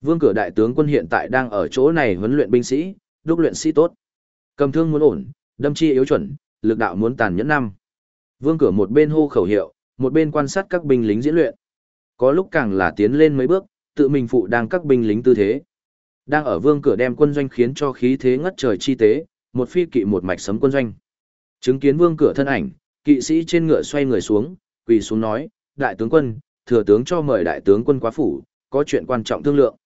Vương cửa đại tướng quân hiện tại đang ở chỗ này huấn luyện binh sĩ, đúc luyện sĩ tốt. Cầm thương muốn ổn, đâm chi yếu chuẩn, lực đạo muốn tàn nhẫn năm. Vương cửa một bên hô khẩu hiệu, một bên quan sát các binh lính diễn luyện. Có lúc càng là tiến lên mấy bước, tự mình phụ đang các binh lính tư thế. Đang ở vương cửa đem quân doanh khiến cho khí thế ngất trời chi tế, một phi kỵ một mạch sấm quân doanh. Chứng kiến vương cửa thân ảnh, kỵ sĩ trên ngựa xoay người xuống, quỳ xuống nói, đại tướng quân, thừa tướng cho mời đại tướng quân quá phủ, có chuyện quan trọng thương lượng.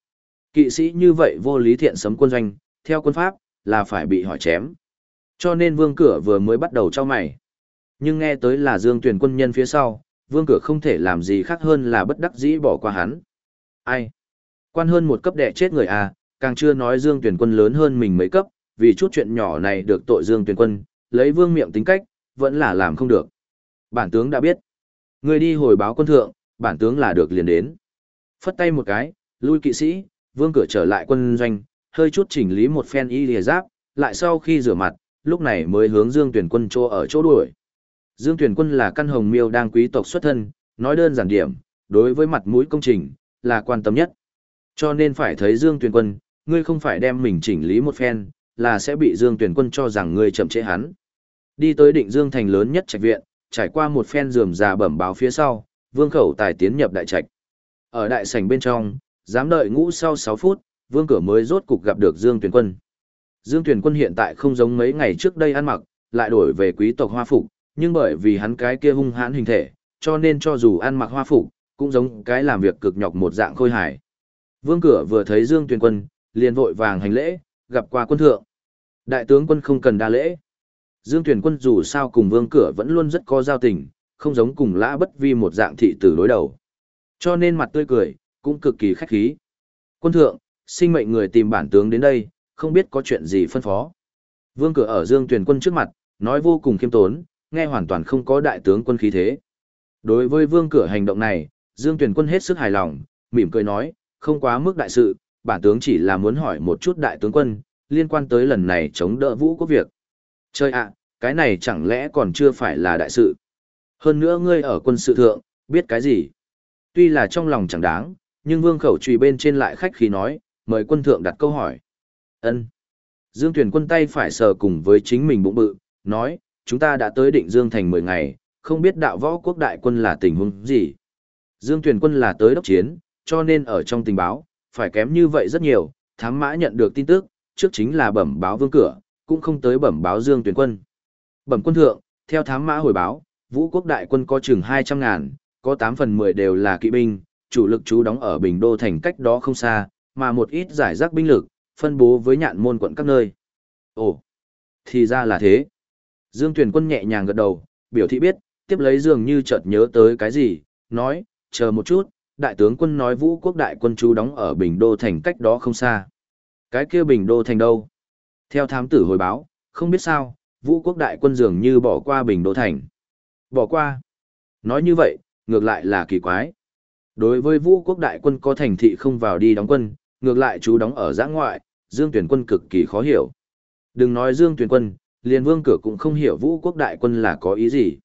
Kỵ sĩ như vậy vô lý thiện sấm quân doanh, theo quân pháp, là phải bị hỏi chém. Cho nên vương cửa vừa mới bắt đầu cho mày. Nhưng nghe tới là dương tuyển quân nhân phía sau, vương cửa không thể làm gì khác hơn là bất đắc dĩ bỏ qua hắn. Ai? Quan hơn một cấp đệ chết người à, càng chưa nói dương tuyển quân lớn hơn mình mấy cấp, vì chút chuyện nhỏ này được tội dương tuyển quân, lấy vương miệng tính cách, vẫn là làm không được. Bản tướng đã biết. Người đi hồi báo quân thượng, bản tướng là được liền đến. Phất tay một cái, lui kỵ sĩ, vương cửa trở lại quân doanh, hơi chút chỉnh lý một phen y lìa giáp, lại sau khi rửa mặt, lúc này mới hướng Dương Tuyển Quân chỗ ở chỗ đuổi. Dương Tuyển Quân là căn hồng miêu đang quý tộc xuất thân, nói đơn giản điểm, đối với mặt mũi công trình, là quan tâm nhất. Cho nên phải thấy Dương Tuyển Quân, ngươi không phải đem mình chỉnh lý một phen, là sẽ bị Dương Tuyển Quân cho rằng ngươi chậm trễ hắn. Đi tới định Dương thành lớn nhất trạch viện, trải qua một phen rườm rà bẩm báo phía sau, Vương Khẩu tài tiến nhập đại trạch. Ở đại sảnh bên trong, dám đợi ngũ sau 6 phút, Vương Cửa mới rốt cục gặp được Dương Tuyển Quân. Dương Tuyển Quân hiện tại không giống mấy ngày trước đây ăn mặc, lại đổi về quý tộc hoa phục, nhưng bởi vì hắn cái kia hung hãn hình thể, cho nên cho dù ăn mặc hoa phục, cũng giống cái làm việc cực nhọc một dạng khôi hài. Vương Cửa vừa thấy Dương Tuyển Quân, liền vội vàng hành lễ, gặp qua quân thượng. Đại tướng quân không cần đa lễ. Dương Tuyển Quân dù sao cùng Vương Cửa vẫn luôn rất có giao tình, không giống cùng lã bất vi một dạng thị tử đối đầu. Cho nên mặt tươi cười, cũng cực kỳ khách khí. Quân thượng, sinh mệnh người tìm bản tướng đến đây, không biết có chuyện gì phân phó. Vương cửa ở Dương Tuyền quân trước mặt, nói vô cùng khiêm tốn, nghe hoàn toàn không có đại tướng quân khí thế. Đối với vương cửa hành động này, Dương Tuyền quân hết sức hài lòng, mỉm cười nói, không quá mức đại sự, bản tướng chỉ là muốn hỏi một chút đại tướng quân, liên quan tới lần này chống đỡ vũ quốc việc. Chơi ạ, cái này chẳng lẽ còn chưa phải là đại sự. Hơn nữa ngươi ở quân sự thượng, biết cái gì? Tuy là trong lòng chẳng đáng, nhưng vương khẩu trùy bên trên lại khách khí nói, mời quân thượng đặt câu hỏi. ân Dương Tuyền quân tay phải sờ cùng với chính mình bụng bự, nói, chúng ta đã tới định Dương thành 10 ngày, không biết đạo võ quốc đại quân là tình huống gì. Dương Tuyền quân là tới đốc chiến, cho nên ở trong tình báo, phải kém như vậy rất nhiều, thám mã nhận được tin tức, trước chính là bẩm báo vương cửa, cũng không tới bẩm báo Dương Tuyển quân. Bẩm quân thượng, theo thám mã hồi báo, vũ quốc đại quân có chừng 200 ngàn, có 8 phần 10 đều là kỵ binh, chủ lực chú đóng ở Bình Đô thành cách đó không xa, mà một ít giải rác binh lực, phân bố với nhạn môn quận các nơi. Ồ, thì ra là thế. Dương Tuyền Quân nhẹ nhàng gật đầu, biểu thị biết, tiếp lấy dường như chợt nhớ tới cái gì, nói, chờ một chút, đại tướng quân nói vũ quốc đại quân chú đóng ở Bình Đô thành cách đó không xa. Cái kia Bình Đô thành đâu? Theo thám tử hồi báo, không biết sao, vũ quốc đại quân dường như bỏ qua Bình Đô thành. Bỏ qua. Nói như vậy, ngược lại là kỳ quái. Đối với vũ quốc đại quân có thành thị không vào đi đóng quân, ngược lại chú đóng ở giã ngoại, Dương Tuyển quân cực kỳ khó hiểu. Đừng nói Dương Tuyển quân, liền vương cửa cũng không hiểu vũ quốc đại quân là có ý gì.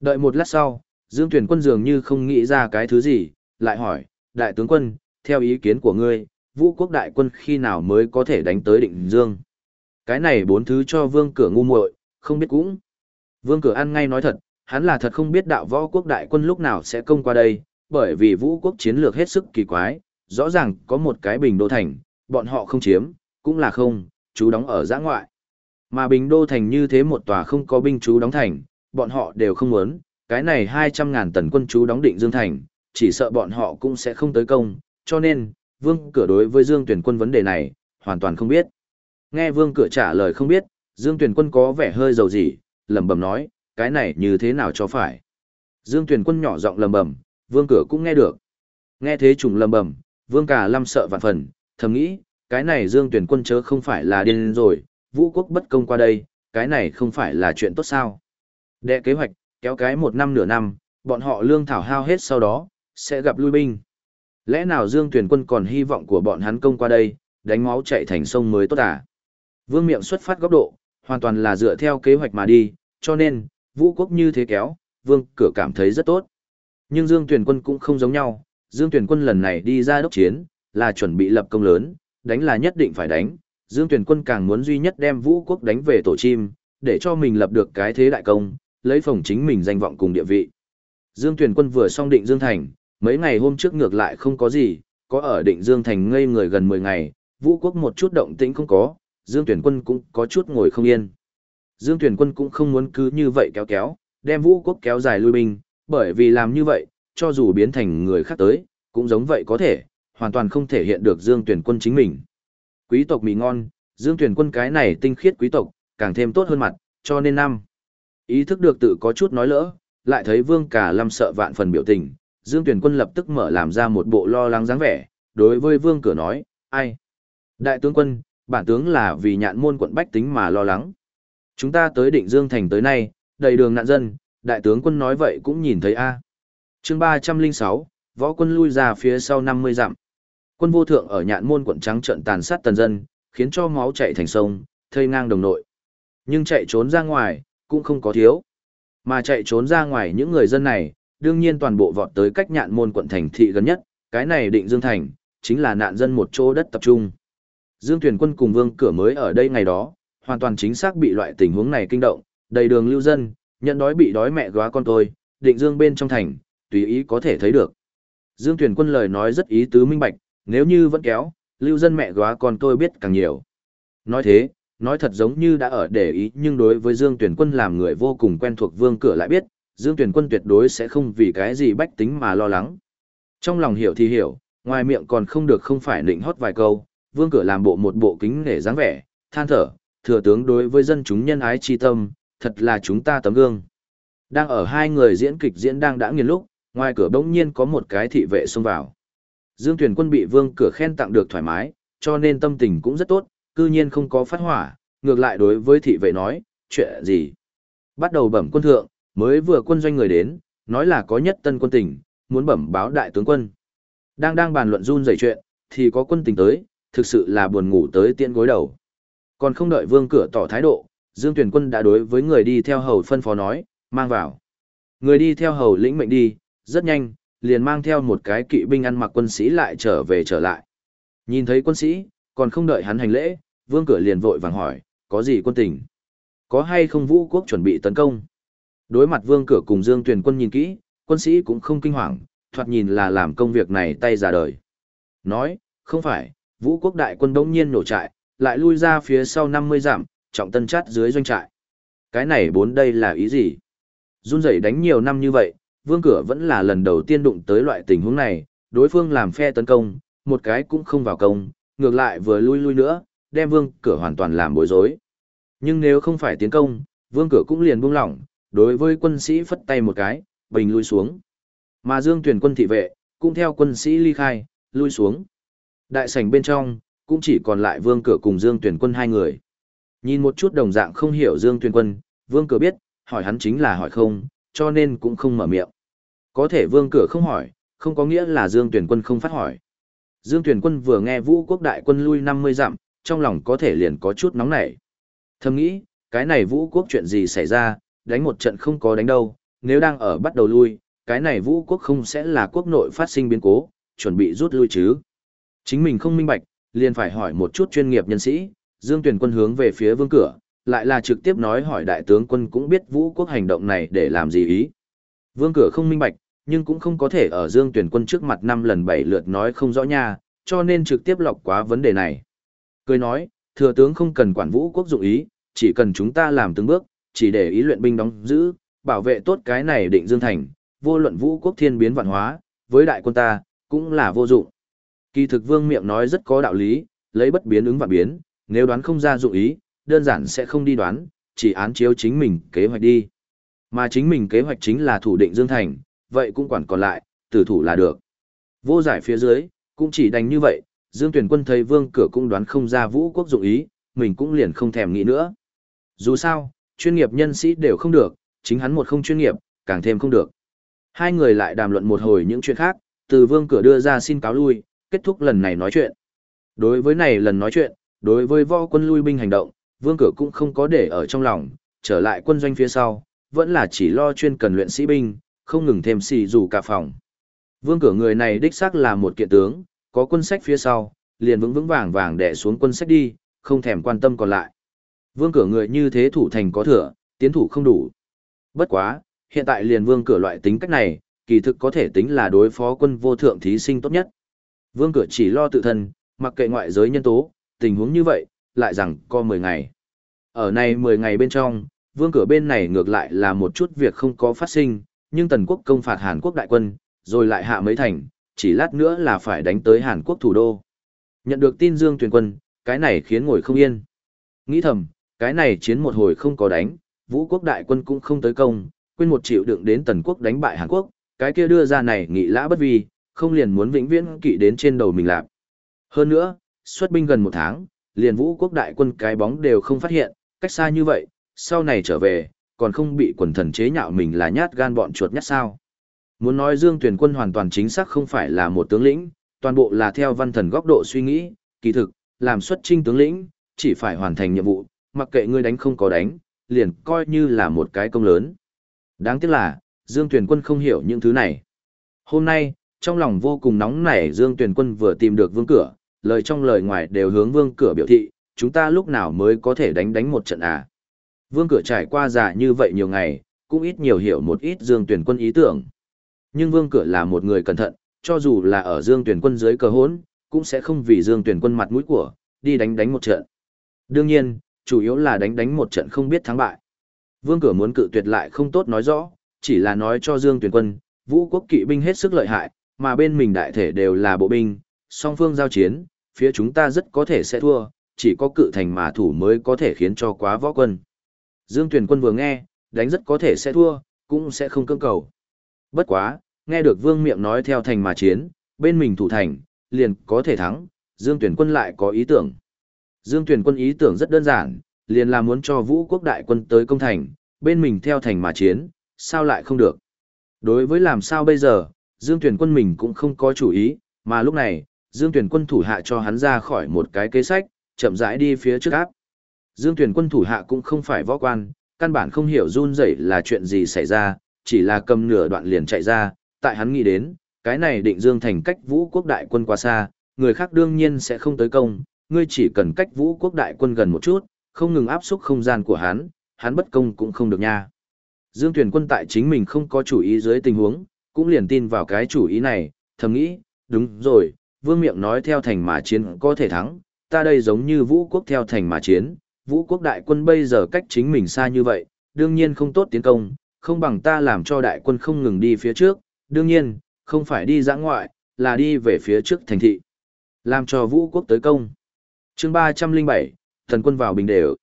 Đợi một lát sau, Dương Tuyển quân dường như không nghĩ ra cái thứ gì, lại hỏi, đại tướng quân, theo ý kiến của ngươi, vũ quốc đại quân khi nào mới có thể đánh tới định Dương? Cái này bốn thứ cho vương cửa ngu muội, không biết cũng. Vương cửa ăn ngay nói thật, hắn là thật không biết đạo võ quốc đại quân lúc nào sẽ công qua đây, bởi vì vũ quốc chiến lược hết sức kỳ quái, rõ ràng có một cái bình đô thành, bọn họ không chiếm, cũng là không, chú đóng ở giã ngoại. Mà bình đô thành như thế một tòa không có binh chú đóng thành, bọn họ đều không muốn, cái này 200.000 tần quân chú đóng định Dương Thành, chỉ sợ bọn họ cũng sẽ không tới công, cho nên, vương cửa đối với Dương tuyển quân vấn đề này, hoàn toàn không biết. Nghe vương cửa trả lời không biết, Dương tuyển quân có vẻ hơi dầu gì, lẩm bẩm nói, cái này như thế nào cho phải. Dương tuyển quân nhỏ giọng lẩm bẩm, vương cửa cũng nghe được. Nghe thế trùng lầm bầm, vương cả lâm sợ vạn phần, thầm nghĩ, cái này Dương tuyển quân chớ không phải là điên rồi, vũ quốc bất công qua đây, cái này không phải là chuyện tốt sao. Đệ kế hoạch, kéo cái một năm nửa năm, bọn họ lương thảo hao hết sau đó, sẽ gặp lui binh. Lẽ nào Dương tuyển quân còn hy vọng của bọn hắn công qua đây, đánh máu chạy thành sông mới tốt à? Vương miệng xuất phát góc độ, hoàn toàn là dựa theo kế hoạch mà đi, cho nên, vũ quốc như thế kéo, vương cửa cảm thấy rất tốt. Nhưng Dương tuyển quân cũng không giống nhau, Dương tuyển quân lần này đi ra đốc chiến, là chuẩn bị lập công lớn, đánh là nhất định phải đánh, Dương Tuyển quân càng muốn duy nhất đem vũ quốc đánh về tổ chim, để cho mình lập được cái thế đại công, lấy phòng chính mình danh vọng cùng địa vị. Dương Tuyển quân vừa xong định Dương Thành, mấy ngày hôm trước ngược lại không có gì, có ở định Dương Thành ngây người gần 10 ngày, vũ quốc một chút động tĩnh không có, Dương Tuyển quân cũng có chút ngồi không yên. Dương Tuyển quân cũng không muốn cứ như vậy kéo kéo, đem vũ quốc kéo dài lui binh, bởi vì làm như vậy, cho dù biến thành người khác tới, cũng giống vậy có thể, hoàn toàn không thể hiện được Dương Tuyển quân chính mình. Quý tộc mì ngon, Dương Tuyển quân cái này tinh khiết quý tộc, càng thêm tốt hơn mặt, cho nên năm. Ý thức được tự có chút nói lỡ, lại thấy Vương Cả Lâm sợ vạn phần biểu tình, Dương Tuyển quân lập tức mở làm ra một bộ lo lắng dáng vẻ, đối với Vương Cửa nói, ai? Đại tướng quân, bản tướng là vì nhạn môn quận bách tính mà lo lắng. Chúng ta tới định Dương Thành tới nay, đầy đường nạn dân, đại tướng quân nói vậy cũng nhìn thấy a. Chương 306, võ quân lui ra phía sau 50 dặm. Quân vô thượng ở nhạn môn quận trắng trận tàn sát tần dân, khiến cho máu chảy thành sông, thây ngang đồng nội. Nhưng chạy trốn ra ngoài, cũng không có thiếu. Mà chạy trốn ra ngoài những người dân này, đương nhiên toàn bộ vọt tới cách nhạn môn quận thành thị gần nhất, cái này định Dương Thành, chính là nạn dân một chỗ đất tập trung. Dương Tuyển quân cùng vương cửa mới ở đây ngày đó, hoàn toàn chính xác bị loại tình huống này kinh động, đầy đường lưu dân, nhận đói bị đói mẹ góa con tôi, định dương bên trong thành, tùy ý có thể thấy được. Dương tuyền quân lời nói rất ý tứ minh bạch, nếu như vẫn kéo, lưu dân mẹ góa con tôi biết càng nhiều. Nói thế, nói thật giống như đã ở để ý nhưng đối với Dương tuyền quân làm người vô cùng quen thuộc vương cửa lại biết, Dương tuyền quân tuyệt đối sẽ không vì cái gì bách tính mà lo lắng. Trong lòng hiểu thì hiểu, ngoài miệng còn không được không phải nịnh hót vài câu, vương cửa làm bộ một bộ kính để dáng vẻ, than thở, thừa tướng đối với dân chúng nhân ái chi tâm, thật là chúng ta tấm gương. Đang ở hai người diễn kịch diễn đang đã nghiền lúc, ngoài cửa bỗng nhiên có một cái thị vệ xông vào. Dương Tuyền Quân bị vương cửa khen tặng được thoải mái, cho nên tâm tình cũng rất tốt, cư nhiên không có phát hỏa, ngược lại đối với thị vệ nói, chuyện gì. Bắt đầu bẩm quân thượng, mới vừa quân doanh người đến, nói là có nhất tân quân tỉnh, muốn bẩm báo đại tướng quân. Đang đang bàn luận run rẩy chuyện, thì có quân tình tới, thực sự là buồn ngủ tới tiễn gối đầu. Còn không đợi vương cửa tỏ thái độ, Dương Tuyển Quân đã đối với người đi theo hầu phân phó nói, mang vào. Người đi theo hầu lĩnh mệnh đi, rất nhanh, liền mang theo một cái kỵ binh ăn mặc quân sĩ lại trở về trở lại. Nhìn thấy quân sĩ, còn không đợi hắn hành lễ, vương cửa liền vội vàng hỏi, có gì quân tình? Có hay không vũ quốc chuẩn bị tấn công? Đối mặt vương cửa cùng Dương Tuyển Quân nhìn kỹ, quân sĩ cũng không kinh hoàng, thoạt nhìn là làm công việc này tay ra đời. Nói, không phải, vũ quốc đại quân đống nhiên nổ trại, lại lui ra phía sau 50 dặm, trọng tân chát dưới doanh trại. Cái này bốn đây là ý gì? Run rẩy đánh nhiều năm như vậy, vương cửa vẫn là lần đầu tiên đụng tới loại tình huống này, đối phương làm phe tấn công, một cái cũng không vào công, ngược lại vừa lui lui nữa, đem vương cửa hoàn toàn làm bối rối. Nhưng nếu không phải tiến công, vương cửa cũng liền buông lỏng, đối với quân sĩ phất tay một cái, bình lui xuống. Mà dương tuyển quân thị vệ, cũng theo quân sĩ ly khai, lui xuống. Đại sảnh bên trong, cũng chỉ còn lại vương cửa cùng dương tuyển quân hai người. Nhìn một chút đồng dạng không hiểu dương Tuyên quân, vương cửa biết, hỏi hắn chính là hỏi không, cho nên cũng không mở miệng. Có thể vương cửa không hỏi, không có nghĩa là dương tuyển quân không phát hỏi. Dương tuyển quân vừa nghe vũ quốc đại quân lui 50 dặm, trong lòng có thể liền có chút nóng nảy. Thầm nghĩ, cái này vũ quốc chuyện gì xảy ra, đánh một trận không có đánh đâu, nếu đang ở bắt đầu lui, cái này vũ quốc không sẽ là quốc nội phát sinh biến cố, chuẩn bị rút lui chứ. Chính mình không minh bạch, liền phải hỏi một chút chuyên nghiệp nhân sĩ, Dương Tuyền quân hướng về phía vương cửa, lại là trực tiếp nói hỏi đại tướng quân cũng biết vũ quốc hành động này để làm gì ý. Vương cửa không minh bạch, nhưng cũng không có thể ở Dương Tuyền quân trước mặt năm lần bảy lượt nói không rõ nha, cho nên trực tiếp lọc quá vấn đề này. Cười nói, thừa tướng không cần quản vũ quốc dụng ý, chỉ cần chúng ta làm từng bước, chỉ để ý luyện binh đóng giữ, bảo vệ tốt cái này định Dương Thành, vô luận vũ quốc thiên biến vạn hóa, với đại quân ta, cũng là vô dụng. Kỳ thực vương miệng nói rất có đạo lý, lấy bất biến ứng vạn biến, nếu đoán không ra dụng ý, đơn giản sẽ không đi đoán, chỉ án chiếu chính mình kế hoạch đi. Mà chính mình kế hoạch chính là thủ định Dương Thành, vậy cũng quản còn lại, tử thủ là được. Vô giải phía dưới, cũng chỉ đành như vậy, Dương Tuyển quân thấy vương cửa cũng đoán không ra vũ quốc dụng ý, mình cũng liền không thèm nghĩ nữa. Dù sao, chuyên nghiệp nhân sĩ đều không được, chính hắn một không chuyên nghiệp, càng thêm không được. Hai người lại đàm luận một hồi những chuyện khác, từ vương cửa đưa ra xin cáo lui, kết thúc lần này nói chuyện. Đối với này lần nói chuyện, đối với võ quân lui binh hành động, vương cửa cũng không có để ở trong lòng, trở lại quân doanh phía sau, vẫn là chỉ lo chuyên cần luyện sĩ binh, không ngừng thêm xì dù cả phòng. Vương cửa người này đích xác là một kiện tướng, có quân sách phía sau, liền vững vững vàng vàng đè xuống quân sách đi, không thèm quan tâm còn lại. Vương cửa người như thế thủ thành có thừa, tiến thủ không đủ. Bất quá, hiện tại liền vương cửa loại tính cách này, kỳ thực có thể tính là đối phó quân vô thượng thí sinh tốt nhất. Vương cửa chỉ lo tự thân, mặc kệ ngoại giới nhân tố, tình huống như vậy, lại rằng có 10 ngày. Ở này 10 ngày bên trong, vương cửa bên này ngược lại là một chút việc không có phát sinh, nhưng tần quốc công phạt Hàn Quốc đại quân, rồi lại hạ mấy thành, chỉ lát nữa là phải đánh tới Hàn Quốc thủ đô. Nhận được tin Dương Tuyền quân, cái này khiến ngồi không yên. Nghĩ thầm, cái này chiến một hồi không có đánh, vũ quốc đại quân cũng không tới công, quên một triệu đựng đến tần quốc đánh bại Hàn Quốc, cái kia đưa ra này nghị lã bất vi, không liền muốn vĩnh viễn kỵ đến trên đầu mình làm. Hơn nữa, xuất binh gần một tháng, liền vũ quốc đại quân cái bóng đều không phát hiện, cách xa như vậy, sau này trở về, còn không bị quần thần chế nhạo mình là nhát gan bọn chuột nhát sao. Muốn nói Dương Tuyền quân hoàn toàn chính xác không phải là một tướng lĩnh, toàn bộ là theo văn thần góc độ suy nghĩ, kỳ thực, làm xuất trinh tướng lĩnh, chỉ phải hoàn thành nhiệm vụ, mặc kệ ngươi đánh không có đánh, liền coi như là một cái công lớn. Đáng tiếc là, Dương Tuyền quân không hiểu những thứ này. Hôm nay, trong lòng vô cùng nóng nảy Dương Tuyền quân vừa tìm được vương cửa, lời trong lời ngoài đều hướng vương cửa biểu thị, chúng ta lúc nào mới có thể đánh đánh một trận à. Vương cửa trải qua giả như vậy nhiều ngày, cũng ít nhiều hiểu một ít Dương Tuyển quân ý tưởng. Nhưng vương cửa là một người cẩn thận, cho dù là ở Dương Tuyển quân dưới cờ hốn, cũng sẽ không vì Dương Tuyển quân mặt mũi của, đi đánh đánh một trận. Đương nhiên, chủ yếu là đánh đánh một trận không biết thắng bại. Vương cửa muốn cự tuyệt lại không tốt nói rõ, chỉ là nói cho Dương Tuyển quân, vũ quốc kỵ binh hết sức lợi hại, mà bên mình đại thể đều là bộ binh, song phương giao chiến, phía chúng ta rất có thể sẽ thua, chỉ có cự thành mà thủ mới có thể khiến cho quá võ quân. Dương Tuyền quân vừa nghe, đánh rất có thể sẽ thua, cũng sẽ không cưỡng cầu. Bất quá, nghe được vương miệng nói theo thành mà chiến, bên mình thủ thành, liền có thể thắng, Dương Tuyền quân lại có ý tưởng. Dương Tuyền quân ý tưởng rất đơn giản, liền là muốn cho vũ quốc đại quân tới công thành, bên mình theo thành mà chiến, sao lại không được. Đối với làm sao bây giờ, Dương Tuyền quân mình cũng không có chủ ý, mà lúc này, Dương Tuyển quân thủ hạ cho hắn ra khỏi một cái kế sách, chậm rãi đi phía trước áp. Dương Tuyển quân thủ hạ cũng không phải võ quan, căn bản không hiểu run rẩy là chuyện gì xảy ra, chỉ là cầm nửa đoạn liền chạy ra, tại hắn nghĩ đến, cái này định Dương thành cách vũ quốc đại quân quá xa, người khác đương nhiên sẽ không tới công, ngươi chỉ cần cách vũ quốc đại quân gần một chút, không ngừng áp xúc không gian của hắn, hắn bất công cũng không được nha. Dương Tuyển quân tại chính mình không có chủ ý dưới tình huống, cũng liền tin vào cái chủ ý này, thầm nghĩ, đúng rồi, vương miệng nói theo thành mà chiến có thể thắng, ta đây giống như vũ quốc theo thành mà chiến, vũ quốc đại quân bây giờ cách chính mình xa như vậy, đương nhiên không tốt tiến công, không bằng ta làm cho đại quân không ngừng đi phía trước, đương nhiên, không phải đi giã ngoại, là đi về phía trước thành thị. Làm cho vũ quốc tới công. chương 307, thần quân vào bình đều.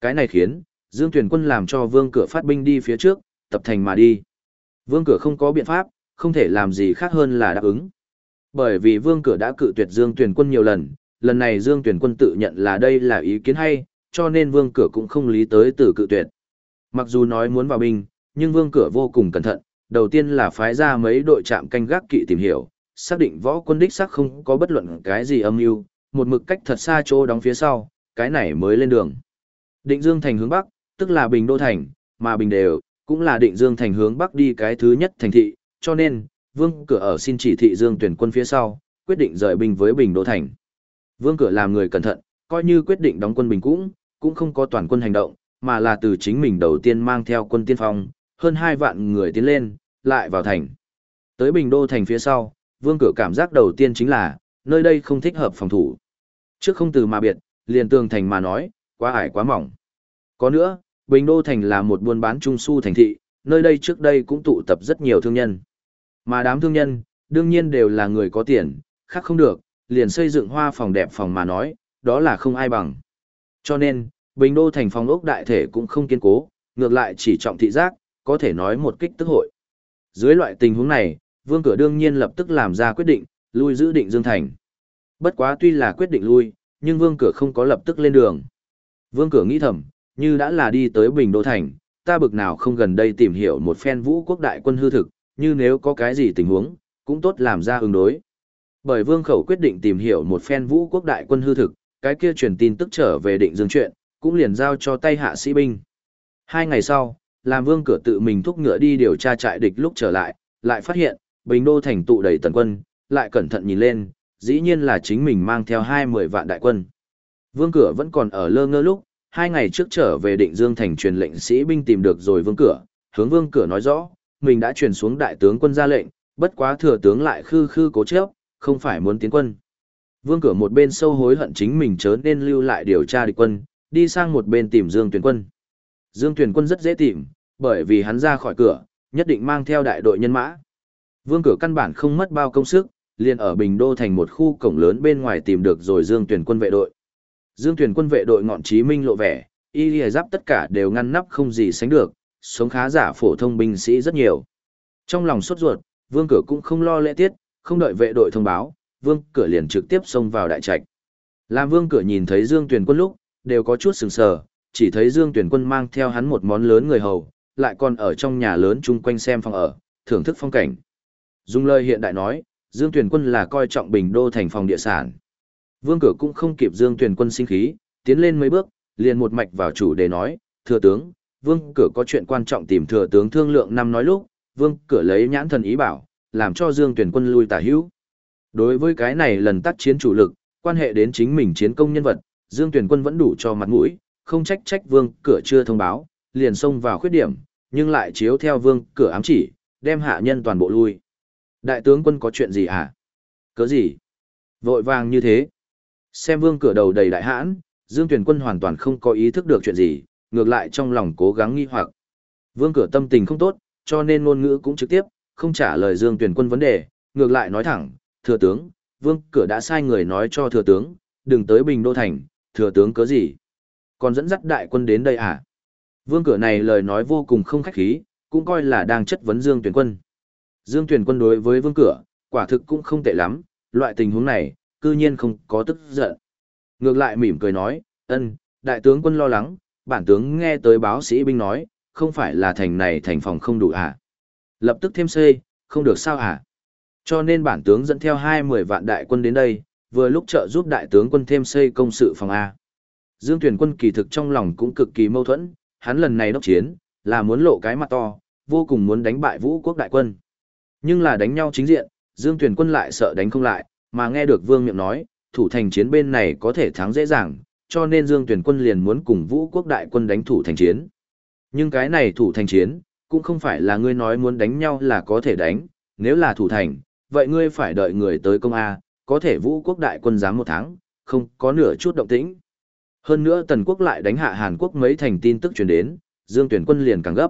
Cái này khiến, Dương Tuyển quân làm cho vương cửa phát binh đi phía trước, tập thành mà đi. Vương cửa không có biện pháp, không thể làm gì khác hơn là đáp ứng. Bởi vì vương cửa đã cự tuyệt Dương Tuyển quân nhiều lần, lần này Dương Tuyển quân tự nhận là đây là ý kiến hay, cho nên vương cửa cũng không lý tới từ cự tuyệt. Mặc dù nói muốn vào binh, nhưng vương cửa vô cùng cẩn thận, đầu tiên là phái ra mấy đội trạm canh gác kỵ tìm hiểu, xác định võ quân đích xác không có bất luận cái gì âm mưu, một mực cách thật xa chỗ đóng phía sau, cái này mới lên đường. Định Dương thành hướng bắc, tức là Bình Đô thành, mà Bình đều cũng là Định Dương thành hướng bắc đi cái thứ nhất thành thị, cho nên Vương Cửa ở xin chỉ thị Dương tuyển quân phía sau, quyết định rời binh với Bình Đô thành. Vương Cửa làm người cẩn thận, coi như quyết định đóng quân Bình cũng, cũng không có toàn quân hành động, mà là từ chính mình đầu tiên mang theo quân tiên phong, hơn hai vạn người tiến lên, lại vào thành. Tới Bình Đô thành phía sau, Vương Cửa cảm giác đầu tiên chính là, nơi đây không thích hợp phòng thủ. Trước không từ mà biệt, liền tường thành mà nói, quá ải quá mỏng. Có nữa, Bình Đô thành là một buôn bán trung su thành thị, nơi đây trước đây cũng tụ tập rất nhiều thương nhân. Mà đám thương nhân, đương nhiên đều là người có tiền, khác không được, liền xây dựng hoa phòng đẹp phòng mà nói, đó là không ai bằng. Cho nên, Bình Đô thành phòng ốc đại thể cũng không kiên cố, ngược lại chỉ trọng thị giác, có thể nói một kích tức hội. Dưới loại tình huống này, Vương Cửa đương nhiên lập tức làm ra quyết định, lui giữ định Dương Thành. Bất quá tuy là quyết định lui, nhưng Vương Cửa không có lập tức lên đường. Vương Cửa nghĩ thầm, như đã là đi tới Bình Đô Thành, ta bực nào không gần đây tìm hiểu một phen vũ quốc đại quân hư thực, như nếu có cái gì tình huống, cũng tốt làm ra ứng đối. Bởi Vương Khẩu quyết định tìm hiểu một phen vũ quốc đại quân hư thực, cái kia truyền tin tức trở về định dương chuyện, cũng liền giao cho tay hạ sĩ binh. Hai ngày sau, làm Vương Cửa tự mình thúc ngựa đi điều tra trại địch lúc trở lại, lại phát hiện, Bình Đô thành tụ đầy tần quân, lại cẩn thận nhìn lên, dĩ nhiên là chính mình mang theo hai mười vạn đại quân. Vương cửa vẫn còn ở lơ ngơ lúc, hai ngày trước trở về định Dương thành truyền lệnh sĩ binh tìm được rồi vương cửa, hướng vương cửa nói rõ, mình đã truyền xuống đại tướng quân ra lệnh, bất quá thừa tướng lại khư khư cố chấp, không phải muốn tiến quân. Vương cửa một bên sâu hối hận chính mình chớ nên lưu lại điều tra địch quân, đi sang một bên tìm Dương Tuyển quân. Dương Tuyển quân rất dễ tìm, bởi vì hắn ra khỏi cửa, nhất định mang theo đại đội nhân mã. Vương cửa căn bản không mất bao công sức, liền ở Bình Đô thành một khu cổng lớn bên ngoài tìm được rồi Dương Tuyển quân vệ đội. Dương Tuyển quân vệ đội ngọn chí minh lộ vẻ, y lìa giáp tất cả đều ngăn nắp không gì sánh được, sống khá giả phổ thông binh sĩ rất nhiều. Trong lòng sốt ruột, Vương cửa cũng không lo lễ tiết, không đợi vệ đội thông báo, Vương cửa liền trực tiếp xông vào đại trạch. Làm Vương cửa nhìn thấy Dương tuyền quân lúc, đều có chút sừng sờ, chỉ thấy Dương tuyền quân mang theo hắn một món lớn người hầu, lại còn ở trong nhà lớn chung quanh xem phòng ở, thưởng thức phong cảnh. Dùng lời hiện đại nói, Dương tuyền quân là coi trọng Bình Đô thành phòng địa sản. Vương cửa cũng không kịp Dương tuyền quân sinh khí, tiến lên mấy bước, liền một mạch vào chủ đề nói, thừa tướng, Vương cửa có chuyện quan trọng tìm thừa tướng thương lượng năm nói lúc, Vương cửa lấy nhãn thần ý bảo, làm cho Dương Tuyển quân lui tả hữu. Đối với cái này lần tác chiến chủ lực, quan hệ đến chính mình chiến công nhân vật, Dương Tuyển quân vẫn đủ cho mặt mũi, không trách trách Vương cửa chưa thông báo, liền xông vào khuyết điểm, nhưng lại chiếu theo Vương cửa ám chỉ, đem hạ nhân toàn bộ lui. Đại tướng quân có chuyện gì hả? Cớ gì? Vội vàng như thế. Xem Vương cửa đầu đầy đại hãn, Dương Tuyển quân hoàn toàn không có ý thức được chuyện gì, ngược lại trong lòng cố gắng nghi hoặc. Vương cửa tâm tình không tốt, cho nên ngôn ngữ cũng trực tiếp, không trả lời Dương Tuyển quân vấn đề, ngược lại nói thẳng, thừa tướng, vương cửa đã sai người nói cho thừa tướng, đừng tới Bình Đô Thành, thừa tướng cớ gì. Còn dẫn dắt đại quân đến đây à? Vương cửa này lời nói vô cùng không khách khí, cũng coi là đang chất vấn Dương Tuyển quân. Dương Tuyển quân đối với vương cửa, quả thực cũng không tệ lắm, loại tình huống này, cư nhiên không có tức giận. Ngược lại mỉm cười nói, ân, đại tướng quân lo lắng, bản tướng nghe tới báo sĩ binh nói, không phải là thành này thành phòng không đủ à. Lập tức thêm xây, không được sao à. Cho nên bản tướng dẫn theo hai mười vạn đại quân đến đây, vừa lúc trợ giúp đại tướng quân thêm xây công sự phòng A. Dương Tuyển quân kỳ thực trong lòng cũng cực kỳ mâu thuẫn, hắn lần này đốc chiến, là muốn lộ cái mặt to, vô cùng muốn đánh bại vũ quốc đại quân. Nhưng là đánh nhau chính diện, Dương Tuyển quân lại sợ đánh không lại, mà nghe được Vương Miệng nói, thủ thành chiến bên này có thể thắng dễ dàng, cho nên Dương Tuyển quân liền muốn cùng vũ quốc đại quân đánh thủ thành chiến. Nhưng cái này thủ thành chiến, cũng không phải là ngươi nói muốn đánh nhau là có thể đánh, nếu là thủ thành, vậy ngươi phải đợi người tới công A, có thể vũ quốc đại quân dám một tháng, không có nửa chút động tĩnh. Hơn nữa tần quốc lại đánh hạ Hàn Quốc mấy thành tin tức truyền đến, Dương Tuyển quân liền càng gấp.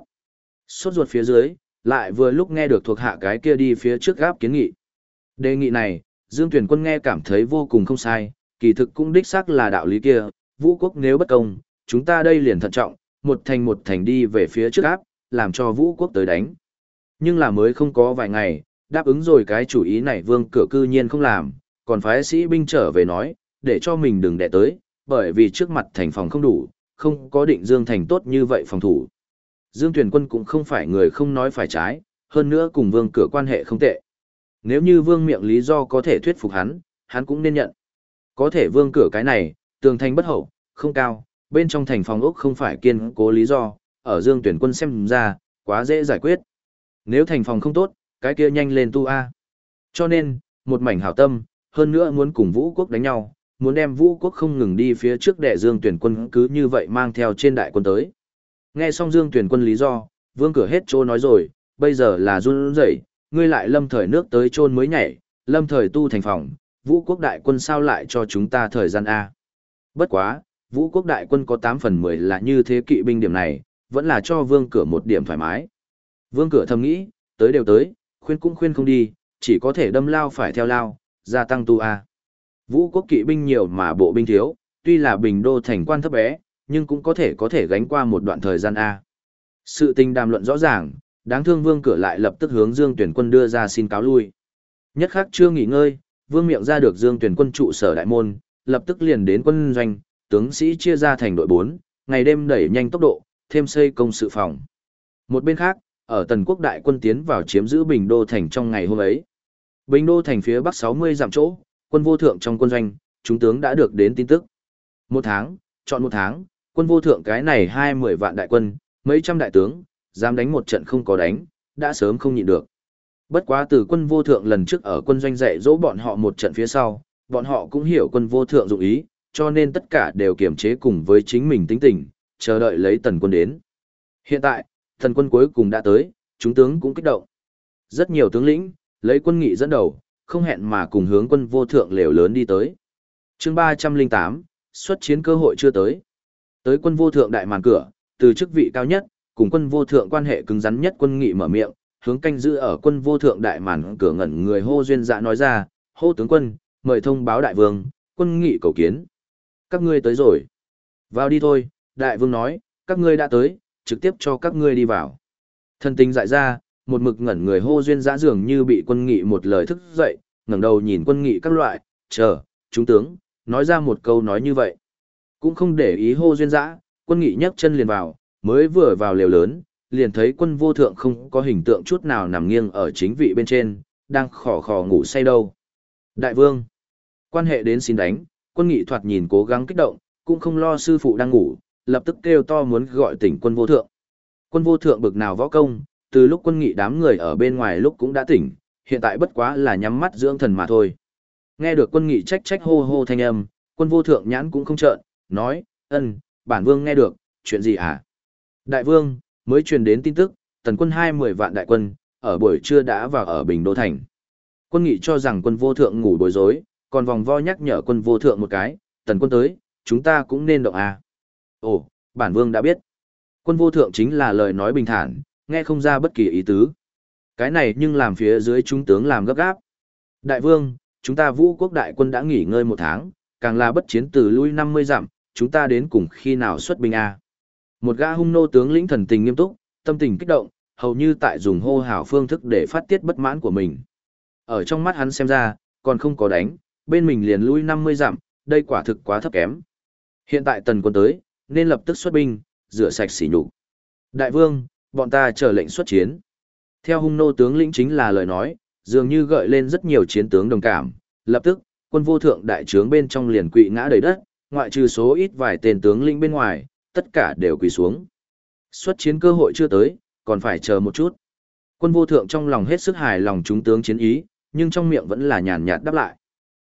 Sốt ruột phía dưới, lại vừa lúc nghe được thuộc hạ cái kia đi phía trước gáp kiến nghị. Đề nghị này, Dương Tuyển quân nghe cảm thấy vô cùng không sai, kỳ thực cũng đích xác là đạo lý kia, vũ quốc nếu bất công, chúng ta đây liền thận trọng, một thành một thành đi về phía trước áp, làm cho vũ quốc tới đánh. Nhưng là mới không có vài ngày, đáp ứng rồi cái chủ ý này vương cửa cư nhiên không làm, còn phái sĩ binh trở về nói, để cho mình đừng đẻ tới, bởi vì trước mặt thành phòng không đủ, không có định Dương Thành tốt như vậy phòng thủ. Dương Tuyển Quân cũng không phải người không nói phải trái, hơn nữa cùng vương cửa quan hệ không tệ. Nếu như vương miệng lý do có thể thuyết phục hắn, hắn cũng nên nhận. Có thể vương cửa cái này, tường thành bất hậu, không cao, bên trong thành phòng ốc không phải kiên cố lý do, ở Dương Tuyển Quân xem ra, quá dễ giải quyết. Nếu thành phòng không tốt, cái kia nhanh lên tu A. Cho nên, một mảnh hảo tâm, hơn nữa muốn cùng vũ quốc đánh nhau, muốn đem vũ quốc không ngừng đi phía trước để dương tuyển quân cứ như vậy mang theo trên đại quân tới. Nghe xong dương tuyển quân lý do, vương cửa hết trô nói rồi, bây giờ là run rẩy, ngươi lại lâm thời nước tới trôn mới nhảy, lâm thời tu thành phòng, vũ quốc đại quân sao lại cho chúng ta thời gian A. Bất quá, vũ quốc đại quân có 8 phần 10 là như thế kỵ binh điểm này, vẫn là cho vương cửa một điểm thoải mái. Vương cửa thầm nghĩ, tới đều tới, khuyên cũng khuyên không đi, chỉ có thể đâm lao phải theo lao, gia tăng tu A. Vũ quốc kỵ binh nhiều mà bộ binh thiếu, tuy là bình đô thành quan thấp bé, nhưng cũng có thể có thể gánh qua một đoạn thời gian A. Sự tình đàm luận rõ ràng, đáng thương vương cửa lại lập tức hướng Dương tuyển quân đưa ra xin cáo lui. Nhất khắc chưa nghỉ ngơi, vương miệng ra được Dương tuyển quân trụ sở đại môn, lập tức liền đến quân doanh, tướng sĩ chia ra thành đội bốn, ngày đêm đẩy nhanh tốc độ, thêm xây công sự phòng. Một bên khác, ở tần quốc đại quân tiến vào chiếm giữ Bình Đô Thành trong ngày hôm ấy. Bình Đô Thành phía bắc 60 dặm chỗ, quân vô thượng trong quân doanh, chúng tướng đã được đến tin tức. Một tháng, chọn một tháng, quân vô thượng cái này hai mười vạn đại quân, mấy trăm đại tướng, dám đánh một trận không có đánh, đã sớm không nhịn được. Bất quá từ quân vô thượng lần trước ở quân doanh dạy dỗ bọn họ một trận phía sau, bọn họ cũng hiểu quân vô thượng dụng ý, cho nên tất cả đều kiềm chế cùng với chính mình tính tình, chờ đợi lấy tần quân đến. Hiện tại, thần quân cuối cùng đã tới, chúng tướng cũng kích động. Rất nhiều tướng lĩnh, lấy quân nghị dẫn đầu, không hẹn mà cùng hướng quân vô thượng lều lớn đi tới. chương 308, xuất chiến cơ hội chưa tới. Tới quân vô thượng đại màn cửa, từ chức vị cao nhất, cùng quân vô thượng quan hệ cứng rắn nhất quân nghị mở miệng, hướng canh giữ ở quân vô thượng đại màn cửa ngẩn người hô duyên dạ nói ra, hô tướng quân, mời thông báo đại vương, quân nghị cầu kiến. Các ngươi tới rồi. Vào đi thôi, đại vương nói, các ngươi đã tới, trực tiếp cho các ngươi đi vào. Thân tình dại ra, một mực ngẩn người hô duyên dã dường như bị quân nghị một lời thức dậy, ngẩng đầu nhìn quân nghị các loại, chờ, chúng tướng, nói ra một câu nói như vậy. Cũng không để ý hô duyên dã, quân nghị nhấc chân liền vào, mới vừa vào lều lớn, liền thấy quân vô thượng không có hình tượng chút nào nằm nghiêng ở chính vị bên trên, đang khò khò ngủ say đâu. Đại vương, quan hệ đến xin đánh, quân nghị thoạt nhìn cố gắng kích động, cũng không lo sư phụ đang ngủ, lập tức kêu to muốn gọi tỉnh quân vô thượng. Quân vô thượng bực nào võ công, từ lúc quân nghị đám người ở bên ngoài lúc cũng đã tỉnh, hiện tại bất quá là nhắm mắt dưỡng thần mà thôi. Nghe được quân nghị trách trách hô hô thanh âm, quân vô thượng nhãn cũng không trợn, nói, ân, bản vương nghe được, chuyện gì à? Đại vương, mới truyền đến tin tức, tần quân hai mười vạn đại quân, ở buổi trưa đã vào ở Bình Đô Thành. Quân nghị cho rằng quân vô thượng ngủ bối rối, còn vòng vo nhắc nhở quân vô thượng một cái, tần quân tới, chúng ta cũng nên động à. Ồ, bản vương đã biết. Quân vô thượng chính là lời nói bình thản, nghe không ra bất kỳ ý tứ. Cái này nhưng làm phía dưới chúng tướng làm gấp gáp. Đại vương, chúng ta vũ quốc đại quân đã nghỉ ngơi một tháng, càng là bất chiến từ lui 50 dặm, chúng ta đến cùng khi nào xuất binh A. Một gã hung nô tướng lĩnh thần tình nghiêm túc, tâm tình kích động, hầu như tại dùng hô hào phương thức để phát tiết bất mãn của mình. Ở trong mắt hắn xem ra, còn không có đánh, bên mình liền lui 50 dặm, đây quả thực quá thấp kém. Hiện tại tần quân tới, nên lập tức xuất binh, rửa sạch sỉ nhục. Đại vương, bọn ta chờ lệnh xuất chiến. Theo hung nô tướng lĩnh chính là lời nói, dường như gợi lên rất nhiều chiến tướng đồng cảm, lập tức, quân vô thượng đại trướng bên trong liền quỵ ngã đầy đất, ngoại trừ số ít vài tên tướng lĩnh bên ngoài, tất cả đều quỳ xuống. Xuất chiến cơ hội chưa tới, còn phải chờ một chút. Quân vô thượng trong lòng hết sức hài lòng chúng tướng chiến ý, nhưng trong miệng vẫn là nhàn nhạt đáp lại.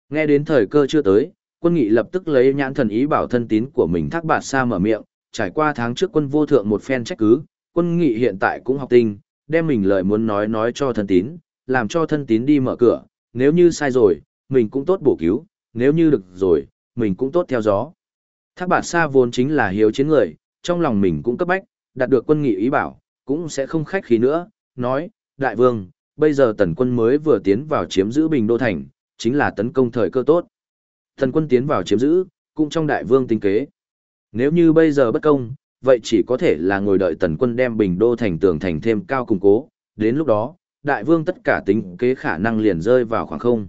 Nghe đến thời cơ chưa tới, quân nghị lập tức lấy nhãn thần ý bảo thân tín của mình thác bạt xa mở miệng, trải qua tháng trước quân vô thượng một phen trách cứ, quân nghị hiện tại cũng học tinh, đem mình lời muốn nói nói cho thân tín, làm cho thân tín đi mở cửa, nếu như sai rồi, mình cũng tốt bổ cứu, nếu như được rồi, mình cũng tốt theo gió. Thác bạt xa vốn chính là hiếu chiến người, trong lòng mình cũng cấp bách, đạt được quân nghị ý bảo, cũng sẽ không khách khí nữa, nói, đại vương, bây giờ tần quân mới vừa tiến vào chiếm giữ bình đô thành, chính là tấn công thời cơ tốt. Tần quân tiến vào chiếm giữ, cũng trong đại vương tính kế. Nếu như bây giờ bất công, vậy chỉ có thể là ngồi đợi tần quân đem bình đô thành tường thành thêm cao củng cố, đến lúc đó, đại vương tất cả tính kế khả năng liền rơi vào khoảng không.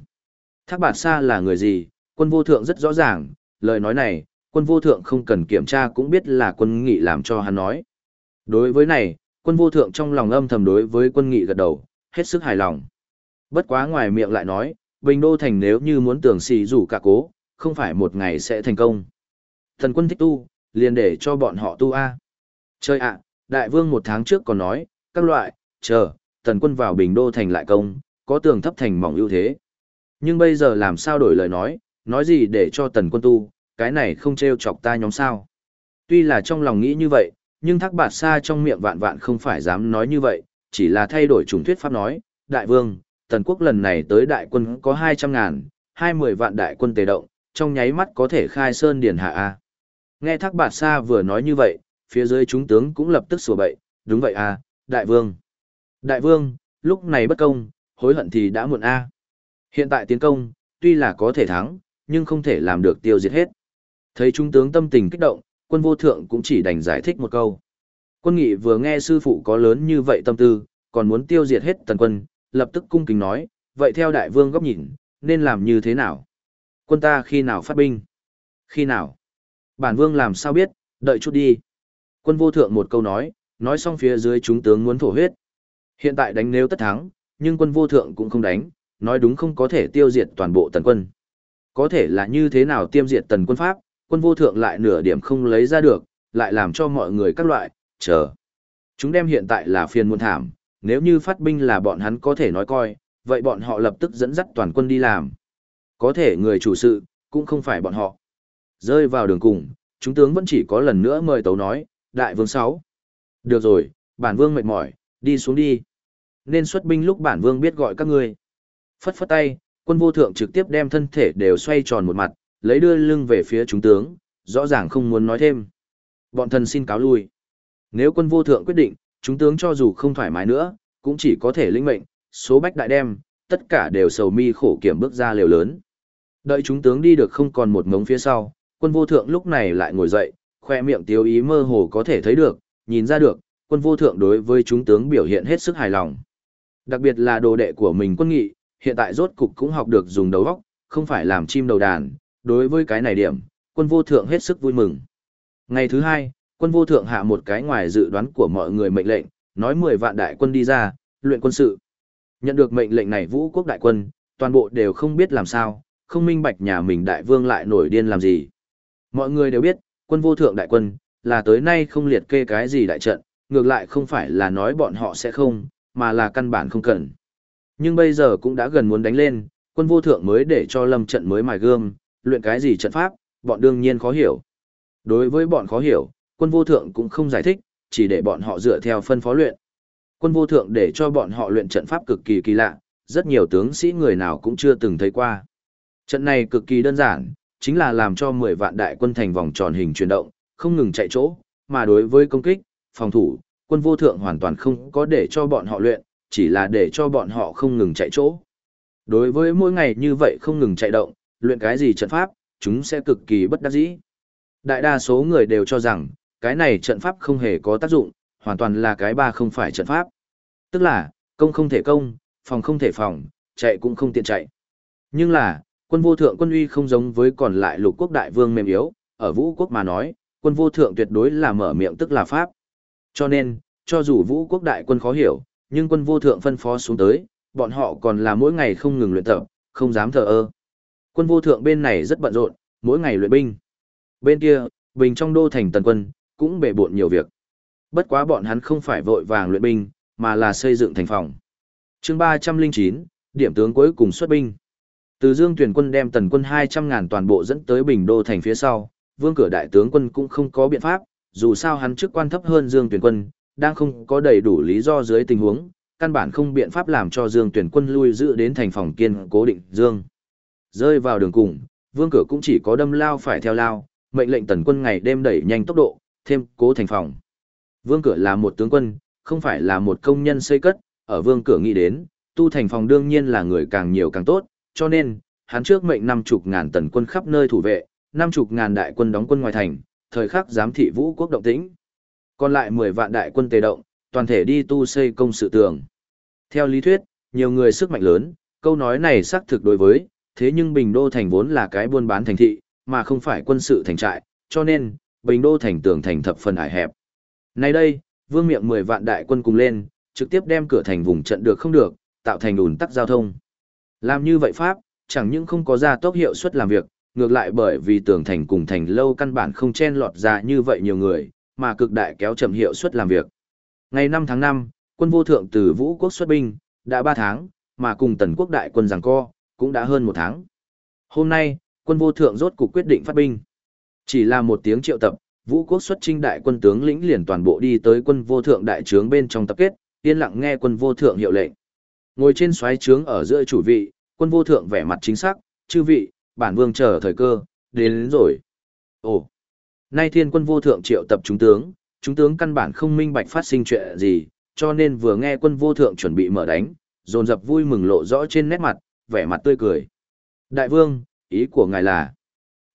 Thác bạt xa là người gì, quân vô thượng rất rõ ràng, lời nói này, quân vô thượng không cần kiểm tra cũng biết là quân nghị làm cho hắn nói. Đối với này, quân vô thượng trong lòng âm thầm đối với quân nghị gật đầu, hết sức hài lòng. Bất quá ngoài miệng lại nói, Bình Đô Thành nếu như muốn tưởng xì rủ cả cố, không phải một ngày sẽ thành công. Thần quân thích tu, liền để cho bọn họ tu A. Chơi ạ, đại vương một tháng trước còn nói, các loại, chờ, thần quân vào Bình Đô Thành lại công, có tường thấp thành mỏng ưu thế. Nhưng bây giờ làm sao đổi lời nói, nói gì để cho tần quân tu, cái này không trêu chọc ta nhóm sao. Tuy là trong lòng nghĩ như vậy, nhưng thác bạt xa trong miệng vạn vạn không phải dám nói như vậy, chỉ là thay đổi trùng thuyết pháp nói, đại vương, tần quốc lần này tới đại quân có 200 ngàn, 20 vạn đại quân tề động, trong nháy mắt có thể khai sơn điển hạ A. Nghe thác bạt xa vừa nói như vậy, phía dưới chúng tướng cũng lập tức sủa bậy, đúng vậy A, đại vương. Đại vương, lúc này bất công, hối hận thì đã muộn A. Hiện tại tiến công, tuy là có thể thắng, nhưng không thể làm được tiêu diệt hết. Thấy trung tướng tâm tình kích động, quân vô thượng cũng chỉ đành giải thích một câu. Quân nghị vừa nghe sư phụ có lớn như vậy tâm tư, còn muốn tiêu diệt hết tần quân, lập tức cung kính nói, vậy theo đại vương góc nhìn, nên làm như thế nào? Quân ta khi nào phát binh? Khi nào? Bản vương làm sao biết, đợi chút đi. Quân vô thượng một câu nói, nói xong phía dưới chúng tướng muốn thổ huyết. Hiện tại đánh nếu tất thắng, nhưng quân vô thượng cũng không đánh, nói đúng không có thể tiêu diệt toàn bộ tần quân. Có thể là như thế nào tiêm diệt tần quân Pháp, quân vô thượng lại nửa điểm không lấy ra được, lại làm cho mọi người các loại, chờ. Chúng đem hiện tại là phiền muôn thảm, nếu như phát binh là bọn hắn có thể nói coi, vậy bọn họ lập tức dẫn dắt toàn quân đi làm. Có thể người chủ sự, cũng không phải bọn họ. Rơi vào đường cùng, chúng tướng vẫn chỉ có lần nữa mời tấu nói, đại vương sáu. Được rồi, bản vương mệt mỏi, đi xuống đi. Nên xuất binh lúc bản vương biết gọi các ngươi. Phất phất tay, quân vô thượng trực tiếp đem thân thể đều xoay tròn một mặt, lấy đưa lưng về phía chúng tướng, rõ ràng không muốn nói thêm. Bọn thần xin cáo lui. Nếu quân vô thượng quyết định, chúng tướng cho dù không thoải mái nữa, cũng chỉ có thể lĩnh mệnh, số bách đại đem, tất cả đều sầu mi khổ kiểm bước ra liều lớn. Đợi chúng tướng đi được không còn một ngống phía sau, quân vô thượng lúc này lại ngồi dậy, khoe miệng tiêu ý mơ hồ có thể thấy được, nhìn ra được, quân vô thượng đối với chúng tướng biểu hiện hết sức hài lòng. Đặc biệt là đồ đệ của mình quân nghị, hiện tại rốt cục cũng học được dùng đầu óc, không phải làm chim đầu đàn, đối với cái này điểm, quân vô thượng hết sức vui mừng. Ngày thứ hai, quân vô thượng hạ một cái ngoài dự đoán của mọi người mệnh lệnh, nói 10 vạn đại quân đi ra, luyện quân sự. Nhận được mệnh lệnh này vũ quốc đại quân, toàn bộ đều không biết làm sao, không minh bạch nhà mình đại vương lại nổi điên làm gì. Mọi người đều biết, quân vô thượng đại quân, là tới nay không liệt kê cái gì đại trận, ngược lại không phải là nói bọn họ sẽ không, mà là căn bản không cần. Nhưng bây giờ cũng đã gần muốn đánh lên, quân vô thượng mới để cho lâm trận mới mài gươm, luyện cái gì trận pháp, bọn đương nhiên khó hiểu. Đối với bọn khó hiểu, quân vô thượng cũng không giải thích, chỉ để bọn họ dựa theo phân phó luyện. Quân vô thượng để cho bọn họ luyện trận pháp cực kỳ kỳ lạ, rất nhiều tướng sĩ người nào cũng chưa từng thấy qua. Trận này cực kỳ đơn giản, chính là làm cho 10 vạn đại quân thành vòng tròn hình chuyển động, không ngừng chạy chỗ, mà đối với công kích, phòng thủ, quân vô thượng hoàn toàn không có để cho bọn họ luyện, chỉ là để cho bọn họ không ngừng chạy chỗ. Đối với mỗi ngày như vậy không ngừng chạy động, luyện cái gì trận pháp, chúng sẽ cực kỳ bất đắc dĩ. Đại đa số người đều cho rằng, cái này trận pháp không hề có tác dụng, hoàn toàn là cái ba không phải trận pháp. Tức là, công không thể công, phòng không thể phòng, chạy cũng không tiện chạy. Nhưng là, quân vô thượng quân uy không giống với còn lại lục quốc đại vương mềm yếu, ở vũ quốc mà nói, quân vô thượng tuyệt đối là mở miệng tức là pháp. Cho nên, cho dù vũ quốc đại quân khó hiểu, nhưng quân vô thượng phân phó xuống tới, bọn họ còn là mỗi ngày không ngừng luyện tập, không dám thờ ơ. Quân vô thượng bên này rất bận rộn, mỗi ngày luyện binh. Bên kia, bình trong đô thành tần quân, cũng bể bộn nhiều việc. Bất quá bọn hắn không phải vội vàng luyện binh, mà là xây dựng thành phòng. chương 309, điểm tướng cuối cùng xuất binh. Từ Dương tuyển quân đem tần quân 200 ngàn toàn bộ dẫn tới Bình Đô thành phía sau, vương cửa đại tướng quân cũng không có biện pháp, dù sao hắn chức quan thấp hơn Dương tuyển quân, đang không có đầy đủ lý do dưới tình huống, căn bản không biện pháp làm cho Dương tuyển quân lui giữ đến thành phòng kiên cố định Dương. Rơi vào đường cùng, vương cửa cũng chỉ có đâm lao phải theo lao, mệnh lệnh tần quân ngày đêm đẩy nhanh tốc độ, thêm cố thành phòng. Vương cửa là một tướng quân, không phải là một công nhân xây cất, ở vương cửa nghĩ đến, tu thành phòng đương nhiên là người càng nhiều càng tốt, cho nên, hắn trước mệnh năm chục ngàn tần quân khắp nơi thủ vệ, năm chục ngàn đại quân đóng quân ngoài thành, thời khắc giám thị vũ quốc động tĩnh. Còn lại 10 vạn đại quân tề động, toàn thể đi tu xây công sự tường. Theo lý thuyết, nhiều người sức mạnh lớn, câu nói này xác thực đối với, thế nhưng Bình Đô thành vốn là cái buôn bán thành thị, mà không phải quân sự thành trại, cho nên, Bình Đô thành tường thành thập phần ải hẹp. Nay đây, vương miệng 10 vạn đại quân cùng lên, trực tiếp đem cửa thành vùng trận được không được, tạo thành ủn tắc giao thông. Làm như vậy Pháp, chẳng những không có ra tốc hiệu suất làm việc, ngược lại bởi vì tường thành cùng thành lâu căn bản không chen lọt ra như vậy nhiều người, mà cực đại kéo chậm hiệu suất làm việc. Ngày 5 tháng 5, quân vô thượng từ vũ quốc xuất binh, đã 3 tháng, mà cùng tần quốc đại quân giằng co, cũng đã hơn một tháng. Hôm nay, quân vô thượng rốt cục quyết định phát binh. Chỉ là một tiếng triệu tập, vũ quốc xuất trinh đại quân tướng lĩnh liền toàn bộ đi tới quân vô thượng đại trướng bên trong tập kết, yên lặng nghe quân vô thượng hiệu lệnh. Ngồi trên xoáy trướng ở giữa chủ vị, quân vô thượng vẻ mặt chính xác, chư vị, bản vương chờ thời cơ, đến, đến rồi. Ồ, nay thiên quân vô thượng triệu tập chúng tướng, chúng tướng căn bản không minh bạch phát sinh chuyện gì, cho nên vừa nghe quân vô thượng chuẩn bị mở đánh, dồn dập vui mừng lộ rõ trên nét mặt, vẻ mặt tươi cười. Đại vương, ý của ngài là,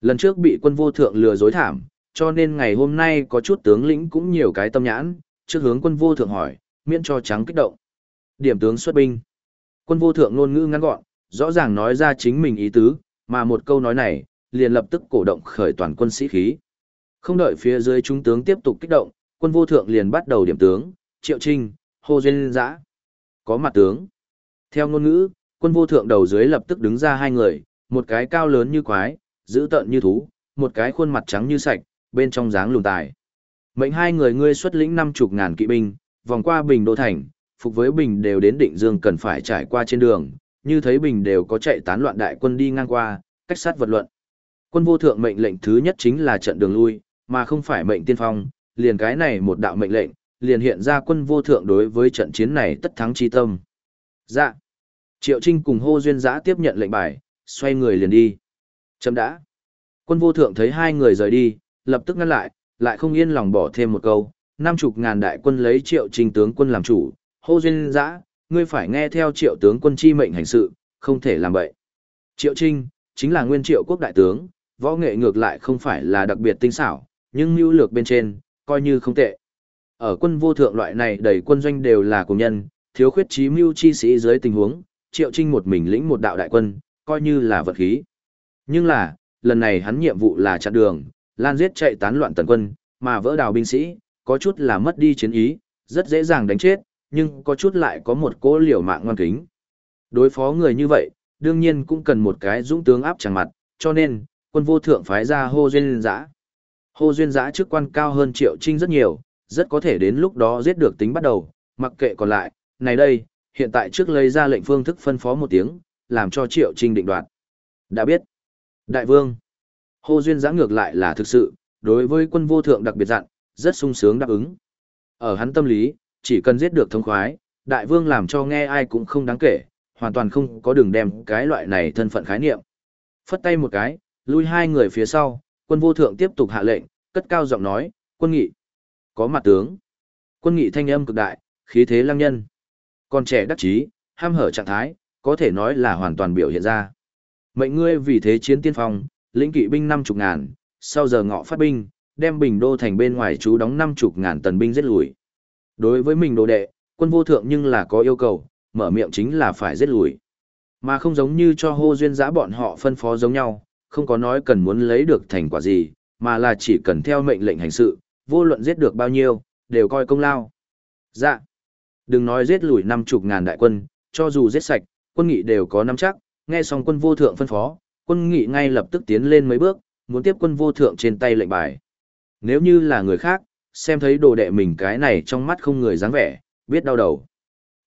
lần trước bị quân vô thượng lừa dối thảm, cho nên ngày hôm nay có chút tướng lĩnh cũng nhiều cái tâm nhãn, trước hướng quân vô thượng hỏi, miễn cho trắng kích động. Điểm tướng xuất binh. Quân vô thượng ngôn ngữ ngắn gọn, rõ ràng nói ra chính mình ý tứ, mà một câu nói này, liền lập tức cổ động khởi toàn quân sĩ khí. Không đợi phía dưới trung tướng tiếp tục kích động, quân vô thượng liền bắt đầu điểm tướng, triệu trinh, hô duyên giã. Có mặt tướng. Theo ngôn ngữ, quân vô thượng đầu dưới lập tức đứng ra hai người, một cái cao lớn như quái, dữ tợn như thú, một cái khuôn mặt trắng như sạch, bên trong dáng lùn tài. Mệnh hai người ngươi xuất lĩnh năm chục ngàn kỵ binh, vòng qua bình đô thành, phục với Bình đều đến Định Dương cần phải trải qua trên đường, như thấy Bình đều có chạy tán loạn đại quân đi ngang qua, cách sát vật luận. Quân vô thượng mệnh lệnh thứ nhất chính là trận đường lui, mà không phải mệnh tiên phong, liền cái này một đạo mệnh lệnh, liền hiện ra quân vô thượng đối với trận chiến này tất thắng chi tâm. Dạ. Triệu Trinh cùng hô duyên giã tiếp nhận lệnh bài, xoay người liền đi. Chấm đã. Quân vô thượng thấy hai người rời đi, lập tức ngăn lại, lại không yên lòng bỏ thêm một câu. Năm chục ngàn đại quân lấy triệu trinh tướng quân làm chủ, hô duyên giã, ngươi phải nghe theo triệu tướng quân chi mệnh hành sự, không thể làm vậy. Triệu trinh, chính là nguyên triệu quốc đại tướng, võ nghệ ngược lại không phải là đặc biệt tinh xảo, nhưng mưu lược bên trên, coi như không tệ. Ở quân vô thượng loại này đầy quân doanh đều là cùng nhân, thiếu khuyết trí mưu chi sĩ dưới tình huống, triệu trinh một mình lĩnh một đạo đại quân, coi như là vật khí. Nhưng là, lần này hắn nhiệm vụ là chặn đường, lan giết chạy tán loạn tần quân, mà vỡ đào binh sĩ, có chút là mất đi chiến ý, rất dễ dàng đánh chết, nhưng có chút lại có một cố liều mạng ngoan kính. Đối phó người như vậy, đương nhiên cũng cần một cái dũng tướng áp chẳng mặt, cho nên, quân vô thượng phái ra hô duyên giã. Hô duyên giã chức quan cao hơn triệu trinh rất nhiều, rất có thể đến lúc đó giết được tính bắt đầu, mặc kệ còn lại, này đây, hiện tại trước lấy ra lệnh phương thức phân phó một tiếng, làm cho triệu trinh định đoạt. Đã biết. Đại vương. Hô duyên giã ngược lại là thực sự, đối với quân vô thượng đặc biệt dặn, rất sung sướng đáp ứng. Ở hắn tâm lý, chỉ cần giết được thông khoái, đại vương làm cho nghe ai cũng không đáng kể, hoàn toàn không có đường đem cái loại này thân phận khái niệm. Phất tay một cái, lui hai người phía sau, quân vô thượng tiếp tục hạ lệnh, cất cao giọng nói, quân nghị. Có mặt tướng. Quân nghị thanh âm cực đại, khí thế lăng nhân. Còn trẻ đắc chí, ham hở trạng thái, có thể nói là hoàn toàn biểu hiện ra. Mệnh ngươi vì thế chiến tiên phong, lĩnh kỵ binh năm chục ngàn, sau giờ ngọ phát binh, đem bình đô thành bên ngoài chú đóng năm chục ngàn tần binh giết lùi. Đối với mình đồ đệ, quân vô thượng nhưng là có yêu cầu, mở miệng chính là phải giết lùi. Mà không giống như cho hô duyên giã bọn họ phân phó giống nhau, không có nói cần muốn lấy được thành quả gì, mà là chỉ cần theo mệnh lệnh hành sự, vô luận giết được bao nhiêu, đều coi công lao. Dạ. Đừng nói giết lùi năm chục ngàn đại quân, cho dù giết sạch, quân nghị đều có nắm chắc, nghe xong quân vô thượng phân phó, quân nghị ngay lập tức tiến lên mấy bước, muốn tiếp quân vô thượng trên tay lệnh bài. Nếu như là người khác, xem thấy đồ đệ mình cái này trong mắt không người dáng vẻ, biết đau đầu.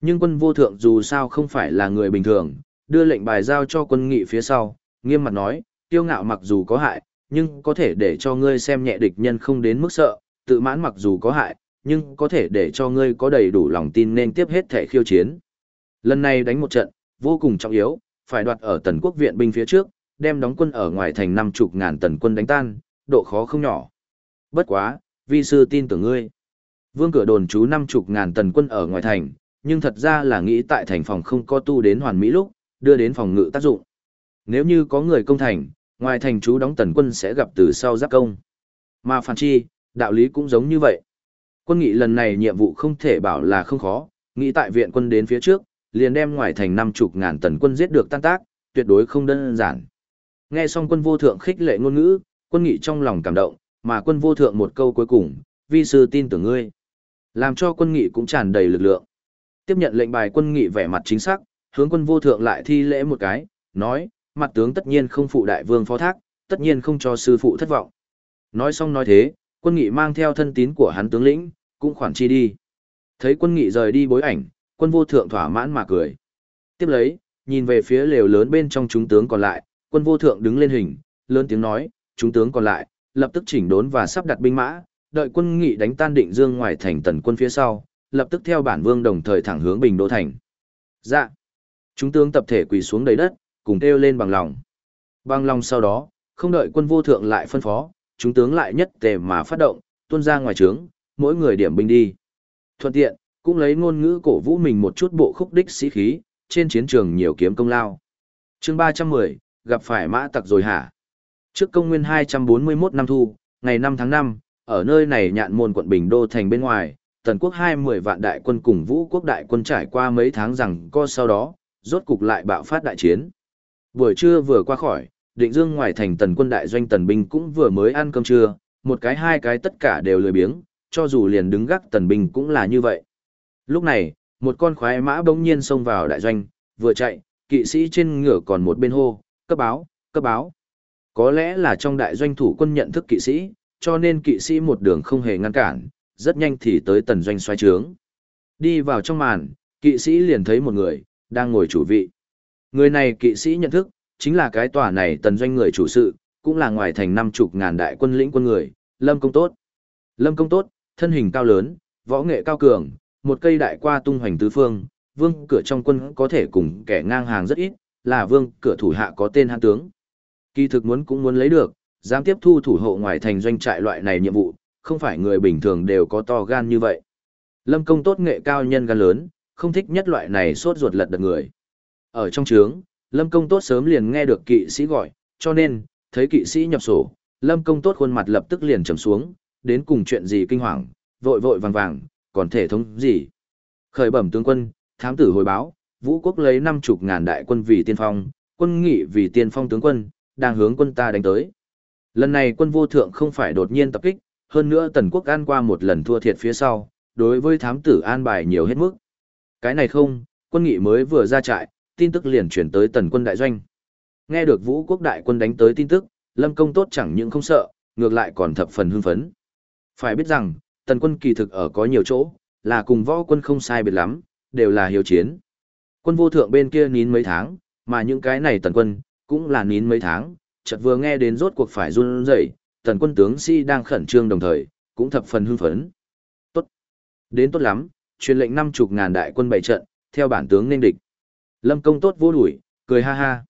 Nhưng quân vô thượng dù sao không phải là người bình thường, đưa lệnh bài giao cho quân nghị phía sau, nghiêm mặt nói, tiêu ngạo mặc dù có hại, nhưng có thể để cho ngươi xem nhẹ địch nhân không đến mức sợ, tự mãn mặc dù có hại, nhưng có thể để cho ngươi có đầy đủ lòng tin nên tiếp hết thể khiêu chiến. Lần này đánh một trận, vô cùng trọng yếu, phải đoạt ở tần quốc viện binh phía trước, đem đóng quân ở ngoài thành năm chục ngàn tần quân đánh tan, độ khó không nhỏ. Bất quá, vi sư tin tưởng ngươi. Vương cửa đồn trú năm chục ngàn tần quân ở ngoài thành, nhưng thật ra là nghĩ tại thành phòng không có tu đến hoàn mỹ lúc, đưa đến phòng ngự tác dụng. Nếu như có người công thành, ngoài thành trú đóng tần quân sẽ gặp từ sau giáp công. Mà phản chi, đạo lý cũng giống như vậy. Quân nghị lần này nhiệm vụ không thể bảo là không khó, nghĩ tại viện quân đến phía trước, liền đem ngoài thành năm chục ngàn tần quân giết được tan tác, tuyệt đối không đơn giản. Nghe xong quân vô thượng khích lệ ngôn ngữ, quân nghị trong lòng cảm động, mà quân vô thượng một câu cuối cùng, vi sư tin tưởng ngươi. Làm cho quân nghị cũng tràn đầy lực lượng. Tiếp nhận lệnh bài quân nghị vẻ mặt chính xác, hướng quân vô thượng lại thi lễ một cái, nói, mặt tướng tất nhiên không phụ đại vương phó thác, tất nhiên không cho sư phụ thất vọng. Nói xong nói thế, quân nghị mang theo thân tín của hắn tướng lĩnh, cũng khoản chi đi. Thấy quân nghị rời đi bối ảnh, quân vô thượng thỏa mãn mà cười. Tiếp lấy, nhìn về phía lều lớn bên trong chúng tướng còn lại, quân vô thượng đứng lên hình, lớn tiếng nói, chúng tướng còn lại, lập tức chỉnh đốn và sắp đặt binh mã, đợi quân nghị đánh tan định dương ngoài thành tần quân phía sau, lập tức theo bản vương đồng thời thẳng hướng bình đô thành. Dạ. Chúng tướng tập thể quỳ xuống đầy đất, cùng kêu lên bằng lòng. Bằng lòng sau đó, không đợi quân vô thượng lại phân phó, chúng tướng lại nhất tề mà phát động, tuôn ra ngoài trướng, mỗi người điểm binh đi. Thuận tiện, cũng lấy ngôn ngữ cổ vũ mình một chút bộ khúc đích sĩ khí, trên chiến trường nhiều kiếm công lao. chương 310, gặp phải mã tặc rồi hả? Trước công nguyên 241 năm thu, ngày 5 tháng 5, ở nơi này nhạn môn quận Bình Đô thành bên ngoài, tần quốc 20 vạn đại quân cùng vũ quốc đại quân trải qua mấy tháng rằng co sau đó, rốt cục lại bạo phát đại chiến. Buổi trưa vừa qua khỏi, định dương ngoài thành tần quân đại doanh tần binh cũng vừa mới ăn cơm trưa, một cái hai cái tất cả đều lười biếng, cho dù liền đứng gác tần binh cũng là như vậy. Lúc này, một con khoái mã bỗng nhiên xông vào đại doanh, vừa chạy, kỵ sĩ trên ngựa còn một bên hô, cấp báo, cấp báo. Có lẽ là trong đại doanh thủ quân nhận thức kỵ sĩ, cho nên kỵ sĩ một đường không hề ngăn cản, rất nhanh thì tới tần doanh xoay trướng. Đi vào trong màn, Kỵ sĩ liền thấy một người, đang ngồi chủ vị. Người này kỵ sĩ nhận thức, chính là cái tòa này tần doanh người chủ sự, cũng là ngoài thành năm chục ngàn đại quân lĩnh quân người, Lâm Công Tốt. Lâm Công Tốt, thân hình cao lớn, võ nghệ cao cường, một cây đại qua tung hoành tứ phương, vương cửa trong quân có thể cùng kẻ ngang hàng rất ít, là vương cửa thủ hạ có tên hãn tướng. Kỳ thực muốn cũng muốn lấy được, dám tiếp thu thủ hộ ngoài thành doanh trại loại này nhiệm vụ, không phải người bình thường đều có to gan như vậy. Lâm công tốt nghệ cao nhân gan lớn, không thích nhất loại này sốt ruột lật đật người. Ở trong trướng, Lâm công tốt sớm liền nghe được kỵ sĩ gọi, cho nên, thấy kỵ sĩ nhập sổ, Lâm công tốt khuôn mặt lập tức liền trầm xuống, đến cùng chuyện gì kinh hoàng, vội vội vàng vàng, còn thể thống gì. Khởi bẩm tướng quân, thám tử hồi báo, vũ quốc lấy năm chục ngàn đại quân vì tiên phong, quân nghị vì tiên phong tướng quân, đang hướng quân ta đánh tới. Lần này quân vô thượng không phải đột nhiên tập kích, hơn nữa tần quốc an qua một lần thua thiệt phía sau, đối với thám tử an bài nhiều hết mức. Cái này không, quân nghị mới vừa ra trại, tin tức liền chuyển tới tần quân đại doanh. Nghe được vũ quốc đại quân đánh tới tin tức, lâm công tốt chẳng những không sợ, ngược lại còn thập phần hưng phấn. Phải biết rằng, tần quân kỳ thực ở có nhiều chỗ, là cùng võ quân không sai biệt lắm, đều là hiếu chiến. Quân vô thượng bên kia nín mấy tháng, mà những cái này tần quân, cũng là nín mấy tháng, chợt vừa nghe đến rốt cuộc phải run rẩy, tần quân tướng si đang khẩn trương đồng thời, cũng thập phần hưng phấn. Tốt. Đến tốt lắm, truyền lệnh năm chục ngàn đại quân bày trận, theo bản tướng nên địch. Lâm công tốt vô đuổi, cười ha ha.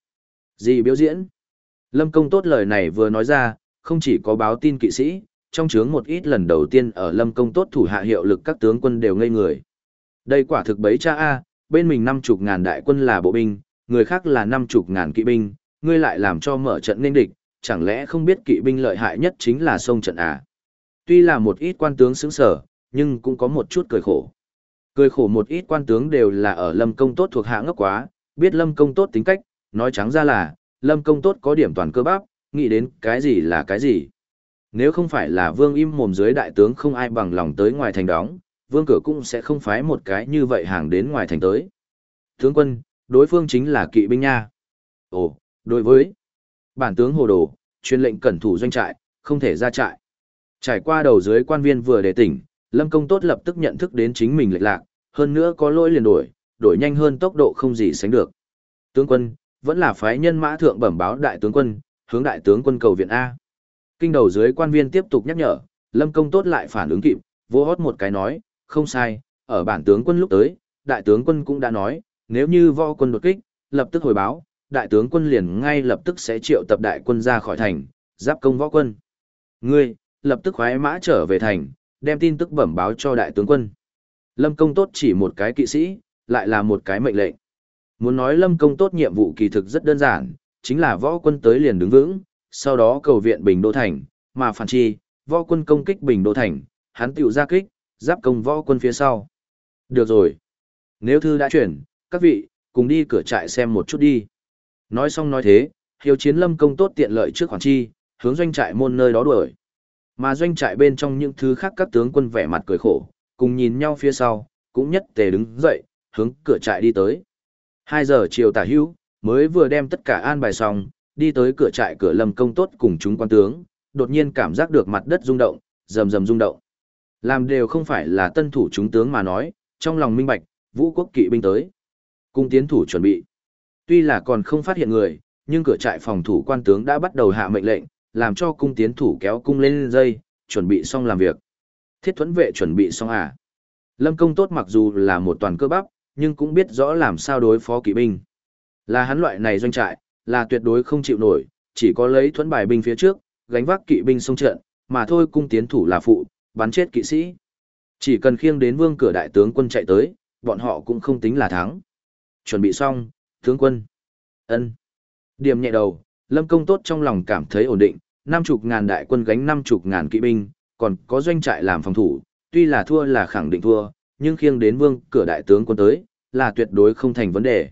Gì biểu diễn? Lâm công tốt lời này vừa nói ra, không chỉ có báo tin kỵ sĩ, trong chướng một ít lần đầu tiên ở lâm công tốt thủ hạ hiệu lực các tướng quân đều ngây người. Đây quả thực bấy cha A, bên mình năm chục ngàn đại quân là bộ binh, người khác là năm chục ngàn kỵ binh, ngươi lại làm cho mở trận nên địch, chẳng lẽ không biết kỵ binh lợi hại nhất chính là sông trận à? Tuy là một ít quan tướng xứng sở, nhưng cũng có một chút cười khổ. Cười khổ một ít quan tướng đều là ở lâm công tốt thuộc hạ ngốc quá, biết lâm công tốt tính cách, nói trắng ra là, lâm công tốt có điểm toàn cơ bắp, nghĩ đến cái gì là cái gì. Nếu không phải là vương im mồm dưới đại tướng không ai bằng lòng tới ngoài thành đóng, vương cửa cũng sẽ không phái một cái như vậy hàng đến ngoài thành tới. Tướng quân, đối phương chính là kỵ binh nha. Ồ, đối với bản tướng hồ đồ, truyền lệnh cẩn thủ doanh trại, không thể ra trại. Trải qua đầu dưới quan viên vừa đề tỉnh, Lâm Công Tốt lập tức nhận thức đến chính mình lệch lạc, hơn nữa có lỗi liền đổi, đổi nhanh hơn tốc độ không gì sánh được. Tướng quân, vẫn là phái nhân mã thượng bẩm báo đại tướng quân, hướng đại tướng quân cầu viện A. Kinh đầu dưới quan viên tiếp tục nhắc nhở, Lâm Công Tốt lại phản ứng kịp, vô hót một cái nói, không sai, ở bản tướng quân lúc tới, đại tướng quân cũng đã nói, nếu như võ quân đột kích, lập tức hồi báo, đại tướng quân liền ngay lập tức sẽ triệu tập đại quân ra khỏi thành, giáp công võ quân. Ngươi, lập tức khoái mã trở về thành, đem tin tức bẩm báo cho đại tướng quân. Lâm công tốt chỉ một cái kỵ sĩ, lại là một cái mệnh lệnh. Muốn nói lâm công tốt nhiệm vụ kỳ thực rất đơn giản, chính là võ quân tới liền đứng vững, sau đó cầu viện Bình Đô Thành, mà phản chi, võ quân công kích Bình Đô Thành, hắn tiểu ra kích, giáp công võ quân phía sau. Được rồi. Nếu thư đã chuyển, các vị, cùng đi cửa trại xem một chút đi. Nói xong nói thế, hiếu chiến lâm công tốt tiện lợi trước khoản chi, hướng doanh trại môn nơi đó đuổi. Mà doanh trại bên trong những thứ khác các tướng quân vẻ mặt cười khổ, cùng nhìn nhau phía sau, cũng nhất tề đứng dậy, hướng cửa trại đi tới. Hai giờ chiều tả hữu, mới vừa đem tất cả an bài xong, đi tới cửa trại cửa lâm công tốt cùng chúng quan tướng, đột nhiên cảm giác được mặt đất rung động, rầm rầm rung động. Làm đều không phải là tân thủ chúng tướng mà nói, trong lòng minh bạch, vũ quốc kỵ binh tới. Cung tiến thủ chuẩn bị. Tuy là còn không phát hiện người, nhưng cửa trại phòng thủ quan tướng đã bắt đầu hạ mệnh lệnh, làm cho cung tiến thủ kéo cung lên dây, chuẩn bị xong làm việc. Thiết thuẫn vệ chuẩn bị xong à. Lâm công tốt mặc dù là một toàn cơ bắp, nhưng cũng biết rõ làm sao đối phó kỵ binh. Là hắn loại này doanh trại, là tuyệt đối không chịu nổi, chỉ có lấy thuẫn bài binh phía trước, gánh vác kỵ binh xông trận, mà thôi cung tiến thủ là phụ, bắn chết kỵ sĩ. Chỉ cần khiêng đến vương cửa đại tướng quân chạy tới, bọn họ cũng không tính là thắng. Chuẩn bị xong, tướng quân. ân Điểm nhẹ đầu, lâm công tốt trong lòng cảm thấy ổn định, năm chục ngàn đại quân gánh năm chục ngàn kỵ binh, còn có doanh trại làm phòng thủ, tuy là thua là khẳng định thua, nhưng khiêng đến vương cửa đại tướng quân tới, là tuyệt đối không thành vấn đề.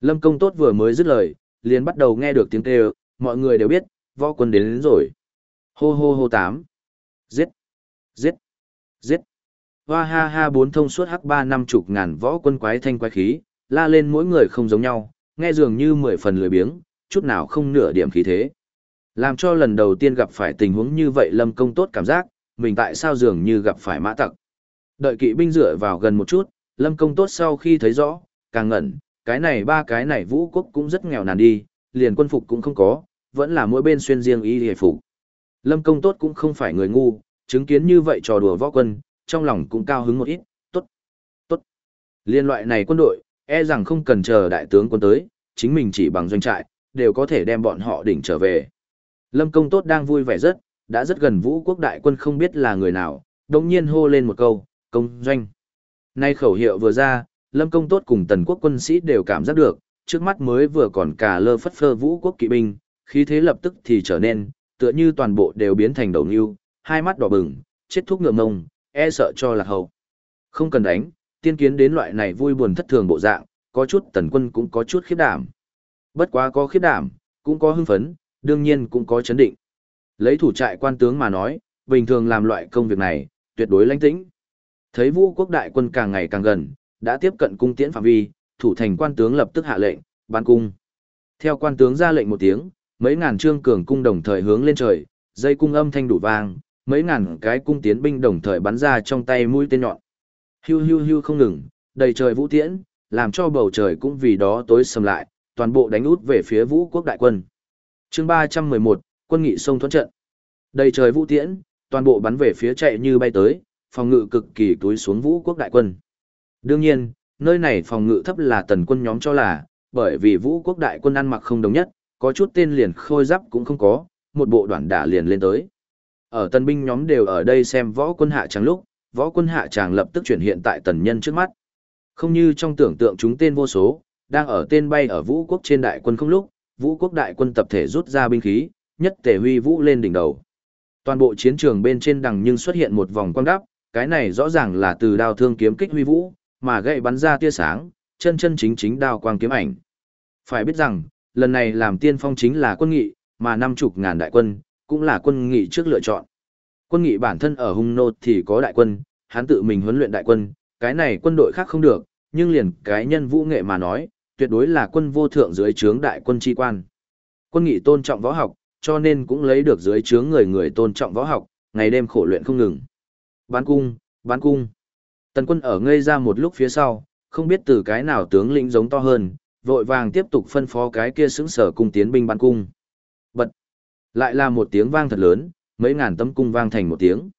Lâm công tốt vừa mới dứt lời, liền bắt đầu nghe được tiếng kêu, mọi người đều biết, võ quân đến, đến rồi. Hô hô hô tám. Giết. Giết. Giết. Hoa ha ha bốn thông suốt hắc ba năm chục ngàn võ quân quái thanh quái khí, la lên mỗi người không giống nhau, nghe dường như mười phần lười biếng, chút nào không nửa điểm khí thế. Làm cho lần đầu tiên gặp phải tình huống như vậy lâm công tốt cảm giác, mình tại sao dường như gặp phải mã tặc. Đợi kỵ binh dựa vào gần một chút, lâm công tốt sau khi thấy rõ, càng ngẩn, cái này ba cái này vũ quốc cũng rất nghèo nàn đi, liền quân phục cũng không có, vẫn là mỗi bên xuyên riêng y hề phục. Lâm công tốt cũng không phải người ngu, chứng kiến như vậy trò đùa võ quân, trong lòng cũng cao hứng một ít, tốt, tốt. Liên loại này quân đội, e rằng không cần chờ đại tướng quân tới, chính mình chỉ bằng doanh trại, đều có thể đem bọn họ đỉnh trở về. Lâm công tốt đang vui vẻ rất, đã rất gần vũ quốc đại quân không biết là người nào, đồng nhiên hô lên một câu, công doanh. Nay khẩu hiệu vừa ra, lâm công tốt cùng tần quốc quân sĩ đều cảm giác được, trước mắt mới vừa còn cả lơ phất phơ vũ quốc kỵ binh, khí thế lập tức thì trở nên, tựa như toàn bộ đều biến thành đầu nhưu, hai mắt đỏ bừng, chết thuốc ngựa mông, e sợ cho lạc hậu. Không cần đánh, tiên kiến đến loại này vui buồn thất thường bộ dạng, có chút tần quân cũng có chút khiếp đảm. Bất quá có khiếp đảm, cũng có hưng phấn, đương nhiên cũng có chấn định. Lấy thủ trại quan tướng mà nói, bình thường làm loại công việc này, tuyệt đối lãnh tĩnh. Thấy vũ quốc đại quân càng ngày càng gần, đã tiếp cận cung tiễn phạm vi, thủ thành quan tướng lập tức hạ lệnh, ban cung. Theo quan tướng ra lệnh một tiếng, mấy ngàn trương cường cung đồng thời hướng lên trời, dây cung âm thanh đủ vang, mấy ngàn cái cung tiến binh đồng thời bắn ra trong tay mũi tên nhọn. Hiu hiu hiu không ngừng, đầy trời vũ tiễn, làm cho bầu trời cũng vì đó tối sầm lại, toàn bộ đánh út về phía vũ quốc đại quân. chương 311, quân nghị sông thuẫn trận. Đầy trời vũ tiễn, toàn bộ bắn về phía chạy như bay tới, phòng ngự cực kỳ túi xuống vũ quốc đại quân. Đương nhiên, nơi này phòng ngự thấp là tần quân nhóm cho là, bởi vì vũ quốc đại quân ăn mặc không đồng nhất, có chút tên liền khôi giáp cũng không có, một bộ đoạn đả liền lên tới. Ở tần binh nhóm đều ở đây xem võ quân hạ tràng lúc, võ quân hạ tràng lập tức chuyển hiện tại tần nhân trước mắt. Không như trong tưởng tượng chúng tên vô số, đang ở tên bay ở vũ quốc trên đại quân không lúc, vũ quốc đại quân tập thể rút ra binh khí, nhất tề huy vũ lên đỉnh đầu. Toàn bộ chiến trường bên trên đằng nhưng xuất hiện một vòng quang đắp, cái này rõ ràng là từ đao thương kiếm kích huy vũ, mà gậy bắn ra tia sáng, chân chân chính chính đao quang kiếm ảnh. Phải biết rằng, lần này làm tiên phong chính là quân nghị, mà năm chục ngàn đại quân, cũng là quân nghị trước lựa chọn. Quân nghị bản thân ở hung nô thì có đại quân, hắn tự mình huấn luyện đại quân, cái này quân đội khác không được, nhưng liền cái nhân vũ nghệ mà nói, tuyệt đối là quân vô thượng dưới trướng đại quân tri quan. Quân nghị tôn trọng võ học, cho nên cũng lấy được dưới trướng người người tôn trọng võ học, ngày đêm khổ luyện không ngừng. Bán cung, bán cung. Tần quân ở ngây ra một lúc phía sau, không biết từ cái nào tướng lĩnh giống to hơn, vội vàng tiếp tục phân phó cái kia xứng sở cung tiến binh bán cung. Bật. Lại là một tiếng vang thật lớn, mấy ngàn tấm cung vang thành một tiếng.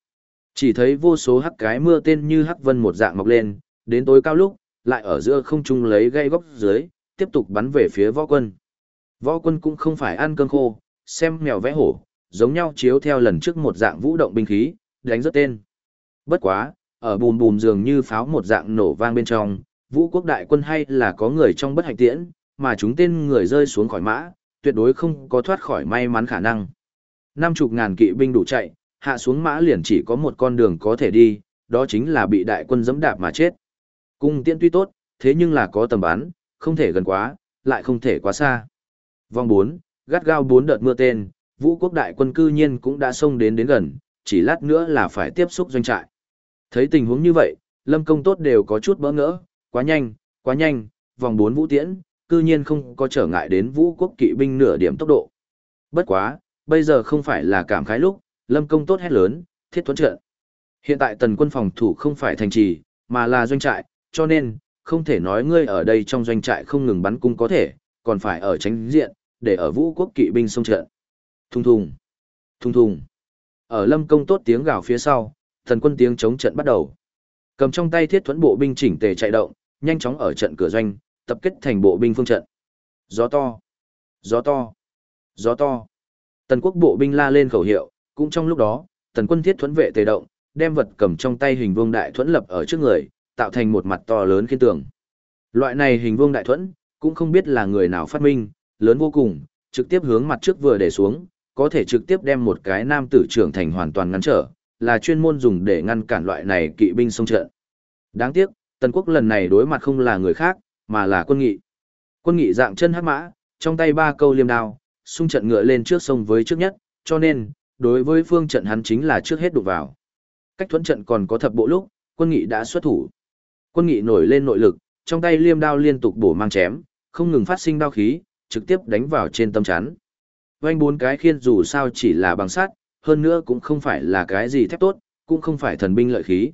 Chỉ thấy vô số hắc cái mưa tên như hắc vân một dạng mọc lên, đến tối cao lúc, lại ở giữa không trung lấy gây góc dưới, tiếp tục bắn về phía võ quân. Võ quân cũng không phải ăn cơm khô, xem mèo vẽ hổ, giống nhau chiếu theo lần trước một dạng vũ động binh khí, đánh rất tên. Bất quá, ở bùm bùm dường như pháo một dạng nổ vang bên trong, vũ quốc đại quân hay là có người trong bất hạnh tiễn, mà chúng tên người rơi xuống khỏi mã, tuyệt đối không có thoát khỏi may mắn khả năng. Năm chục ngàn kỵ binh đủ chạy, hạ xuống mã liền chỉ có một con đường có thể đi, đó chính là bị đại quân dẫm đạp mà chết. Cung tiễn tuy tốt, thế nhưng là có tầm bắn, không thể gần quá, lại không thể quá xa. Vòng 4, gắt gao 4 đợt mưa tên, vũ quốc đại quân cư nhiên cũng đã xông đến đến gần, chỉ lát nữa là phải tiếp xúc doanh trại. Thấy tình huống như vậy, lâm công tốt đều có chút bỡ ngỡ, quá nhanh, quá nhanh, vòng 4 vũ tiễn, cư nhiên không có trở ngại đến vũ quốc kỵ binh nửa điểm tốc độ. Bất quá, bây giờ không phải là cảm khái lúc, lâm công tốt hét lớn, thiết thuẫn trận. Hiện tại tần quân phòng thủ không phải thành trì, mà là doanh trại, cho nên, không thể nói ngươi ở đây trong doanh trại không ngừng bắn cung có thể, còn phải ở tránh diện, để ở vũ quốc kỵ binh xông trận. Thùng thùng, thùng thùng. Ở lâm công tốt tiếng gào phía sau, thần quân tiếng chống trận bắt đầu. Cầm trong tay thiết thuẫn bộ binh chỉnh tề chạy động, nhanh chóng ở trận cửa doanh, tập kết thành bộ binh phương trận. Gió to, gió to, gió to. Tần quốc bộ binh la lên khẩu hiệu, cũng trong lúc đó, tần quân thiết thuẫn vệ tề động, đem vật cầm trong tay hình vuông đại thuẫn lập ở trước người, tạo thành một mặt to lớn khiên tường. Loại này hình vuông đại thuẫn, cũng không biết là người nào phát minh, lớn vô cùng, trực tiếp hướng mặt trước vừa để xuống, có thể trực tiếp đem một cái nam tử trưởng thành hoàn toàn ngăn trở, là chuyên môn dùng để ngăn cản loại này kỵ binh xông trận. Đáng tiếc, Tần Quốc lần này đối mặt không là người khác, mà là quân nghị. Quân nghị dạng chân hắc mã, trong tay ba câu liêm đao, xung trận ngựa lên trước sông với trước nhất, cho nên, đối với phương trận hắn chính là trước hết đụng vào. Cách thuẫn trận còn có thập bộ lúc, quân nghị đã xuất thủ. Quân nghị nổi lên nội lực, trong tay liêm đao liên tục bổ mang chém, không ngừng phát sinh đao khí, trực tiếp đánh vào trên tâm chắn. Vành bốn cái khiên dù sao chỉ là bằng sắt, hơn nữa cũng không phải là cái gì thép tốt, cũng không phải thần binh lợi khí.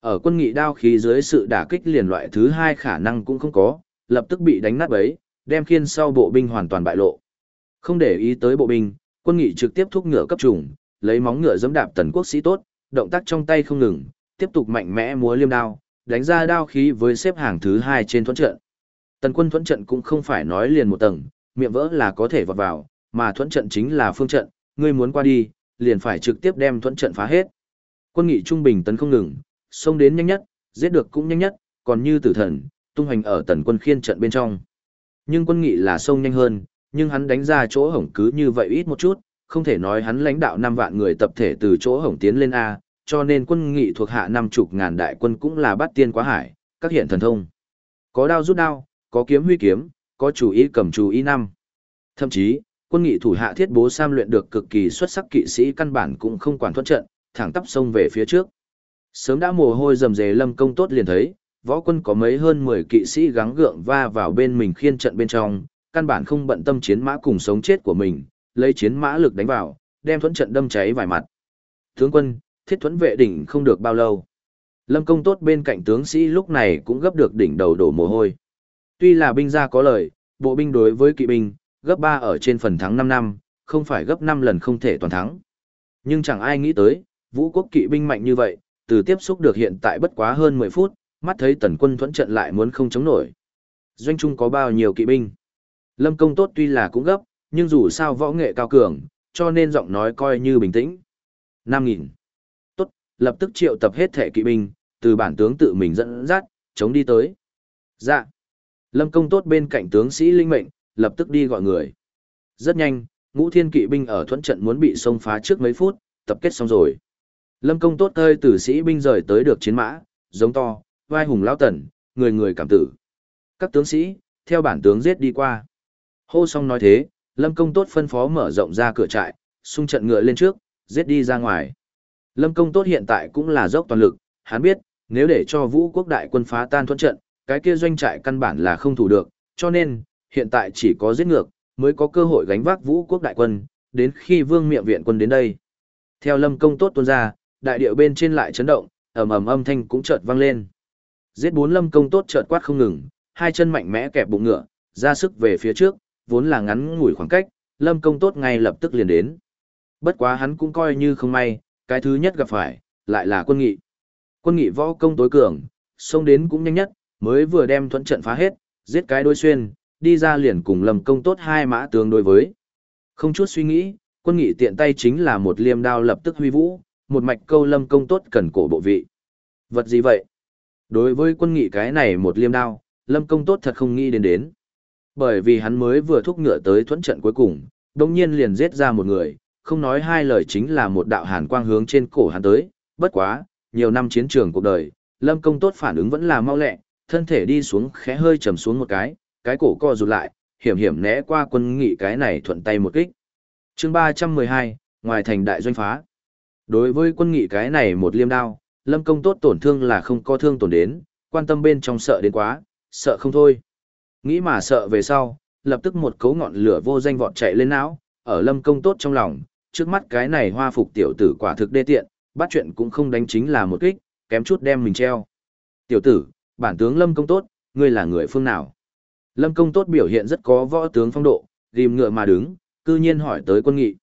Ở quân nghị đao khí dưới sự đả kích liền loại thứ hai khả năng cũng không có, lập tức bị đánh nát bấy, đem khiên sau bộ binh hoàn toàn bại lộ. Không để ý tới bộ binh, quân nghị trực tiếp thúc ngựa cấp trùng, lấy móng ngựa giẫm đạp tần quốc sĩ tốt, động tác trong tay không ngừng, tiếp tục mạnh mẽ múa liêm đao, đánh ra đao khí với xếp hàng thứ hai trên thuẫn trận. Tần quân thuẫn trận cũng không phải nói liền một tầng, miệng vỡ là có thể vọt vào, mà thuẫn trận chính là phương trận, ngươi muốn qua đi, liền phải trực tiếp đem thuẫn trận phá hết. Quân nghị trung bình tấn không ngừng, xông đến nhanh nhất, giết được cũng nhanh nhất, còn như tử thần, tung hành ở tần quân khiên trận bên trong. Nhưng quân nghị là xông nhanh hơn, nhưng hắn đánh ra chỗ hổng cứ như vậy ít một chút, không thể nói hắn lãnh đạo 5 vạn người tập thể từ chỗ hổng tiến lên A, cho nên quân nghị thuộc hạ năm chục ngàn đại quân cũng là bắt tiên quá hải, các hiện thần thông. Có đao rút đao, có kiếm huy kiếm, có chủ ý cầm chủ ý năm. Thậm chí, quân nghị thủ hạ thiết bố sam luyện được cực kỳ xuất sắc kỵ sĩ căn bản cũng không quản thuận trận, thẳng tắp sông về phía trước. Sớm đã mồ hôi rầm rề lâm công tốt liền thấy, võ quân có mấy hơn 10 kỵ sĩ gắng gượng va vào bên mình khiên trận bên trong, căn bản không bận tâm chiến mã cùng sống chết của mình, lấy chiến mã lực đánh vào, đem thuẫn trận đâm cháy vài mặt. Tướng quân, thiết thuẫn vệ đỉnh không được bao lâu. Lâm công tốt bên cạnh tướng sĩ lúc này cũng gấp được đỉnh đầu đổ mồ hôi. Tuy là binh gia có lời, bộ binh đối với kỵ binh, gấp 3 ở trên phần thắng 5 năm, không phải gấp 5 lần không thể toàn thắng. Nhưng chẳng ai nghĩ tới, vũ quốc kỵ binh mạnh như vậy, từ tiếp xúc được hiện tại bất quá hơn 10 phút, mắt thấy tần quân thuẫn trận lại muốn không chống nổi. Doanh trung có bao nhiêu kỵ binh? Lâm công tốt tuy là cũng gấp, nhưng dù sao võ nghệ cao cường, cho nên giọng nói coi như bình tĩnh. 5.000. Lập tức triệu tập hết thể kỵ binh, từ bản tướng tự mình dẫn dắt, chống đi tới. Dạ. Lâm công tốt bên cạnh tướng sĩ linh mệnh, lập tức đi gọi người. Rất nhanh, ngũ thiên kỵ binh ở thuẫn trận muốn bị xông phá trước mấy phút, tập kết xong rồi. Lâm công tốt hơi từ sĩ binh rời tới được chiến mã, giống to, vai hùng lao tần, người người cảm tử. Các tướng sĩ, theo bản tướng giết đi qua. Hô xong nói thế, Lâm công tốt phân phó mở rộng ra cửa trại, xung trận ngựa lên trước, giết đi ra ngoài. Lâm công tốt hiện tại cũng là dốc toàn lực, hắn biết, nếu để cho vũ quốc đại quân phá tan thuẫn trận, cái kia doanh trại căn bản là không thủ được, cho nên, hiện tại chỉ có giết ngược, mới có cơ hội gánh vác vũ quốc đại quân, đến khi vương miệng viện quân đến đây. Theo lâm công tốt tuôn ra, đại điệu bên trên lại chấn động, ầm ầm âm thanh cũng chợt vang lên. Giết bốn lâm công tốt chợt quát không ngừng, hai chân mạnh mẽ kẹp bụng ngựa, ra sức về phía trước, vốn là ngắn ngủi khoảng cách, lâm công tốt ngay lập tức liền đến. Bất quá hắn cũng coi như không may, cái thứ nhất gặp phải, lại là quân nghị. Quân nghị võ công tối cường, xông đến cũng nhanh nhất, mới vừa đem thuẫn trận phá hết, giết cái đôi xuyên, đi ra liền cùng lâm công tốt hai mã tướng đối với. Không chút suy nghĩ, quân nghị tiện tay chính là một liêm đao lập tức huy vũ, một mạch câu lâm công tốt cần cổ bộ vị. Vật gì vậy? Đối với quân nghị cái này một liêm đao, lâm công tốt thật không nghĩ đến đến. Bởi vì hắn mới vừa thúc ngựa tới thuẫn trận cuối cùng, đồng nhiên liền giết ra một người, không nói hai lời chính là một đạo hàn quang hướng trên cổ hắn tới, bất quá, nhiều năm chiến trường cuộc đời, lâm công tốt phản ứng vẫn là mau lẹ, thân thể đi xuống khẽ hơi trầm xuống một cái, cái cổ co rụt lại, hiểm hiểm né qua quân nghị cái này thuận tay một kích. chương 312, ngoài thành đại doanh phá. Đối với quân nghị cái này một liêm đao, lâm công tốt tổn thương là không có thương tổn đến, quan tâm bên trong sợ đến quá, sợ không thôi. Nghĩ mà sợ về sau, lập tức một cấu ngọn lửa vô danh vọt chạy lên não, ở lâm công tốt trong lòng, trước mắt cái này hoa phục tiểu tử quả thực đê tiện, bắt chuyện cũng không đánh chính là một kích, kém chút đem mình treo. Tiểu tử, bản tướng lâm công tốt, ngươi là người phương nào? Lâm công tốt biểu hiện rất có võ tướng phong độ, rìm ngựa mà đứng, cư nhiên hỏi tới quân nghị.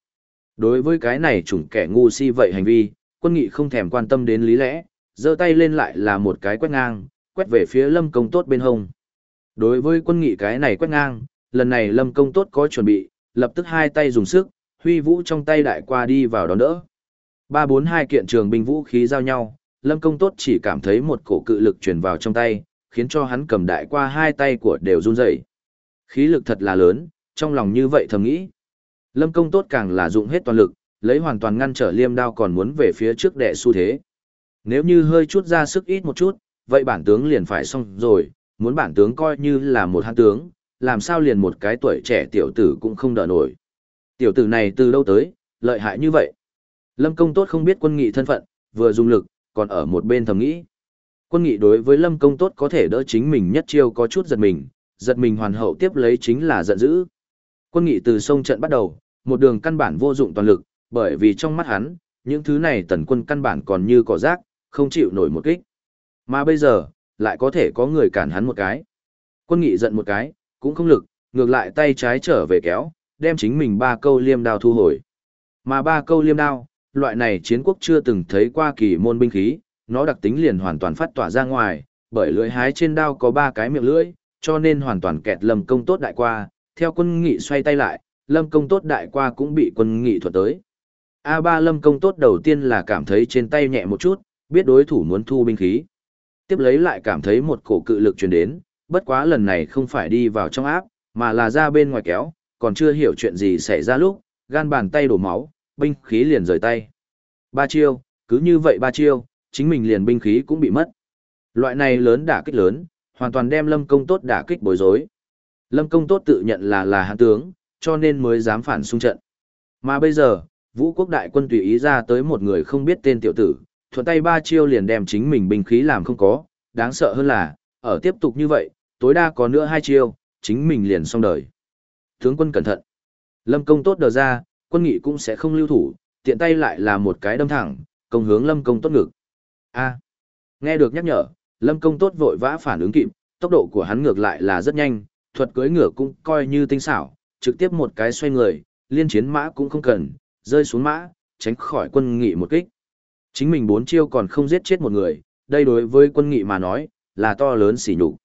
Đối với cái này chủng kẻ ngu si vậy hành vi, quân nghị không thèm quan tâm đến lý lẽ, giơ tay lên lại là một cái quét ngang, quét về phía lâm công tốt bên hông. Đối với quân nghị cái này quét ngang, lần này lâm công tốt có chuẩn bị, lập tức hai tay dùng sức, huy vũ trong tay đại qua đi vào đón đỡ. Ba bốn hai kiện trường binh vũ khí giao nhau, lâm công tốt chỉ cảm thấy một cổ cự lực truyền vào trong tay, khiến cho hắn cầm đại qua hai tay của đều run rẩy. Khí lực thật là lớn, trong lòng như vậy thầm nghĩ. Lâm công tốt càng là dụng hết toàn lực, lấy hoàn toàn ngăn trở liêm đao còn muốn về phía trước đệ xu thế. Nếu như hơi chút ra sức ít một chút, vậy bản tướng liền phải xong rồi, muốn bản tướng coi như là một hạng tướng, làm sao liền một cái tuổi trẻ tiểu tử cũng không đỡ nổi. Tiểu tử này từ đâu tới, lợi hại như vậy. Lâm công tốt không biết quân nghị thân phận, vừa dùng lực, còn ở một bên thầm nghĩ. Quân nghị đối với lâm công tốt có thể đỡ chính mình nhất chiêu có chút giật mình, giật mình hoàn hậu tiếp lấy chính là giận dữ. Quân nghị từ sông trận bắt đầu, một đường căn bản vô dụng toàn lực, bởi vì trong mắt hắn, những thứ này tần quân căn bản còn như cỏ rác, không chịu nổi một kích. Mà bây giờ, lại có thể có người cản hắn một cái. Quân nghị giận một cái, cũng không lực, ngược lại tay trái trở về kéo, đem chính mình ba câu liêm đao thu hồi. Mà ba câu liêm đao, loại này chiến quốc chưa từng thấy qua kỳ môn binh khí, nó đặc tính liền hoàn toàn phát tỏa ra ngoài, bởi lưỡi hái trên đao có ba cái miệng lưỡi, cho nên hoàn toàn kẹt lâm công tốt đại qua, theo quân nghị xoay tay lại, lâm công tốt đại qua cũng bị quân nghị thuật tới. A3 lâm công tốt đầu tiên là cảm thấy trên tay nhẹ một chút, biết đối thủ muốn thu binh khí. Tiếp lấy lại cảm thấy một cổ cự lực truyền đến, bất quá lần này không phải đi vào trong áp, mà là ra bên ngoài kéo, còn chưa hiểu chuyện gì xảy ra lúc, gan bàn tay đổ máu, binh khí liền rời tay. Ba chiêu, cứ như vậy ba chiêu, chính mình liền binh khí cũng bị mất. Loại này lớn đả kích lớn, hoàn toàn đem Lâm Công Tốt đả kích bối rối. Lâm Công Tốt tự nhận là là hãn tướng, cho nên mới dám phản xung trận. Mà bây giờ, Vũ quốc đại quân tùy ý ra tới một người không biết tên tiểu tử, thuận tay ba chiêu liền đem chính mình binh khí làm không có, đáng sợ hơn là, ở tiếp tục như vậy, tối đa có nữa hai chiêu, chính mình liền xong đời. Tướng quân cẩn thận. Lâm công tốt đờ ra, quân nghị cũng sẽ không lưu thủ, tiện tay lại là một cái đâm thẳng, công hướng lâm công tốt ngực. A. nghe được nhắc nhở, lâm công tốt vội vã phản ứng kịp, tốc độ của hắn ngược lại là rất nhanh, thuật cưỡi ngựa cũng coi như tinh xảo, trực tiếp một cái xoay người, liên chiến mã cũng không cần, rơi xuống mã, tránh khỏi quân nghị một kích. Chính mình bốn chiêu còn không giết chết một người, đây đối với quân nghị mà nói, là to lớn xỉ nhục.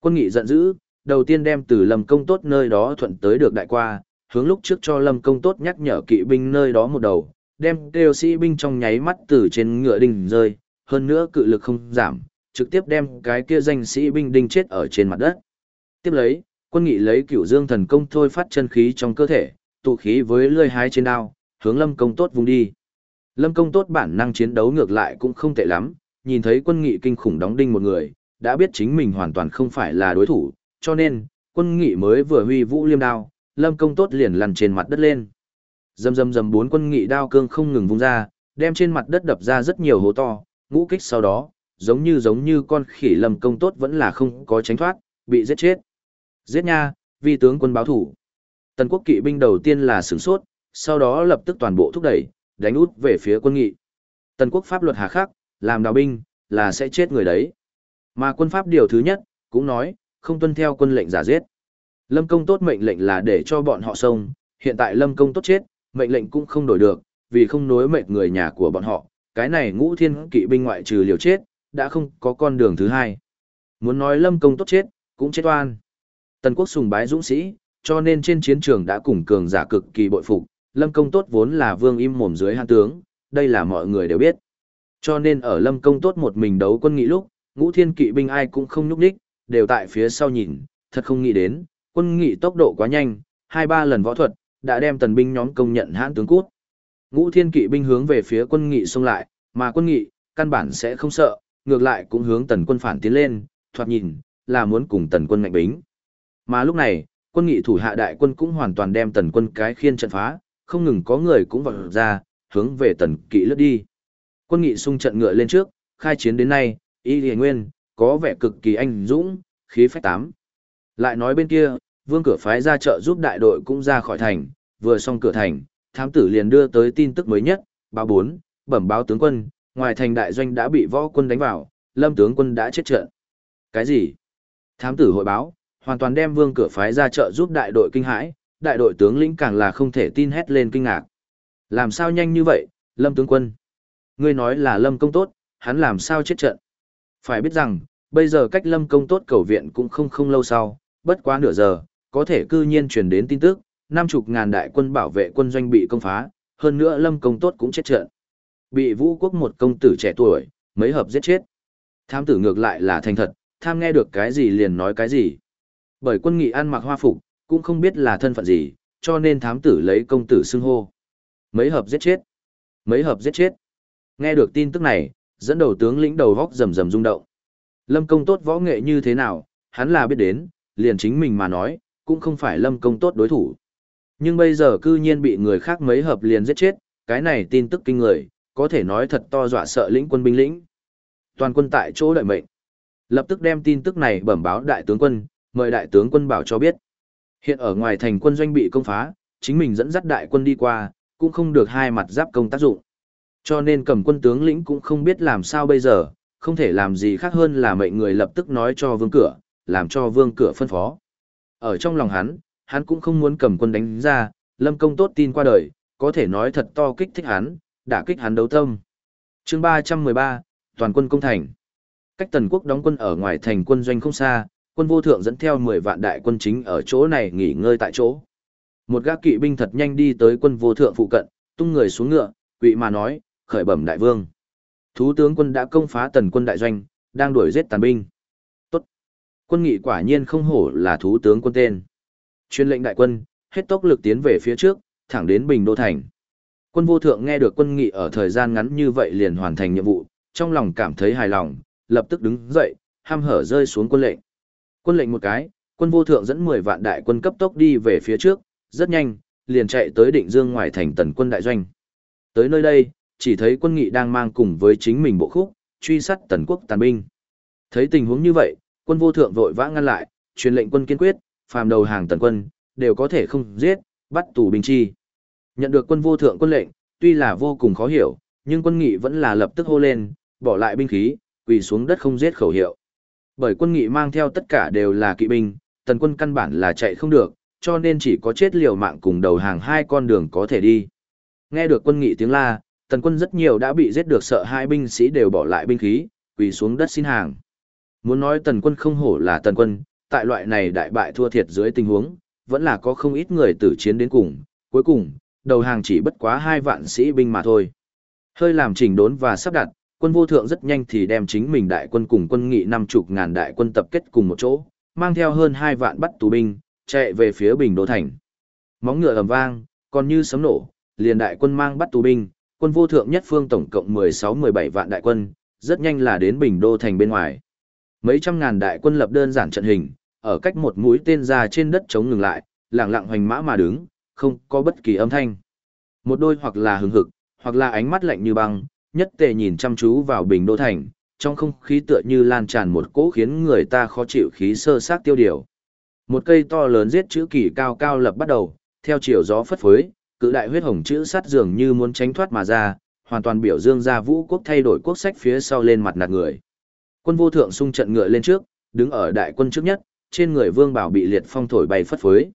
Quân nghị giận dữ, đầu tiên đem từ lâm công tốt nơi đó thuận tới được đại qua, hướng lúc trước cho lâm công tốt nhắc nhở kỵ binh nơi đó một đầu, đem kêu sĩ binh trong nháy mắt từ trên ngựa đình rơi, hơn nữa cự lực không giảm, trực tiếp đem cái kia danh sĩ binh đinh chết ở trên mặt đất. Tiếp lấy, quân nghị lấy cửu dương thần công thôi phát chân khí trong cơ thể, tụ khí với lươi hái trên đao, hướng lâm công tốt vùng đi. Lâm công tốt bản năng chiến đấu ngược lại cũng không tệ lắm, nhìn thấy quân nghị kinh khủng đóng đinh một người, đã biết chính mình hoàn toàn không phải là đối thủ, cho nên, quân nghị mới vừa huy vũ liêm đao, lâm công tốt liền lăn trên mặt đất lên. Dầm dầm dầm bốn quân nghị đao cương không ngừng vung ra, đem trên mặt đất đập ra rất nhiều hố to, ngũ kích sau đó, giống như giống như con khỉ lâm công tốt vẫn là không có tránh thoát, bị giết chết. Giết nha, vi tướng quân báo thủ. Tần quốc kỵ binh đầu tiên là sửng sốt, sau đó lập tức toàn bộ thúc đẩy, đánh út về phía quân nghị. Tần quốc pháp luật hà khắc, làm đào binh, là sẽ chết người đấy. Mà quân pháp điều thứ nhất, cũng nói, không tuân theo quân lệnh giả giết. Lâm công tốt mệnh lệnh là để cho bọn họ xông, hiện tại lâm công tốt chết, mệnh lệnh cũng không đổi được, vì không nối mệnh người nhà của bọn họ, cái này ngũ thiên kỵ binh ngoại trừ liều chết, đã không có con đường thứ hai. Muốn nói lâm công tốt chết, cũng chết oan. Tần quốc sùng bái dũng sĩ, cho nên trên chiến trường đã cùng cường giả cực kỳ bội phục, lâm công tốt vốn là vương im mồm dưới hạng tướng, đây là mọi người đều biết. Cho nên ở lâm công tốt một mình đấu quân nghị lúc, ngũ thiên kỵ binh ai cũng không nhúc đích, đều tại phía sau nhìn, thật không nghĩ đến, quân nghị tốc độ quá nhanh, hai ba lần võ thuật, đã đem tần binh nhóm công nhận hãn tướng cút. Ngũ thiên kỵ binh hướng về phía quân nghị xông lại, mà quân nghị, căn bản sẽ không sợ, ngược lại cũng hướng tần quân phản tiến lên, thoạt nhìn, là muốn cùng tần quân ngạnh bính. Mà lúc này, quân nghị thủ hạ đại quân cũng hoàn toàn đem tần quân cái khiên trận phá, không ngừng có người cũng vọt ra, hướng về tần kỵ lướt đi. Quân nghị xung trận ngựa lên trước, khai chiến đến nay, y liền nguyên, có vẻ cực kỳ anh dũng, khí phách tám. Lại nói bên kia, vương cửa phái ra chợ giúp đại đội cũng ra khỏi thành, vừa xong cửa thành, thám tử liền đưa tới tin tức mới nhất, báo bốn, bẩm báo tướng quân, ngoài thành đại doanh đã bị võ quân đánh vào, lâm tướng quân đã chết trận. Cái gì? Thám tử hội báo, hoàn toàn đem vương cửa phái ra chợ giúp đại đội kinh hãi, đại đội tướng lĩnh càng là không thể tin hét lên kinh ngạc. Làm sao nhanh như vậy, lâm tướng quân? Ngươi nói là lâm công tốt, hắn làm sao chết trận? Phải biết rằng, bây giờ cách lâm công tốt cầu viện cũng không không lâu sau, bất quá nửa giờ, có thể cư nhiên truyền đến tin tức, năm chục ngàn đại quân bảo vệ quân doanh bị công phá, hơn nữa lâm công tốt cũng chết trận. Bị vũ quốc một công tử trẻ tuổi, mấy hợp giết chết. Tham tử ngược lại là thành thật, tham nghe được cái gì liền nói cái gì. Bởi quân nghị ăn mặc hoa phục, cũng không biết là thân phận gì, cho nên thám tử lấy công tử xưng hô. Mấy hợp giết chết. Mấy hợp giết chết. Nghe được tin tức này, dẫn đầu tướng lĩnh đầu góc rầm rầm rung động. Lâm công tốt võ nghệ như thế nào, hắn là biết đến, liền chính mình mà nói, cũng không phải lâm công tốt đối thủ. Nhưng bây giờ cư nhiên bị người khác mấy hợp liền giết chết, cái này tin tức kinh người, có thể nói thật to dọa sợ lĩnh quân binh lĩnh. Toàn quân tại chỗ đợi mệnh. Lập tức đem tin tức này bẩm báo đại tướng quân, mời đại tướng quân bảo cho biết. Hiện ở ngoài thành quân doanh bị công phá, chính mình dẫn dắt đại quân đi qua, cũng không được hai mặt giáp công tác dụng. Cho nên cầm quân tướng lĩnh cũng không biết làm sao bây giờ, không thể làm gì khác hơn là mệnh người lập tức nói cho vương cửa, làm cho vương cửa phân phó. Ở trong lòng hắn, hắn cũng không muốn cầm quân đánh ra, lâm công tốt tin qua đời, có thể nói thật to kích thích hắn, đã kích hắn đấu tâm. chương 313, Toàn quân công thành. Cách tần quốc đóng quân ở ngoài thành quân doanh không xa, quân vô thượng dẫn theo 10 vạn đại quân chính ở chỗ này nghỉ ngơi tại chỗ. Một gác kỵ binh thật nhanh đi tới quân vô thượng phụ cận, tung người xuống ngựa, quỵ mà nói, khởi bẩm đại vương. Thú tướng quân đã công phá tần quân đại doanh, đang đuổi giết tàn binh. Tốt. Quân nghị quả nhiên không hổ là thú tướng quân tên. Chuyên lệnh đại quân, hết tốc lực tiến về phía trước, thẳng đến Bình Đô Thành. Quân vô thượng nghe được quân nghị ở thời gian ngắn như vậy liền hoàn thành nhiệm vụ, trong lòng cảm thấy hài lòng, lập tức đứng dậy, ham hở rơi xuống quân lệnh. Quân lệnh một cái, quân vô thượng dẫn 10 vạn đại quân cấp tốc đi về phía trước, rất nhanh, liền chạy tới định dương ngoài thành tần quân đại doanh. Tới nơi đây, chỉ thấy quân nghị đang mang cùng với chính mình bộ khúc, truy sát tần quốc tàn binh. Thấy tình huống như vậy, quân vô thượng vội vã ngăn lại, truyền lệnh quân kiên quyết, phàm đầu hàng tần quân, đều có thể không giết, bắt tù binh chi. Nhận được quân vô thượng quân lệnh, tuy là vô cùng khó hiểu, nhưng quân nghị vẫn là lập tức hô lên, bỏ lại binh khí, quỳ xuống đất không giết khẩu hiệu. Bởi quân nghị mang theo tất cả đều là kỵ binh, tần quân căn bản là chạy không được, cho nên chỉ có chết liều mạng cùng đầu hàng hai con đường có thể đi. Nghe được quân nghị tiếng la, tần quân rất nhiều đã bị giết được sợ hai binh sĩ đều bỏ lại binh khí, quỳ xuống đất xin hàng. Muốn nói tần quân không hổ là tần quân, tại loại này đại bại thua thiệt dưới tình huống, vẫn là có không ít người tử chiến đến cùng, cuối cùng, đầu hàng chỉ bất quá hai vạn sĩ binh mà thôi. Hơi làm chỉnh đốn và sắp đặt, quân vô thượng rất nhanh thì đem chính mình đại quân cùng quân nghị năm chục ngàn đại quân tập kết cùng một chỗ, mang theo hơn hai vạn bắt tù binh, chạy về phía Bình Đô Thành. Móng ngựa ầm vang, còn như sấm nổ, liền đại quân mang bắt tù binh, quân vô thượng nhất phương tổng cộng 16-17 vạn đại quân, rất nhanh là đến Bình Đô Thành bên ngoài. Mấy trăm ngàn đại quân lập đơn giản trận hình, ở cách một mũi tên ra trên đất chống ngừng lại, lặng lặng hoành mã mà đứng, không có bất kỳ âm thanh. Một đôi hoặc là hứng hực, hoặc là ánh mắt lạnh như băng, nhất tề nhìn chăm chú vào Bình Đô Thành, trong không khí tựa như lan tràn một cỗ khiến người ta khó chịu khí sơ sát tiêu điều. Một cây to lớn giết chữ kỳ cao cao lập bắt đầu, theo chiều gió phất phới, cự đại huyết hồng chữ sắt dường như muốn tránh thoát mà ra, hoàn toàn biểu dương ra vũ quốc thay đổi quốc sách phía sau lên mặt nạt người. Quân vô thượng xung trận ngựa lên trước, đứng ở đại quân trước nhất, trên người vương bảo bị liệt phong thổi bay phất phới.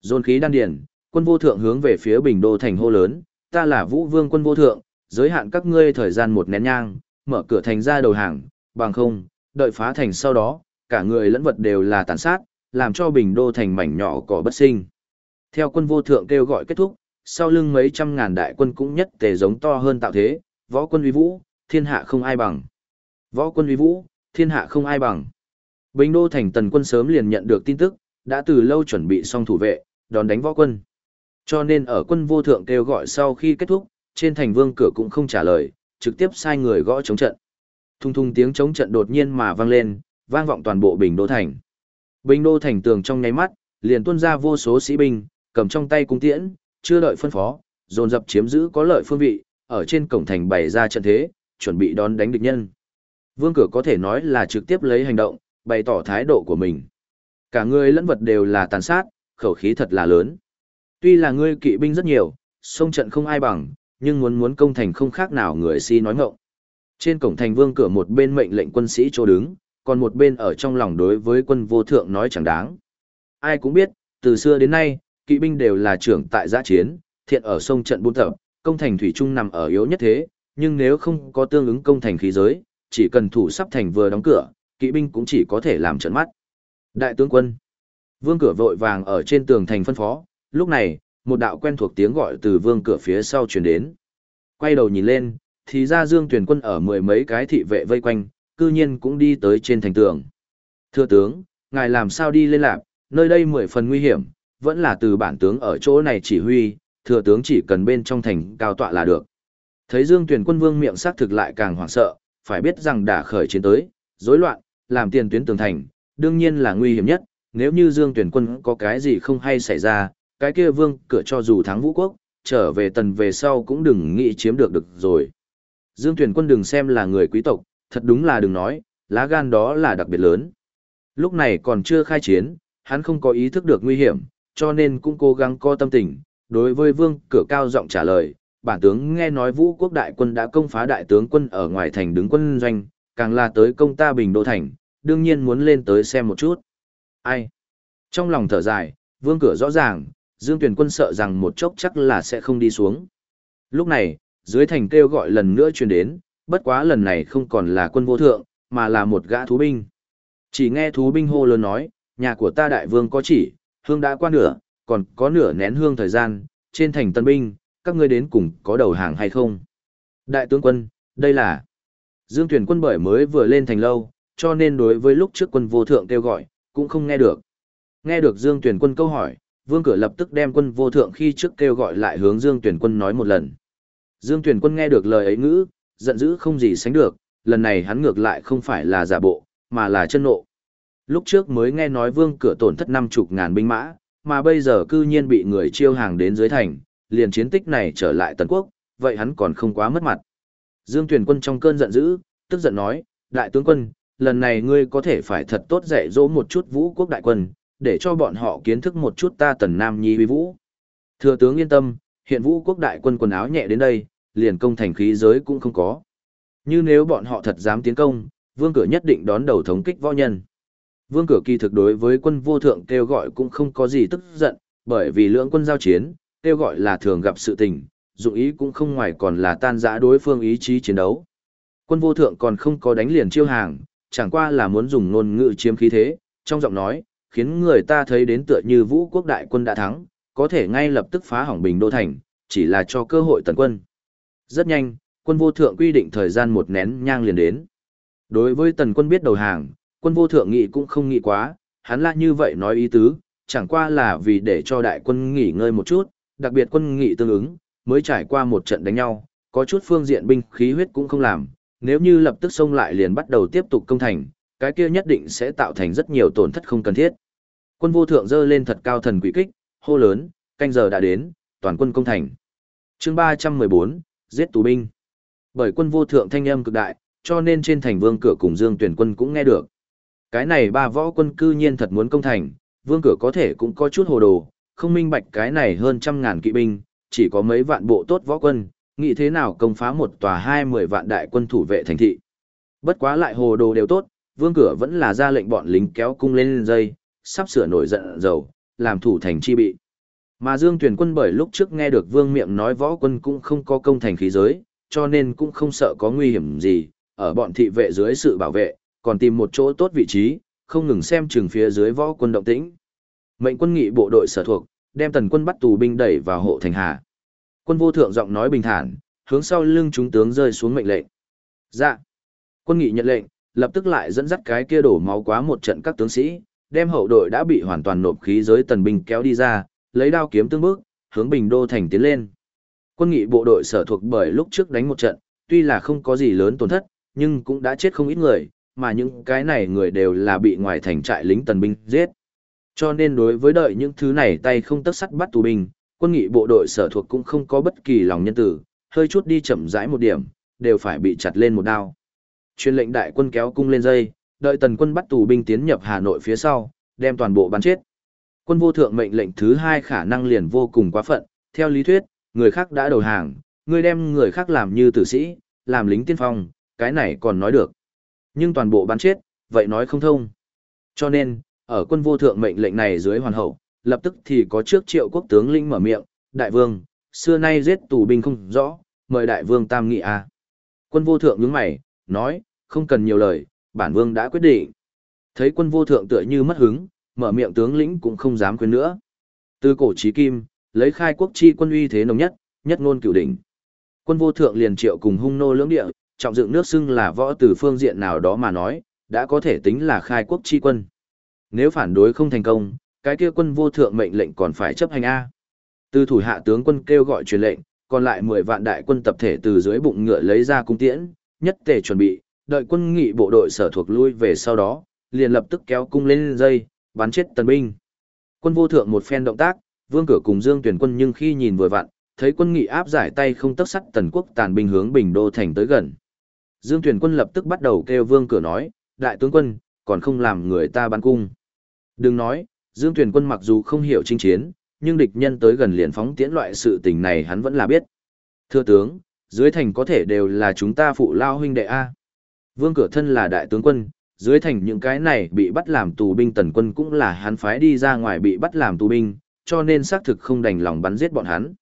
Dồn khí đan điền, quân vô thượng hướng về phía bình đô thành hô lớn, ta là vũ vương quân vô thượng, giới hạn các ngươi thời gian một nén nhang, mở cửa thành ra đầu hàng, bằng không, đợi phá thành sau đó, cả người lẫn vật đều là tàn sát, làm cho bình đô thành mảnh nhỏ cỏ bất sinh. Theo quân vô thượng kêu gọi kết thúc, sau lưng mấy trăm ngàn đại quân cũng nhất tề giống to hơn tạo thế, võ quân uy vũ, thiên hạ không ai bằng. Võ quân uy vũ, thiên hạ không ai bằng. Bình đô thành tần quân sớm liền nhận được tin tức, đã từ lâu chuẩn bị xong thủ vệ, đón đánh võ quân. Cho nên ở quân vô thượng kêu gọi sau khi kết thúc, trên thành vương cửa cũng không trả lời, trực tiếp sai người gõ chống trận. Thung thung tiếng chống trận đột nhiên mà vang lên, vang vọng toàn bộ Bình Đô Thành. Bình Đô Thành tường trong nháy mắt, liền tuôn ra vô số sĩ binh, cầm trong tay cung tiễn, chưa đợi phân phó, dồn dập chiếm giữ có lợi phương vị, ở trên cổng thành bày ra trận thế, chuẩn bị đón đánh địch nhân. Vương cửa có thể nói là trực tiếp lấy hành động, bày tỏ thái độ của mình. Cả người lẫn vật đều là tàn sát, khẩu khí thật là lớn. Tuy là ngươi kỵ binh rất nhiều, sông trận không ai bằng, nhưng muốn muốn công thành không khác nào người si nói ngọng. Trên cổng thành vương cửa một bên mệnh lệnh quân sĩ chỗ đứng, còn một bên ở trong lòng đối với quân vô thượng nói chẳng đáng. Ai cũng biết, từ xưa đến nay, kỵ binh đều là trưởng tại giã chiến, thiện ở sông trận buôn tập, công thành thủy trung nằm ở yếu nhất thế, nhưng nếu không có tương ứng công thành khí giới, chỉ cần thủ sắp thành vừa đóng cửa, kỵ binh cũng chỉ có thể làm trận mắt. Đại tướng quân, vương cửa vội vàng ở trên tường thành phân phó, lúc này, một đạo quen thuộc tiếng gọi từ vương cửa phía sau truyền đến. Quay đầu nhìn lên, thì ra Dương Tuyển quân ở mười mấy cái thị vệ vây quanh, cư nhiên cũng đi tới trên thành tường. Thưa tướng, ngài làm sao đi lên lạc, nơi đây mười phần nguy hiểm, vẫn là từ bản tướng ở chỗ này chỉ huy, thừa tướng chỉ cần bên trong thành cao tọa là được. Thấy Dương Tuyển quân vương miệng sắc thực lại càng hoảng sợ, phải biết rằng đã khởi chiến tới, rối loạn, làm tiền tuyến tường thành, đương nhiên là nguy hiểm nhất, nếu như Dương Tuyển quân có cái gì không hay xảy ra, cái kia vương cửa cho dù thắng vũ quốc, trở về tần về sau cũng đừng nghĩ chiếm được được rồi. Dương Tuyển quân đừng xem là người quý tộc, thật đúng là đừng nói, lá gan đó là đặc biệt lớn. Lúc này còn chưa khai chiến, hắn không có ý thức được nguy hiểm, cho nên cũng cố gắng co tâm tình. Đối với vương cửa cao giọng trả lời, bản tướng nghe nói vũ quốc đại quân đã công phá đại tướng quân ở ngoài thành đứng quân doanh, càng là tới công ta Bình Đô Thành, đương nhiên muốn lên tới xem một chút. Ai? Trong lòng thở dài, vương cửa rõ ràng, Dương Tuyển quân sợ rằng một chốc chắc là sẽ không đi xuống. Lúc này, dưới thành kêu gọi lần nữa truyền đến, bất quá lần này không còn là quân vô thượng, mà là một gã thú binh. Chỉ nghe thú binh hô lớn nói, nhà của ta đại vương có chỉ, hương đã qua nửa, còn có nửa nén hương thời gian, trên thành tân binh, các ngươi đến cùng có đầu hàng hay không? Đại tướng quân, đây là... Dương Tuyển quân bởi mới vừa lên thành lâu, cho nên đối với lúc trước quân vô thượng kêu gọi, cũng không nghe được. Nghe được Dương Tuyển quân câu hỏi, Vương Cửa lập tức đem quân vô thượng khi trước kêu gọi lại hướng Dương Tuyển quân nói một lần. Dương Tuyển quân nghe được lời ấy ngữ, giận dữ không gì sánh được, lần này hắn ngược lại không phải là giả bộ, mà là chân nộ. Lúc trước mới nghe nói Vương Cửa tổn thất năm chục ngàn binh mã, mà bây giờ cư nhiên bị người chiêu hàng đến dưới thành, liền chiến tích này trở lại Tần Quốc, vậy hắn còn không quá mất mặt. Dương Tuyển quân trong cơn giận dữ, tức giận nói, đại tướng quân, lần này ngươi có thể phải thật tốt dạy dỗ một chút vũ quốc đại quân, để cho bọn họ kiến thức một chút ta tần nam nhi uy vũ. Thừa tướng yên tâm, hiện vũ quốc đại quân quần áo nhẹ đến đây, liền công thành khí giới cũng không có. Như nếu bọn họ thật dám tiến công, vương cửa nhất định đón đầu thống kích võ nhân. Vương cửa kỳ thực đối với quân vô thượng kêu gọi cũng không có gì tức giận, bởi vì lưỡng quân giao chiến, kêu gọi là thường gặp sự tình, dụng ý cũng không ngoài còn là tan rã đối phương ý chí chiến đấu. Quân vô thượng còn không có đánh liền chiêu hàng, chẳng qua là muốn dùng ngôn ngữ chiếm khí thế, trong giọng nói, khiến người ta thấy đến tựa như vũ quốc đại quân đã thắng, có thể ngay lập tức phá hỏng bình đô thành, chỉ là cho cơ hội tấn quân. Rất nhanh, quân vô thượng quy định thời gian một nén nhang liền đến. Đối với tần quân biết đầu hàng, quân vô thượng nghị cũng không nghĩ quá, hắn là như vậy nói ý tứ, chẳng qua là vì để cho đại quân nghỉ ngơi một chút, đặc biệt quân nghị tương ứng, mới trải qua một trận đánh nhau, có chút phương diện binh khí huyết cũng không làm, nếu như lập tức xông lại liền bắt đầu tiếp tục công thành, cái kia nhất định sẽ tạo thành rất nhiều tổn thất không cần thiết. Quân vô thượng dơ lên thật cao thần quỷ kích, hô lớn, canh giờ đã đến, toàn quân công thành. chương 314, giết tù binh. Bởi quân vô thượng thanh âm cực đại, cho nên trên thành vương cửa cùng dương tuyển quân cũng nghe được. Cái này ba võ quân cư nhiên thật muốn công thành, vương cửa có thể cũng có chút hồ đồ, không minh bạch cái này hơn trăm ngàn kỵ binh, chỉ có mấy vạn bộ tốt võ quân, nghĩ thế nào công phá một tòa hai mười vạn đại quân thủ vệ thành thị. Bất quá lại hồ đồ đều tốt, vương cửa vẫn là ra lệnh bọn lính kéo cung lên dây, sắp sửa nổi giận dầu, làm thủ thành chi bị. Mà Dương Tuyển quân bởi lúc trước nghe được vương miệng nói võ quân cũng không có công thành khí giới, cho nên cũng không sợ có nguy hiểm gì, ở bọn thị vệ dưới sự bảo vệ, còn tìm một chỗ tốt vị trí, không ngừng xem chừng phía dưới võ quân động tĩnh. Mệnh quân nghị bộ đội sở thuộc, đem tần quân bắt tù binh đẩy vào hộ thành hà. Quân vô thượng giọng nói bình thản, hướng sau lưng chúng tướng rơi xuống mệnh lệnh. Dạ. Quân nghị nhận lệnh, lập tức lại dẫn dắt cái kia đổ máu quá một trận các tướng sĩ, đem hậu đội đã bị hoàn toàn nộp khí giới tần binh kéo đi ra, lấy đao kiếm tương bước, hướng Bình Đô thành tiến lên. Quân nghị bộ đội sở thuộc bởi lúc trước đánh một trận, tuy là không có gì lớn tổn thất, nhưng cũng đã chết không ít người, mà những cái này người đều là bị ngoài thành trại lính tần binh giết. Cho nên đối với đợi những thứ này tay không tất sắt bắt tù binh, quân nghị bộ đội sở thuộc cũng không có bất kỳ lòng nhân tử, hơi chút đi chậm rãi một điểm, đều phải bị chặt lên một đao. Chuyên lệnh đại quân kéo cung lên dây, đợi tần quân bắt tù binh tiến nhập Hà Nội phía sau, đem toàn bộ bắn chết. Quân vô thượng mệnh lệnh thứ hai khả năng liền vô cùng quá phận, theo lý thuyết, người khác đã đầu hàng, người đem người khác làm như tử sĩ, làm lính tiên phong, cái này còn nói được. Nhưng toàn bộ bắn chết, vậy nói không thông. Cho nên, ở quân vô thượng mệnh lệnh này dưới hoàn hậu, lập tức thì có trước triệu quốc tướng lĩnh mở miệng, đại vương, xưa nay giết tù binh không rõ, mời đại vương tam nghị a. Quân vô thượng nhướng mày, nói, không cần nhiều lời, bản vương đã quyết định. Thấy quân vô thượng tựa như mất hứng, mở miệng tướng lĩnh cũng không dám quên nữa. Từ cổ chí kim, lấy khai quốc chi quân uy thế nồng nhất, nhất ngôn cửu đỉnh. Quân vô thượng liền triệu cùng hung nô lưỡng địa, trọng dựng nước xưng là võ từ phương diện nào đó mà nói, đã có thể tính là khai quốc chi quân. Nếu phản đối không thành công, cái kia quân vô thượng mệnh lệnh còn phải chấp hành A. Từ thủ hạ tướng quân kêu gọi truyền lệnh, còn lại 10 vạn đại quân tập thể từ dưới bụng ngựa lấy ra cung tiễn, nhất tề chuẩn bị, đợi quân nghị bộ đội sở thuộc lui về sau đó, liền lập tức kéo cung lên dây, bắn chết tần binh. Quân vô thượng một phen động tác, vương cửa cùng dương tuyển quân nhưng khi nhìn vừa vặn, thấy quân nghị áp giải tay không tấc sắt tần quốc tàn binh hướng bình đô thành tới gần. Dương Tuyền quân lập tức bắt đầu kêu vương cửa nói, đại tướng quân, còn không làm người ta bắn cung. Đừng nói, Dương Tuyền quân mặc dù không hiểu chinh chiến, nhưng địch nhân tới gần liền phóng tiễn loại sự tình này hắn vẫn là biết. Thưa tướng, dưới thành có thể đều là chúng ta phụ lao huynh đệ A. Vương cửa thân là đại tướng quân, dưới thành những cái này bị bắt làm tù binh tần quân cũng là hắn phái đi ra ngoài bị bắt làm tù binh, cho nên xác thực không đành lòng bắn giết bọn hắn.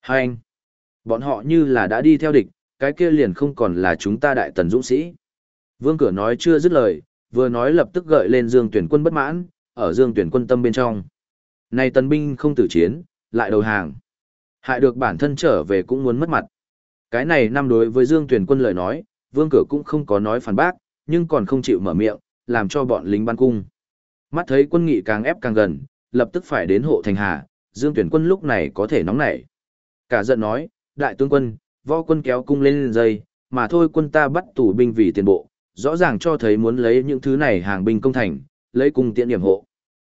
Hai anh, bọn họ như là đã đi theo địch, cái kia liền không còn là chúng ta đại tần dũng sĩ. Vương cửa nói chưa dứt lời, vừa nói lập tức gợi lên Dương Tuyển quân bất mãn, ở Dương Tuyển quân tâm bên trong. Này tần binh không tử chiến, lại đầu hàng. Hại được bản thân trở về cũng muốn mất mặt. Cái này năm đối với Dương Tuyển quân lời nói, Vương cửa cũng không có nói phản bác, nhưng còn không chịu mở miệng, làm cho bọn lính ban cung. Mắt thấy quân nghị càng ép càng gần, lập tức phải đến hộ thành hà, Dương Tuyển quân lúc này có thể nóng nảy. Cả giận nói, đại tướng quân, võ quân kéo cung lên dây, mà thôi quân ta bắt tù binh vì tiền bộ, rõ ràng cho thấy muốn lấy những thứ này hàng binh công thành, lấy cung tiện điểm hộ.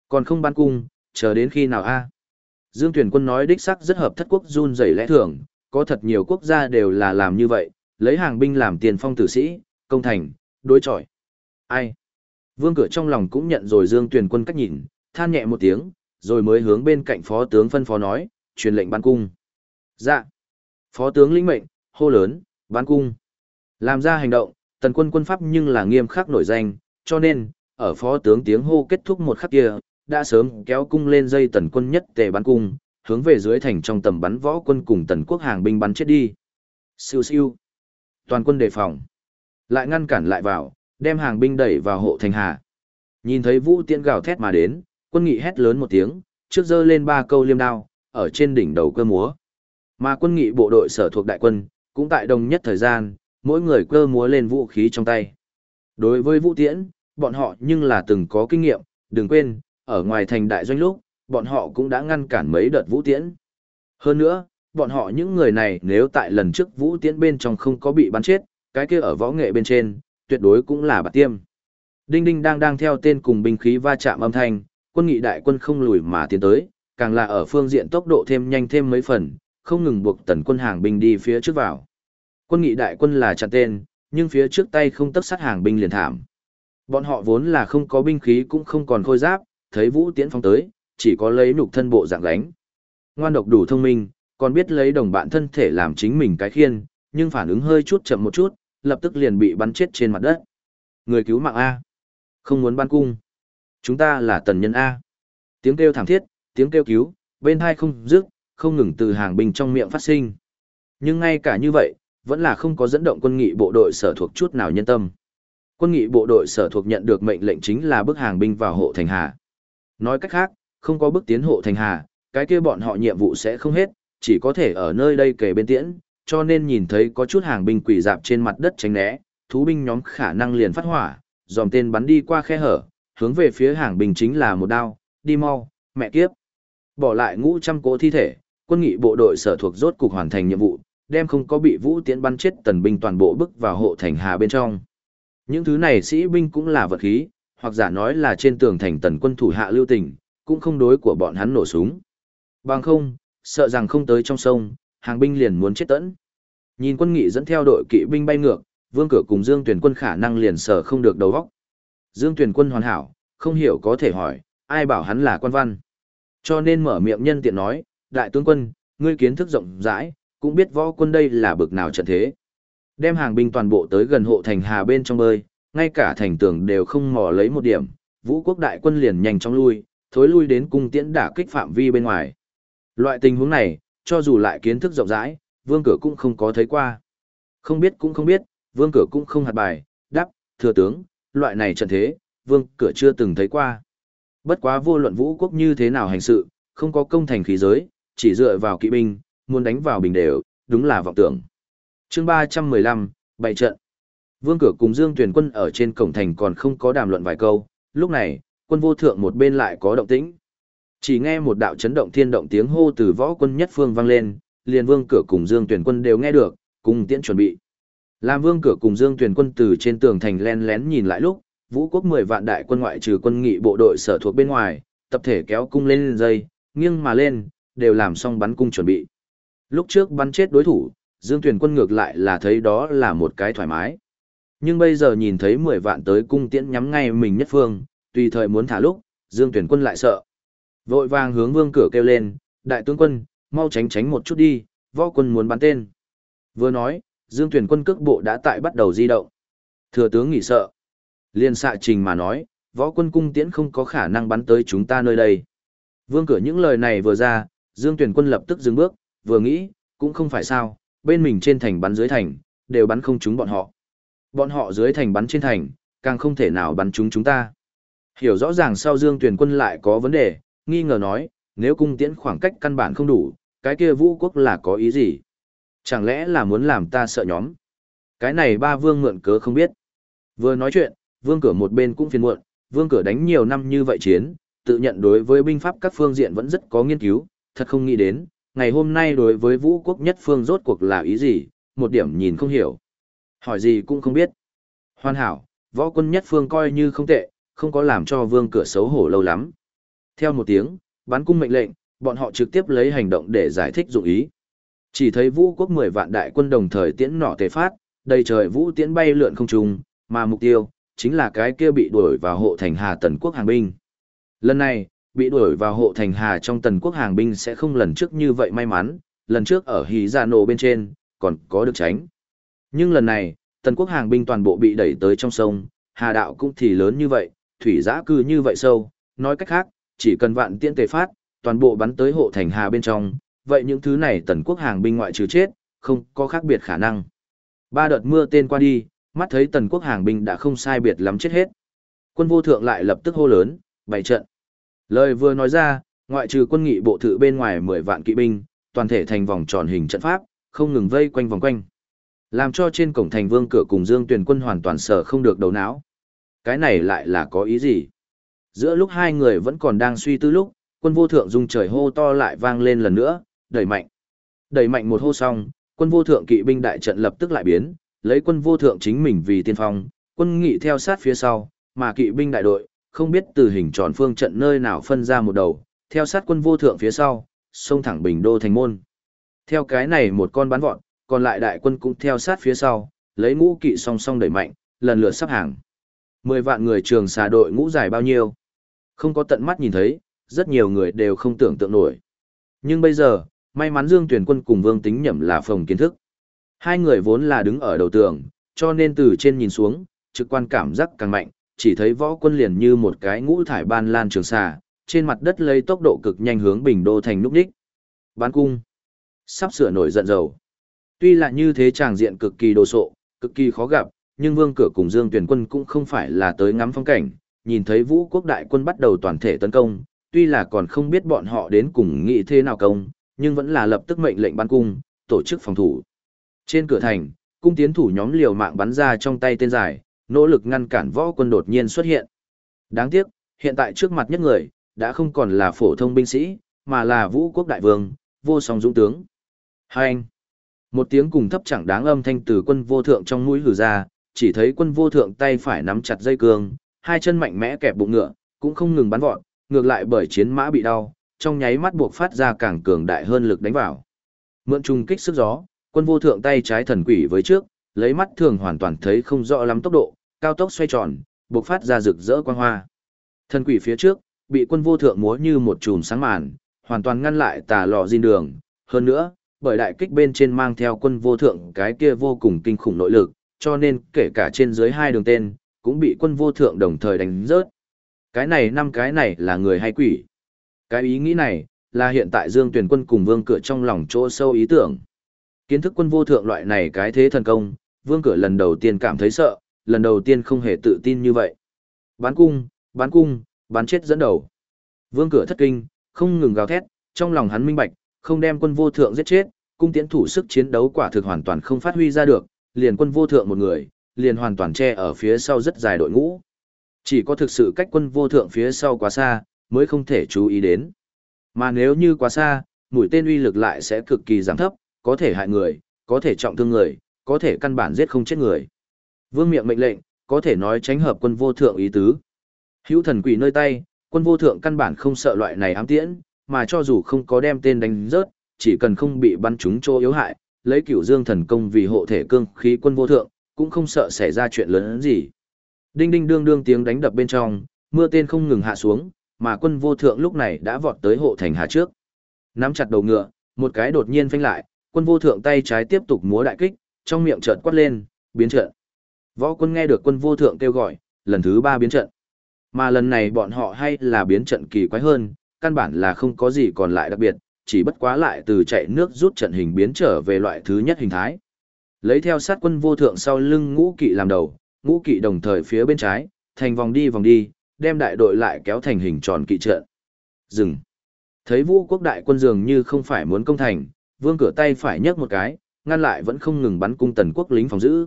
Còn không ban cung, chờ đến khi nào a? À? Dương Tuyển quân nói đích sắc rất hợp thất quốc run rẩy lẽ thường, có thật nhiều quốc gia đều là làm như vậy, lấy hàng binh làm tiền phong tử sĩ, công thành, đối chọi. Ai? Vương cửa trong lòng cũng nhận rồi Dương Tuyển quân cách nhìn, than nhẹ một tiếng, rồi mới hướng bên cạnh phó tướng phân phó nói, truyền lệnh ban cung. Dạ. Phó tướng lĩnh mệnh, hô lớn, bán cung. Làm ra hành động, tần quân quân pháp nhưng là nghiêm khắc nổi danh, cho nên, ở phó tướng tiếng hô kết thúc một khắc kia, đã sớm kéo cung lên dây tần quân nhất tề bắn cung, hướng về dưới thành trong tầm bắn võ quân cùng tần quốc hàng binh bắn chết đi. Siêu siêu. Toàn quân đề phòng. Lại ngăn cản lại vào, đem hàng binh đẩy vào hộ thành hà. Nhìn thấy vũ tiễn gào thét mà đến, quân nghị hét lớn một tiếng, trước giơ lên ba câu liêm đao, ở trên đỉnh đầu cơ múa. Mà quân nghị bộ đội sở thuộc đại quân, cũng tại đồng nhất thời gian, mỗi người cơ múa lên vũ khí trong tay. Đối với vũ tiễn, bọn họ nhưng là từng có kinh nghiệm, đừng quên, ở ngoài thành đại doanh lúc, bọn họ cũng đã ngăn cản mấy đợt vũ tiễn. Hơn nữa, bọn họ những người này nếu tại lần trước vũ tiễn bên trong không có bị bắn chết, cái kia ở võ nghệ bên trên, tuyệt đối cũng là bạc tiêm. Đinh đinh đang đang theo tên cùng binh khí va chạm âm thanh, quân nghị đại quân không lùi mà tiến tới, càng là ở phương diện tốc độ thêm nhanh thêm mấy phần, không ngừng buộc tần quân hàng binh đi phía trước vào. Quân nghị đại quân là chặn tên, nhưng phía trước tay không tất sát hàng binh liền thảm. Bọn họ vốn là không có binh khí cũng không còn khôi giáp, thấy vũ tiễn phong tới, chỉ có lấy nhục thân bộ dạng gánh. Ngoan độc đủ thông minh, còn biết lấy đồng bạn thân thể làm chính mình cái khiên, nhưng phản ứng hơi chút chậm một chút, lập tức liền bị bắn chết trên mặt đất. Người cứu mạng A. Không muốn ban cung. Chúng ta là tần nhân A. Tiếng kêu thảm thiết, tiếng kêu cứu, bên hai không dứt, không ngừng từ hàng binh trong miệng phát sinh. Nhưng ngay cả như vậy, vẫn là không có dẫn động quân nghị bộ đội sở thuộc chút nào nhân tâm. Quân nghị bộ đội sở thuộc nhận được mệnh lệnh chính là bức hàng binh vào hộ thành hà. Nói cách khác, không có bức tiến hộ thành hà, cái kia bọn họ nhiệm vụ sẽ không hết, chỉ có thể ở nơi đây kề bên tiễn, cho nên nhìn thấy có chút hàng binh quỷ dạp trên mặt đất tránh né, thú binh nhóm khả năng liền phát hỏa, dòm tên bắn đi qua khe hở, hướng về phía hàng binh chính là một đao, đi mau, mẹ kiếp. Bỏ lại ngũ trăm cỗ thi thể, quân nghị bộ đội sở thuộc rốt cục hoàn thành nhiệm vụ, đem không có bị vũ tiễn bắn chết tần binh toàn bộ bức vào hộ thành hà bên trong. Những thứ này sĩ binh cũng là vật khí, hoặc giả nói là trên tường thành tần quân thủ hạ lưu tình, cũng không đối của bọn hắn nổ súng. Bằng không, sợ rằng không tới trong sông, hàng binh liền muốn chết tẫn. Nhìn quân nghị dẫn theo đội kỵ binh bay ngược, vương cửa cùng Dương Tuyển quân khả năng liền sở không được đầu óc. Dương Tuyển quân hoàn hảo, không hiểu có thể hỏi, ai bảo hắn là quan văn. Cho nên mở miệng nhân tiện nói, đại tướng quân, ngươi kiến thức rộng rãi, cũng biết võ quân đây là bực nào trận thế. Đem hàng binh toàn bộ tới gần hộ thành hà bên trong bơi, ngay cả thành tường đều không mò lấy một điểm, vũ quốc đại quân liền nhanh chóng lui, thối lui đến cung tiễn đả kích phạm vi bên ngoài. Loại tình huống này, cho dù lại kiến thức rộng rãi, vương cửa cũng không có thấy qua. Không biết cũng không biết, vương cửa cũng không hạt bài, đáp, thừa tướng, loại này trận thế, vương cửa chưa từng thấy qua. Bất quá vô luận vũ quốc như thế nào hành sự, không có công thành khí giới, chỉ dựa vào kỵ binh, muốn đánh vào bình đều, đúng là vọng tưởng. chương 315, bảy trận. Vương cửa cùng Dương Tuyển quân ở trên cổng thành còn không có đàm luận vài câu, lúc này, quân vô thượng một bên lại có động tĩnh. Chỉ nghe một đạo chấn động thiên động tiếng hô từ võ quân nhất phương vang lên, liền vương cửa cùng Dương Tuyển quân đều nghe được, cùng tiễn chuẩn bị. Làm vương cửa cùng Dương Tuyển quân từ trên tường thành lén lén nhìn lại lúc, vũ quốc 10 vạn đại quân ngoại trừ quân nghị bộ đội sở thuộc bên ngoài, tập thể kéo cung lên dây, nghiêng mà lên, đều làm xong bắn cung chuẩn bị. Lúc trước bắn chết đối thủ, Dương Tuyền quân ngược lại là thấy đó là một cái thoải mái. Nhưng bây giờ nhìn thấy 10 vạn tới cung tiễn nhắm ngay mình nhất phương, tùy thời muốn thả lúc, Dương Tuyền quân lại sợ. Vội vàng hướng vương cửa kêu lên, đại tướng quân, mau tránh tránh một chút đi, võ quân muốn bắn tên. Vừa nói, Dương Tuyền quân cước bộ đã tại bắt đầu di động. Thừa tướng nghỉ sợ. Liên xạ trình mà nói, võ quân cung tiễn không có khả năng bắn tới chúng ta nơi đây. Vương cửa những lời này vừa ra, Dương Tuyển quân lập tức dừng bước, vừa nghĩ, cũng không phải sao, bên mình trên thành bắn dưới thành, đều bắn không trúng bọn họ. Bọn họ dưới thành bắn trên thành, càng không thể nào bắn trúng chúng ta. Hiểu rõ ràng sau Dương Tuyển quân lại có vấn đề, nghi ngờ nói, nếu cung tiễn khoảng cách căn bản không đủ, cái kia vũ quốc là có ý gì? Chẳng lẽ là muốn làm ta sợ nhóm? Cái này ba vương mượn cớ không biết. Vừa nói chuyện, vương cửa một bên cũng phiền muộn, vương cửa đánh nhiều năm như vậy chiến, tự nhận đối với binh pháp các phương diện vẫn rất có nghiên cứu, thật không nghĩ đến, ngày hôm nay đối với vũ quốc nhất phương rốt cuộc là ý gì, một điểm nhìn không hiểu. Hỏi gì cũng không biết. Hoàn hảo, võ quân nhất phương coi như không tệ, không có làm cho vương cửa xấu hổ lâu lắm. Theo một tiếng, bắn cung mệnh lệnh, bọn họ trực tiếp lấy hành động để giải thích dụng ý. Chỉ thấy vũ quốc 10 vạn đại quân đồng thời tiễn nỏ tề phát, đầy trời vũ tiễn bay lượn không trung, mà mục tiêu chính là cái kia bị đuổi vào hộ thành Hà Tần quốc hàng binh. Lần này, bị đuổi vào hộ thành Hà trong Tần quốc hàng binh sẽ không lần trước như vậy may mắn, lần trước ở Hí Gia Nổ bên trên, còn có được tránh. Nhưng lần này, Tần quốc hàng binh toàn bộ bị đẩy tới trong sông, Hà đạo cũng thì lớn như vậy, thủy giã cư như vậy sâu, nói cách khác, chỉ cần vạn tiễn tề phát, toàn bộ bắn tới hộ thành Hà bên trong, vậy những thứ này Tần quốc hàng binh ngoại trừ chết, không có khác biệt khả năng. Ba đợt mưa tên qua đi, mắt thấy tần quốc hàng binh đã không sai biệt lắm chết hết. Quân vô thượng lại lập tức hô lớn, bày trận. Lời vừa nói ra, ngoại trừ quân nghị bộ thự bên ngoài 10 vạn kỵ binh, toàn thể thành vòng tròn hình trận pháp, không ngừng vây quanh vòng quanh. Làm cho trên cổng thành vương cửa cùng Dương Tuyền quân hoàn toàn sở không được đầu não. Cái này lại là có ý gì? Giữa lúc hai người vẫn còn đang suy tư lúc, quân vô thượng dung trời hô to lại vang lên lần nữa, đẩy mạnh. Đẩy mạnh một hô xong, quân vô thượng kỵ binh đại trận lập tức lại biến, lấy quân vô thượng chính mình vì tiên phong, quân nghị theo sát phía sau, mà kỵ binh đại đội, không biết từ hình tròn phương trận nơi nào phân ra một đầu, theo sát quân vô thượng phía sau, xông thẳng bình đô thành môn. Theo cái này một con bắn vọt, còn lại đại quân cũng theo sát phía sau, lấy ngũ kỵ song song đẩy mạnh, lần lượt sắp hàng. Mười vạn người trường xà đội ngũ dài bao nhiêu? Không có tận mắt nhìn thấy, rất nhiều người đều không tưởng tượng nổi. Nhưng bây giờ, may mắn Dương Tuyển quân cùng Vương Tính Nhậm là phòng kiến thức. Hai người vốn là đứng ở đầu tường, cho nên từ trên nhìn xuống, trực quan cảm giác càng mạnh, chỉ thấy võ quân liền như một cái ngũ thải ban lan trường xà, trên mặt đất lấy tốc độ cực nhanh hướng bình đô thành núp đích. Bán cung. Sắp sửa nổi giận dầu. Tuy là như thế tràng diện cực kỳ đồ sộ, cực kỳ khó gặp, nhưng vương cửa cùng Dương Tuyển quân cũng không phải là tới ngắm phong cảnh, nhìn thấy vũ quốc đại quân bắt đầu toàn thể tấn công, tuy là còn không biết bọn họ đến cùng nghĩ thế nào công, nhưng vẫn là lập tức mệnh lệnh ban cung, tổ chức phòng thủ. Trên cửa thành, cung tiến thủ nhóm liều mạng bắn ra trong tay tên dài, nỗ lực ngăn cản võ quân đột nhiên xuất hiện. Đáng tiếc, hiện tại trước mặt nhất người, đã không còn là phổ thông binh sĩ, mà là vũ quốc đại vương, vô song dũng tướng. Hai anh. Một tiếng cùng thấp chẳng đáng âm thanh từ quân vô thượng trong mũi hử ra, chỉ thấy quân vô thượng tay phải nắm chặt dây cương, hai chân mạnh mẽ kẹp bụng ngựa, cũng không ngừng bắn vọt, ngược lại bởi chiến mã bị đau, trong nháy mắt buộc phát ra càng cường đại hơn lực đánh vào. Mượn trùng kích sức gió, quân vô thượng tay trái thần quỷ với trước, lấy mắt thường hoàn toàn thấy không rõ lắm tốc độ, cao tốc xoay tròn, bộc phát ra rực rỡ quang hoa. Thần quỷ phía trước, bị quân vô thượng múa như một chùm sáng màn, hoàn toàn ngăn lại tà lọ diên đường. Hơn nữa, bởi đại kích bên trên mang theo quân vô thượng cái kia vô cùng kinh khủng nội lực, cho nên kể cả trên dưới hai đường tên, cũng bị quân vô thượng đồng thời đánh rớt. Cái này năm cái này là người hay quỷ. Cái ý nghĩ này, là hiện tại Dương Tuyền quân cùng vương cửa trong lòng chỗ sâu ý tưởng. Kiến thức quân vô thượng loại này cái thế thần công, vương cửa lần đầu tiên cảm thấy sợ, lần đầu tiên không hề tự tin như vậy. Bán cung, bán cung, bán chết dẫn đầu. Vương cửa thất kinh, không ngừng gào thét, trong lòng hắn minh bạch, không đem quân vô thượng giết chết, cung tiễn thủ sức chiến đấu quả thực hoàn toàn không phát huy ra được, liền quân vô thượng một người, liền hoàn toàn che ở phía sau rất dài đội ngũ. Chỉ có thực sự cách quân vô thượng phía sau quá xa, mới không thể chú ý đến. Mà nếu như quá xa, mũi tên uy lực lại sẽ cực kỳ giảm thấp, có thể hại người, có thể trọng thương người, có thể căn bản giết không chết người. Vương miệng mệnh lệnh, có thể nói tránh hợp quân vô thượng ý tứ. Hữu thần quỷ nơi tay, quân vô thượng căn bản không sợ loại này ám tiễn, mà cho dù không có đem tên đánh rớt, chỉ cần không bị bắn trúng chỗ yếu hại, lấy cửu dương thần công vì hộ thể cương khí quân vô thượng, cũng không sợ xảy ra chuyện lớn gì. Đinh đinh đương đương tiếng đánh đập bên trong, mưa tên không ngừng hạ xuống, mà quân vô thượng lúc này đã vọt tới hộ thành hà trước. Nắm chặt đầu ngựa, một cái đột nhiên phanh lại, quân vô thượng tay trái tiếp tục múa đại kích, trong miệng chợt quát lên, biến trận. Võ quân nghe được quân vô thượng kêu gọi, lần thứ ba biến trận. Mà lần này bọn họ hay là biến trận kỳ quái hơn, căn bản là không có gì còn lại đặc biệt, chỉ bất quá lại từ chạy nước rút trận hình biến trở về loại thứ nhất hình thái. Lấy theo sát quân vô thượng sau lưng ngũ kỵ làm đầu, ngũ kỵ đồng thời phía bên trái, thành vòng đi vòng đi, đem đại đội lại kéo thành hình tròn kỵ trận. Dừng. Thấy vũ quốc đại quân dường như không phải muốn công thành, vương cửa tay phải nhấc một cái, ngăn lại vẫn không ngừng bắn cung tần quốc lính phòng giữ.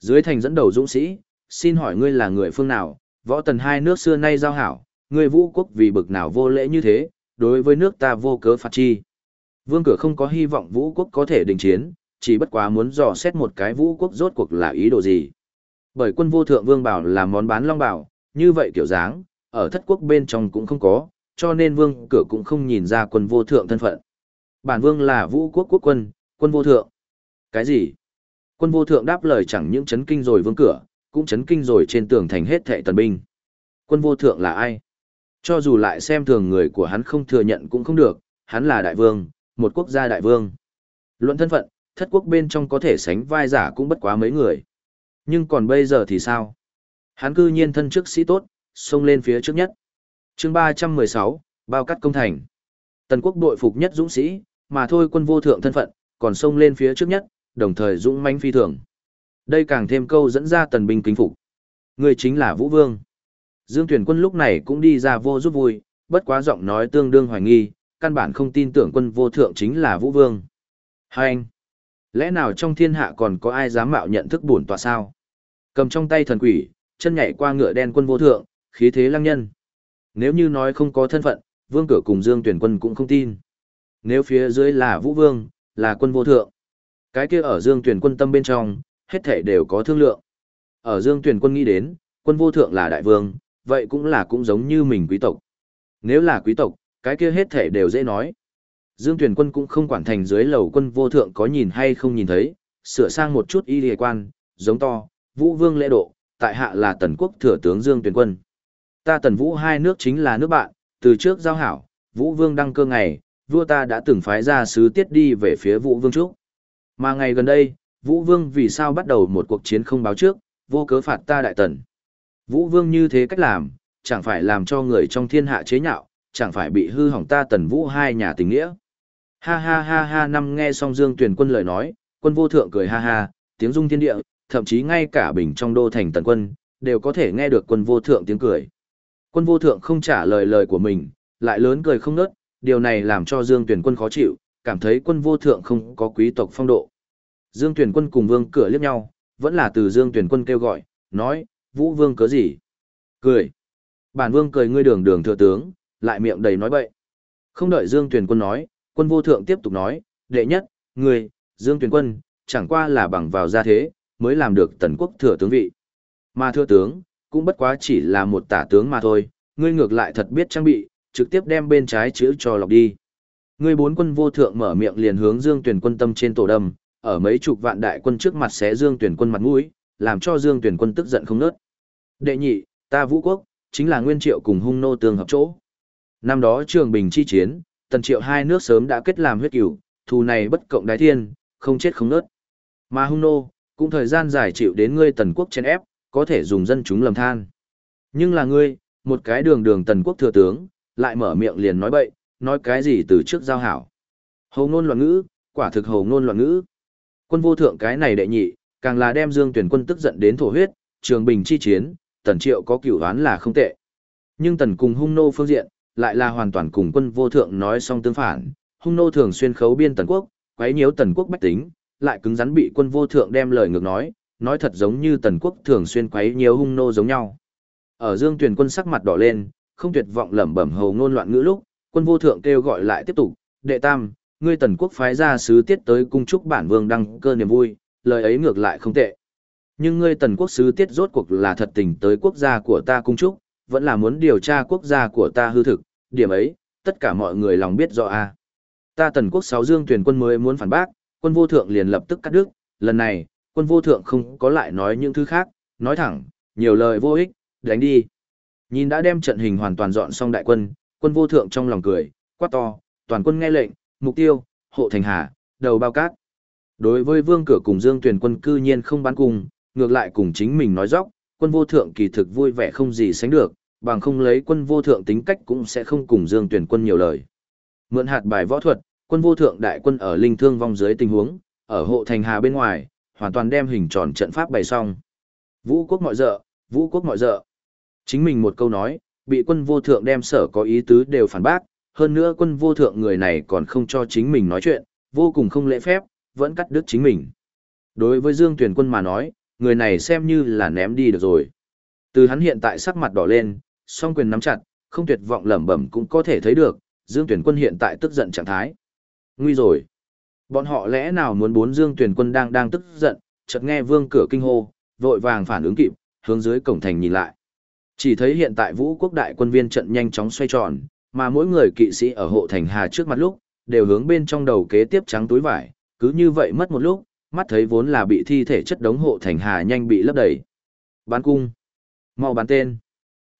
Dưới thành dẫn đầu dũng sĩ, xin hỏi ngươi là người phương nào, võ tần hai nước xưa nay giao hảo, ngươi vũ quốc vì bực nào vô lễ như thế, đối với nước ta vô cớ phạt chi. Vương cửa không có hy vọng vũ quốc có thể đình chiến, chỉ bất quá muốn dò xét một cái vũ quốc rốt cuộc là ý đồ gì. Bởi quân vô thượng vương bảo là món bán long bảo, như vậy kiểu dáng, ở thất quốc bên trong cũng không có, cho nên vương cửa cũng không nhìn ra quân vô thượng thân phận. Bản vương là vũ quốc quốc quân, quân vô thượng. Cái gì? Quân vô thượng đáp lời chẳng những chấn kinh rồi vương cửa, cũng chấn kinh rồi trên tường thành hết thệ tần binh. Quân vô thượng là ai? Cho dù lại xem thường người của hắn không thừa nhận cũng không được, hắn là đại vương, một quốc gia đại vương. Luận thân phận, thất quốc bên trong có thể sánh vai giả cũng bất quá mấy người. Nhưng còn bây giờ thì sao? Hắn cư nhiên thân chức sĩ tốt, xông lên phía trước nhất. chương 316, bao cắt công thành. Tần quốc đội phục nhất dũng sĩ, mà thôi quân vô thượng thân phận, còn xông lên phía trước nhất, đồng thời dũng mãnh phi thường. Đây càng thêm câu dẫn ra tần binh kính phục. Người chính là Vũ Vương. Dương Tuyển quân lúc này cũng đi ra vô giúp vui, bất quá giọng nói tương đương hoài nghi, căn bản không tin tưởng quân vô thượng chính là Vũ Vương. Hai anh, lẽ nào trong thiên hạ còn có ai dám mạo nhận thức bổn tọa sao? Cầm trong tay thần quỷ, chân nhảy qua ngựa đen quân vô thượng, khí thế lăng nhân. Nếu như nói không có thân phận, Vương cửa cùng Dương Tuyển quân cũng không tin. Nếu phía dưới là Vũ Vương, là quân vô thượng. Cái kia ở Dương Tuyển quân tâm bên trong, hết thể đều có thương lượng. Ở Dương Tuyển quân nghĩ đến, quân vô thượng là đại vương, vậy cũng là cũng giống như mình quý tộc. Nếu là quý tộc, cái kia hết thể đều dễ nói. Dương Tuyển quân cũng không quản thành dưới lầu quân vô thượng có nhìn hay không nhìn thấy, sửa sang một chút y lìa quan, giống to, vũ vương lễ độ, tại hạ là tần quốc thừa tướng Dương Tuyển quân. Ta tần vũ hai nước chính là nước bạn, từ trước giao hảo, vũ vương đăng cơ ngày, vua ta đã từng phái ra sứ tiết đi về phía vũ vương trước. Mà ngày gần đây, vũ vương vì sao bắt đầu một cuộc chiến không báo trước, vô cớ phạt ta đại tần. Vũ Vương như thế cách làm, chẳng phải làm cho người trong thiên hạ chế nhạo, chẳng phải bị hư hỏng ta tần vũ hai nhà tình nghĩa. Ha ha ha ha năm nghe xong Dương Tuyền quân lời nói, quân vô thượng cười ha ha, tiếng rung thiên địa, thậm chí ngay cả bình trong đô thành tần quân, đều có thể nghe được quân vô thượng tiếng cười. Quân vô thượng không trả lời lời của mình, lại lớn cười không nớt, điều này làm cho Dương Tuyền quân khó chịu, cảm thấy quân vô thượng không có quý tộc phong độ. Dương Tuyền quân cùng vương cửa liếc nhau, vẫn là từ Dương Tuyền quân kêu gọi, nói, Vũ Vương cớ gì? Cười. Bản Vương cười ngươi đường đường thừa tướng, lại miệng đầy nói bậy. Không đợi Dương Tuyền Quân nói, quân vô thượng tiếp tục nói, đệ nhất, ngươi, Dương Tuyền Quân, chẳng qua là bằng vào gia thế, mới làm được tần quốc thừa tướng vị. Mà thừa tướng, cũng bất quá chỉ là một tả tướng mà thôi, ngươi ngược lại thật biết trang bị, trực tiếp đem bên trái chữ cho lọc đi. Ngươi bốn quân vô thượng mở miệng liền hướng Dương Tuyền Quân tâm trên tổ đâm, ở mấy chục vạn đại quân trước mặt xé Dương tuyển Quân mặt mũi, làm cho Dương Tuyển quân tức giận không nớt. Đệ nhị, ta vũ quốc, chính là Nguyên Triệu cùng hung nô tương hợp chỗ. Năm đó trường bình chi chiến, tần triệu hai nước sớm đã kết làm huyết cửu, thù này bất cộng đái thiên, không chết không nớt. Mà hung nô, cũng thời gian dài chịu đến ngươi tần quốc chen ép, có thể dùng dân chúng lầm than. Nhưng là ngươi, một cái đường đường tần quốc thừa tướng, lại mở miệng liền nói bậy, nói cái gì từ trước giao hảo. Hầu ngôn loạn ngữ, quả thực hầu ngôn loạn ngữ. Quân vô thượng cái này đệ nhị, càng là đem Dương Tuyển quân tức giận đến thổ huyết, trường bình chi chiến, tần triệu có cửu đoán là không tệ. Nhưng tần cùng hung nô phương diện, lại là hoàn toàn cùng quân vô thượng nói song tương phản, hung nô thường xuyên khấu biên tần quốc, quấy nhiễu tần quốc bách tính, lại cứng rắn bị quân vô thượng đem lời ngược nói, nói thật giống như tần quốc thường xuyên quấy nhiễu hung nô giống nhau. Ở Dương Tuyển quân sắc mặt đỏ lên, không tuyệt vọng lẩm bẩm hầu ngôn loạn ngữ lúc, quân vô thượng kêu gọi lại tiếp tục, đệ tam, ngươi tần quốc phái ra sứ tiết tới cung chúc bản vương đăng cơ niềm vui, lời ấy ngược lại không tệ. Nhưng ngươi tần quốc sứ tiết rốt cuộc là thật tình tới quốc gia của ta cung chúc, vẫn là muốn điều tra quốc gia của ta hư thực, điểm ấy, tất cả mọi người lòng biết rõ a. Ta tần quốc sáu dương tuyển quân mới muốn phản bác, quân vô thượng liền lập tức cắt đứt, lần này, quân vô thượng không có lại nói những thứ khác, nói thẳng, nhiều lời vô ích, đánh đi. Nhìn đã đem trận hình hoàn toàn dọn xong đại quân, quân vô thượng trong lòng cười, quát to, toàn quân nghe lệnh, mục tiêu, hộ thành hà, đầu bao cát. Đối với vương cửa cùng Dương Tuyền quân cư nhiên không bán cung, ngược lại cùng chính mình nói dóc, quân vô thượng kỳ thực vui vẻ không gì sánh được, bằng không lấy quân vô thượng tính cách cũng sẽ không cùng Dương Tuyển quân nhiều lời. Mượn hạt bài võ thuật, quân vô thượng đại quân ở linh thương vong dưới tình huống, ở hộ thành hà bên ngoài, hoàn toàn đem hình tròn trận pháp bày xong. Vũ quốc mọi dợ, vũ quốc mọi dợ. Chính mình một câu nói, bị quân vô thượng đem sở có ý tứ đều phản bác, hơn nữa quân vô thượng người này còn không cho chính mình nói chuyện, vô cùng không lễ phép, vẫn cắt đứt chính mình. Đối với Dương tuyền quân mà nói, người này xem như là ném đi được rồi. Từ hắn hiện tại sắc mặt đỏ lên, song quyền nắm chặt, không tuyệt vọng lẩm bẩm cũng có thể thấy được, Dương tuyền quân hiện tại tức giận trạng thái. Nguy rồi. Bọn họ lẽ nào muốn bốn Dương tuyền quân đang đang tức giận, chợt nghe vương cửa kinh hô, vội vàng phản ứng kịp, hướng dưới cổng thành nhìn lại. Chỉ thấy hiện tại vũ quốc đại quân viên trận nhanh chóng xoay tròn, mà mỗi người kỵ sĩ ở hộ thành hà trước mặt lúc, đều hướng bên trong đầu kế tiếp trắng túi vải, cứ như vậy mất một lúc, mắt thấy vốn là bị thi thể chất đống hộ thành hà nhanh bị lấp đầy. Bán cung. mau bán tên.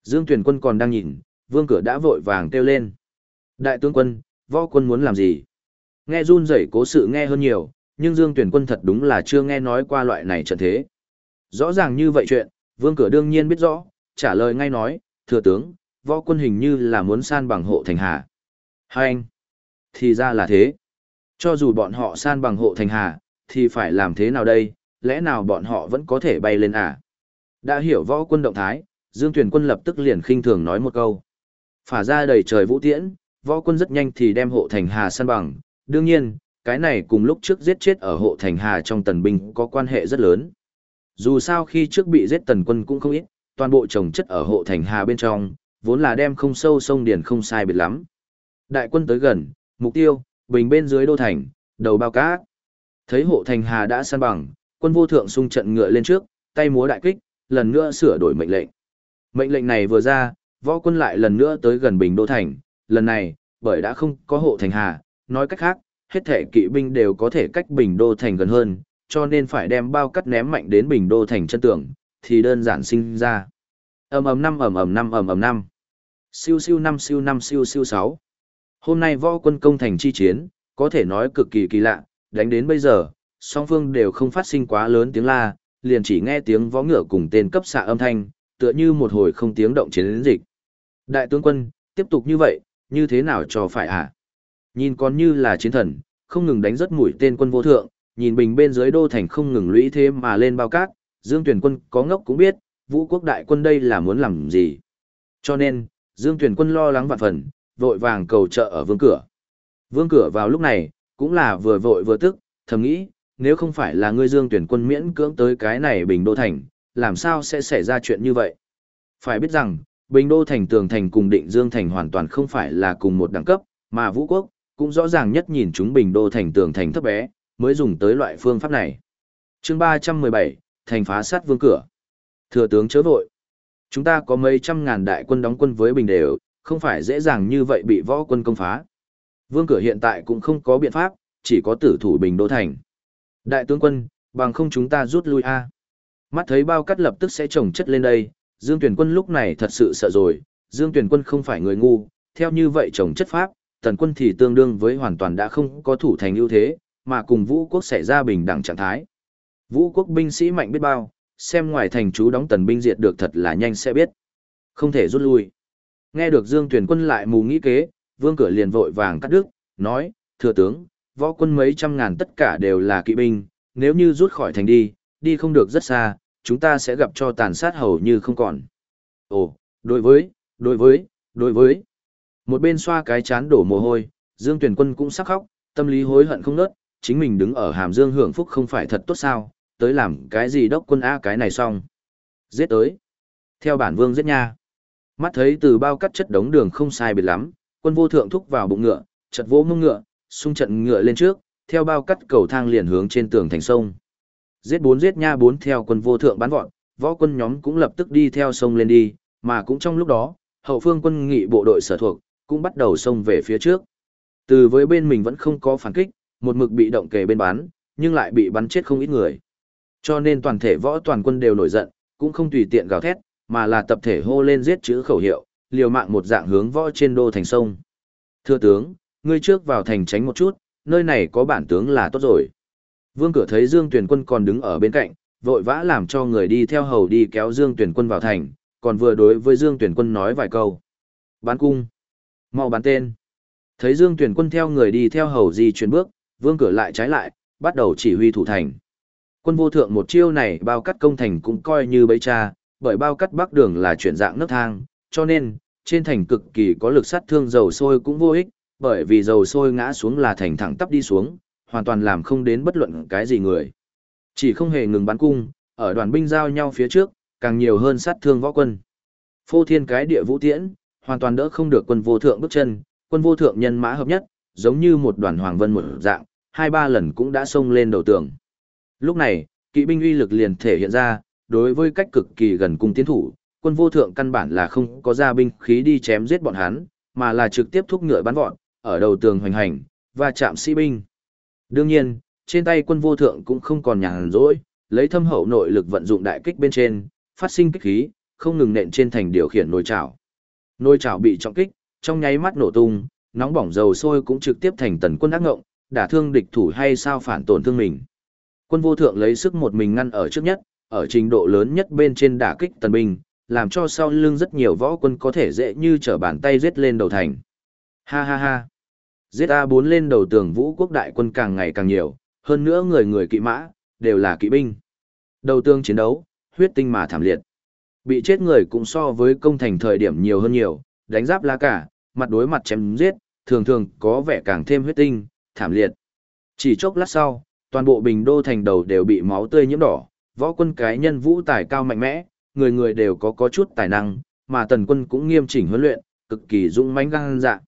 Dương tuyển quân còn đang nhìn, vương cửa đã vội vàng kêu lên. Đại tướng quân, võ quân muốn làm gì? Nghe run rẩy cố sự nghe hơn nhiều, nhưng Dương tuyển quân thật đúng là chưa nghe nói qua loại này trận thế. Rõ ràng như vậy chuyện, vương cửa đương nhiên biết rõ, trả lời ngay nói, thừa tướng, võ quân hình như là muốn san bằng hộ thành hà. Hai anh, thì ra là thế. Cho dù bọn họ san bằng hộ thành hà, thì phải làm thế nào đây, lẽ nào bọn họ vẫn có thể bay lên à? Đã hiểu võ quân động thái, Dương Tuyền quân lập tức liền khinh thường nói một câu. Phả ra đầy trời vũ tiễn, võ quân rất nhanh thì đem hộ thành hà san bằng. Đương nhiên, cái này cùng lúc trước giết chết ở hộ thành hà trong tần binh có quan hệ rất lớn. Dù sao khi trước bị giết tần quân cũng không ít, toàn bộ trồng chất ở hộ thành hà bên trong, vốn là đem không sâu sông điền không sai biệt lắm. Đại quân tới gần, mục tiêu, bình bên dưới đô thành, đầu bao cát. Thấy hộ thành hà đã san bằng, quân vô thượng xung trận ngựa lên trước, tay múa đại kích, lần nữa sửa đổi mệnh lệnh. Mệnh lệnh này vừa ra, võ quân lại lần nữa tới gần bình đô thành, lần này, bởi đã không có hộ thành hà, nói cách khác, hết thể kỵ binh đều có thể cách bình đô thành gần hơn, cho nên phải đem bao cắt ném mạnh đến bình đô thành chân tường, thì đơn giản sinh ra ầm ầm năm ầm ầm năm ầm ầm năm. Siêu siêu năm siêu năm siêu siêu sáu. Hôm nay võ quân công thành chi chiến, có thể nói cực kỳ kỳ lạ, đánh đến bây giờ, song phương đều không phát sinh quá lớn tiếng la, liền chỉ nghe tiếng võ ngựa cùng tên cấp xạ âm thanh, tựa như một hồi không tiếng động chiến dịch. Đại tướng quân, tiếp tục như vậy, như thế nào cho phải ạ À? Nhìn còn như là chiến thần, không ngừng đánh rất mũi tên quân vô thượng, nhìn bình bên dưới đô thành không ngừng lũy thế mà lên bao cát, Dương Tuyển quân có ngốc cũng biết, vũ quốc đại quân đây là muốn làm gì. Cho nên, Dương Tuyền quân lo lắng vạn phần, vội vàng cầu trợ ở vương cửa. Vương cửa vào lúc này, cũng là vừa vội vừa tức, thầm nghĩ, nếu không phải là ngươi Dương Tuyển quân miễn cưỡng tới cái này bình đô thành, làm sao sẽ xảy ra chuyện như vậy? Phải biết rằng, bình đô thành tường thành cùng định Dương thành hoàn toàn không phải là cùng một đẳng cấp, mà vũ quốc, cũng rõ ràng nhất nhìn chúng bình đô thành tường thành thấp bé, mới dùng tới loại phương pháp này. chương 317, thành phá sát vương cửa. Thừa tướng chớ vội. Chúng ta có mấy trăm ngàn đại quân đóng quân với bình đều, không phải dễ dàng như vậy bị võ quân công phá. Vương cửa hiện tại cũng không có biện pháp, chỉ có tử thủ bình đô thành. Đại tướng quân, bằng không chúng ta rút lui a. Mắt thấy bao cắt lập tức sẽ trồng chất lên đây, Dương Tuyển quân lúc này thật sự sợ rồi, Dương Tuyển quân không phải người ngu, theo như vậy trồng chất pháp, tần quân thì tương đương với hoàn toàn đã không có thủ thành ưu thế, mà cùng vũ quốc xảy ra bình đẳng trạng thái. Vũ quốc binh sĩ mạnh biết bao, xem ngoài thành chú đóng tần binh diệt được thật là nhanh sẽ biết. Không thể rút lui. Nghe được Dương Tuyển quân lại mù nghĩ kế, vương cửa liền vội vàng cắt đứt, nói, thừa tướng, võ quân mấy trăm ngàn tất cả đều là kỵ binh, nếu như rút khỏi thành đi, đi không được rất xa, chúng ta sẽ gặp cho tàn sát hầu như không còn. Ồ, đối với, đối với, đối với. Một bên xoa cái chán đổ mồ hôi, Dương Tuyển quân cũng sắc khóc, tâm lý hối hận không nớt, chính mình đứng ở hàm Dương hưởng phúc không phải thật tốt sao, tới làm cái gì đốc quân A cái này xong. Giết tới. Theo bản vương giết nha. Mắt thấy từ bao cắt chất đống đường không sai biệt lắm, quân vô thượng thúc vào bụng ngựa, chật vỗ mông ngựa, xung trận ngựa lên trước, theo bao cắt cầu thang liền hướng trên tường thành sông. Giết bốn giết nha bốn theo quân vô thượng bắn vọt, võ quân nhóm cũng lập tức đi theo sông lên đi, mà cũng trong lúc đó, hậu phương quân nghị bộ đội sở thuộc, cũng bắt đầu xông về phía trước. Từ với bên mình vẫn không có phản kích, một mực bị động kề bên bắn, nhưng lại bị bắn chết không ít người. Cho nên toàn thể võ toàn quân đều nổi giận, cũng không tùy tiện gào thét, mà là tập thể hô lên giết chữ khẩu hiệu, liều mạng một dạng hướng võ trên đô thành sông. Thưa tướng, ngươi trước vào thành tránh một chút, nơi này có bản tướng là tốt rồi. Vương cửa thấy Dương Tuyển quân còn đứng ở bên cạnh, vội vã làm cho người đi theo hầu đi kéo Dương Tuyển quân vào thành, còn vừa đối với Dương Tuyển quân nói vài câu. Bán cung. mau bán tên. Thấy Dương Tuyển quân theo người đi theo hầu di chuyển bước, vương cửa lại trái lại, bắt đầu chỉ huy thủ thành. Quân vô thượng một chiêu này bao cắt công thành cũng coi như bấy cha, bởi bao cắt bắc đường là chuyển dạng nấc thang, cho nên, trên thành cực kỳ có lực sát thương dầu sôi cũng vô ích, bởi vì dầu sôi ngã xuống là thành thẳng tắp đi xuống, hoàn toàn làm không đến bất luận cái gì người. Chỉ không hề ngừng bắn cung, ở đoàn binh giao nhau phía trước, càng nhiều hơn sát thương võ quân. Phô thiên cái địa vũ tiễn, hoàn toàn đỡ không được quân vô thượng bước chân, quân vô thượng nhân mã hợp nhất, giống như một đoàn hoàng vân một dạng, hai ba lần cũng đã xông lên đầu tường. Lúc này, kỵ binh uy lực liền thể hiện ra, đối với cách cực kỳ gần cung tiến thủ, quân vô thượng căn bản là không có ra binh khí đi chém giết bọn hắn, mà là trực tiếp thúc ngựa bắn vọt, ở đầu tường hoành hành, và chạm sĩ binh. Đương nhiên, trên tay quân vô thượng cũng không còn nhàn rỗi, lấy thâm hậu nội lực vận dụng đại kích bên trên, phát sinh kích khí, không ngừng nện trên thành điều khiển nồi chảo. Nồi chảo bị trọng kích, trong nháy mắt nổ tung, nóng bỏng dầu sôi cũng trực tiếp thành tần quân ác ngộng, đả thương địch thủ hay sao phản tổn thương mình. Quân vô thượng lấy sức một mình ngăn ở trước nhất, ở trình độ lớn nhất bên trên đả kích tần binh, làm cho sau lưng rất nhiều võ quân có thể dễ như trở bàn tay giết lên đầu thành. Ha ha ha. Giết A4 lên đầu tường vũ quốc đại quân càng ngày càng nhiều, hơn nữa người người kỵ mã, đều là kỵ binh. Đầu tường chiến đấu, huyết tinh mà thảm liệt. Bị chết người cũng so với công thành thời điểm nhiều hơn nhiều, đánh giáp lá cả, mặt đối mặt chém giết, thường thường có vẻ càng thêm huyết tinh, thảm liệt. Chỉ chốc lát sau, toàn bộ bình đô thành đầu đều bị máu tươi nhiễm đỏ, võ quân cái nhân vũ tài cao mạnh mẽ, người người đều có có chút tài năng, mà tần quân cũng nghiêm chỉnh huấn luyện, cực kỳ dũng mãnh gan dạ.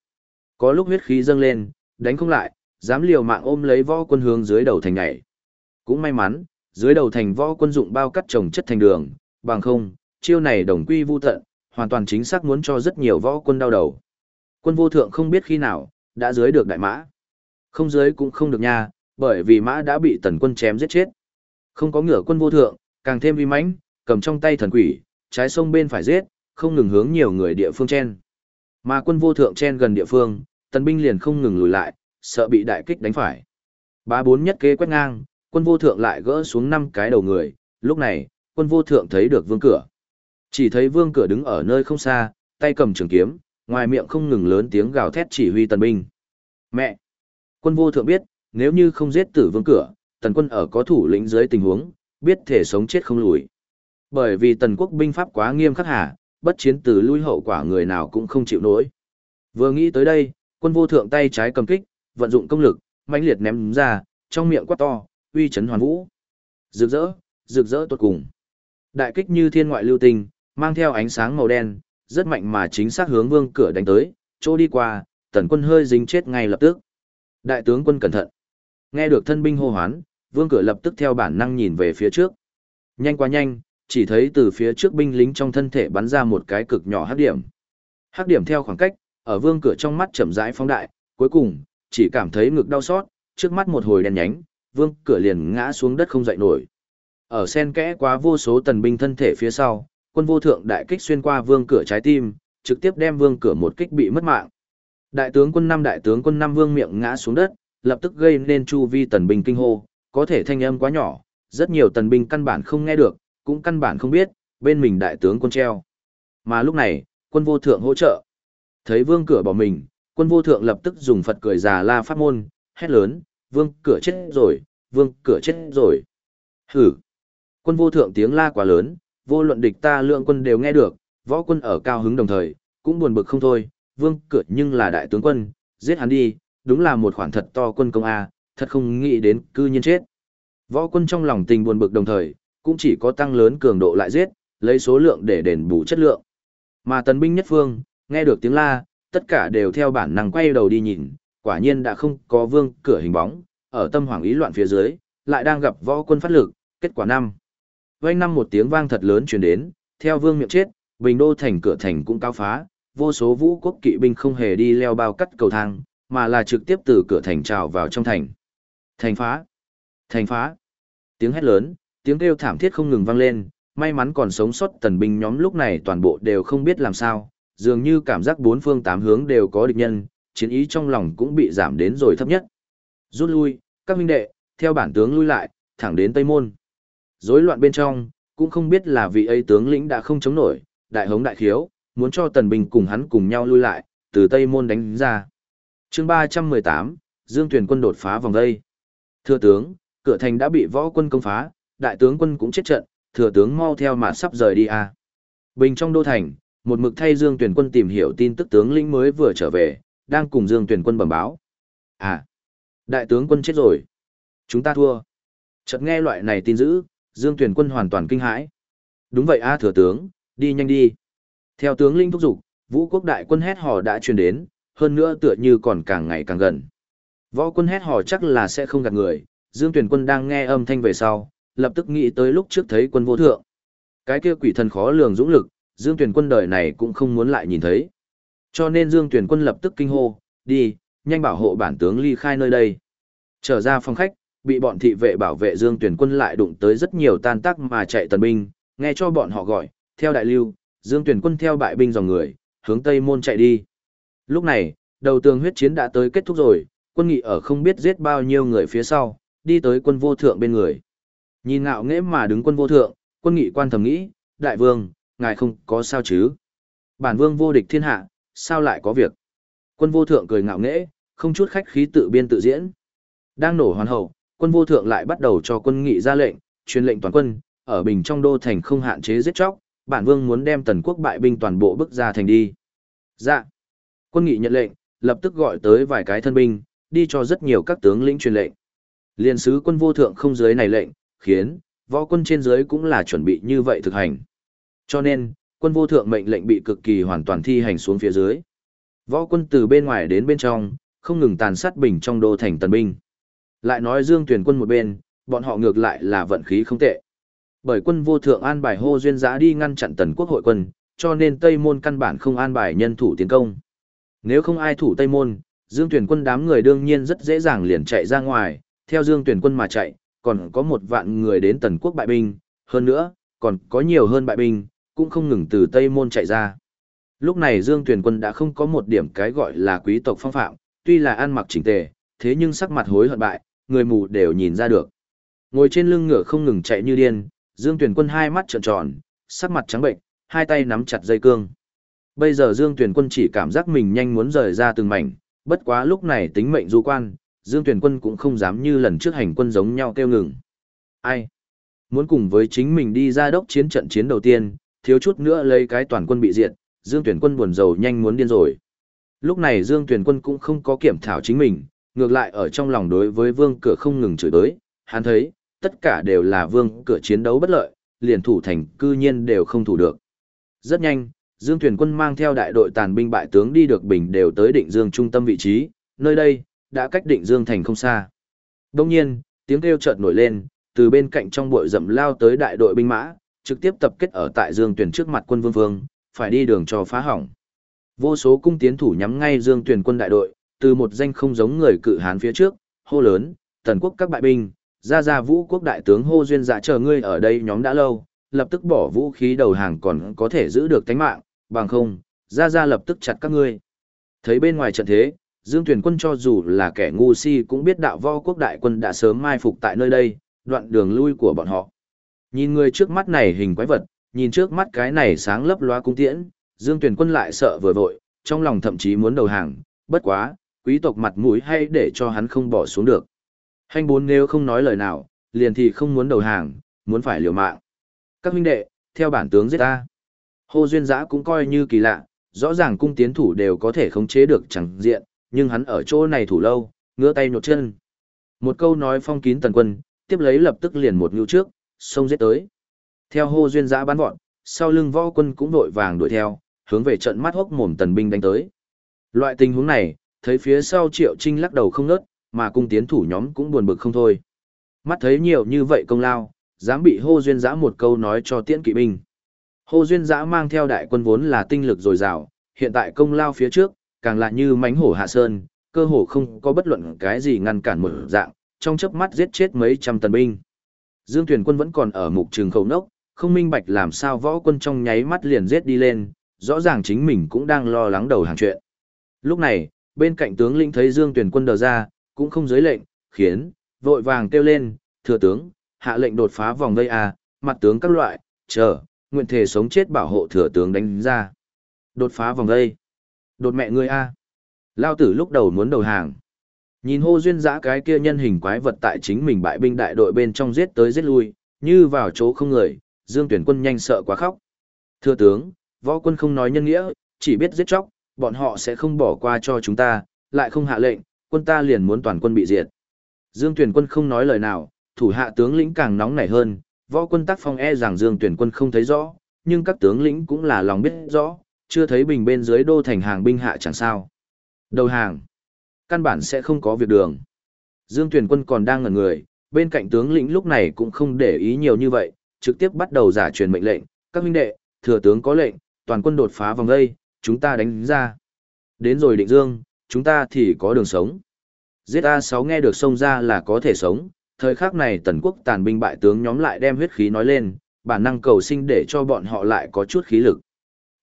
Có lúc huyết khí dâng lên, đánh không lại, dám liều mạng ôm lấy võ quân hướng dưới đầu thành này. Cũng may mắn, dưới đầu thành võ quân dụng bao cắt trồng chất thành đường, bằng không, chiêu này đồng quy vu tận, hoàn toàn chính xác muốn cho rất nhiều võ quân đau đầu. Quân vô thượng không biết khi nào, đã dưới được đại mã. Không dưới cũng không được nha, bởi vì mã đã bị tần quân chém giết chết. Không có ngựa quân vô thượng, càng thêm vi mãnh, cầm trong tay thần quỷ, trái sông bên phải giết, không ngừng hướng nhiều người địa phương chen. Mà quân vô thượng chen gần địa phương, tần binh liền không ngừng lùi lại, sợ bị đại kích đánh phải. Ba bốn nhất kế quét ngang, quân vô thượng lại gỡ xuống năm cái đầu người, lúc này, quân vô thượng thấy được vương cửa. Chỉ thấy vương cửa đứng ở nơi không xa, tay cầm trường kiếm, ngoài miệng không ngừng lớn tiếng gào thét chỉ huy tần binh. Mẹ! Quân vô thượng biết, nếu như không giết tử vương cửa, tần quân ở có thủ lĩnh dưới tình huống, biết thể sống chết không lùi. Bởi vì tần quốc binh pháp quá nghiêm khắc hà, bất chiến từ lui hậu quả người nào cũng không chịu nổi. Vừa nghĩ tới đây, quân vô thượng tay trái cầm kích, vận dụng công lực, mãnh liệt ném ra, trong miệng quát to, uy chấn hoàn vũ. Rực rỡ, rực rỡ tốt cùng. Đại kích như thiên ngoại lưu tinh, mang theo ánh sáng màu đen, rất mạnh mà chính xác hướng vương cửa đánh tới, chỗ đi qua, tần quân hơi dính chết ngay lập tức. Đại tướng quân cẩn thận. Nghe được thân binh hô hoán, vương cửa lập tức theo bản năng nhìn về phía trước. Nhanh quá nhanh, chỉ thấy từ phía trước binh lính trong thân thể bắn ra một cái cực nhỏ hắc điểm. Hắc điểm theo khoảng cách, ở vương cửa trong mắt chậm rãi phóng đại, cuối cùng, chỉ cảm thấy ngực đau xót, trước mắt một hồi đen nhánh, vương cửa liền ngã xuống đất không dậy nổi. Ở sen kẽ quá vô số tần binh thân thể phía sau, quân vô thượng đại kích xuyên qua vương cửa trái tim, trực tiếp đem vương cửa một kích bị mất mạng. Đại tướng quân năm đại tướng quân năm vương miệng ngã xuống đất, lập tức gây nên chu vi tần binh kinh hô, có thể thanh âm quá nhỏ, rất nhiều tần binh căn bản không nghe được, cũng căn bản không biết, bên mình đại tướng quân treo. Mà lúc này, quân vô thượng hỗ trợ. Thấy vương cửa bỏ mình, quân vô thượng lập tức dùng Phật cười già la pháp môn, hét lớn, vương cửa chết rồi, vương cửa chết rồi. Hử! Quân vô thượng tiếng la quá lớn, vô luận địch ta lượng quân đều nghe được, võ quân ở cao hứng đồng thời, cũng buồn bực không thôi, vương cửa nhưng là đại tướng quân, giết hắn đi, đúng là một khoản thật to quân công A, thật không nghĩ đến cư nhiên chết. Võ quân trong lòng tình buồn bực đồng thời, cũng chỉ có tăng lớn cường độ lại giết, lấy số lượng để đền bù chất lượng. Mà tần binh nhất phương, nghe được tiếng la, tất cả đều theo bản năng quay đầu đi nhìn, quả nhiên đã không có vương cửa hình bóng, ở tâm hoàng ý loạn phía dưới, lại đang gặp võ quân phát lực, kết quả năm. Vang năm một tiếng vang thật lớn truyền đến, theo vương miệng chết, bình đô thành cửa thành cũng cao phá, vô số vũ quốc kỵ binh không hề đi leo bao cắt cầu thang, mà là trực tiếp từ cửa thành trào vào trong thành. Thành phá! Thành phá! Tiếng hét lớn, tiếng kêu thảm thiết không ngừng vang lên, may mắn còn sống sót tần binh nhóm lúc này toàn bộ đều không biết làm sao, dường như cảm giác bốn phương tám hướng đều có địch nhân, chiến ý trong lòng cũng bị giảm đến rồi thấp nhất. Rút lui, các huynh đệ, theo bản tướng lui lại, thẳng đến Tây Môn. Rối loạn bên trong, cũng không biết là vị ấy tướng lĩnh đã không chống nổi, đại hống đại khiếu, muốn cho tần binh cùng hắn cùng nhau lui lại, từ Tây Môn đánh ra chương 318, Dương Tuyền quân đột phá vòng đây. Thừa tướng, cửa thành đã bị võ quân công phá, đại tướng quân cũng chết trận, thừa tướng mau theo mà sắp rời đi à. Bình trong đô thành, một mực thay Dương Tuyền quân tìm hiểu tin tức tướng lĩnh mới vừa trở về, đang cùng Dương Tuyền quân bẩm báo. À, đại tướng quân chết rồi. Chúng ta thua. Chợt nghe loại này tin dữ, Dương Tuyền quân hoàn toàn kinh hãi. Đúng vậy a thừa tướng, đi nhanh đi. Theo tướng linh thúc giục, vũ quốc đại quân hét hò đã truyền đến, hơn nữa tựa như còn càng ngày càng gần. Võ quân hét hò chắc là sẽ không gạt người, Dương Tuyền quân đang nghe âm thanh về sau, lập tức nghĩ tới lúc trước thấy quân vô thượng. Cái kia quỷ thần khó lường dũng lực, Dương Tuyền quân đời này cũng không muốn lại nhìn thấy. Cho nên Dương Tuyền quân lập tức kinh hô, đi, nhanh bảo hộ bản tướng ly khai nơi đây. Trở ra phòng khách, bị bọn thị vệ bảo vệ Dương Tuyền quân lại đụng tới rất nhiều tan tác mà chạy tần binh, nghe cho bọn họ gọi, theo đại lưu, Dương Tuyền quân theo bại binh dòng người, hướng Tây Môn chạy đi. Lúc này, đầu tường huyết chiến đã tới kết thúc rồi, quân nghị ở không biết giết bao nhiêu người phía sau, đi tới quân vô thượng bên người. Nhìn ngạo nghễ mà đứng quân vô thượng, quân nghị quan thầm nghĩ, đại vương, ngài không có sao chứ. Bản vương vô địch thiên hạ, sao lại có việc. Quân vô thượng cười ngạo nghễ, không chút khách khí tự biên tự diễn. Đang nổ hoàn hậu, quân vô thượng lại bắt đầu cho quân nghị ra lệnh, truyền lệnh toàn quân, ở bình trong đô thành không hạn chế giết chóc, bản vương muốn đem tần quốc bại binh toàn bộ bức ra thành đi. Dạ. Quân nghị nhận lệnh, lập tức gọi tới vài cái thân binh, đi cho rất nhiều các tướng lĩnh truyền lệnh. Liên sứ quân vô thượng không dưới này lệnh, khiến võ quân trên dưới cũng là chuẩn bị như vậy thực hành. Cho nên, quân vô thượng mệnh lệnh bị cực kỳ hoàn toàn thi hành xuống phía dưới. Võ quân từ bên ngoài đến bên trong, không ngừng tàn sát bình trong đô thành tần binh. Lại nói Dương Tuyển quân một bên, bọn họ ngược lại là vận khí không tệ. Bởi quân vô thượng an bài hô duyên giã đi ngăn chặn tần quốc hội quân, cho nên Tây Môn căn bản không an bài nhân thủ tiến công. Nếu không ai thủ Tây Môn, Dương Tuyển quân đám người đương nhiên rất dễ dàng liền chạy ra ngoài, theo Dương Tuyển quân mà chạy, còn có một vạn người đến tần quốc bại binh, hơn nữa, còn có nhiều hơn bại binh, cũng không ngừng từ Tây Môn chạy ra. Lúc này Dương Tuyển quân đã không có một điểm cái gọi là quý tộc phong phạm, tuy là ăn mặc chỉnh tề, thế nhưng sắc mặt hối hận bại, người mù đều nhìn ra được. Ngồi trên lưng ngựa không ngừng chạy như điên, Dương Tuyển Quân hai mắt trợn tròn, sắc mặt trắng bệnh, hai tay nắm chặt dây cương. Bây giờ Dương Tuyển Quân chỉ cảm giác mình nhanh muốn rời ra từng mảnh, bất quá lúc này tính mệnh du quan, Dương Tuyển Quân cũng không dám như lần trước hành quân giống nhau kêu ngừng. Ai? Muốn cùng với chính mình đi ra đốc chiến trận chiến đầu tiên, thiếu chút nữa lấy cái toàn quân bị diệt, Dương Tuyển Quân buồn rầu nhanh muốn điên rồi. Lúc này Dương Tuyển Quân cũng không có kiểm thảo chính mình, ngược lại ở trong lòng đối với vương cửa không ngừng chửi tới, hắn thấy, tất cả đều là vương cửa chiến đấu bất lợi, liền thủ thành cư nhiên đều không thủ được. Rất nhanh, Dương Thuyền quân mang theo đại đội tàn binh bại tướng đi được bình đều tới định Dương trung tâm vị trí, nơi đây, đã cách định Dương thành không xa. Đông nhiên, tiếng kêu chợt nổi lên, từ bên cạnh trong bụi rậm lao tới đại đội binh mã, trực tiếp tập kết ở tại Dương Tuyền trước mặt quân vương vương, phải đi đường cho phá hỏng. Vô số cung tiến thủ nhắm ngay Dương Tuyền quân đại đội, từ một danh không giống người cự hán phía trước, hô lớn, tần quốc các bại binh, ra ra vũ quốc đại tướng hô duyên dạ chờ ngươi ở đây nhóm đã lâu, lập tức bỏ vũ khí đầu hàng còn có thể giữ được tánh mạng, bằng không, ra ra lập tức chặt các ngươi. Thấy bên ngoài trận thế, Dương Tuyển quân cho dù là kẻ ngu si cũng biết đạo võ quốc đại quân đã sớm mai phục tại nơi đây, đoạn đường lui của bọn họ. Nhìn người trước mắt này hình quái vật, nhìn trước mắt cái này sáng lấp loa cung tiễn, Dương Tuyển quân lại sợ vừa vội, trong lòng thậm chí muốn đầu hàng, bất quá, quý tộc mặt mũi hay để cho hắn không bỏ xuống được. Hành bốn nếu không nói lời nào, liền thì không muốn đầu hàng, muốn phải liều mạng. Các huynh đệ, theo bản tướng giết ta. Hồ Duyên Giã cũng coi như kỳ lạ, rõ ràng cung tiến thủ đều có thể khống chế được chẳng diện, nhưng hắn ở chỗ này thủ lâu, ngứa tay nhột chân. Một câu nói phong kín tần quân, tiếp lấy lập tức liền một ngưu trước, xông giết tới. Theo Hô Duyên Giã bắn vọt, sau lưng võ quân cũng đội vàng đuổi theo, hướng về trận mắt hốc mồm tần binh đánh tới. Loại tình huống này, thấy phía sau Triệu Trinh lắc đầu không nớt, mà cung tiến thủ nhóm cũng buồn bực không thôi. Mắt thấy nhiều như vậy công lao, dám bị hô duyên giã một câu nói cho tiễn kỵ binh. Hồ duyên giã mang theo đại quân vốn là tinh lực dồi dào, hiện tại công lao phía trước, càng là như mánh hổ hạ sơn, cơ hồ không có bất luận cái gì ngăn cản một dạng, trong chớp mắt giết chết mấy trăm tần binh. Dương Tuyền quân vẫn còn ở mục trường khẩu nốc, không minh bạch làm sao võ quân trong nháy mắt liền giết đi lên, rõ ràng chính mình cũng đang lo lắng đầu hàng chuyện. Lúc này, bên cạnh tướng lĩnh thấy Dương Tuyền quân đờ ra, cũng không giới lệnh, khiến, vội vàng kêu lên, thừa tướng, hạ lệnh đột phá vòng vây A, mặt tướng các loại, chờ, nguyện thể sống chết bảo hộ thừa tướng đánh ra. Đột phá vòng đây, Đột mẹ ngươi A. Lao tử lúc đầu muốn đầu hàng. Nhìn hô duyên dã cái kia nhân hình quái vật tại chính mình bại binh đại đội bên trong giết tới giết lui, như vào chỗ không người, Dương Tuyển quân nhanh sợ quá khóc. Thưa tướng, võ quân không nói nhân nghĩa, chỉ biết giết chóc, bọn họ sẽ không bỏ qua cho chúng ta, lại không hạ lệnh, quân ta liền muốn toàn quân bị diệt. Dương Tuyển quân không nói lời nào, thủ hạ tướng lĩnh càng nóng nảy hơn, võ quân tác phong e rằng Dương Tuyển quân không thấy rõ, nhưng các tướng lĩnh cũng là lòng biết rõ, chưa thấy bình bên dưới đô thành hàng binh hạ chẳng sao. Đầu hàng, căn bản sẽ không có việc đường. Dương Tuyển quân còn đang ngẩn người, bên cạnh tướng lĩnh lúc này cũng không để ý nhiều như vậy, trực tiếp bắt đầu giả truyền mệnh lệnh, các huynh đệ, thừa tướng có lệnh, toàn quân đột phá vòng đây, chúng ta đánh ra. Đến rồi định dương, chúng ta thì có đường sống. Giết A6 nghe được xông ra là có thể sống, thời khắc này tần quốc tàn binh bại tướng nhóm lại đem huyết khí nói lên, bản năng cầu sinh để cho bọn họ lại có chút khí lực.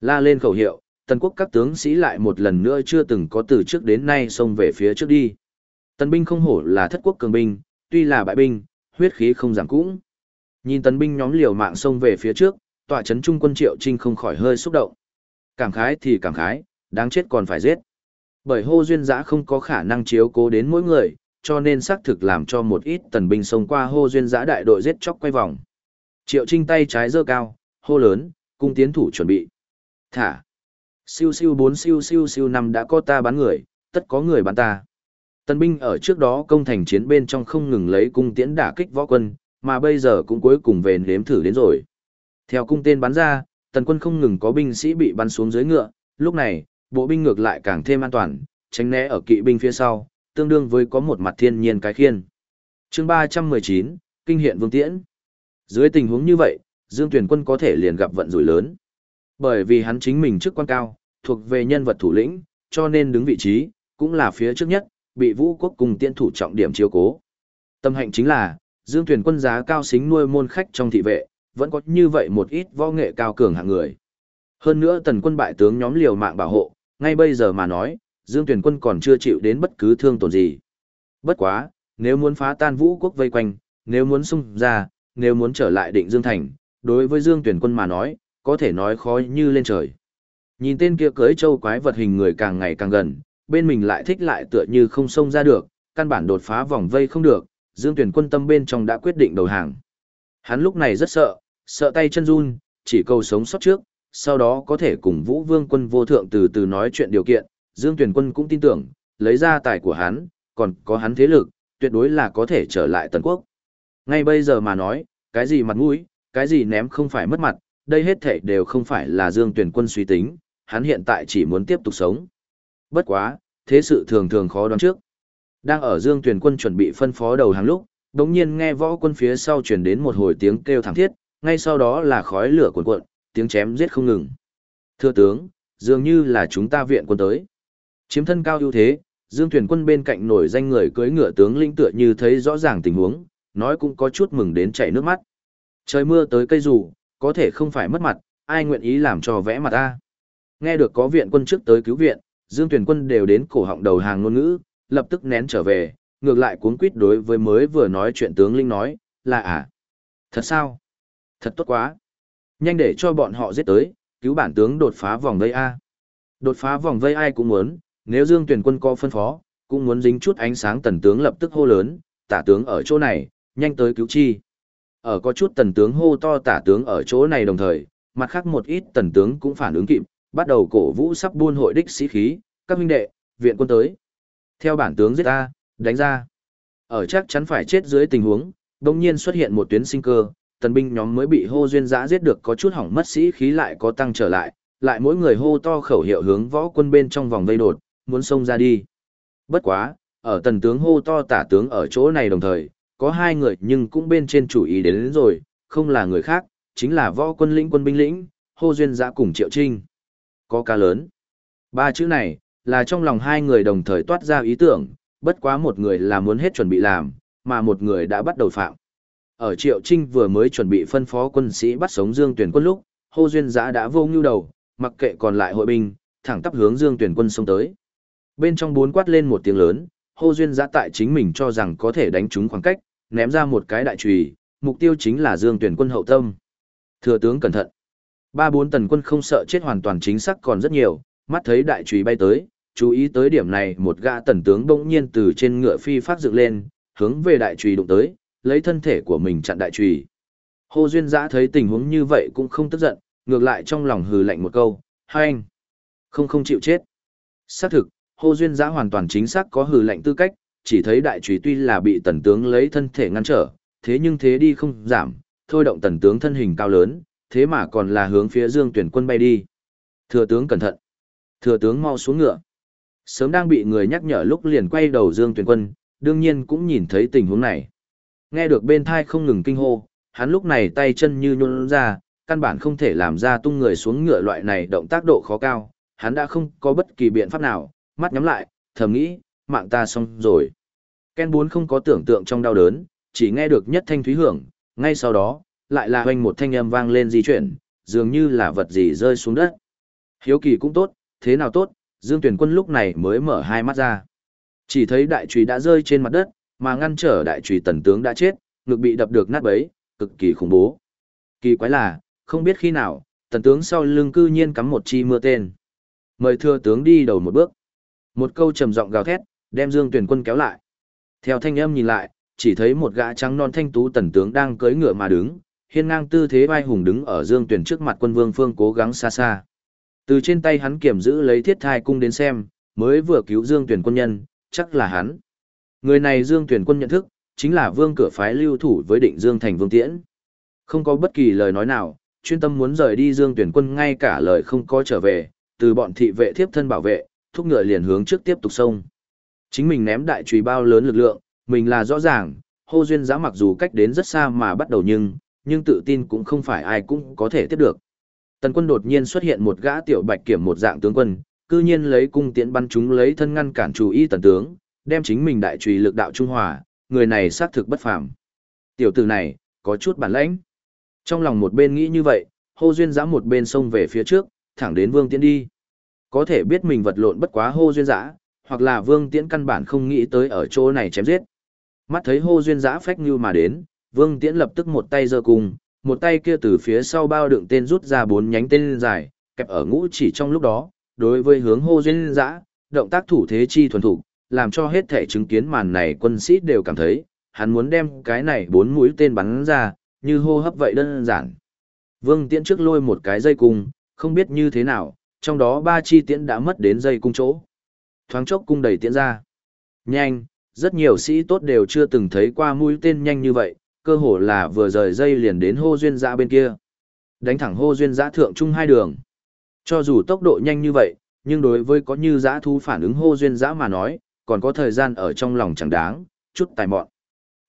La lên khẩu hiệu, tần quốc các tướng sĩ lại một lần nữa chưa từng có từ trước đến nay xông về phía trước đi. Tần binh không hổ là thất quốc cường binh, tuy là bại binh, huyết khí không giảm cũng. Nhìn tần binh nhóm liều mạng xông về phía trước, tọa chấn trung quân Triệu Trinh không khỏi hơi xúc động. Cảm khái thì cảm khái, đáng chết còn phải giết. Bởi hô duyên giã không có khả năng chiếu cố đến mỗi người, cho nên xác thực làm cho một ít tần binh xông qua hô duyên giã đại đội giết chóc quay vòng. Triệu Trinh tay trái giơ cao, hô lớn, cung tiến thủ chuẩn bị. Thả. Siêu siêu bốn siêu siêu siêu năm đã có ta bắn người, tất có người bắn ta. Tần binh ở trước đó công thành chiến bên trong không ngừng lấy cung tiễn đả kích võ quân, mà bây giờ cũng cuối cùng về nếm thử đến rồi. Theo cung tên bắn ra, tần quân không ngừng có binh sĩ bị bắn xuống dưới ngựa, lúc này, bộ binh ngược lại càng thêm an toàn, tránh né ở kỵ binh phía sau, tương đương với có một mặt thiên nhiên cái khiên. chương 319, Kinh hiện vương tiễn. Dưới tình huống như vậy, Dương Tuyển quân có thể liền gặp vận rủi lớn. Bởi vì hắn chính mình chức quan cao, thuộc về nhân vật thủ lĩnh, cho nên đứng vị trí, cũng là phía trước nhất, bị vũ quốc cùng tiên thủ trọng điểm chiếu cố. Tâm hạnh chính là, Dương Tuyển quân giá cao xính nuôi môn khách trong thị vệ, vẫn có như vậy một ít võ nghệ cao cường hạng người. Hơn nữa tần quân bại tướng nhóm liều mạng bảo hộ, ngay bây giờ mà nói, Dương Tuyền quân còn chưa chịu đến bất cứ thương tổn gì. Bất quá, nếu muốn phá tan vũ quốc vây quanh, nếu muốn xung ra, nếu muốn trở lại định Dương Thành, đối với Dương Tuyền quân mà nói, có thể nói khó như lên trời. Nhìn tên kia cưới châu quái vật hình người càng ngày càng gần, bên mình lại thích lại tựa như không xông ra được, căn bản đột phá vòng vây không được, Dương Tuyền quân tâm bên trong đã quyết định đầu hàng. Hắn lúc này rất sợ, sợ tay chân run, chỉ cầu sống sót trước, sau đó có thể cùng Vũ Vương quân vô thượng từ từ nói chuyện điều kiện, Dương Tuyền quân cũng tin tưởng, lấy ra tài của hắn, còn có hắn thế lực, tuyệt đối là có thể trở lại Tần Quốc. Ngay bây giờ mà nói, cái gì mặt mũi, cái gì ném không phải mất mặt, đây hết thảy đều không phải là Dương Tuyền quân suy tính, hắn hiện tại chỉ muốn tiếp tục sống. Bất quá, thế sự thường thường khó đoán trước. Đang ở Dương Tuyền quân chuẩn bị phân phó đầu hàng lúc, đống nhiên nghe võ quân phía sau truyền đến một hồi tiếng kêu thảm thiết, ngay sau đó là khói lửa cuồn cuộn, tiếng chém giết không ngừng. Thưa tướng, dường như là chúng ta viện quân tới. Chiếm thân cao ưu thế, Dương Thuyền quân bên cạnh nổi danh người cưới ngựa tướng lĩnh tựa như thấy rõ ràng tình huống, nói cũng có chút mừng đến chảy nước mắt. Trời mưa tới cây dù có thể không phải mất mặt, ai nguyện ý làm cho vẽ mặt ta. Nghe được có viện quân trước tới cứu viện, Dương Thuyền quân đều đến cổ họng đầu hàng ngôn ngữ, lập tức nén trở về, ngược lại cuốn quýt đối với mới vừa nói chuyện tướng linh nói, là à? Thật sao? Thật tốt quá. Nhanh để cho bọn họ giết tới, cứu bản tướng đột phá vòng vây A. Đột phá vòng vây ai cũng muốn, nếu Dương Tuyển quân có phân phó, cũng muốn dính chút ánh sáng tần tướng lập tức hô lớn, tả tướng ở chỗ này, nhanh tới cứu chi. Ở có chút tần tướng hô to tả tướng ở chỗ này đồng thời, mặt khác một ít tần tướng cũng phản ứng kịp, bắt đầu cổ vũ sắp buôn hội đích sĩ khí, các huynh đệ, viện quân tới. Theo bản tướng giết ta, đánh ra. Ở chắc chắn phải chết dưới tình huống, đồng nhiên xuất hiện một tuyến sinh cơ, tần binh nhóm mới bị hô duyên giã giết được có chút hỏng mất sĩ khí lại có tăng trở lại, lại mỗi người hô to khẩu hiệu hướng võ quân bên trong vòng vây đột, muốn xông ra đi. Bất quá, ở tần tướng hô to tả tướng ở chỗ này đồng thời, có hai người nhưng cũng bên trên chủ ý đến, đến rồi, không là người khác, chính là võ quân lĩnh quân binh lĩnh, hô duyên giã cùng triệu trinh. Có ca lớn. Ba chữ này, là trong lòng hai người đồng thời toát ra ý tưởng, bất quá một người là muốn hết chuẩn bị làm, mà một người đã bắt đầu phạm. Ở Triệu Trinh vừa mới chuẩn bị phân phó quân sĩ bắt sống Dương Tuyển quân lúc, Hô Duyên Giã đã vô ngưu đầu, mặc kệ còn lại hội binh, thẳng tắp hướng Dương Tuyển quân xông tới. Bên trong bốn quát lên một tiếng lớn, Hô Duyên Giã tại chính mình cho rằng có thể đánh trúng khoảng cách, ném ra một cái đại chùy, mục tiêu chính là Dương Tuyển quân hậu tâm. Thừa tướng cẩn thận. Ba bốn tần quân không sợ chết hoàn toàn chính xác còn rất nhiều, mắt thấy đại trùy bay tới, chú ý tới điểm này một gã tần tướng bỗng nhiên từ trên ngựa phi phát dựng lên, hướng về đại trùy đụng tới, lấy thân thể của mình chặn đại trùy. Hồ Duyên Giã thấy tình huống như vậy cũng không tức giận, ngược lại trong lòng hừ lạnh một câu, hai anh, không không chịu chết. Xác thực, Hồ Duyên Giã hoàn toàn chính xác có hừ lệnh tư cách, chỉ thấy đại trùy tuy là bị tần tướng lấy thân thể ngăn trở, thế nhưng thế đi không giảm, thôi động tần tướng thân hình cao lớn, thế mà còn là hướng phía Dương Tuyển quân bay đi. Thừa tướng cẩn thận. Thừa tướng mau xuống ngựa. Sớm đang bị người nhắc nhở lúc liền quay đầu Dương Tuyển quân, đương nhiên cũng nhìn thấy tình huống này. Nghe được bên thai không ngừng kinh hô, hắn lúc này tay chân như nhún ra, căn bản không thể làm ra tung người xuống ngựa loại này động tác độ khó cao, hắn đã không có bất kỳ biện pháp nào, mắt nhắm lại, thầm nghĩ, mạng ta xong rồi. Ken 4 không có tưởng tượng trong đau đớn, chỉ nghe được nhất thanh thúy hưởng, ngay sau đó, lại là hoành một thanh âm vang lên di chuyển, dường như là vật gì rơi xuống đất. Hiếu kỳ cũng tốt, thế nào tốt, Dương Tuyển Quân lúc này mới mở hai mắt ra. Chỉ thấy đại trùy đã rơi trên mặt đất, mà ngăn trở đại trùy tần tướng đã chết, ngực bị đập được nát bấy, cực kỳ khủng bố. Kỳ quái là, không biết khi nào, tần tướng sau lưng cư nhiên cắm một chi mưa tên. Mời thưa tướng đi đầu một bước. Một câu trầm giọng gào thét, đem Dương Tuyển Quân kéo lại. Theo thanh âm nhìn lại, chỉ thấy một gã trắng non thanh tú tần tướng đang cưỡi ngựa mà đứng, hiên ngang tư thế vai hùng đứng ở Dương Tuyển trước mặt quân vương phương cố gắng xa xa. Từ trên tay hắn kiểm giữ lấy thiết thai cung đến xem, mới vừa cứu Dương Tuyển quân nhân, chắc là hắn. Người này Dương Tuyển quân nhận thức, chính là vương cửa phái lưu thủ với định Dương thành vương tiễn. Không có bất kỳ lời nói nào, chuyên tâm muốn rời đi Dương Tuyển quân ngay cả lời không có trở về, từ bọn thị vệ thiếp thân bảo vệ, thúc ngựa liền hướng trước tiếp tục sông. Chính mình ném đại chùy bao lớn lực lượng, mình là rõ ràng, hô duyên giá mặc dù cách đến rất xa mà bắt đầu nhưng, nhưng tự tin cũng không phải ai cũng có thể tiếp được. Tần quân đột nhiên xuất hiện một gã tiểu bạch kiểm một dạng tướng quân, cư nhiên lấy cung tiễn bắn chúng lấy thân ngăn cản chủ y tần tướng, đem chính mình đại trùy lực đạo trung hòa, người này xác thực bất phàm. Tiểu tử này, có chút bản lãnh. Trong lòng một bên nghĩ như vậy, hô duyên giã một bên xông về phía trước, thẳng đến vương tiễn đi. Có thể biết mình vật lộn bất quá hô duyên giã, hoặc là vương tiễn căn bản không nghĩ tới ở chỗ này chém giết. Mắt thấy hô duyên giã phách như mà đến, vương tiễn lập tức một tay giơ cùng, một tay kia từ phía sau bao đựng tên rút ra bốn nhánh tên dài, kẹp ở ngũ chỉ trong lúc đó, đối với hướng hô duyên giã, động tác thủ thế chi thuần thủ, làm cho hết thể chứng kiến màn này quân sĩ đều cảm thấy, hắn muốn đem cái này bốn mũi tên bắn ra, như hô hấp vậy đơn giản. Vương tiễn trước lôi một cái dây cung, không biết như thế nào, trong đó ba chi tiễn đã mất đến dây cung chỗ. Thoáng chốc cung đầy tiễn ra. Nhanh, rất nhiều sĩ tốt đều chưa từng thấy qua mũi tên nhanh như vậy, cơ hồ là vừa rời dây liền đến hô duyên dã bên kia. Đánh thẳng hô duyên dã thượng trung hai đường. Cho dù tốc độ nhanh như vậy, nhưng đối với có như dã thu phản ứng hô duyên dã mà nói, còn có thời gian ở trong lòng chẳng đáng, chút tài mọn.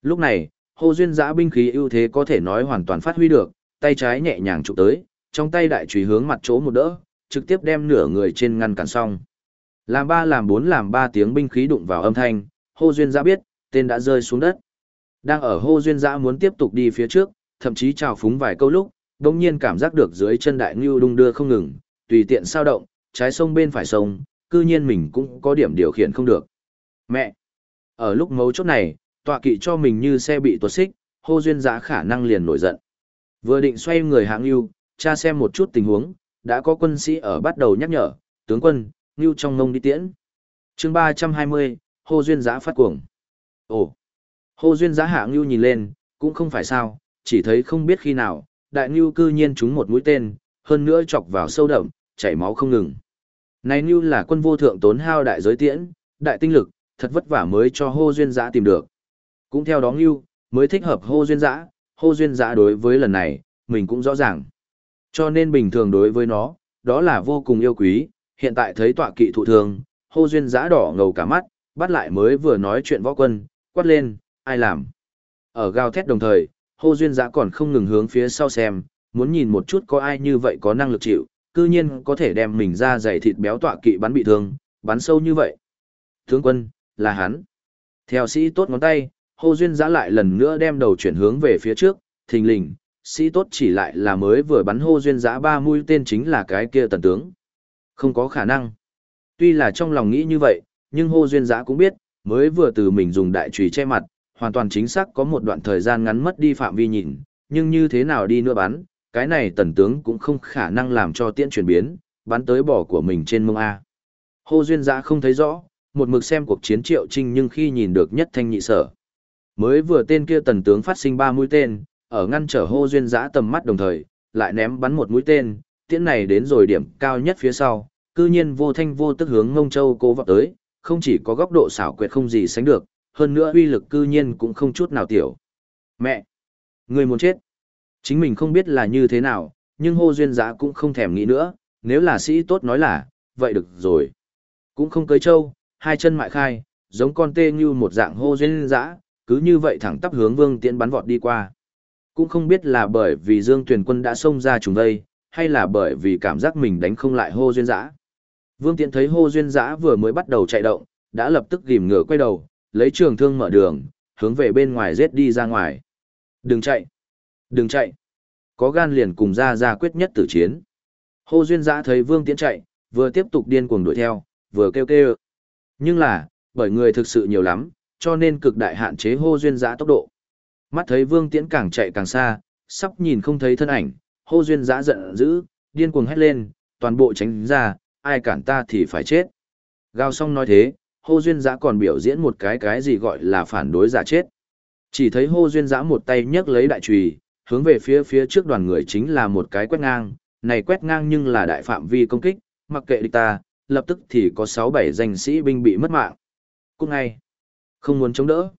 Lúc này, hô duyên dã binh khí ưu thế có thể nói hoàn toàn phát huy được, tay trái nhẹ nhàng chụp tới, trong tay đại chùy hướng mặt chỗ một đỡ, trực tiếp đem nửa người trên ngăn cản xong. Làm ba làm bốn làm ba tiếng binh khí đụng vào âm thanh, hô duyên giã biết, tên đã rơi xuống đất. Đang ở hô duyên giã muốn tiếp tục đi phía trước, thậm chí trào phúng vài câu lúc, đồng nhiên cảm giác được dưới chân đại ngưu đung đưa không ngừng, tùy tiện sao động, trái sông bên phải sông, cư nhiên mình cũng có điểm điều khiển không được. Mẹ! Ở lúc mấu chốt này, tọa kỵ cho mình như xe bị tuột xích, hô duyên giã khả năng liền nổi giận. Vừa định xoay người hạng ngưu, cha xem một chút tình huống, đã có quân sĩ ở bắt đầu nhắc nhở, tướng quân, ngưu trong ngông đi tiễn. chương 320, hô duyên giã phát cuồng. Ồ! Hô duyên giã hạ ngưu nhìn lên, cũng không phải sao, chỉ thấy không biết khi nào, đại ngưu cư nhiên trúng một mũi tên, hơn nữa chọc vào sâu đậm, chảy máu không ngừng. Này ngưu là quân vô thượng tốn hao đại giới tiễn, đại tinh lực, thật vất vả mới cho hô duyên giã tìm được. Cũng theo đó ngưu, mới thích hợp hô duyên giã, hô duyên giã đối với lần này, mình cũng rõ ràng. Cho nên bình thường đối với nó, đó là vô cùng yêu quý, hiện tại thấy tọa kỵ thụ thường, hô duyên giã đỏ ngầu cả mắt, bắt lại mới vừa nói chuyện võ quân, quát lên, ai làm. Ở gào thét đồng thời, hô duyên giã còn không ngừng hướng phía sau xem, muốn nhìn một chút có ai như vậy có năng lực chịu, cư nhiên có thể đem mình ra giày thịt béo tọa kỵ bắn bị thương, bắn sâu như vậy. Tướng quân, là hắn. Theo sĩ tốt ngón tay, hô duyên giã lại lần nữa đem đầu chuyển hướng về phía trước, thình lình, sĩ tốt chỉ lại là mới vừa bắn hô duyên giã ba mũi tên chính là cái kia tần tướng. Không có khả năng. Tuy là trong lòng nghĩ như vậy, nhưng hô duyên giã cũng biết, mới vừa từ mình dùng đại trùy che mặt, hoàn toàn chính xác có một đoạn thời gian ngắn mất đi phạm vi nhìn, nhưng như thế nào đi nữa bắn, cái này tần tướng cũng không khả năng làm cho tiễn chuyển biến, bắn tới bỏ của mình trên mông A. Hô Duyên Giã không thấy rõ, một mực xem cuộc chiến triệu trinh nhưng khi nhìn được nhất thanh nhị sở. Mới vừa tên kia tần tướng phát sinh ba mũi tên, ở ngăn trở Hô Duyên Giã tầm mắt đồng thời, lại ném bắn một mũi tên, tiễn này đến rồi điểm cao nhất phía sau, cư nhiên vô thanh vô tức hướng Ngông Châu cố vọt tới, không chỉ có góc độ xảo quyệt không gì sánh được, hơn nữa uy lực cư nhiên cũng không chút nào tiểu. Mẹ! Người muốn chết! Chính mình không biết là như thế nào, nhưng hô duyên giã cũng không thèm nghĩ nữa, nếu là sĩ tốt nói là, vậy được rồi. Cũng không cưới Châu, hai chân mại khai, giống con tê như một dạng hô duyên giã, cứ như vậy thẳng tắp hướng vương tiễn bắn vọt đi qua. Cũng không biết là bởi vì Dương Tuyền quân đã xông ra trùng vây, hay là bởi vì cảm giác mình đánh không lại hô duyên giã. Vương Tiễn thấy hô duyên giã vừa mới bắt đầu chạy động, đã lập tức ghim ngựa quay đầu, lấy trường thương mở đường, hướng về bên ngoài giết đi ra ngoài. Đừng chạy! Đừng chạy! Có gan liền cùng ra ra quyết nhất tử chiến. Hô duyên giã thấy Vương Tiễn chạy, vừa tiếp tục điên cuồng đuổi theo, vừa kêu kêu. Nhưng là, bởi người thực sự nhiều lắm, cho nên cực đại hạn chế hô duyên giã tốc độ. Mắt thấy Vương Tiễn càng chạy càng xa, sắp nhìn không thấy thân ảnh, hô duyên giã giận dữ, điên cuồng hét lên, toàn bộ tránh ra, ai cản ta thì phải chết. Gào xong nói thế, hô duyên giã còn biểu diễn một cái cái gì gọi là phản đối giả chết. Chỉ thấy hô duyên giã một tay nhấc lấy đại trùy, hướng về phía phía trước đoàn người chính là một cái quét ngang, này quét ngang nhưng là đại phạm vi công kích, mặc kệ địch ta, lập tức thì có 6-7 danh sĩ binh bị mất mạng. Cũng ngay, không muốn chống đỡ.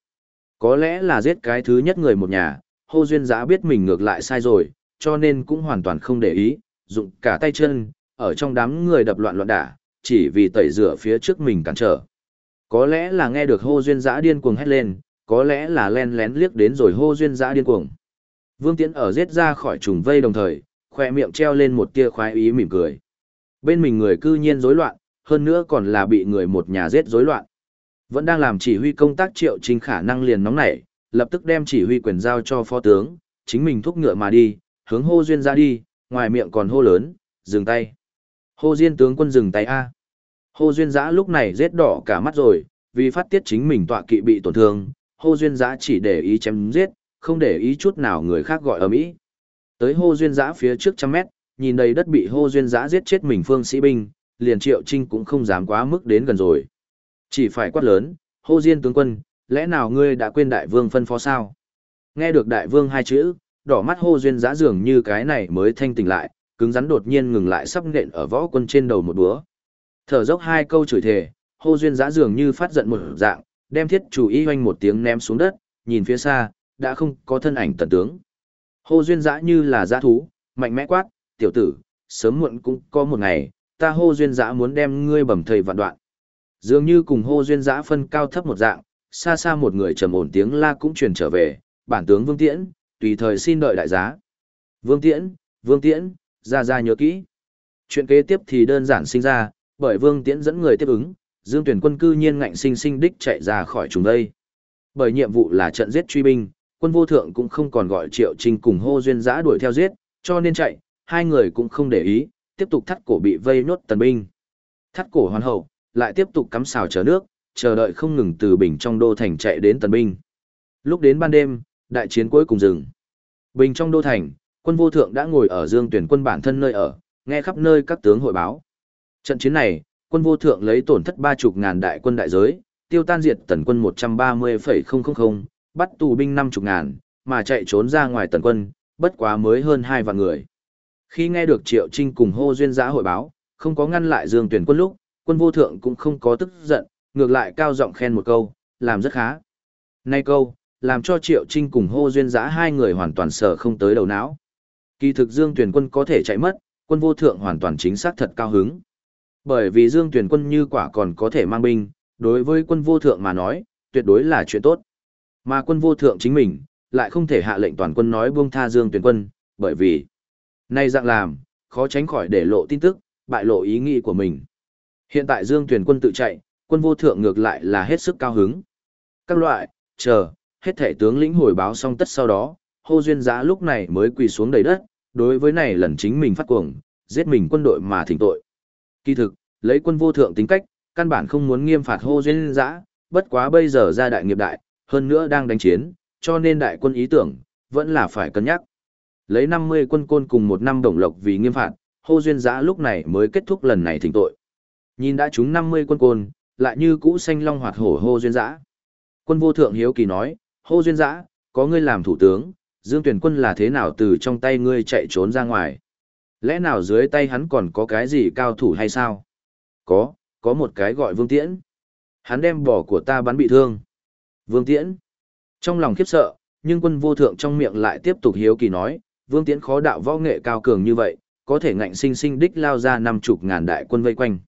Có lẽ là giết cái thứ nhất người một nhà, hô duyên giã biết mình ngược lại sai rồi, cho nên cũng hoàn toàn không để ý, dụng cả tay chân, ở trong đám người đập loạn loạn đả, chỉ vì tẩy rửa phía trước mình cản trở. Có lẽ là nghe được hô duyên giã điên cuồng hét lên, có lẽ là len lén liếc đến rồi hô duyên giã điên cuồng. Vương Tiễn ở giết ra khỏi trùng vây đồng thời, khoe miệng treo lên một tia khoái ý mỉm cười. Bên mình người cư nhiên rối loạn, hơn nữa còn là bị người một nhà giết rối loạn. Vẫn đang làm chỉ huy công tác triệu trình khả năng liền nóng nảy, lập tức đem chỉ huy quyền giao cho phó tướng, chính mình thúc ngựa mà đi, hướng hô duyên ra đi, ngoài miệng còn hô lớn, dừng tay. Hô Diên tướng quân dừng tay A. Hô Duyên Giã lúc này rết đỏ cả mắt rồi, vì phát tiết chính mình tọa kỵ bị tổn thương, Hô Duyên Giã chỉ để ý chém giết, không để ý chút nào người khác gọi ở Mỹ. Tới Hô Duyên Giã phía trước trăm mét, nhìn đầy đất bị Hô Duyên Giã giết chết mình phương sĩ binh, liền Triệu Trinh cũng không dám quá mức đến gần rồi. Chỉ phải quát lớn, Hô Diên tướng quân, lẽ nào ngươi đã quên đại vương phân phó sao? Nghe được đại vương hai chữ, đỏ mắt Hô Duyên Giã dường như cái này mới thanh tỉnh lại, cứng rắn đột nhiên ngừng lại sắp nện ở võ quân trên đầu một búa. Thở dốc hai câu chửi thề, hô duyên giã dường như phát giận một dạng, đem thiết chủ y hoanh một tiếng ném xuống đất, nhìn phía xa, đã không có thân ảnh tần tướng. Hô duyên giã như là giã thú, mạnh mẽ quát, tiểu tử, sớm muộn cũng có một ngày, ta hô duyên giã muốn đem ngươi bầm thầy vạn đoạn. Dường như cùng hô duyên giã phân cao thấp một dạng, xa xa một người trầm ổn tiếng la cũng truyền trở về, bản tướng Vương Tiễn, tùy thời xin đợi đại giá. Vương Tiễn, Vương Tiễn, ra ra nhớ kỹ. Chuyện kế tiếp thì đơn giản sinh ra, bởi Vương Tiễn dẫn người tiếp ứng, Dương Tuyển quân cư nhiên ngạnh sinh sinh đích chạy ra khỏi chúng đây. Bởi nhiệm vụ là trận giết truy binh, quân vô thượng cũng không còn gọi Triệu Trinh cùng hô duyên giã đuổi theo giết, cho nên chạy, hai người cũng không để ý, tiếp tục thắt cổ bị vây nốt tần binh. Thắt cổ hoàn hậu, lại tiếp tục cắm xào chờ nước, chờ đợi không ngừng từ bình trong đô thành chạy đến tần binh. Lúc đến ban đêm, đại chiến cuối cùng dừng. Bình trong đô thành, quân vô thượng đã ngồi ở dương tuyển quân bản thân nơi ở, nghe khắp nơi các tướng hội báo. Trận chiến này, quân vô thượng lấy tổn thất ba chục ngàn đại quân đại giới, tiêu tan diệt tần quân một trăm ba mươi phẩy không không không, bắt tù binh năm chục ngàn, mà chạy trốn ra ngoài tần quân, bất quá mới hơn hai vạn người. Khi nghe được Triệu Trinh cùng hô duyên giã hội báo, không có ngăn lại dương tuyển quân lúc, quân vô thượng cũng không có tức giận, ngược lại cao giọng khen một câu, làm rất khá. Nay câu, làm cho Triệu Trinh cùng hô duyên giã hai người hoàn toàn sợ không tới đầu não. Kỳ thực Dương Tuyển quân có thể chạy mất, quân vô thượng hoàn toàn chính xác thật cao hứng. Bởi vì Dương Tuyển quân như quả còn có thể mang binh, đối với quân vô thượng mà nói, tuyệt đối là chuyện tốt. Mà quân vô thượng chính mình, lại không thể hạ lệnh toàn quân nói buông tha Dương Tuyển quân, bởi vì nay dạng làm, khó tránh khỏi để lộ tin tức, bại lộ ý nghĩ của mình. Hiện tại Dương Tuyển quân tự chạy, quân vô thượng ngược lại là hết sức cao hứng. Các loại, chờ, hết thể tướng lĩnh hồi báo xong tất sau đó, hô duyên giã lúc này mới quỳ xuống đầy đất, đối với này lần chính mình phát cuồng, giết mình quân đội mà thỉnh tội. Kỳ thực, lấy quân vô thượng tính cách, căn bản không muốn nghiêm phạt hô duyên giã, bất quá bây giờ ra đại nghiệp đại, hơn nữa đang đánh chiến, cho nên đại quân ý tưởng, vẫn là phải cân nhắc. Lấy 50 quân côn cùng một năm đồng lộc vì nghiêm phạt, hô duyên giã lúc này mới kết thúc lần này thỉnh tội. Nhìn đã trúng 50 quân côn, lại như cũ xanh long hoạt hổ hô duyên dã. Quân vô thượng hiếu kỳ nói, hô duyên dã, có ngươi làm thủ tướng, dương tuyển quân là thế nào từ trong tay ngươi chạy trốn ra ngoài. Lẽ nào dưới tay hắn còn có cái gì cao thủ hay sao? Có, có một cái gọi vương tiễn. Hắn đem bỏ của ta bắn bị thương. Vương tiễn. Trong lòng khiếp sợ, nhưng quân vô thượng trong miệng lại tiếp tục hiếu kỳ nói, vương tiễn khó đạo võ nghệ cao cường như vậy, có thể ngạnh sinh sinh đích lao ra năm chục ngàn đại quân vây quanh.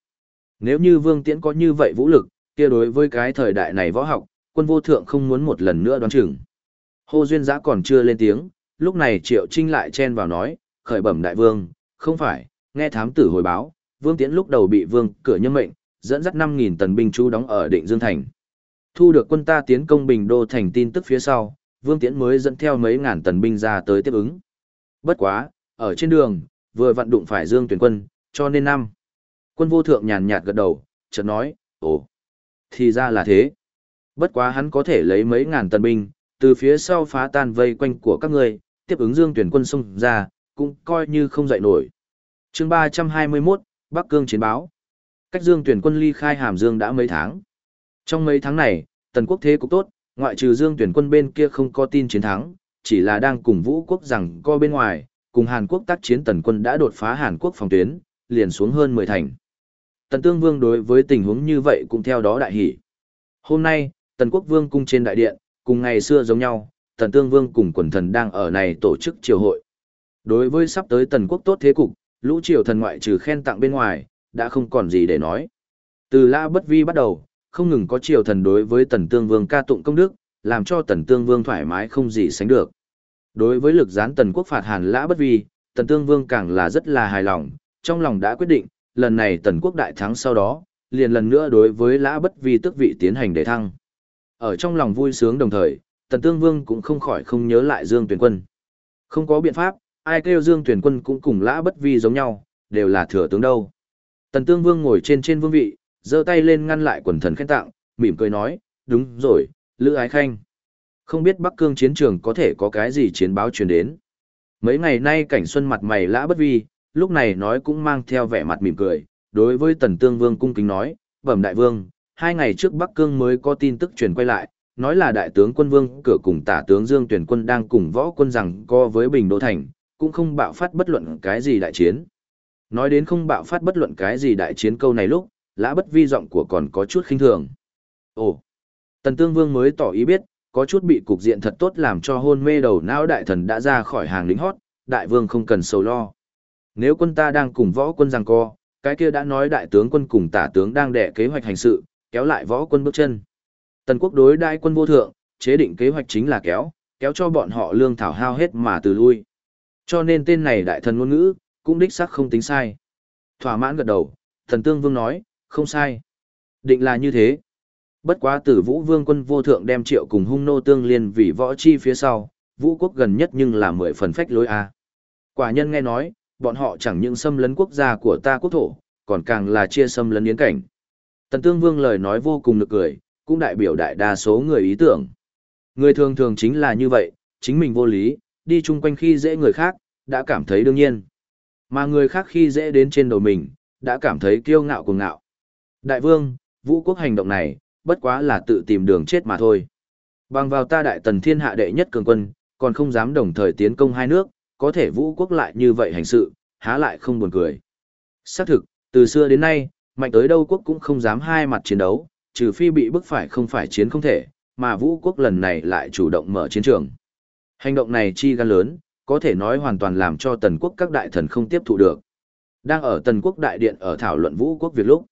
Nếu như vương tiễn có như vậy vũ lực, kia đối với cái thời đại này võ học, quân vô thượng không muốn một lần nữa đoán chừng. Hồ Duyên Giã còn chưa lên tiếng, lúc này Triệu Trinh lại chen vào nói, khởi bẩm đại vương, không phải, nghe thám tử hồi báo, vương tiễn lúc đầu bị vương cửa nhân mệnh, dẫn dắt 5.000 tần binh chú đóng ở định Dương Thành. Thu được quân ta tiến công Bình Đô Thành tin tức phía sau, vương tiễn mới dẫn theo mấy ngàn tần binh ra tới tiếp ứng. Bất quá, ở trên đường, vừa vặn đụng phải Dương tuyển quân, cho nên năm. Quân vô thượng nhàn nhạt gật đầu, chợt nói, ồ, thì ra là thế. Bất quá hắn có thể lấy mấy ngàn tần binh, từ phía sau phá tan vây quanh của các ngươi, tiếp ứng Dương tuyển quân xông ra, cũng coi như không dậy nổi. chương 321, Bắc Cương chiến báo. Cách Dương tuyển quân ly khai Hàm Dương đã mấy tháng. Trong mấy tháng này, tần quốc thế cũng tốt, ngoại trừ Dương tuyển quân bên kia không có tin chiến thắng, chỉ là đang cùng vũ quốc rằng co bên ngoài, cùng Hàn Quốc tác chiến tần quân đã đột phá Hàn Quốc phòng tuyến, liền xuống hơn 10 thành. Tần Tương Vương đối với tình huống như vậy cũng theo đó đại hỷ. Hôm nay, Tần Quốc Vương cung trên đại điện, cùng ngày xưa giống nhau, Tần Tương Vương cùng quần thần đang ở này tổ chức triều hội. Đối với sắp tới Tần Quốc tốt thế cục, lũ triều thần ngoại trừ khen tặng bên ngoài, đã không còn gì để nói. Từ La Bất Vi bắt đầu, không ngừng có triều thần đối với Tần Tương Vương ca tụng công đức, làm cho Tần Tương Vương thoải mái không gì sánh được. Đối với lực gián Tần Quốc phạt Hàn Lã Bất Vi, Tần Tương Vương càng là rất là hài lòng, trong lòng đã quyết định, lần này Tần Quốc đại thắng sau đó, liền lần nữa đối với Lã Bất Vi tước vị tiến hành đề thăng. Ở trong lòng vui sướng đồng thời, Tần Tương Vương cũng không khỏi không nhớ lại Dương Tuyền Quân. Không có biện pháp, ai kêu Dương Tuyền Quân cũng cùng Lã Bất Vi giống nhau, đều là thừa tướng đâu. Tần Tương Vương ngồi trên trên vương vị, giơ tay lên ngăn lại quần thần khen tặng, mỉm cười nói, đúng rồi, Lữ Ái Khanh. Không biết Bắc Cương chiến trường có thể có cái gì chiến báo truyền đến. Mấy ngày nay cảnh xuân mặt mày lã bất vi, lúc này nói cũng mang theo vẻ mặt mỉm cười, đối với Tần Tương Vương cung kính nói, bẩm đại vương, hai ngày trước Bắc Cương mới có tin tức truyền quay lại, nói là đại tướng quân vương cửa cùng tả tướng Dương Tuyển quân đang cùng võ quân rằng co với Bình Đô Thành, cũng không bạo phát bất luận cái gì đại chiến. Nói đến không bạo phát bất luận cái gì đại chiến câu này lúc, lã bất vi giọng của còn có chút khinh thường. Ồ, Tần Tương Vương mới tỏ ý biết, có chút bị cục diện thật tốt làm cho hôn mê đầu não đại thần đã ra khỏi hàng lính hót, đại vương không cần sầu lo. Nếu quân ta đang cùng võ quân giằng co, cái kia đã nói đại tướng quân cùng tả tướng đang đẻ kế hoạch hành sự, kéo lại võ quân bước chân. Tần quốc đối đại quân vô thượng, chế định kế hoạch chính là kéo, kéo cho bọn họ lương thảo hao hết mà từ lui. Cho nên tên này đại thần ngôn ngữ, cũng đích xác không tính sai. Thỏa mãn gật đầu, thần tương vương nói, không sai. Định là như thế. Bất quá tử vũ vương quân vô thượng đem triệu cùng hung nô tương liên vì võ chi phía sau, vũ quốc gần nhất nhưng là mười phần phách lối a. Quả nhân nghe nói, bọn họ chẳng những xâm lấn quốc gia của ta quốc thổ, còn càng là chia xâm lấn yến cảnh. Tần tương vương lời nói vô cùng nực cười, cũng đại biểu đại đa số người ý tưởng. Người thường thường chính là như vậy, chính mình vô lý, đi chung quanh khi dễ người khác, đã cảm thấy đương nhiên. Mà người khác khi dễ đến trên đầu mình, đã cảm thấy kiêu ngạo cùng ngạo. Đại vương, vũ quốc hành động này, bất quá là tự tìm đường chết mà thôi. Bằng vào ta đại tần thiên hạ đệ nhất cường quân, còn không dám đồng thời tiến công hai nước, có thể vũ quốc lại như vậy hành sự, há lại không buồn cười. Xác thực, từ xưa đến nay, mạnh tới đâu quốc cũng không dám hai mặt chiến đấu, trừ phi bị bức phải không phải chiến không thể, mà vũ quốc lần này lại chủ động mở chiến trường. Hành động này chi gan lớn, có thể nói hoàn toàn làm cho tần quốc các đại thần không tiếp thụ được. Đang ở tần quốc đại điện ở thảo luận vũ quốc việc lúc.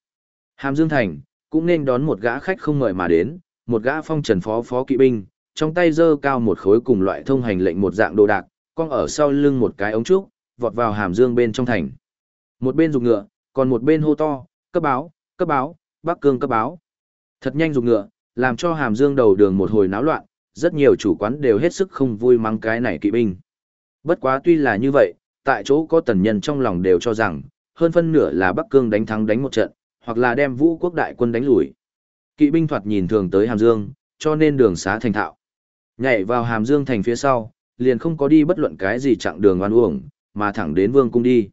Hàm Dương Thành, cũng nên đón một gã khách không mời mà đến, một gã phong trần phó phó kỵ binh, trong tay giơ cao một khối cùng loại thông hành lệnh một dạng đồ đạc, con ở sau lưng một cái ống trúc, vọt vào hàm dương bên trong thành. Một bên dùng ngựa, còn một bên hô to, cấp báo, cấp báo, Bắc Cương cấp báo. Thật nhanh dùng ngựa, làm cho hàm dương đầu đường một hồi náo loạn, rất nhiều chủ quán đều hết sức không vui mắng cái này kỵ binh. Bất quá tuy là như vậy, tại chỗ có tần nhân trong lòng đều cho rằng, hơn phân nửa là Bắc Cương đánh thắng đánh một trận, hoặc là đem vũ quốc đại quân đánh lùi. Kỵ binh thoạt nhìn thường tới Hàm Dương, cho nên đường xá thành thạo. Nhảy vào hàm dương thành phía sau, liền không có đi bất luận cái gì chặng đường oan uổng, mà thẳng đến vương cung đi.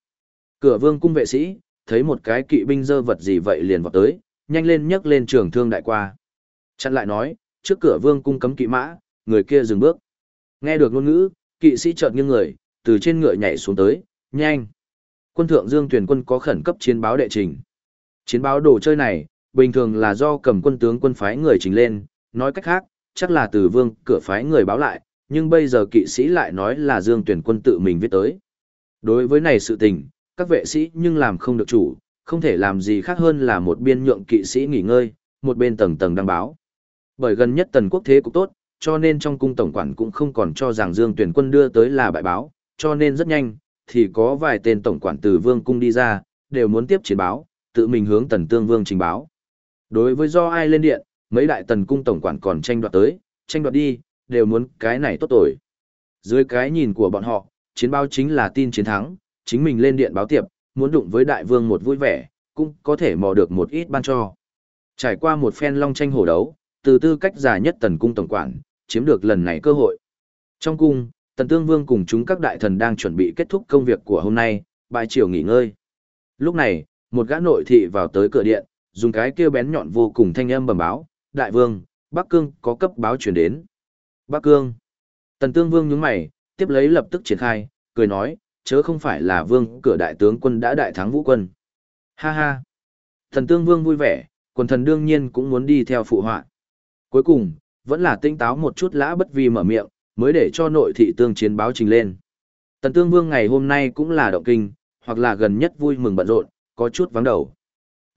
Cửa vương cung vệ sĩ, thấy một cái kỵ binh dơ vật gì vậy liền vọt tới, nhanh lên nhấc lên trường thương đại qua. Chặn lại nói, trước cửa vương cung cấm kỵ mã, người kia dừng bước. Nghe được ngôn ngữ, kỵ sĩ chợt nghiêng người, từ trên ngựa nhảy xuống tới, nhanh. Quân thượng Dương tuyển quân có khẩn cấp chiến báo đệ trình. Chiến báo đồ chơi này, bình thường là do cầm quân tướng quân phái người trình lên, nói cách khác, chắc là từ vương cửa phái người báo lại, nhưng bây giờ kỵ sĩ lại nói là Dương tuyển quân tự mình viết tới. Đối với này sự tình, các vệ sĩ nhưng làm không được chủ, không thể làm gì khác hơn là một biên nhượng kỵ sĩ nghỉ ngơi, một bên tầng tầng đăng báo. Bởi gần nhất tần quốc thế cũng tốt, cho nên trong cung tổng quản cũng không còn cho rằng Dương tuyển quân đưa tới là bại báo, cho nên rất nhanh, thì có vài tên tổng quản từ vương cung đi ra, đều muốn tiếp chiến báo, tự mình hướng tần tương vương trình báo. Đối với do ai lên điện, mấy đại tần cung tổng quản còn tranh đoạt tới, tranh đoạt đi, đều muốn cái này tốt tội. Dưới cái nhìn của bọn họ, chiến báo chính là tin chiến thắng, chính mình lên điện báo tiệp, muốn đụng với đại vương một vui vẻ, cũng có thể mò được một ít ban cho. Trải qua một phen long tranh hổ đấu, từ tư cách già nhất tần cung tổng quản, chiếm được lần này cơ hội. Trong cung, tần tương vương cùng chúng các đại thần đang chuẩn bị kết thúc công việc của hôm nay, bài chiều nghỉ ngơi. Lúc này, một gã nội thị vào tới cửa điện, dùng cái kêu bén nhọn vô cùng thanh âm bẩm báo, đại vương, Bắc Cương có cấp báo chuyển đến. Bắc Cương. Tần tương vương nhướng mày, tiếp lấy lập tức triển khai, cười nói, chớ không phải là vương cửa đại tướng quân đã đại thắng vũ quân. Ha ha. Thần tương vương vui vẻ, quần thần đương nhiên cũng muốn đi theo phụ họa. Cuối cùng, vẫn là tinh táo một chút lã bất vi mở miệng, mới để cho nội thị tương chiến báo trình lên. Tần tương vương ngày hôm nay cũng là động kinh, hoặc là gần nhất vui mừng bận rộn, có chút vắng đầu.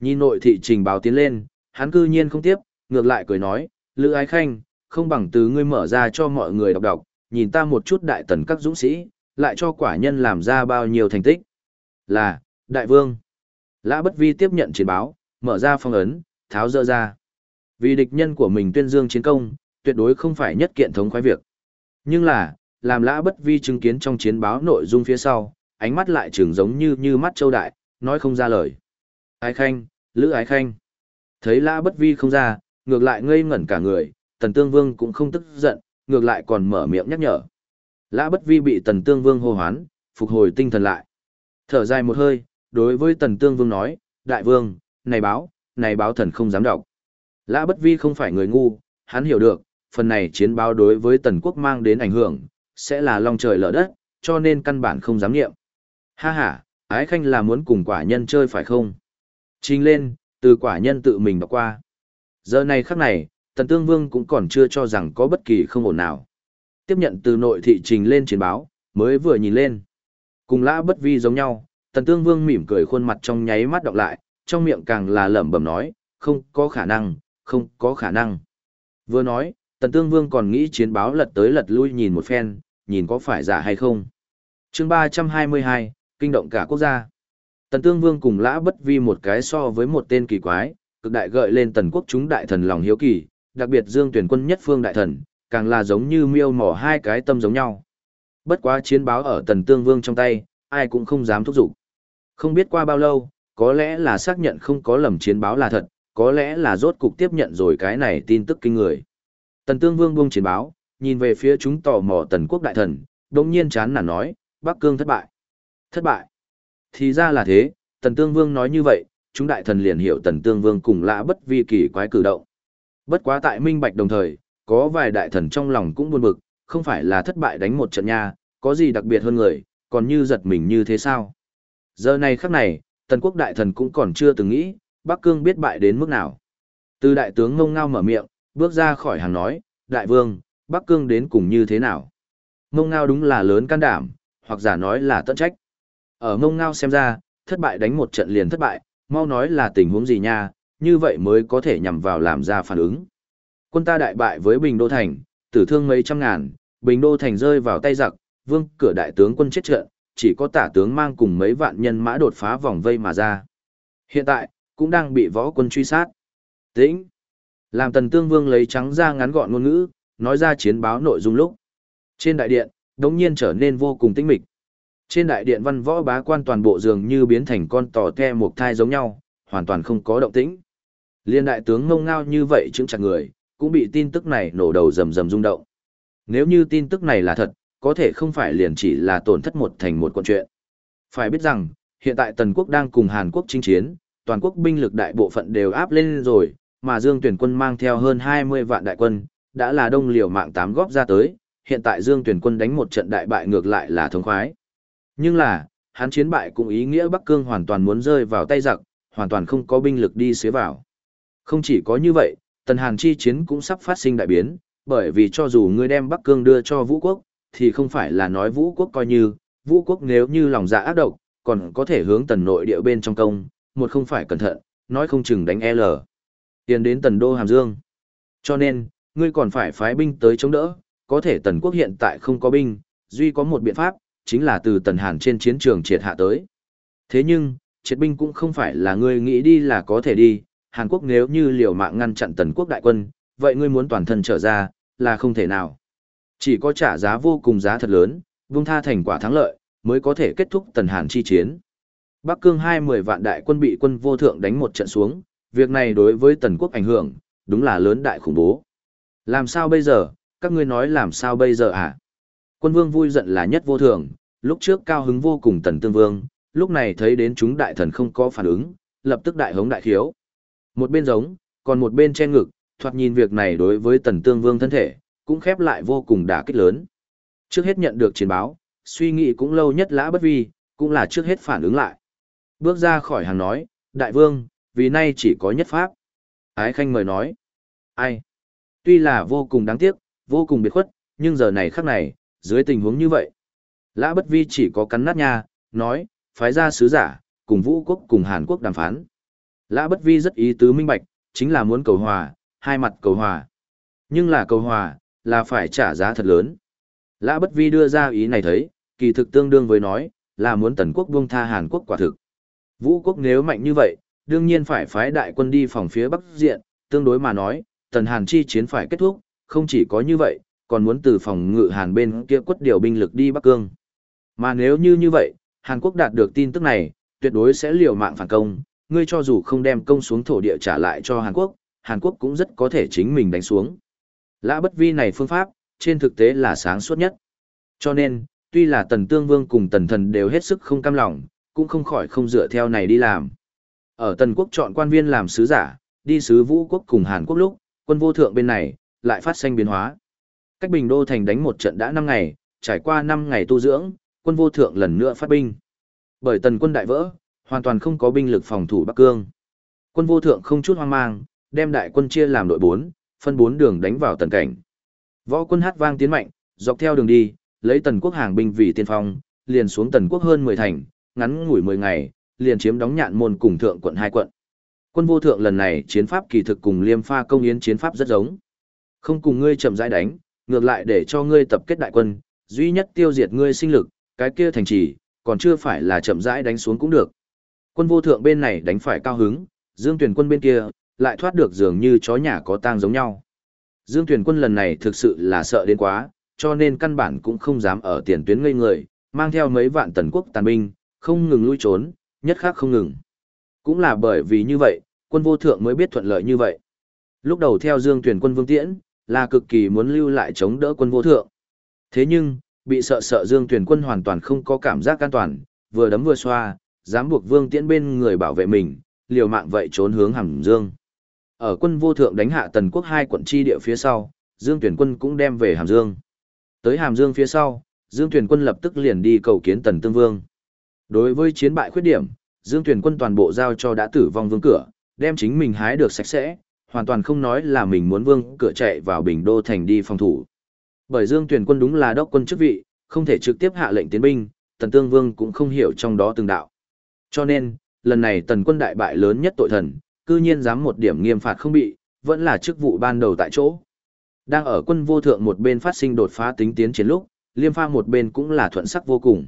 Nhìn nội thị trình báo tiến lên, hắn cư nhiên không tiếp, ngược lại cười nói, Lữ Ái Khanh, không bằng từ ngươi mở ra cho mọi người đọc đọc, nhìn ta một chút đại tần các dũng sĩ, lại cho quả nhân làm ra bao nhiêu thành tích. Là, đại vương. Lã bất vi tiếp nhận chiến báo, mở ra phong ấn, tháo dỡ ra. Vì địch nhân của mình tuyên dương chiến công, tuyệt đối không phải nhất kiện thống khoái việc. Nhưng là, làm lã bất vi chứng kiến trong chiến báo nội dung phía sau, ánh mắt lại trừng giống như như mắt châu đại, nói không ra lời. Ái khanh, lữ ái khanh. Thấy lã bất vi không ra, ngược lại ngây ngẩn cả người, tần tương vương cũng không tức giận, ngược lại còn mở miệng nhắc nhở. Lã bất vi bị tần tương vương hô hoán, phục hồi tinh thần lại. Thở dài một hơi, đối với tần tương vương nói, đại vương, này báo, này báo thần không dám đọc. Lã bất vi không phải người ngu, hắn hiểu được, phần này chiến báo đối với tần quốc mang đến ảnh hưởng, sẽ là long trời lở đất, cho nên căn bản không dám nghiệm. Ha ha, ái khanh là muốn cùng quả nhân chơi phải không? Trình lên, từ quả nhân tự mình đọc qua. Giờ này khắc này, tần tương vương cũng còn chưa cho rằng có bất kỳ không ổn nào. Tiếp nhận từ nội thị trình lên chiến báo, mới vừa nhìn lên. Cùng lã bất vi giống nhau, tần tương vương mỉm cười khuôn mặt trong nháy mắt đọc lại, trong miệng càng là lẩm bẩm nói, không có khả năng, không có khả năng. Vừa nói, tần tương vương còn nghĩ chiến báo lật tới lật lui nhìn một phen, nhìn có phải giả hay không. chương ba trăm hai mươi hai, kinh động cả quốc gia. Tần tương vương cùng lã bất vi một cái so với một tên kỳ quái, cực đại gợi lên tần quốc chúng đại thần lòng hiếu kỳ, đặc biệt dương tuyển quân nhất phương đại thần, càng là giống như miêu mỏ hai cái tâm giống nhau. Bất quá chiến báo ở tần tương vương trong tay, ai cũng không dám thúc giục. Không biết qua bao lâu, có lẽ là xác nhận không có lầm chiến báo là thật, có lẽ là rốt cục tiếp nhận rồi cái này tin tức kinh người. Tần tương vương buông chiến báo, nhìn về phía chúng tò mò tần quốc đại thần, đột nhiên chán nản nói, Bắc Cương thất bại. Thất bại. Thì ra là thế, tần tương vương nói như vậy, chúng đại thần liền hiểu tần tương vương cùng lạ bất vi kỳ quái cử động. Bất quá tại minh bạch đồng thời, có vài đại thần trong lòng cũng buồn bực, không phải là thất bại đánh một trận nha, có gì đặc biệt hơn người, còn như giật mình như thế sao? Giờ này khắc này, tần quốc đại thần cũng còn chưa từng nghĩ, Bắc Cương biết bại đến mức nào. Từ đại tướng ngông ngao mở miệng, bước ra khỏi hàng nói, đại vương, Bắc Cương đến cùng như thế nào? Ngông ngao đúng là lớn can đảm, hoặc giả nói là tận trách. Ở ngông ngao xem ra, thất bại đánh một trận liền thất bại, mau nói là tình huống gì nha, như vậy mới có thể nhằm vào làm ra phản ứng. Quân ta đại bại với Bình Đô Thành, tử thương mấy trăm ngàn, Bình Đô Thành rơi vào tay giặc, vương cửa đại tướng quân chết trận, chỉ có tả tướng mang cùng mấy vạn nhân mã đột phá vòng vây mà ra. Hiện tại, cũng đang bị võ quân truy sát. Tĩnh. Làm tần tương vương lấy trắng ra ngắn gọn ngôn ngữ, nói ra chiến báo nội dung lúc. Trên đại điện, đống nhiên trở nên vô cùng tĩnh mịch. Trên đại điện văn võ bá quan toàn bộ dường như biến thành con tò the một thai giống nhau, hoàn toàn không có động tĩnh. Liên đại tướng ngông ngao như vậy chứng chặt người, cũng bị tin tức này nổ đầu rầm rầm rung động. Nếu như tin tức này là thật, có thể không phải liền chỉ là tổn thất một thành một con chuyện. Phải biết rằng, hiện tại Tần quốc đang cùng Hàn Quốc chinh chiến, toàn quốc binh lực đại bộ phận đều áp lên rồi, mà Dương Tuyển quân mang theo hơn 20 vạn đại quân, đã là đông liều mạng tám góp ra tới, hiện tại Dương Tuyển quân đánh một trận đại bại ngược lại là thống khoái. Nhưng là, hắn chiến bại cũng ý nghĩa Bắc Cương hoàn toàn muốn rơi vào tay giặc, hoàn toàn không có binh lực đi xế vào. Không chỉ có như vậy, Tần Hàn chi chiến cũng sắp phát sinh đại biến, bởi vì cho dù ngươi đem Bắc Cương đưa cho Vũ quốc, thì không phải là nói Vũ quốc coi như, Vũ quốc nếu như lòng dạ ác độc, còn có thể hướng tần nội địa bên trong công, một không phải cẩn thận, nói không chừng đánh L. Tiến đến tần đô Hàm Dương. Cho nên, ngươi còn phải phái binh tới chống đỡ, có thể tần quốc hiện tại không có binh, duy có một biện pháp, chính là từ tần hàn trên chiến trường triệt hạ tới. Thế nhưng, triệt binh cũng không phải là ngươi nghĩ đi là có thể đi, Hàn Quốc nếu như liều mạng ngăn chặn tần quốc đại quân, vậy ngươi muốn toàn thân trở ra, là không thể nào. Chỉ có trả giá vô cùng giá thật lớn, vung tha thành quả thắng lợi, mới có thể kết thúc tần hàn chi chiến. Bắc Cương hai mười vạn đại quân bị quân vô thượng đánh một trận xuống, việc này đối với tần quốc ảnh hưởng, đúng là lớn đại khủng bố. Làm sao bây giờ, các ngươi nói làm sao bây giờ à? Quân vương vui giận là nhất vô thường, lúc trước cao hứng vô cùng tần tương vương, lúc này thấy đến chúng đại thần không có phản ứng, lập tức đại hống đại khiếu. Một bên giống, còn một bên che ngực, thoạt nhìn việc này đối với tần tương vương thân thể, cũng khép lại vô cùng đả kích lớn. Trước hết nhận được chiến báo, suy nghĩ cũng lâu nhất lã bất vi, cũng là trước hết phản ứng lại. Bước ra khỏi hàng nói, đại vương, vì nay chỉ có nhất pháp. Ái khanh mời nói, ai? Tuy là vô cùng đáng tiếc, vô cùng biệt khuất, nhưng giờ này khắc này, dưới tình huống như vậy. Lã bất vi chỉ có cắn nát nha, nói, phái ra sứ giả, cùng vũ quốc cùng Hàn Quốc đàm phán. Lã bất vi rất ý tứ minh bạch, chính là muốn cầu hòa, hai mặt cầu hòa. Nhưng là cầu hòa, là phải trả giá thật lớn. Lã bất vi đưa ra ý này thấy, kỳ thực tương đương với nói, là muốn tần quốc buông tha Hàn Quốc quả thực. Vũ quốc nếu mạnh như vậy, đương nhiên phải phái đại quân đi phòng phía bắc diện, tương đối mà nói, tần Hàn chi chiến phải kết thúc, không chỉ có như vậy, còn muốn từ phòng ngự Hàn bên kia quất điều binh lực đi Bắc Cương. Mà nếu như như vậy, Hàn Quốc đạt được tin tức này, tuyệt đối sẽ liều mạng phản công, ngươi cho dù không đem công xuống thổ địa trả lại cho Hàn Quốc, Hàn Quốc cũng rất có thể chính mình đánh xuống. Lã bất vi này phương pháp, trên thực tế là sáng suốt nhất. Cho nên, tuy là tần tương vương cùng tần thần đều hết sức không cam lòng, cũng không khỏi không dựa theo này đi làm. Ở tần quốc chọn quan viên làm sứ giả, đi sứ vũ quốc cùng Hàn Quốc lúc, quân vô thượng bên này, lại phát sinh biến hóa. Cách Bình Đô Thành đánh một trận đã 5 ngày, trải qua 5 ngày tu dưỡng, quân vô thượng lần nữa phát binh. Bởi tần quân đại vỡ, hoàn toàn không có binh lực phòng thủ Bắc Cương. Quân vô thượng không chút hoang mang, đem đại quân chia làm đội 4, phân 4 đường đánh vào tần cảnh. Võ quân hát vang tiến mạnh, dọc theo đường đi, lấy tần quốc hàng binh vì tiên phong, liền xuống tần quốc hơn 10 thành, ngắn ngủi 10 ngày, liền chiếm đóng nhạn môn cùng thượng quận hai quận. Quân vô thượng lần này chiến pháp kỳ thực cùng liêm pha công yến chiến pháp rất giống. Không cùng ngươi chậm rãi đánh, ngược lại để cho ngươi tập kết đại quân, duy nhất tiêu diệt ngươi sinh lực, cái kia thành trì, còn chưa phải là chậm rãi đánh xuống cũng được. Quân vô thượng bên này đánh phải cao hứng, Dương Tuyển quân bên kia, lại thoát được dường như chó nhà có tang giống nhau. Dương Tuyển quân lần này thực sự là sợ đến quá, cho nên căn bản cũng không dám ở tiền tuyến ngây người, mang theo mấy vạn tần quốc tàn binh, không ngừng lui trốn, nhất khác không ngừng. Cũng là bởi vì như vậy, quân vô thượng mới biết thuận lợi như vậy. Lúc đầu theo Dương Tuyển quân Vương Tiễn, là cực kỳ muốn lưu lại chống đỡ quân vô thượng. Thế nhưng, bị sợ sợ Dương Tuyển quân hoàn toàn không có cảm giác an toàn, vừa đấm vừa xoa, dám buộc Vương Tiễn bên người bảo vệ mình, liều mạng vậy trốn hướng Hàm Dương. Ở quân vô thượng đánh hạ tần quốc hai quận chi địa phía sau, Dương Tuyển quân cũng đem về Hàm Dương. Tới Hàm Dương phía sau, Dương Tuyển quân lập tức liền đi cầu kiến Tần Tương Vương. Đối với chiến bại khuyết điểm, Dương Tuyển quân toàn bộ giao cho đã tử vong vương cửa, đem chính mình hái được sạch sẽ, hoàn toàn không nói là mình muốn vương cửa chạy vào Bình Đô thành đi phòng thủ. Bởi Dương Tuyển quân đúng là đốc quân chức vị, không thể trực tiếp hạ lệnh tiến binh, Tần Tương Vương cũng không hiểu trong đó từng đạo. Cho nên, lần này Tần quân đại bại lớn nhất tội thần, cư nhiên dám một điểm nghiêm phạt không bị, vẫn là chức vụ ban đầu tại chỗ. Đang ở quân vô thượng một bên phát sinh đột phá tính tiến chiến lúc, liêm pha một bên cũng là thuận sắc vô cùng.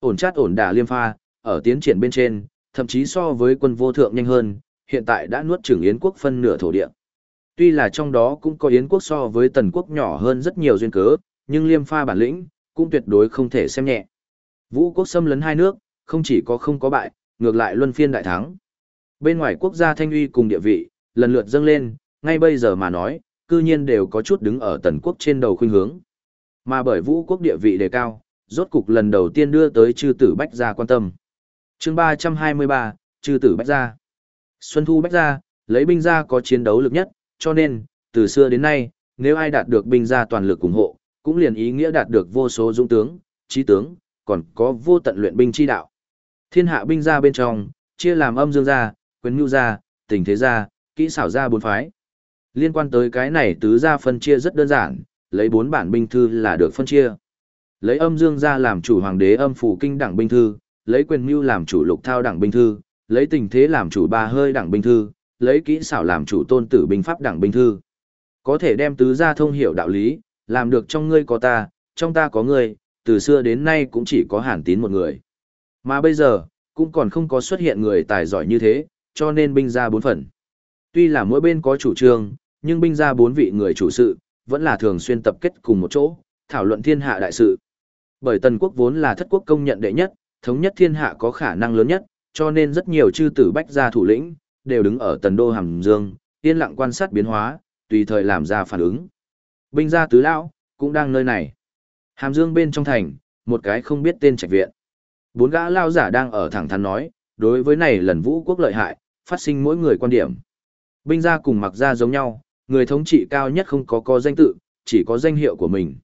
Ổn chát ổn đả liêm pha, ở tiến triển bên trên, thậm chí so với quân vô thượng nhanh hơn, hiện tại đã nuốt chửng Yến quốc phân nửa thổ địa. Tuy là trong đó cũng có Yến quốc so với tần quốc nhỏ hơn rất nhiều duyên cớ, nhưng liêm pha bản lĩnh, cũng tuyệt đối không thể xem nhẹ. Vũ quốc xâm lấn hai nước, không chỉ có không có bại, ngược lại luân phiên đại thắng. Bên ngoài quốc gia thanh uy cùng địa vị, lần lượt dâng lên, ngay bây giờ mà nói, cư nhiên đều có chút đứng ở tần quốc trên đầu khuynh hướng. Mà bởi vũ quốc địa vị đề cao, rốt cục lần đầu tiên đưa tới chư tử Bách Gia quan tâm. chương 323, chư tử Bách Gia. Xuân Thu Bách Gia, lấy binh gia có chiến đấu lực nhất, cho nên, từ xưa đến nay, nếu ai đạt được binh gia toàn lực ủng hộ, cũng liền ý nghĩa đạt được vô số dũng tướng, trí tướng, còn có vô tận luyện binh chi đạo. Thiên hạ binh gia bên trong, chia làm âm dương gia, quyền nhu gia, tình thế gia, kỹ xảo gia bốn phái. Liên quan tới cái này tứ gia phân chia rất đơn giản, lấy bốn bản binh thư là được phân chia. Lấy âm dương gia làm chủ hoàng đế âm phủ kinh đẳng binh thư, lấy quyền mưu làm chủ lục thao đẳng binh thư, lấy tình thế làm chủ ba hơi đẳng binh thư, lấy kỹ xảo làm chủ tôn tử binh pháp đẳng binh thư. Có thể đem tứ gia thông hiểu đạo lý, làm được trong ngươi có ta, trong ta có ngươi, từ xưa đến nay cũng chỉ có hàn tín một người. Mà bây giờ, cũng còn không có xuất hiện người tài giỏi như thế, cho nên binh ra bốn phần. Tuy là mỗi bên có chủ trương, nhưng binh ra bốn vị người chủ sự, vẫn là thường xuyên tập kết cùng một chỗ, thảo luận thiên hạ đại sự. Bởi tần quốc vốn là thất quốc công nhận đệ nhất, thống nhất thiên hạ có khả năng lớn nhất, cho nên rất nhiều chư tử bách gia thủ lĩnh, đều đứng ở tần đô hàm dương, yên lặng quan sát biến hóa, tùy thời làm ra phản ứng. Binh gia tứ lão, cũng đang nơi này. Hàm dương bên trong thành, một cái không biết tên trạch viện. Bốn gã lao giả đang ở thẳng thắn nói, đối với này lần vũ quốc lợi hại, phát sinh mỗi người quan điểm. Binh gia cùng mặc gia giống nhau, người thống trị cao nhất không có có danh tự, chỉ có danh hiệu của mình.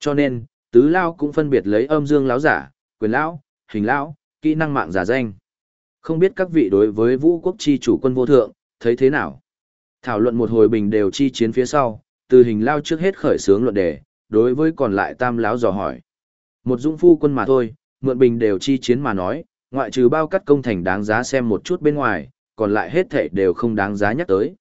Cho nên, tứ lao cũng phân biệt lấy âm dương lão giả, quyền lão, hình lão, kỹ năng mạng giả danh. Không biết các vị đối với vũ quốc chi chủ quân vô thượng, thấy thế nào? Thảo luận một hồi bình đều chi chiến phía sau, từ hình lao trước hết khởi xướng luận đề, đối với còn lại tam lão dò hỏi. Một dũng phu quân mà thôi, mượn bình đều chi chiến mà nói, ngoại trừ bao cắt công thành đáng giá xem một chút bên ngoài, còn lại hết thể đều không đáng giá nhắc tới.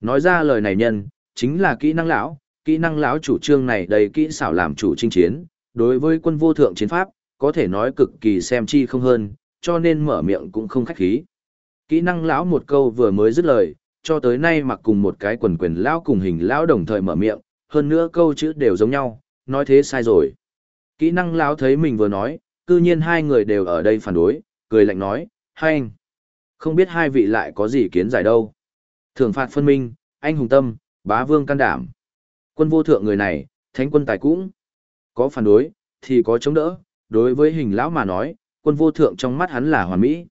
Nói ra lời này nhân, chính là kỹ năng lão, kỹ năng lão chủ trương này đầy kỹ xảo làm chủ chinh chiến, đối với quân vô thượng chiến pháp, có thể nói cực kỳ xem chi không hơn, cho nên mở miệng cũng không khách khí. Kỹ năng lão một câu vừa mới dứt lời, cho tới nay mặc cùng một cái quần quyền lão cùng hình lão đồng thời mở miệng, hơn nữa câu chữ đều giống nhau, nói thế sai rồi. Kỹ năng lão thấy mình vừa nói, cư nhiên hai người đều ở đây phản đối, cười lạnh nói, hai anh. Không biết hai vị lại có gì kiến giải đâu. Thưởng phạt phân minh, anh hùng tâm, bá vương can đảm. Quân vô thượng người này, thánh quân tài cũng. Có phản đối, thì có chống đỡ, đối với hình lão mà nói, quân vô thượng trong mắt hắn là hoàn mỹ.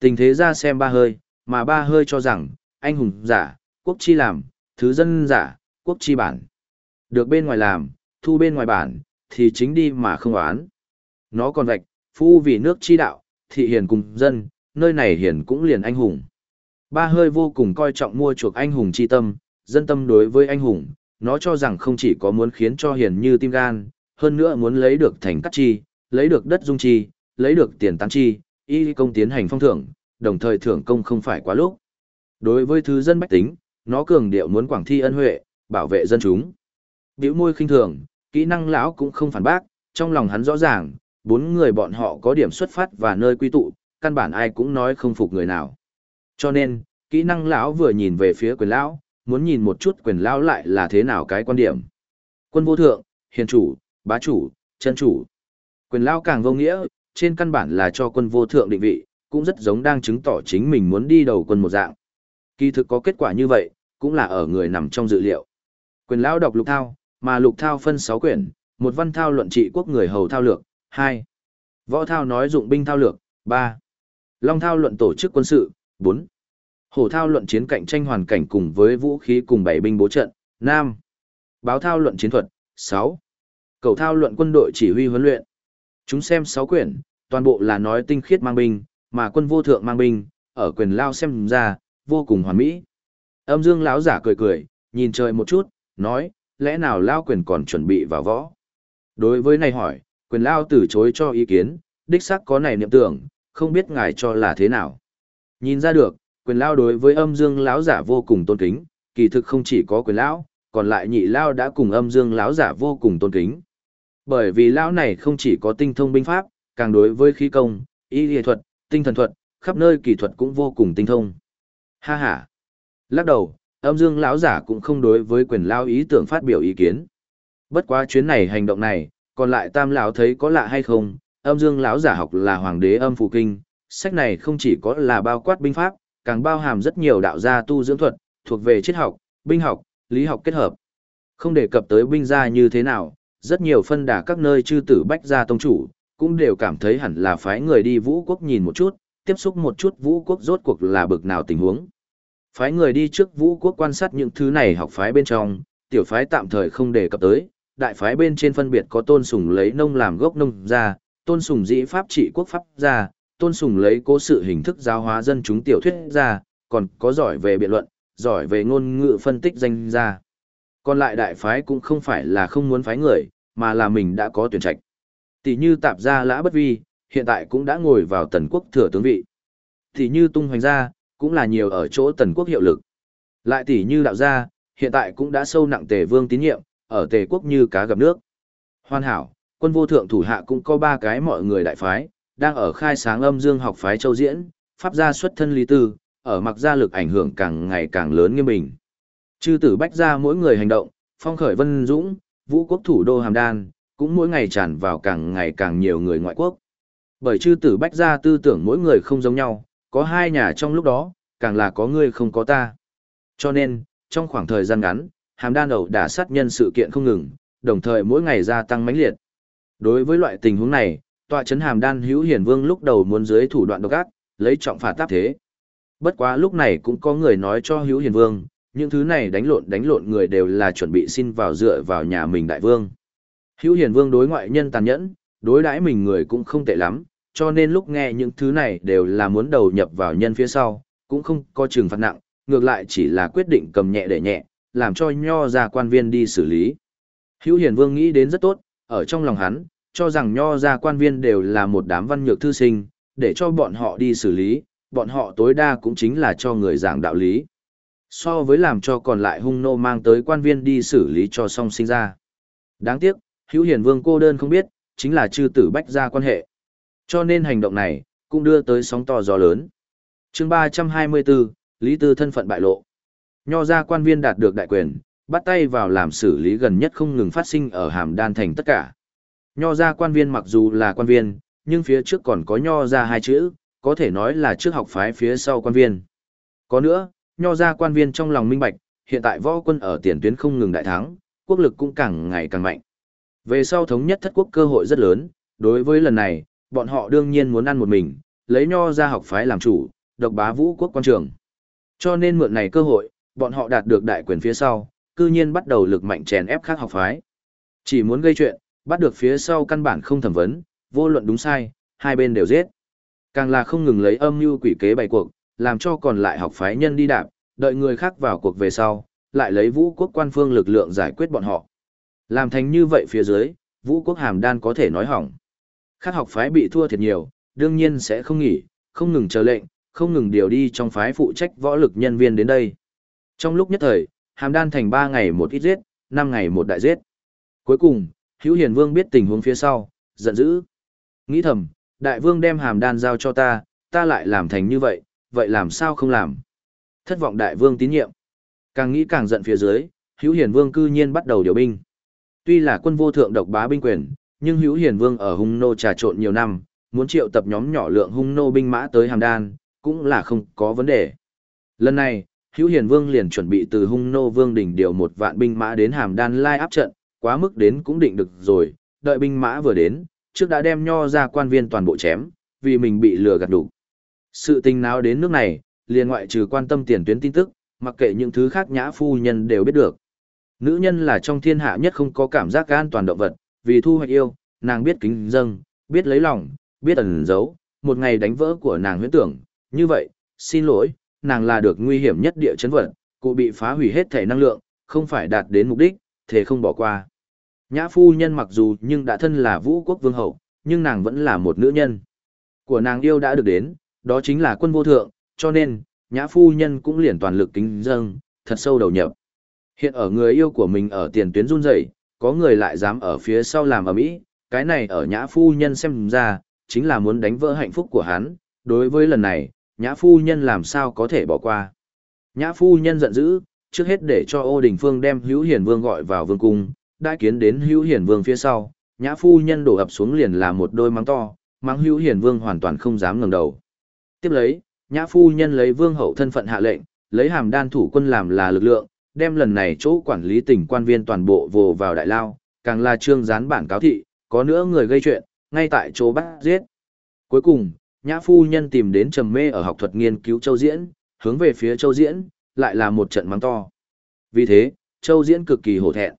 Tình thế ra xem ba hơi, mà ba hơi cho rằng, anh hùng giả, quốc chi làm, thứ dân giả, quốc chi bản. Được bên ngoài làm, thu bên ngoài bản, thì chính đi mà không oán. Nó còn vạch, phu vì nước chi đạo, thị hiền cùng dân, nơi này hiền cũng liền anh hùng. Ba hơi vô cùng coi trọng mua chuộc anh hùng chi tâm, dân tâm đối với anh hùng, nó cho rằng không chỉ có muốn khiến cho hiền như tim gan, hơn nữa muốn lấy được thành cắt chi, lấy được đất dung chi, lấy được tiền tán chi, y công tiến hành phong thưởng, đồng thời thưởng công không phải quá lúc. Đối với thứ dân bách tính, nó cường điệu muốn quảng thi ân huệ, bảo vệ dân chúng. Biểu môi khinh thường, kỹ năng lão cũng không phản bác, trong lòng hắn rõ ràng, bốn người bọn họ có điểm xuất phát và nơi quy tụ, căn bản ai cũng nói không phục người nào. Cho nên, kỹ năng lão vừa nhìn về phía quyền lão, muốn nhìn một chút quyền lão lại là thế nào cái quan điểm. Quân vô thượng, hiền chủ, bá chủ, chân chủ. Quyền lão càng vô nghĩa, trên căn bản là cho quân vô thượng định vị, cũng rất giống đang chứng tỏ chính mình muốn đi đầu quân một dạng. Kỳ thực có kết quả như vậy, cũng là ở người nằm trong dự liệu. Quyền lão đọc lục thao, mà lục thao phân 6 quyển, một văn thao luận trị quốc người hầu thao lược, 2. Võ thao nói dụng binh thao lược, 3. Long thao luận tổ chức quân sự, 4. Hổ thao luận chiến cạnh tranh hoàn cảnh cùng với vũ khí cùng bảy binh bố trận, 5. Báo thao luận chiến thuật, 6. Cầu thao luận quân đội chỉ huy huấn luyện. Chúng xem 6 quyển, toàn bộ là nói tinh khiết mang binh, mà quân vô thượng mang binh, ở quyền lao xem ra, vô cùng hoàn mỹ. Âm dương lão giả cười cười, nhìn trời một chút, nói, lẽ nào lao quyền còn chuẩn bị vào võ? Đối với này hỏi, quyền lao từ chối cho ý kiến, đích xác có này niệm tưởng, không biết ngài cho là thế nào. Nhìn ra được, quyền lao đối với âm dương lão giả vô cùng tôn kính, kỳ thực không chỉ có quyền lão, còn lại nhị lao đã cùng âm dương lão giả vô cùng tôn kính. Bởi vì lão này không chỉ có tinh thông binh pháp, càng đối với khí công, y lý thuật, tinh thần thuật, khắp nơi kỳ thuật cũng vô cùng tinh thông. Ha ha. Lắc đầu, âm dương lão giả cũng không đối với quyền lao ý tưởng phát biểu ý kiến. Bất quá chuyến này hành động này, còn lại tam lão thấy có lạ hay không, âm dương lão giả học là hoàng đế âm phù kinh, sách này không chỉ có là bao quát binh pháp, càng bao hàm rất nhiều đạo gia tu dưỡng thuật, thuộc về triết học, binh học, lý học kết hợp. Không đề cập tới binh gia như thế nào, rất nhiều phân đà các nơi chư tử bách gia tông chủ, cũng đều cảm thấy hẳn là phái người đi vũ quốc nhìn một chút, tiếp xúc một chút vũ quốc rốt cuộc là bực nào tình huống. Phái người đi trước vũ quốc quan sát những thứ này học phái bên trong, tiểu phái tạm thời không đề cập tới, đại phái bên trên phân biệt có tôn sùng lấy nông làm gốc nông gia, tôn sùng dĩ pháp trị quốc pháp gia, tôn sùng lấy cố sự hình thức giáo hóa dân chúng tiểu thuyết gia, còn có giỏi về biện luận, giỏi về ngôn ngữ phân tích danh gia. Còn lại đại phái cũng không phải là không muốn phái người, mà là mình đã có tuyển trạch. Tỷ như tạp gia lã bất vi, hiện tại cũng đã ngồi vào tần quốc thừa tướng vị. Tỷ như tung hoành gia, cũng là nhiều ở chỗ tần quốc hiệu lực. Lại tỷ như đạo gia, hiện tại cũng đã sâu nặng tề vương tín nhiệm, ở tề quốc như cá gặp nước. Hoàn hảo, quân vô thượng thủ hạ cũng có ba cái mọi người đại phái, đang ở khai sáng âm dương học phái châu diễn, pháp gia xuất thân lý tư, ở mặc gia lực ảnh hưởng càng ngày càng lớn nghiêm bình. Chư tử bách gia mỗi người hành động, phong khởi vân dũng, vũ quốc thủ đô hàm đan, cũng mỗi ngày tràn vào càng ngày càng nhiều người ngoại quốc. Bởi chư tử bách gia tư tưởng mỗi người không giống nhau, có hai nhà trong lúc đó, càng là có người không có ta. Cho nên, trong khoảng thời gian ngắn, hàm đan đầu đã sát nhân sự kiện không ngừng, đồng thời mỗi ngày gia tăng mãnh liệt. Đối với loại tình huống này, tọa trấn hàm đan hữu hiển vương lúc đầu muốn dưới thủ đoạn độc ác, lấy trọng phạt tác thế. Bất quá lúc này cũng có người nói cho hữu hiển vương, những thứ này đánh lộn đánh lộn người đều là chuẩn bị xin vào dựa vào nhà mình đại vương. Hữu hiển vương đối ngoại nhân tàn nhẫn, đối đãi mình người cũng không tệ lắm, cho nên lúc nghe những thứ này đều là muốn đầu nhập vào nhân phía sau, cũng không có trừng phạt nặng, ngược lại chỉ là quyết định cầm nhẹ để nhẹ, làm cho nho ra quan viên đi xử lý. Hữu Hiền vương nghĩ đến rất tốt, ở trong lòng hắn, cho rằng nho ra quan viên đều là một đám văn nhược thư sinh, để cho bọn họ đi xử lý, bọn họ tối đa cũng chính là cho người giảng đạo lý. So với làm cho còn lại hung nô mang tới quan viên đi xử lý cho song sinh ra. Đáng tiếc, hữu Hiền vương cô đơn không biết, chính là chư tử bách gia quan hệ. Cho nên hành động này, cũng đưa tới sóng to gió lớn. chương 324, Lý Tư thân phận bại lộ. Nho ra quan viên đạt được đại quyền, bắt tay vào làm xử lý gần nhất không ngừng phát sinh ở hàm đan thành tất cả. Nho ra quan viên mặc dù là quan viên, nhưng phía trước còn có nho ra hai chữ, có thể nói là trước học phái phía sau quan viên. Có nữa, nho ra quan viên trong lòng minh bạch, hiện tại võ quân ở tiền tuyến không ngừng đại thắng, quốc lực cũng càng ngày càng mạnh. Về sau thống nhất thất quốc cơ hội rất lớn, đối với lần này, bọn họ đương nhiên muốn ăn một mình, lấy nho ra học phái làm chủ, độc bá vũ quốc quan trường. Cho nên mượn này cơ hội, bọn họ đạt được đại quyền phía sau, cư nhiên bắt đầu lực mạnh chèn ép khác học phái. Chỉ muốn gây chuyện, bắt được phía sau căn bản không thẩm vấn, vô luận đúng sai, hai bên đều giết. Càng là không ngừng lấy âm mưu quỷ kế bày cuộc, làm cho còn lại học phái nhân đi đạp, đợi người khác vào cuộc về sau, lại lấy vũ quốc quan phương lực lượng giải quyết bọn họ. Làm thành như vậy phía dưới, vũ quốc hàm đan có thể nói hỏng. Khác học phái bị thua thiệt nhiều, đương nhiên sẽ không nghỉ, không ngừng chờ lệnh, không ngừng điều đi trong phái phụ trách võ lực nhân viên đến đây. Trong lúc nhất thời, hàm đan thành 3 ngày một ít giết, 5 ngày một đại giết. Cuối cùng, Hữu Hiền Vương biết tình huống phía sau, giận dữ. Nghĩ thầm, đại vương đem hàm đan giao cho ta, ta lại làm thành như vậy, vậy làm sao không làm? Thất vọng đại vương tín nhiệm. Càng nghĩ càng giận phía dưới, Hữu Hiền Vương cư nhiên bắt đầu điều binh. Tuy là quân vô thượng độc bá binh quyền, nhưng Hữu Hiền Vương ở Hung Nô trà trộn nhiều năm, muốn triệu tập nhóm nhỏ lượng Hung Nô binh mã tới Hàm Đan, cũng là không có vấn đề. Lần này, Hữu Hiền Vương liền chuẩn bị từ Hung Nô Vương đỉnh điều một vạn binh mã đến Hàm Đan lai áp trận, quá mức đến cũng định được rồi, đợi binh mã vừa đến, trước đã đem nho ra quan viên toàn bộ chém, vì mình bị lừa gạt đủ. Sự tình nào đến nước này, liền ngoại trừ quan tâm tiền tuyến tin tức, mặc kệ những thứ khác nhã phu nhân đều biết được. Nữ nhân là trong thiên hạ nhất không có cảm giác an toàn động vật, vì thu hoạch yêu, nàng biết kính dâng, biết lấy lòng, biết ẩn giấu, một ngày đánh vỡ của nàng huyễn tưởng, như vậy, xin lỗi, nàng là được nguy hiểm nhất địa chấn vật, cụ bị phá hủy hết thể năng lượng, không phải đạt đến mục đích, thế không bỏ qua. Nhã phu nhân mặc dù nhưng đã thân là vũ quốc vương hậu, nhưng nàng vẫn là một nữ nhân. Của nàng yêu đã được đến, đó chính là quân vô thượng, cho nên, nhã phu nhân cũng liền toàn lực kính dâng, thật sâu đầu nhập. Hiện ở người yêu của mình ở tiền tuyến run rẩy, có người lại dám ở phía sau làm ở mỹ, cái này ở nhã phu nhân xem ra, chính là muốn đánh vỡ hạnh phúc của hắn, đối với lần này, nhã phu nhân làm sao có thể bỏ qua. Nhã phu nhân giận dữ, trước hết để cho ô đình phương đem hữu Hiền vương gọi vào vương cung, đã kiến đến hữu Hiền vương phía sau, nhã phu nhân đổ ập xuống liền là một đôi mắng to, mắng hữu Hiền vương hoàn toàn không dám ngẩng đầu. Tiếp lấy, nhã phu nhân lấy vương hậu thân phận hạ lệnh, lấy hàm đan thủ quân làm là lực lượng, đem lần này chỗ quản lý tỉnh quan viên toàn bộ vồ vào đại lao, càng là trương gián bản cáo thị, có nữa người gây chuyện, ngay tại chỗ bắt giết. Cuối cùng, nhã phu nhân tìm đến trầm mê ở học thuật nghiên cứu châu diễn, hướng về phía châu diễn, lại là một trận mắng to. Vì thế, châu diễn cực kỳ hổ thẹn.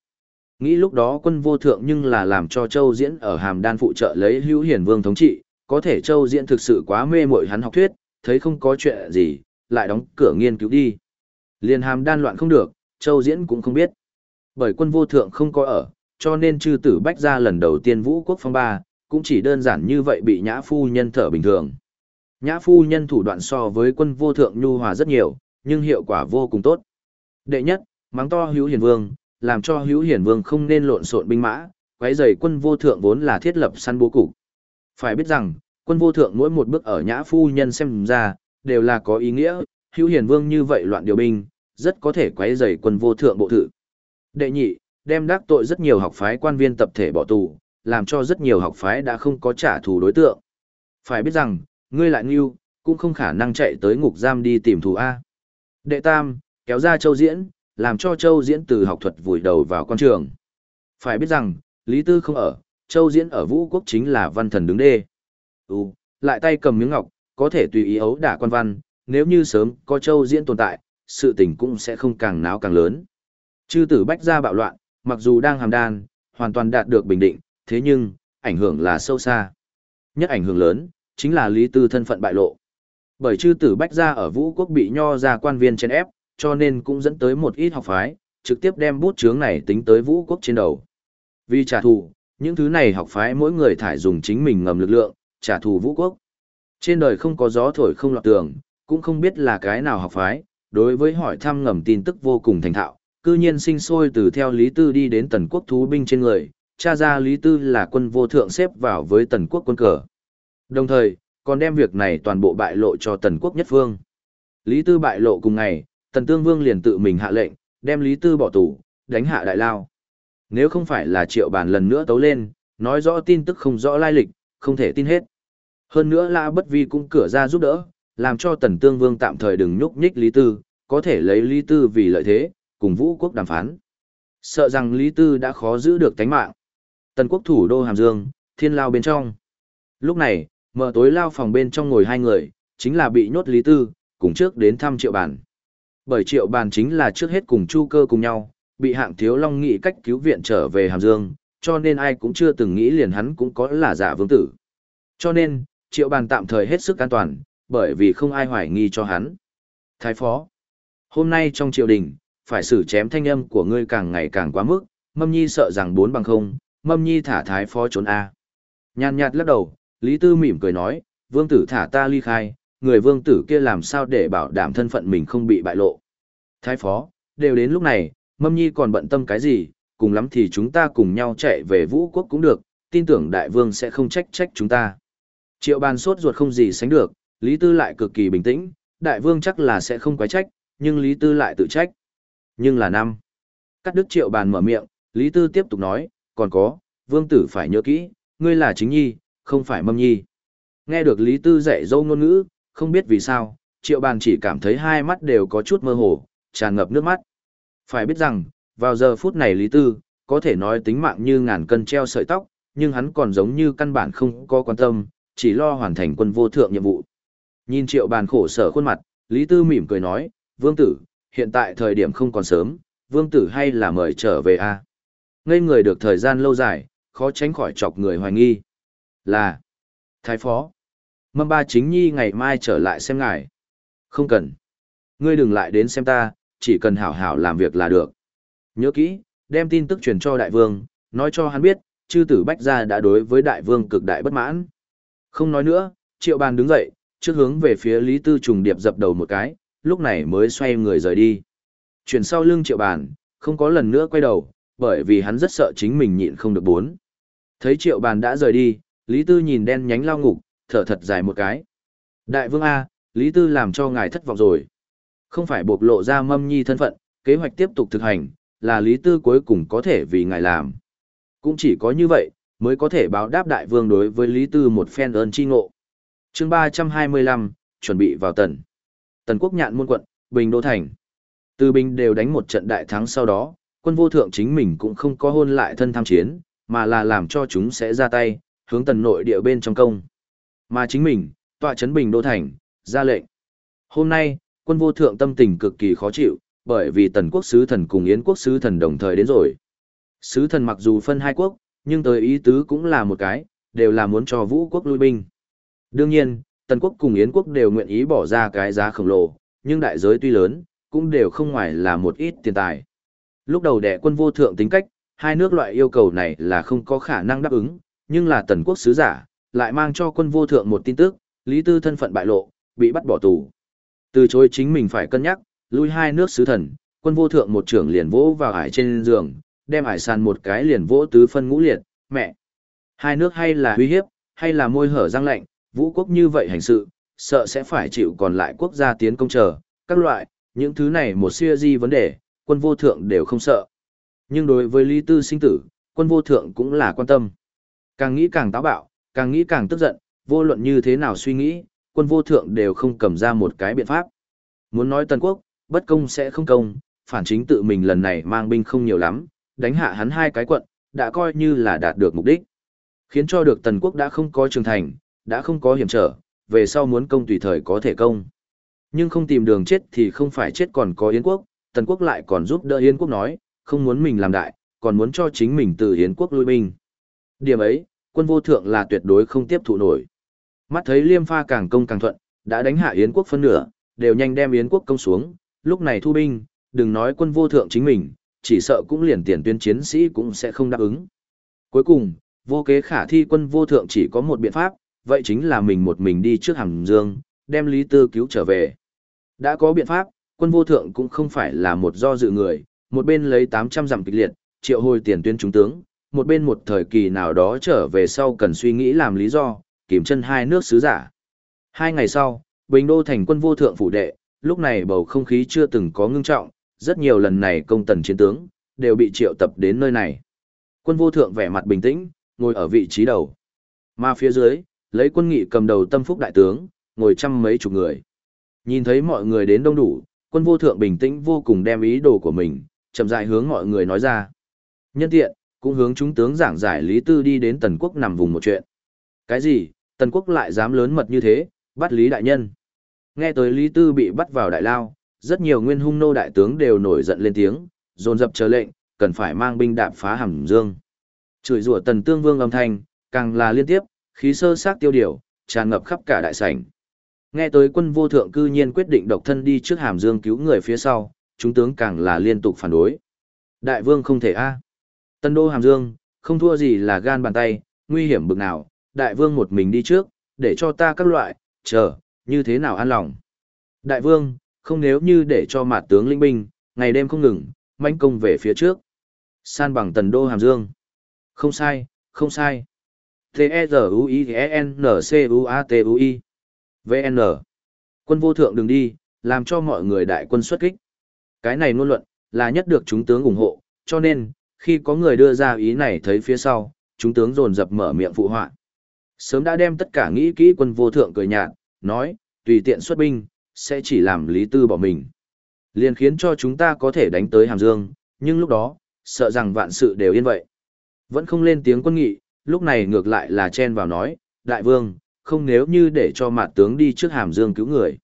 Nghĩ lúc đó quân vô thượng nhưng là làm cho châu diễn ở hàm đan phụ trợ lấy hữu hiển vương thống trị, có thể châu diễn thực sự quá mê mội hắn học thuyết, thấy không có chuyện gì, lại đóng cửa nghiên cứu đi. Liên hàm đan loạn không được, châu diễn cũng không biết. Bởi quân vô thượng không có ở, cho nên chư tử bách ra lần đầu tiên vũ quốc phong ba, cũng chỉ đơn giản như vậy bị nhã phu nhân thở bình thường. Nhã phu nhân thủ đoạn so với quân vô thượng nhu hòa rất nhiều, nhưng hiệu quả vô cùng tốt. Đệ nhất, mắng to hữu hiền vương, làm cho hữu hiền vương không nên lộn xộn binh mã, quấy rầy quân vô thượng vốn là thiết lập săn bố cục. Phải biết rằng, quân vô thượng mỗi một bước ở nhã phu nhân xem ra, đều là có ý nghĩa, hữu hiền vương như vậy loạn điều binh, rất có thể quấy rầy quân vô thượng bộ thự. Đệ nhị, đem đắc tội rất nhiều học phái quan viên tập thể bỏ tù, làm cho rất nhiều học phái đã không có trả thù đối tượng. Phải biết rằng, ngươi lại nghiêu, cũng không khả năng chạy tới ngục giam đi tìm thù A. Đệ tam, kéo ra châu diễn, làm cho châu diễn từ học thuật vùi đầu vào con trường. Phải biết rằng, Lý Tư không ở, châu diễn ở vũ quốc chính là văn thần đứng đê. Ừ, lại tay cầm miếng ngọc, có thể tùy ý ấu đả quan văn, nếu như sớm có châu diễn tồn tại, sự tình cũng sẽ không càng náo càng lớn. Chư tử bách ra bạo loạn, mặc dù đang hàm đan, hoàn toàn đạt được bình định, thế nhưng, ảnh hưởng là sâu xa. Nhất ảnh hưởng lớn, chính là Lý Tư thân phận bại lộ. Bởi chư tử bách gia ở vũ quốc bị nho ra quan viên trên ép, cho nên cũng dẫn tới một ít học phái, trực tiếp đem bút chướng này tính tới vũ quốc trên đầu. Vì trả thù, những thứ này học phái mỗi người thải dùng chính mình ngầm lực lượng, trả thù vũ quốc. Trên đời không có gió thổi không lọt tường, cũng không biết là cái nào học phái, đối với hỏi thăm ngầm tin tức vô cùng thành thạo, cư nhiên sinh sôi từ theo Lý Tư đi đến tần quốc thú binh trên người, cha ra Lý Tư là quân vô thượng xếp vào với tần quốc quân cờ. Đồng thời, còn đem việc này toàn bộ bại lộ cho tần quốc nhất phương. Lý Tư bại lộ cùng ngày, tần tương vương liền tự mình hạ lệnh, đem Lý Tư bỏ tù, đánh hạ đại lao. Nếu không phải là triệu bản lần nữa tấu lên, nói rõ tin tức không rõ lai lịch, không thể tin hết. Hơn nữa Lã Bất Vi cũng cửa ra giúp đỡ, làm cho Tần Tương Vương tạm thời đừng nhúc nhích Lý Tư, có thể lấy Lý Tư vì lợi thế, cùng Vũ quốc đàm phán. Sợ rằng Lý Tư đã khó giữ được tánh mạng. Tần quốc thủ đô Hàm Dương, thiên lao bên trong. Lúc này, mở tối lao phòng bên trong ngồi hai người, chính là bị nhốt Lý Tư, cùng trước đến thăm triệu bàn. Bởi triệu bàn chính là trước hết cùng chu cơ cùng nhau, bị hạng thiếu long nghị cách cứu viện trở về Hàm Dương, cho nên ai cũng chưa từng nghĩ liền hắn cũng có là giả vương tử. Cho nên, triệu bàn tạm thời hết sức an toàn, bởi vì không ai hoài nghi cho hắn. Thái phó, hôm nay trong triều đình, phải xử chém thanh âm của ngươi càng ngày càng quá mức, mâm nhi sợ rằng bốn bằng không, mâm nhi thả thái phó trốn A. Nhàn nhạt lắc đầu, Lý Tư mỉm cười nói, vương tử thả ta ly khai, người vương tử kia làm sao để bảo đảm thân phận mình không bị bại lộ. Thái phó, đều đến lúc này, mâm nhi còn bận tâm cái gì, cùng lắm thì chúng ta cùng nhau chạy về vũ quốc cũng được, tin tưởng đại vương sẽ không trách trách chúng ta. Triệu bàn sốt ruột không gì sánh được, Lý Tư lại cực kỳ bình tĩnh, đại vương chắc là sẽ không quái trách, nhưng Lý Tư lại tự trách. Nhưng là năm. Cắt đứt triệu bàn mở miệng, Lý Tư tiếp tục nói, còn có, vương tử phải nhớ kỹ, ngươi là chính nhi, không phải mâm nhi. Nghe được Lý Tư dạy dâu ngôn ngữ, không biết vì sao, triệu bàn chỉ cảm thấy hai mắt đều có chút mơ hồ, tràn ngập nước mắt. Phải biết rằng, vào giờ phút này Lý Tư, có thể nói tính mạng như ngàn cân treo sợi tóc, nhưng hắn còn giống như căn bản không có quan tâm, chỉ lo hoàn thành quân vô thượng nhiệm vụ. Nhìn triệu bàn khổ sở khuôn mặt, Lý Tư mỉm cười nói, vương tử, hiện tại thời điểm không còn sớm, vương tử hay là mời trở về a Ngây người được thời gian lâu dài, khó tránh khỏi chọc người hoài nghi. Là, thái phó, mâm ba chính nhi ngày mai trở lại xem ngài. Không cần. Ngươi đừng lại đến xem ta, chỉ cần hảo hảo làm việc là được. Nhớ kỹ, đem tin tức truyền cho đại vương, nói cho hắn biết, chư tử bách gia đã đối với đại vương cực đại bất mãn. Không nói nữa, triệu bàn đứng dậy, trước hướng về phía Lý Tư trùng điệp dập đầu một cái, lúc này mới xoay người rời đi. Chuyển sau lưng triệu bàn, không có lần nữa quay đầu, bởi vì hắn rất sợ chính mình nhịn không được bốn. Thấy triệu bàn đã rời đi, Lý Tư nhìn đen nhánh lao ngục, thở thật dài một cái. Đại vương A, Lý Tư làm cho ngài thất vọng rồi. Không phải bộc lộ ra mâm nhi thân phận, kế hoạch tiếp tục thực hành, là Lý Tư cuối cùng có thể vì ngài làm. Cũng chỉ có như vậy, mới có thể báo đáp đại vương đối với Lý Tư một phen ơn chi ngộ. chương 325, chuẩn bị vào tần. Tần quốc nhạn muôn quận, Bình Đô Thành. Từ bình đều đánh một trận đại thắng sau đó, quân vô thượng chính mình cũng không có hôn lại thân tham chiến, mà là làm cho chúng sẽ ra tay, hướng tần nội địa bên trong công. Mà chính mình, tọa chấn bình đô thành, ra lệnh. Hôm nay, quân vô thượng tâm tình cực kỳ khó chịu, bởi vì tần quốc sứ thần cùng yến quốc sứ thần đồng thời đến rồi. Sứ thần mặc dù phân hai quốc, nhưng tới ý tứ cũng là một cái, đều là muốn cho vũ quốc lui binh. Đương nhiên, tần quốc cùng yến quốc đều nguyện ý bỏ ra cái giá khổng lồ, nhưng đại giới tuy lớn, cũng đều không ngoài là một ít tiền tài. Lúc đầu đệ quân vô thượng tính cách, hai nước loại yêu cầu này là không có khả năng đáp ứng, nhưng là tần quốc sứ giả, lại mang cho quân vô thượng một tin tức, Lý Tư thân phận bại lộ, bị bắt bỏ tù. Từ chối chính mình phải cân nhắc, lui hai nước sứ thần, quân vô thượng một trưởng liền vỗ vào ải trên giường, đem ải sàn một cái liền vỗ tứ phân ngũ liệt, mẹ. Hai nước hay là uy hiếp, hay là môi hở răng lạnh, vũ quốc như vậy hành sự, sợ sẽ phải chịu còn lại quốc gia tiến công chờ, các loại, những thứ này một siêu di vấn đề, quân vô thượng đều không sợ. Nhưng đối với Lý Tư sinh tử, quân vô thượng cũng là quan tâm. Càng nghĩ càng táo bạo, càng nghĩ càng tức giận, vô luận như thế nào suy nghĩ, quân vô thượng đều không cầm ra một cái biện pháp. Muốn nói Tần Quốc, bất công sẽ không công, phản chính tự mình lần này mang binh không nhiều lắm, đánh hạ hắn hai cái quận, đã coi như là đạt được mục đích. Khiến cho được Tần Quốc đã không có trường thành, đã không có hiểm trở, về sau muốn công tùy thời có thể công. Nhưng không tìm đường chết thì không phải chết còn có Yến Quốc, Tần Quốc lại còn giúp đỡ Yến Quốc nói, không muốn mình làm đại, còn muốn cho chính mình từ Yến Quốc lui binh. Điểm ấy, quân vô thượng là tuyệt đối không tiếp thụ nổi. Mắt thấy Liêm Pha càng công càng thuận, đã đánh hạ Yến Quốc phân nửa, đều nhanh đem Yến Quốc công xuống, lúc này thu binh, đừng nói quân vô thượng chính mình, chỉ sợ cũng liền tiền tuyến chiến sĩ cũng sẽ không đáp ứng. Cuối cùng, vô kế khả thi quân vô thượng chỉ có một biện pháp, vậy chính là mình một mình đi trước hàm dương, đem Lý Tư cứu trở về. Đã có biện pháp, quân vô thượng cũng không phải là một do dự người, một bên lấy 800 dặm kịch liệt, triệu hồi tiền tuyến trung tướng, một bên một thời kỳ nào đó trở về sau cần suy nghĩ làm lý do, kiểm chân hai nước sứ giả. Hai ngày sau, Bình Đô thành quân vô thượng phủ đệ, lúc này bầu không khí chưa từng có ngưng trọng, rất nhiều lần này công tần chiến tướng, đều bị triệu tập đến nơi này. Quân vô thượng vẻ mặt bình tĩnh, ngồi ở vị trí đầu. Mà phía dưới, lấy quân nghị cầm đầu tâm phúc đại tướng, ngồi trăm mấy chục người. Nhìn thấy mọi người đến đông đủ, quân vô thượng bình tĩnh vô cùng đem ý đồ của mình, chậm rãi hướng mọi người nói ra. Nhân tiện, cũng hướng chúng tướng giảng giải Lý Tư đi đến Tần Quốc nằm vùng một chuyện. Cái gì, Tần Quốc lại dám lớn mật như thế, bắt Lý Đại Nhân. Nghe tới Lý Tư bị bắt vào đại lao, rất nhiều nguyên hung nô đại tướng đều nổi giận lên tiếng, dồn dập chờ lệnh, cần phải mang binh đạp phá hầm dương. Chửi rủa Tần Tương Vương âm thanh, càng là liên tiếp, khí sơ sát tiêu điều, tràn ngập khắp cả đại sảnh. Nghe tới quân vô thượng cư nhiên quyết định độc thân đi trước hàm dương cứu người phía sau, chúng tướng càng là liên tục phản đối. Đại vương không thể a. Tân đô hàm dương, không thua gì là gan bàn tay, nguy hiểm bực nào, đại vương một mình đi trước, để cho ta các loại, chờ, như thế nào an lòng. Đại vương, không nếu như để cho mặt tướng linh binh, ngày đêm không ngừng, manh công về phía trước. San bằng tần đô hàm dương. Không sai, không sai. T-E-Z-U-I-N-C-U-A-T-U-I. VN. Quân vô thượng đừng đi, làm cho mọi người đại quân xuất kích. Cái này ngôn luận, là nhất được chúng tướng ủng hộ, cho nên, khi có người đưa ra ý này thấy phía sau, chúng tướng dồn dập mở miệng phụ họa. Sớm đã đem tất cả nghĩ kỹ quân vô thượng cười nhạt, nói, tùy tiện xuất binh, sẽ chỉ làm Lý Tư bỏ mình. Liền khiến cho chúng ta có thể đánh tới Hàm Dương, nhưng lúc đó, sợ rằng vạn sự đều yên vậy. Vẫn không lên tiếng quân nghị, lúc này ngược lại là chen vào nói, đại vương, không nếu như để cho mạt tướng đi trước Hàm Dương cứu người.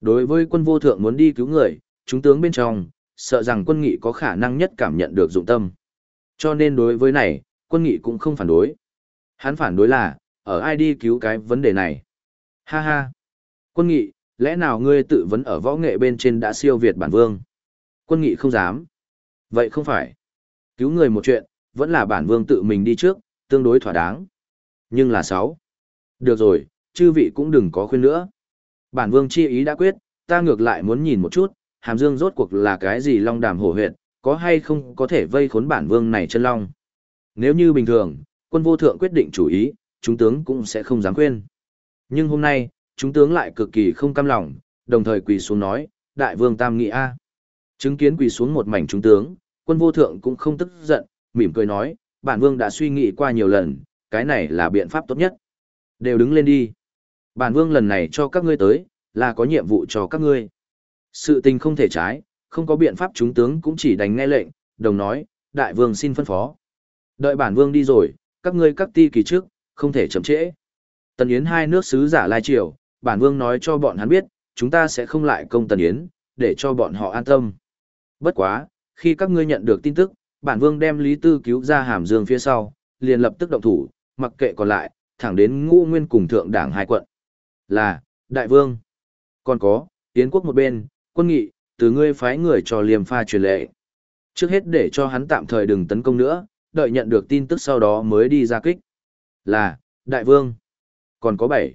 Đối với quân vô thượng muốn đi cứu người, chúng tướng bên trong, sợ rằng quân nghị có khả năng nhất cảm nhận được dụng tâm. Cho nên đối với này, quân nghị cũng không phản đối. Hắn phản đối là, ở ai đi cứu cái vấn đề này. Ha ha. Quân nghị, lẽ nào ngươi tự vấn ở võ nghệ bên trên đã siêu việt bản vương? Quân nghị không dám. Vậy không phải. Cứu người một chuyện, vẫn là bản vương tự mình đi trước, tương đối thỏa đáng. Nhưng là sáu. Được rồi, chư vị cũng đừng có khuyên nữa. Bản vương chi ý đã quyết, ta ngược lại muốn nhìn một chút, hàm dương rốt cuộc là cái gì long đàm hổ huyệt, có hay không có thể vây khốn bản vương này chân long. Nếu như bình thường, quân vô thượng quyết định chủ ý, chúng tướng cũng sẽ không dám khuyên. Nhưng hôm nay, chúng tướng lại cực kỳ không cam lòng, đồng thời quỳ xuống nói, đại vương tam nghị A. Chứng kiến quỳ xuống một mảnh chúng tướng, quân vô thượng cũng không tức giận, mỉm cười nói, bản vương đã suy nghĩ qua nhiều lần, cái này là biện pháp tốt nhất. Đều đứng lên đi. Bản vương lần này cho các ngươi tới, là có nhiệm vụ cho các ngươi. Sự tình không thể trái, không có biện pháp chúng tướng cũng chỉ đánh nghe lệnh, đồng nói, đại vương xin phân phó. Đợi bản vương đi rồi, các ngươi các ti kỳ trước, không thể chậm trễ. Tần Yến hai nước sứ giả lai triều, bản vương nói cho bọn hắn biết, chúng ta sẽ không lại công Tần Yến, để cho bọn họ an tâm. Bất quá, khi các ngươi nhận được tin tức, bản vương đem Lý Tư cứu ra hàm dương phía sau, liền lập tức động thủ, mặc kệ còn lại, thẳng đến ngũ nguyên cùng thượng đảng hai quận. Là, đại vương. Còn có, Yến quốc một bên, quân nghị, từ ngươi phái người cho liềm pha truyền lệ. Trước hết để cho hắn tạm thời đừng tấn công nữa, đợi nhận được tin tức sau đó mới đi ra kích. Là, đại vương. Còn có bảy.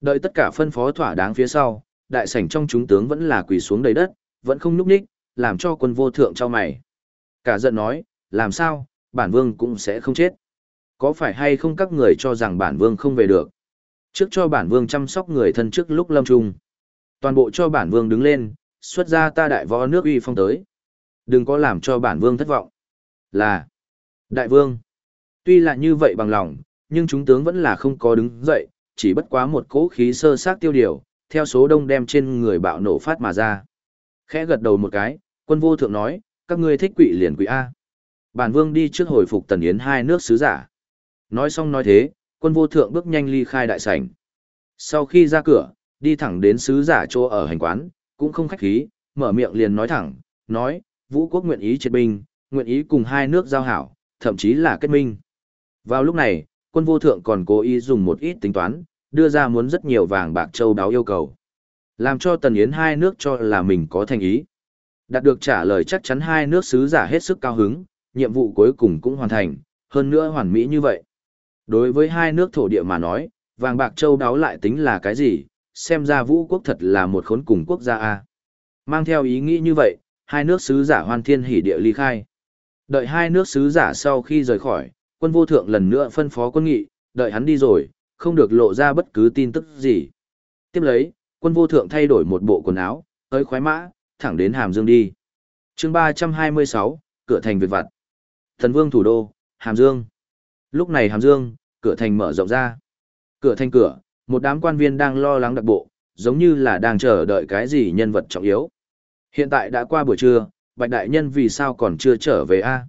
Đợi tất cả phân phó thỏa đáng phía sau, đại sảnh trong chúng tướng vẫn là quỳ xuống đầy đất, vẫn không nhúc nhích, làm cho quân vô thượng cho mày. Cả giận nói, làm sao, bản vương cũng sẽ không chết. Có phải hay không các người cho rằng bản vương không về được? Trước cho bản vương chăm sóc người thân trước lúc lâm trung. Toàn bộ cho bản vương đứng lên, xuất ra ta đại võ nước uy phong tới. Đừng có làm cho bản vương thất vọng. Là, đại vương. Tuy là như vậy bằng lòng, nhưng chúng tướng vẫn là không có đứng dậy, chỉ bất quá một cỗ khí sơ sát tiêu điều, theo số đông đem trên người bạo nổ phát mà ra. Khẽ gật đầu một cái, quân vô thượng nói, các ngươi thích quỷ liền quỷ A. Bản vương đi trước hồi phục tần yến hai nước sứ giả. Nói xong nói thế, quân vô thượng bước nhanh ly khai đại sảnh. Sau khi ra cửa, đi thẳng đến sứ giả chỗ ở hành quán, cũng không khách khí, mở miệng liền nói thẳng, nói, vũ quốc nguyện ý triệt binh, nguyện ý cùng hai nước giao hảo, thậm chí là kết minh. Vào lúc này, quân vô thượng còn cố ý dùng một ít tính toán, đưa ra muốn rất nhiều vàng bạc châu đáo yêu cầu. Làm cho Tần Yến hai nước cho là mình có thành ý. Đạt được trả lời chắc chắn hai nước sứ giả hết sức cao hứng, nhiệm vụ cuối cùng cũng hoàn thành, hơn nữa hoàn mỹ như vậy. Đối với hai nước thổ địa mà nói, vàng bạc châu đáo lại tính là cái gì, xem ra vũ quốc thật là một khốn cùng quốc gia A. Mang theo ý nghĩ như vậy, hai nước sứ giả hoan thiên hỉ địa ly khai. Đợi hai nước sứ giả sau khi rời khỏi, quân vô thượng lần nữa phân phó quân nghị, đợi hắn đi rồi, không được lộ ra bất cứ tin tức gì. Tiếp lấy, quân vô thượng thay đổi một bộ quần áo, tới khoái mã, thẳng đến Hàm Dương đi. chương 326, cửa thành Việt Vặt. Thần vương thủ đô, Hàm Dương. Lúc này Hàm Dương, cửa thành mở rộng ra. Cửa thành cửa, một đám quan viên đang lo lắng đặc bộ, giống như là đang chờ đợi cái gì nhân vật trọng yếu. Hiện tại đã qua buổi trưa, Bạch Đại Nhân vì sao còn chưa trở về a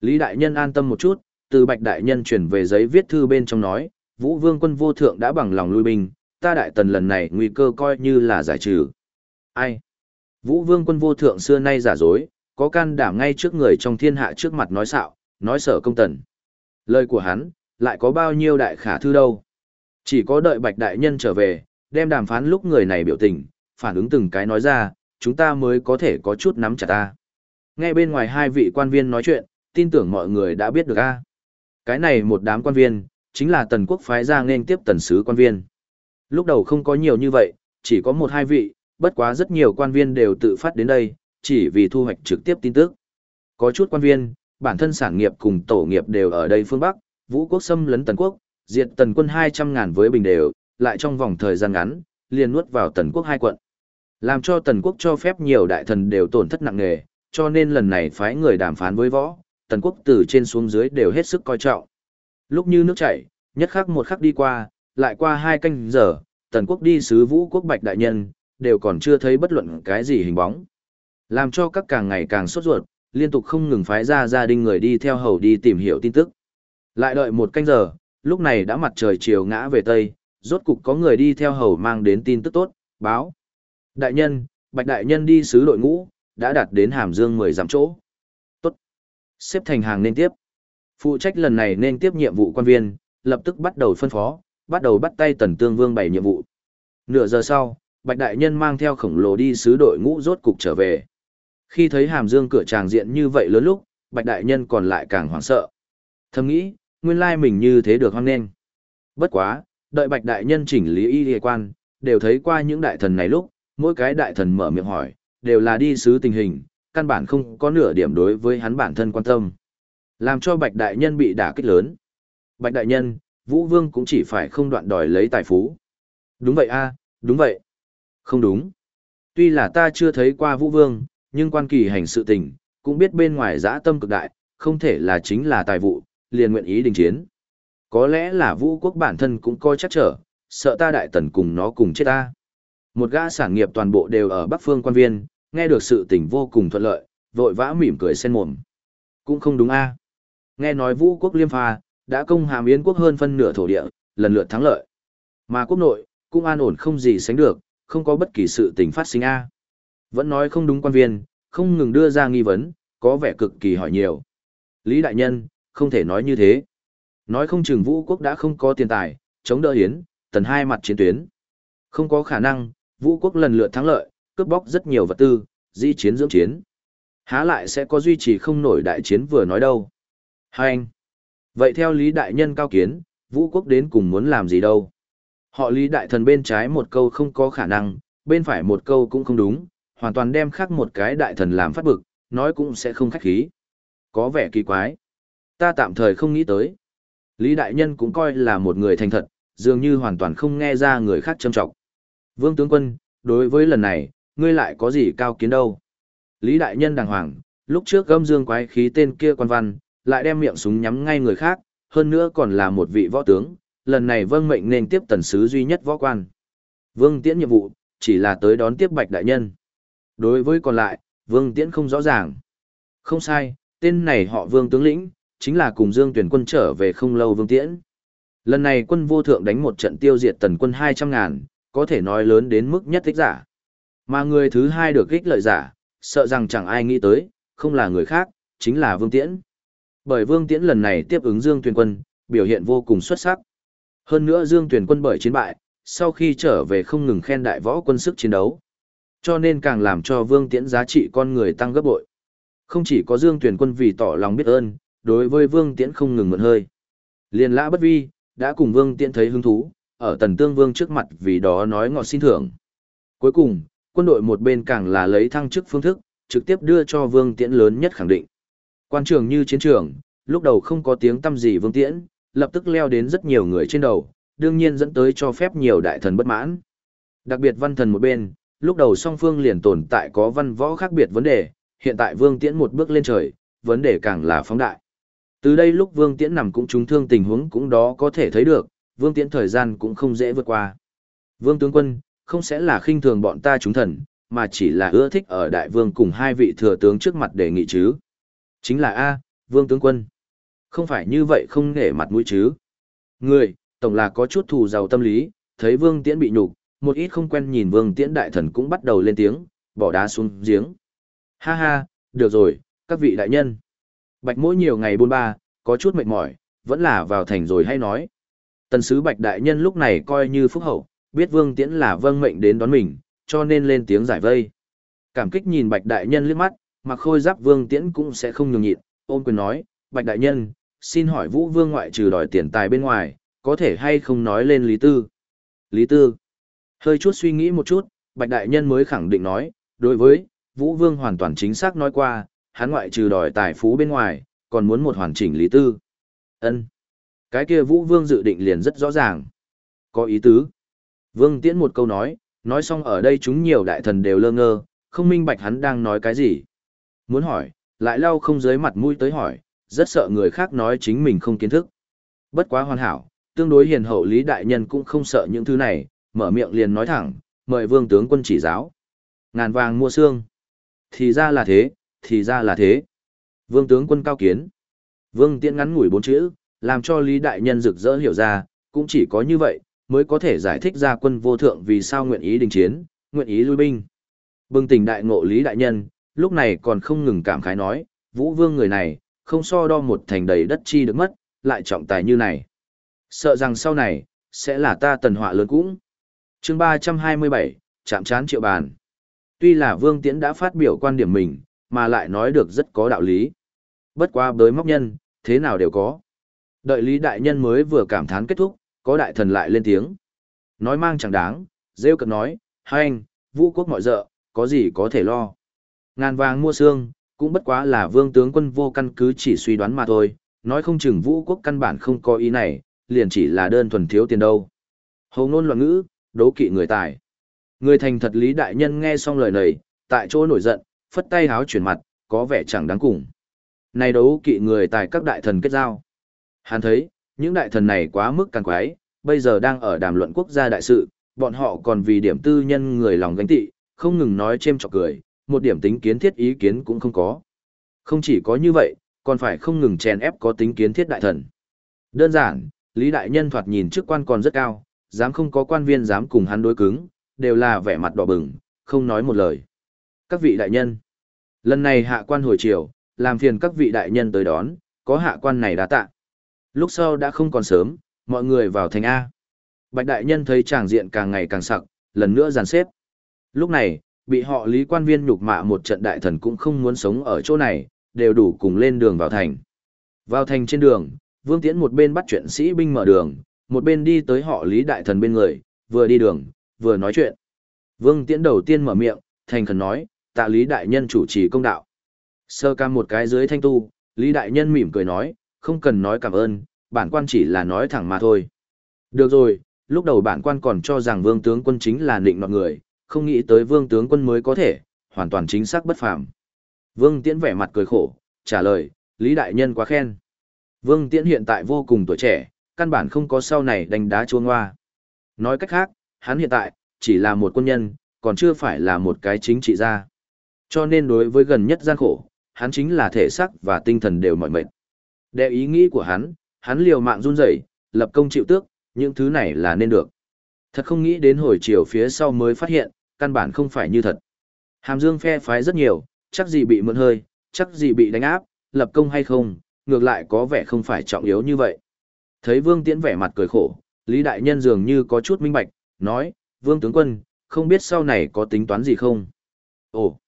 Lý Đại Nhân an tâm một chút, từ Bạch Đại Nhân chuyển về giấy viết thư bên trong nói, Vũ Vương quân vô thượng đã bằng lòng lui binh, ta Đại Tần lần này nguy cơ coi như là giải trừ. Ai? Vũ Vương quân vô thượng xưa nay giả dối, có can đảm ngay trước người trong thiên hạ trước mặt nói xạo, nói sở công tần. Lời của hắn, lại có bao nhiêu đại khả thư đâu. Chỉ có đợi Bạch Đại Nhân trở về, đem đàm phán lúc người này biểu tình, phản ứng từng cái nói ra, chúng ta mới có thể có chút nắm chặt ta. Nghe bên ngoài hai vị quan viên nói chuyện, tin tưởng mọi người đã biết được a. Cái này một đám quan viên, chính là tần quốc phái ra nên tiếp tần sứ quan viên. Lúc đầu không có nhiều như vậy, chỉ có một hai vị, bất quá rất nhiều quan viên đều tự phát đến đây, chỉ vì thu hoạch trực tiếp tin tức. Có chút quan viên, bản thân sản nghiệp cùng tổ nghiệp đều ở đây phương Bắc, vũ quốc xâm lấn tần quốc, diệt tần quân 200 ngàn với bình đều, lại trong vòng thời gian ngắn, liền nuốt vào tần quốc hai quận. Làm cho tần quốc cho phép nhiều đại thần đều tổn thất nặng nề, cho nên lần này phái người đàm phán với võ, tần quốc từ trên xuống dưới đều hết sức coi trọng. Lúc như nước chảy, nhất khắc một khắc đi qua, lại qua hai canh giờ, tần quốc đi sứ vũ quốc bạch đại nhân, đều còn chưa thấy bất luận cái gì hình bóng. Làm cho các càng ngày càng sốt ruột, liên tục không ngừng phái ra gia đình người đi theo hầu đi tìm hiểu tin tức. Lại đợi một canh giờ, lúc này đã mặt trời chiều ngã về Tây, rốt cục có người đi theo hầu mang đến tin tức tốt, báo. Đại nhân, Bạch Đại Nhân đi sứ đội ngũ, đã đạt đến Hàm Dương 10 dặm chỗ. Tốt. Xếp thành hàng nên tiếp. Phụ trách lần này nên tiếp nhiệm vụ quan viên, lập tức bắt đầu phân phó, bắt đầu bắt tay Tần Tương Vương bày nhiệm vụ. Nửa giờ sau, Bạch Đại Nhân mang theo khổng lồ đi sứ đội ngũ rốt cục trở về. Khi thấy Hàm Dương cửa tràng diện như vậy lớn lúc, Bạch Đại Nhân còn lại càng hoảng sợ. Thầm nghĩ, nguyên lai mình như thế được hoang nên. Bất quá, đợi Bạch Đại Nhân chỉnh lý y liên quan, đều thấy qua những đại thần này lúc, mỗi cái đại thần mở miệng hỏi, đều là đi sứ tình hình, căn bản không có nửa điểm đối với hắn bản thân quan tâm. Làm cho Bạch Đại Nhân bị đả kích lớn. Bạch Đại Nhân, Vũ Vương cũng chỉ phải không đoạn đòi lấy tài phú. Đúng vậy a đúng vậy. Không đúng. Tuy là ta chưa thấy qua Vũ Vương, nhưng quan kỳ hành sự tình, cũng biết bên ngoài dã tâm cực đại, không thể là chính là tài vụ, liền nguyện ý đình chiến. Có lẽ là Vũ quốc bản thân cũng coi chắc trở, sợ ta đại tần cùng nó cùng chết ta. Một gã sản nghiệp toàn bộ đều ở Bắc Phương quan viên, Nghe được sự tình vô cùng thuận lợi, vội vã mỉm cười sen mồm. Cũng không đúng a. À. Nghe nói vũ quốc liêm pha, đã công hàm yến quốc hơn phân nửa thổ địa, lần lượt thắng lợi. Mà quốc nội, cũng an ổn không gì sánh được, không có bất kỳ sự tình phát sinh a. À. Vẫn nói không đúng quan viên, không ngừng đưa ra nghi vấn, có vẻ cực kỳ hỏi nhiều. Lý đại nhân, không thể nói như thế. Nói không chừng vũ quốc đã không có tiền tài, chống đỡ hiến, tần hai mặt chiến tuyến. Không có khả năng, vũ quốc lần lượt thắng lợi, cướp bóc rất nhiều vật tư, di chiến dưỡng chiến. Há lại sẽ có duy trì không nổi đại chiến vừa nói đâu. Hai anh. Vậy theo Lý Đại Nhân cao kiến, vũ quốc đến cùng muốn làm gì đâu. Họ Lý Đại Thần bên trái một câu không có khả năng, bên phải một câu cũng không đúng, hoàn toàn đem khác một cái đại thần làm phát bực, nói cũng sẽ không khách khí. Có vẻ kỳ quái. Ta tạm thời không nghĩ tới. Lý Đại Nhân cũng coi là một người thành thật, dường như hoàn toàn không nghe ra người khác châm trọng. Vương tướng quân, đối với lần này, ngươi lại có gì cao kiến đâu. Lý Đại Nhân đàng hoàng, lúc trước gâm dương quái khí tên kia quan văn, lại đem miệng súng nhắm ngay người khác, hơn nữa còn là một vị võ tướng, lần này vâng mệnh nên tiếp tần sứ duy nhất võ quan. Vương Tiễn nhiệm vụ, chỉ là tới đón tiếp Bạch Đại Nhân. Đối với còn lại, Vương Tiễn không rõ ràng. Không sai, tên này họ Vương tướng lĩnh, chính là cùng Dương tuyển quân trở về không lâu Vương Tiễn. Lần này quân vô thượng đánh một trận tiêu diệt tần quân 200 ngàn, có thể nói lớn đến mức nhất thích giả. Mà người thứ hai được ích lợi giả, sợ rằng chẳng ai nghĩ tới, không là người khác, chính là Vương Tiễn. Bởi Vương Tiễn lần này tiếp ứng Dương tuyển quân, biểu hiện vô cùng xuất sắc. Hơn nữa Dương tuyển quân bởi chiến bại, sau khi trở về không ngừng khen đại võ quân sức chiến đấu. Cho nên càng làm cho Vương Tiễn giá trị con người tăng gấp bội. Không chỉ có Dương tuyển quân vì tỏ lòng biết ơn, đối với Vương Tiễn không ngừng mượn hơi. Liên lã bất vi, đã cùng Vương Tiễn thấy hứng thú, ở Tần Tương Vương trước mặt vì đó nói ngọt xin thưởng. Cuối cùng, quân đội một bên càng là lấy thăng chức phương thức, trực tiếp đưa cho Vương Tiễn lớn nhất khẳng định. Quan trường như chiến trường, lúc đầu không có tiếng tâm gì Vương Tiễn, lập tức leo đến rất nhiều người trên đầu, đương nhiên dẫn tới cho phép nhiều đại thần bất mãn. Đặc biệt văn thần một bên, lúc đầu song phương liền tồn tại có văn võ khác biệt vấn đề, hiện tại Vương Tiễn một bước lên trời, vấn đề càng là phóng đại. Từ đây lúc Vương Tiễn nằm cũng trúng thương tình huống cũng đó có thể thấy được, Vương Tiễn thời gian cũng không dễ vượt qua. Vương tướng quân, không sẽ là khinh thường bọn ta chúng thần, mà chỉ là ưa thích ở đại vương cùng hai vị thừa tướng trước mặt đề nghị chứ. Chính là A, Vương tướng quân. Không phải như vậy không nể mặt mũi chứ. Người, tổng là có chút thù giàu tâm lý, thấy Vương Tiễn bị nhục, một ít không quen nhìn Vương Tiễn đại thần cũng bắt đầu lên tiếng, bỏ đá xuống giếng. Ha ha, được rồi, các vị đại nhân. Bạch mỗi nhiều ngày buôn ba, có chút mệt mỏi, vẫn là vào thành rồi hay nói. Tần sứ Bạch đại nhân lúc này coi như phúc hậu, biết Vương Tiễn là vâng mệnh đến đón mình, cho nên lên tiếng giải vây. Cảm kích nhìn Bạch đại nhân liếc mắt, mặc khôi giáp Vương Tiễn cũng sẽ không nhường nhịn, ôm quyền nói, Bạch đại nhân, xin hỏi Vũ Vương ngoại trừ đòi tiền tài bên ngoài, có thể hay không nói lên Lý Tư? Lý Tư. Hơi chút suy nghĩ một chút, Bạch đại nhân mới khẳng định nói, đối với, Vũ Vương hoàn toàn chính xác nói qua, hắn ngoại trừ đòi tài phú bên ngoài, còn muốn một hoàn chỉnh Lý Tư. Ân. Cái kia Vũ Vương dự định liền rất rõ ràng. Có ý tứ. Vương Tiễn một câu nói, nói xong ở đây chúng nhiều đại thần đều lơ ngơ, không minh bạch hắn đang nói cái gì. Muốn hỏi, lại lau không dưới mặt mũi tới hỏi, rất sợ người khác nói chính mình không kiến thức. Bất quá hoàn hảo, tương đối hiền hậu Lý Đại Nhân cũng không sợ những thứ này, mở miệng liền nói thẳng, mời vương tướng quân chỉ giáo. Ngàn vàng mua xương. Thì ra là thế, thì ra là thế. Vương tướng quân cao kiến. Vương tiễn ngắn ngủi bốn chữ, làm cho Lý Đại Nhân rực rỡ hiểu ra, cũng chỉ có như vậy, mới có thể giải thích ra quân vô thượng vì sao nguyện ý đình chiến, nguyện ý lui binh. Bừng tỉnh đại ngộ Lý Đại Nhân, lúc này còn không ngừng cảm khái nói, Vũ Vương người này, không so đo một thành đầy đất chi được mất, lại trọng tài như này. Sợ rằng sau này, sẽ là ta tần họa lớn cũng. chương 327, chạm chán triệu bàn. Tuy là Vương Tiễn đã phát biểu quan điểm mình, mà lại nói được rất có đạo lý. Bất quá bới móc nhân, thế nào đều có. Đợi Lý Đại Nhân mới vừa cảm thán kết thúc, có đại thần lại lên tiếng. Nói mang chẳng đáng, rêu cực nói, hai anh, vũ quốc mọi dợ, có gì có thể lo. Ngàn vàng mua xương, cũng bất quá là vương tướng quân vô căn cứ chỉ suy đoán mà thôi, nói không chừng vũ quốc căn bản không có ý này, liền chỉ là đơn thuần thiếu tiền đâu. Hầu ngôn loạn ngữ, đố kỵ người tài. Người thành thật lý đại nhân nghe xong lời này, tại chỗ nổi giận, phất tay háo chuyển mặt, có vẻ chẳng đáng cùng. Này đấu kỵ người tại các đại thần kết giao. Hắn thấy, những đại thần này quá mức càng quái, bây giờ đang ở đàm luận quốc gia đại sự, bọn họ còn vì điểm tư nhân người lòng gánh tị, không ngừng nói chêm chọc cười, một điểm tính kiến thiết ý kiến cũng không có. Không chỉ có như vậy, còn phải không ngừng chèn ép có tính kiến thiết đại thần. Đơn giản, Lý Đại Nhân thoạt nhìn chức quan còn rất cao, dám không có quan viên dám cùng hắn đối cứng, đều là vẻ mặt đỏ bừng, không nói một lời. Các vị đại nhân, lần này hạ quan hồi chiều, làm phiền các vị đại nhân tới đón, có hạ quan này đã tạ. Lúc sau đã không còn sớm, mọi người vào thành A. Bạch đại nhân thấy tràng diện càng ngày càng sặc, lần nữa dàn xếp. Lúc này, bị họ lý quan viên nhục mạ một trận đại thần cũng không muốn sống ở chỗ này, đều đủ cùng lên đường vào thành. Vào thành trên đường, Vương Tiễn một bên bắt chuyện sĩ binh mở đường, một bên đi tới họ lý đại thần bên người, vừa đi đường, vừa nói chuyện. Vương Tiễn đầu tiên mở miệng, thành khẩn nói, tạ lý đại nhân chủ trì công đạo. Sơ ca một cái dưới thanh tu, lý đại nhân mỉm cười nói, không cần nói cảm ơn, bản quan chỉ là nói thẳng mà thôi. Được rồi, lúc đầu bản quan còn cho rằng vương tướng quân chính là định nọt người, không nghĩ tới vương tướng quân mới có thể, hoàn toàn chính xác bất phàm. Vương Tiễn vẻ mặt cười khổ, trả lời, Lý Đại Nhân quá khen. Vương Tiễn hiện tại vô cùng tuổi trẻ, căn bản không có sau này đánh đá chuông hoa. Nói cách khác, hắn hiện tại, chỉ là một quân nhân, còn chưa phải là một cái chính trị gia. Cho nên đối với gần nhất gian khổ, hắn chính là thể xác và tinh thần đều mỏi mệt. Đệ ý nghĩ của hắn, hắn liều mạng run rẩy, lập công chịu tước, những thứ này là nên được. Thật không nghĩ đến hồi chiều phía sau mới phát hiện, căn bản không phải như thật. Hàm Dương phe phái rất nhiều, chắc gì bị mượn hơi, chắc gì bị đánh áp, lập công hay không, ngược lại có vẻ không phải trọng yếu như vậy. Thấy Vương Tiễn vẻ mặt cười khổ, Lý Đại Nhân dường như có chút minh bạch, nói, Vương Tướng Quân, không biết sau này có tính toán gì không? Ồ,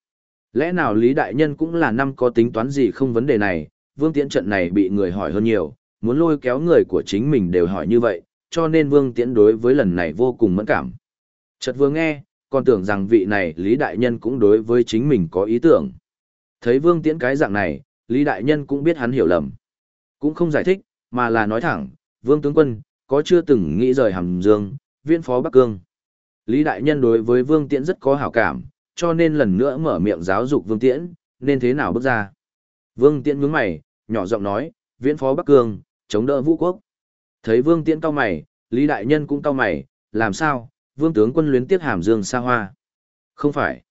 lẽ nào Lý Đại Nhân cũng là năm có tính toán gì không vấn đề này, Vương Tiễn trận này bị người hỏi hơn nhiều, muốn lôi kéo người của chính mình đều hỏi như vậy, cho nên Vương Tiễn đối với lần này vô cùng mẫn cảm. Chợt vừa nghe, còn tưởng rằng vị này Lý Đại Nhân cũng đối với chính mình có ý tưởng. Thấy Vương Tiễn cái dạng này, Lý Đại Nhân cũng biết hắn hiểu lầm. Cũng không giải thích, mà là nói thẳng, Vương Tướng Quân, có chưa từng nghĩ rời Hàm Dương, viên phó Bắc Cương. Lý Đại Nhân đối với Vương Tiễn rất có hảo cảm, cho nên lần nữa mở miệng giáo dục Vương Tiễn, nên thế nào bước ra. Vương Tiễn nhướng mày, nhỏ giọng nói, viễn phó Bắc Cương, chống đỡ vũ quốc. Thấy Vương Tiễn cao mày, Lý Đại Nhân cũng cao mày, làm sao, Vương tướng quân luyến tiếc hàm dương xa hoa. Không phải.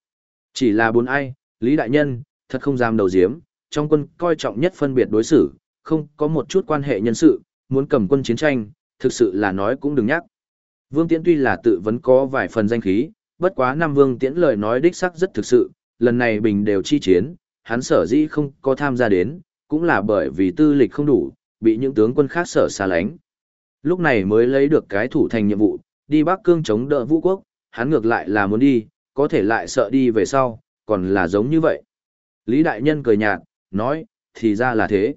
Chỉ là bốn ai, Lý Đại Nhân, thật không dám đầu diếm, trong quân coi trọng nhất phân biệt đối xử, không có một chút quan hệ nhân sự, muốn cầm quân chiến tranh, thực sự là nói cũng đừng nhắc. Vương Tiễn tuy là tự vấn có vài phần danh khí, bất quá năm Vương Tiễn lời nói đích sắc rất thực sự, lần này bình đều chi chiến, hắn sở dĩ không có tham gia đến, cũng là bởi vì tư lịch không đủ, bị những tướng quân khác sở xa lánh. Lúc này mới lấy được cái thủ thành nhiệm vụ, đi Bắc Cương chống đỡ vũ quốc, hắn ngược lại là muốn đi, có thể lại sợ đi về sau, còn là giống như vậy. Lý Đại Nhân cười nhạt, nói, thì ra là thế.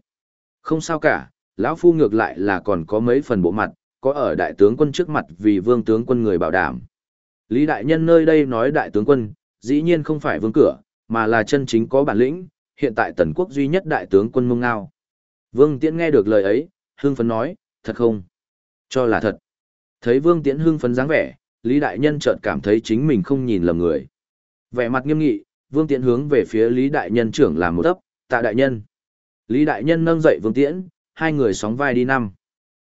Không sao cả, lão Phu ngược lại là còn có mấy phần bộ mặt, có ở đại tướng quân trước mặt vì vương tướng quân người bảo đảm. Lý Đại Nhân nơi đây nói đại tướng quân, dĩ nhiên không phải vương cửa, mà là chân chính có bản lĩnh, hiện tại tần quốc duy nhất đại tướng quân mông ngao. Vương Tiễn nghe được lời ấy, hưng phấn nói, thật không? Cho là thật. Thấy Vương Tiễn hưng phấn dáng vẻ, Lý Đại Nhân chợt cảm thấy chính mình không nhìn lầm người. Vẻ mặt nghiêm nghị, Vương Tiễn hướng về phía Lý Đại Nhân trưởng làm một ấp, tạ Đại Nhân. Lý Đại Nhân nâng dậy Vương Tiễn, hai người sóng vai đi năm.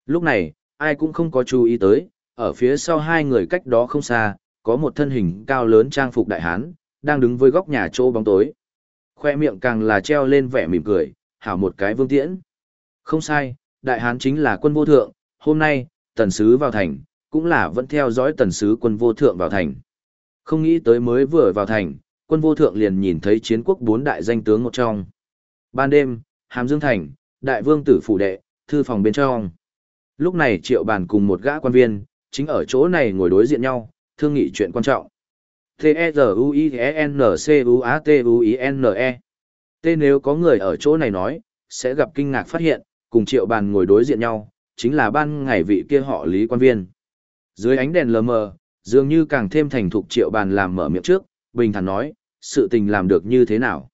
Lúc này, ai cũng không có chú ý tới, ở phía sau hai người cách đó không xa, có một thân hình cao lớn trang phục đại hán, đang đứng với góc nhà chỗ bóng tối. Khoe miệng càng là treo lên vẻ mỉm cười, hảo một cái Vương Tiễn. Không sai, đại hán chính là quân vô thượng, hôm nay, tần sứ vào thành, cũng là vẫn theo dõi tần sứ quân vô thượng vào thành. Không nghĩ tới mới vừa vào thành, quân vô thượng liền nhìn thấy chiến quốc bốn đại danh tướng một trong. Ban đêm, Hàm Dương Thành, đại vương tử phủ đệ, thư phòng bên trong. Lúc này triệu bàn cùng một gã quan viên, chính ở chỗ này ngồi đối diện nhau, thương nghị chuyện quan trọng. T-E-Z-U-I-N-C-U-A-T-U-I-N-E e. T nếu có người ở chỗ này nói, sẽ gặp kinh ngạc phát hiện, cùng triệu bàn ngồi đối diện nhau, chính là ban ngày vị kia họ lý quan viên. Dưới ánh đèn lờ mờ, dường như càng thêm thành thục triệu bàn làm mở miệng trước, bình thản nói, sự tình làm được như thế nào.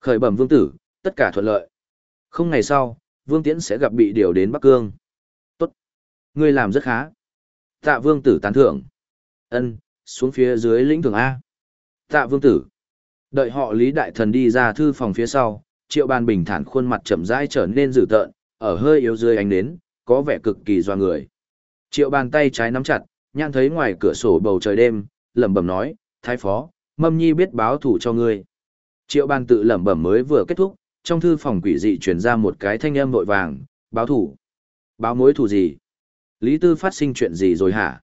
Khởi bẩm vương tử, tất cả thuận lợi. Không ngày sau, vương tiễn sẽ gặp bị điều đến Bắc Cương. Tốt. Ngươi làm rất khá. Tạ vương tử tán thưởng ân xuống phía dưới lĩnh thường A. Tạ vương tử. Đợi họ lý đại thần đi ra thư phòng phía sau, triệu bàn bình thản khuôn mặt chậm rãi trở nên dữ tợn, ở hơi yếu dưới ánh nến, có vẻ cực kỳ doa người. Triệu bàn tay trái nắm chặt, nhãn thấy ngoài cửa sổ bầu trời đêm, lẩm bẩm nói, thái phó, mâm nhi biết báo thủ cho ngươi. Triệu bàn tự lẩm bẩm mới vừa kết thúc, trong thư phòng quỷ dị truyền ra một cái thanh âm vội vàng, báo thủ. Báo mối thủ gì? Lý Tư phát sinh chuyện gì rồi hả?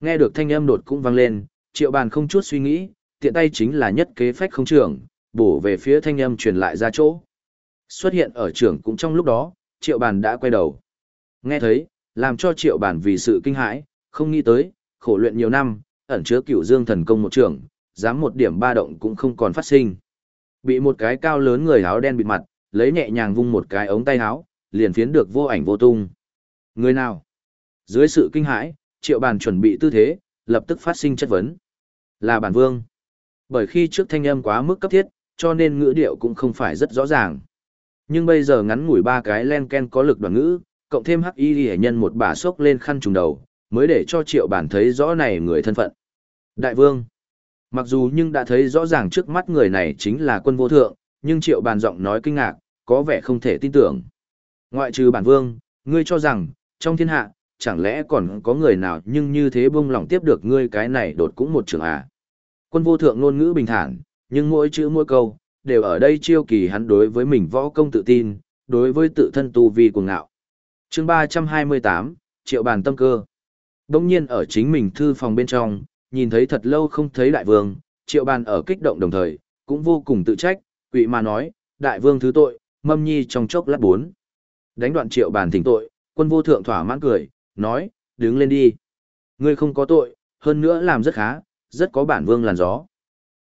Nghe được thanh âm đột cũng vang lên, triệu bàn không chút suy nghĩ, tiện tay chính là nhất kế phách không trưởng, bổ về phía thanh âm truyền lại ra chỗ. Xuất hiện ở trưởng cũng trong lúc đó, triệu bàn đã quay đầu. Nghe thấy, làm cho triệu bàn vì sự kinh hãi, không nghĩ tới, khổ luyện nhiều năm, ẩn chứa cửu dương thần công một trưởng, dám một điểm ba động cũng không còn phát sinh. Bị một cái cao lớn người áo đen bịt mặt, lấy nhẹ nhàng vung một cái ống tay áo, liền phiến được vô ảnh vô tung. Người nào? Dưới sự kinh hãi, triệu bàn chuẩn bị tư thế, lập tức phát sinh chất vấn. Là bản vương. Bởi khi trước thanh âm quá mức cấp thiết, cho nên ngữ điệu cũng không phải rất rõ ràng. Nhưng bây giờ ngắn ngủi ba cái len ken có lực đoàn ngữ, cộng thêm hắc y hệ nhân một bà sốc lên khăn trùng đầu, mới để cho triệu bản thấy rõ này người thân phận. Đại vương. Mặc dù nhưng đã thấy rõ ràng trước mắt người này chính là quân vô thượng, nhưng triệu bàn giọng nói kinh ngạc, có vẻ không thể tin tưởng. Ngoại trừ bản vương, ngươi cho rằng, trong thiên hạ, chẳng lẽ còn có người nào nhưng như thế bông lòng tiếp được ngươi cái này đột cũng một trường à. Quân vô thượng ngôn ngữ bình thản, nhưng mỗi chữ mỗi câu, đều ở đây chiêu kỳ hắn đối với mình võ công tự tin, đối với tự thân tu vi cuồng ngạo. chương 328, Triệu bàn tâm cơ. Đông nhiên ở chính mình thư phòng bên trong, nhìn thấy thật lâu không thấy đại vương, Triệu bàn ở kích động đồng thời, cũng vô cùng tự trách, quỷ mà nói, đại vương thứ tội, mâm nhi trong chốc lát bốn. Đánh đoạn Triệu bàn thỉnh tội, quân vô thượng thỏa mãn cười, nói, đứng lên đi. Ngươi không có tội, hơn nữa làm rất khá, rất có bản vương làn gió.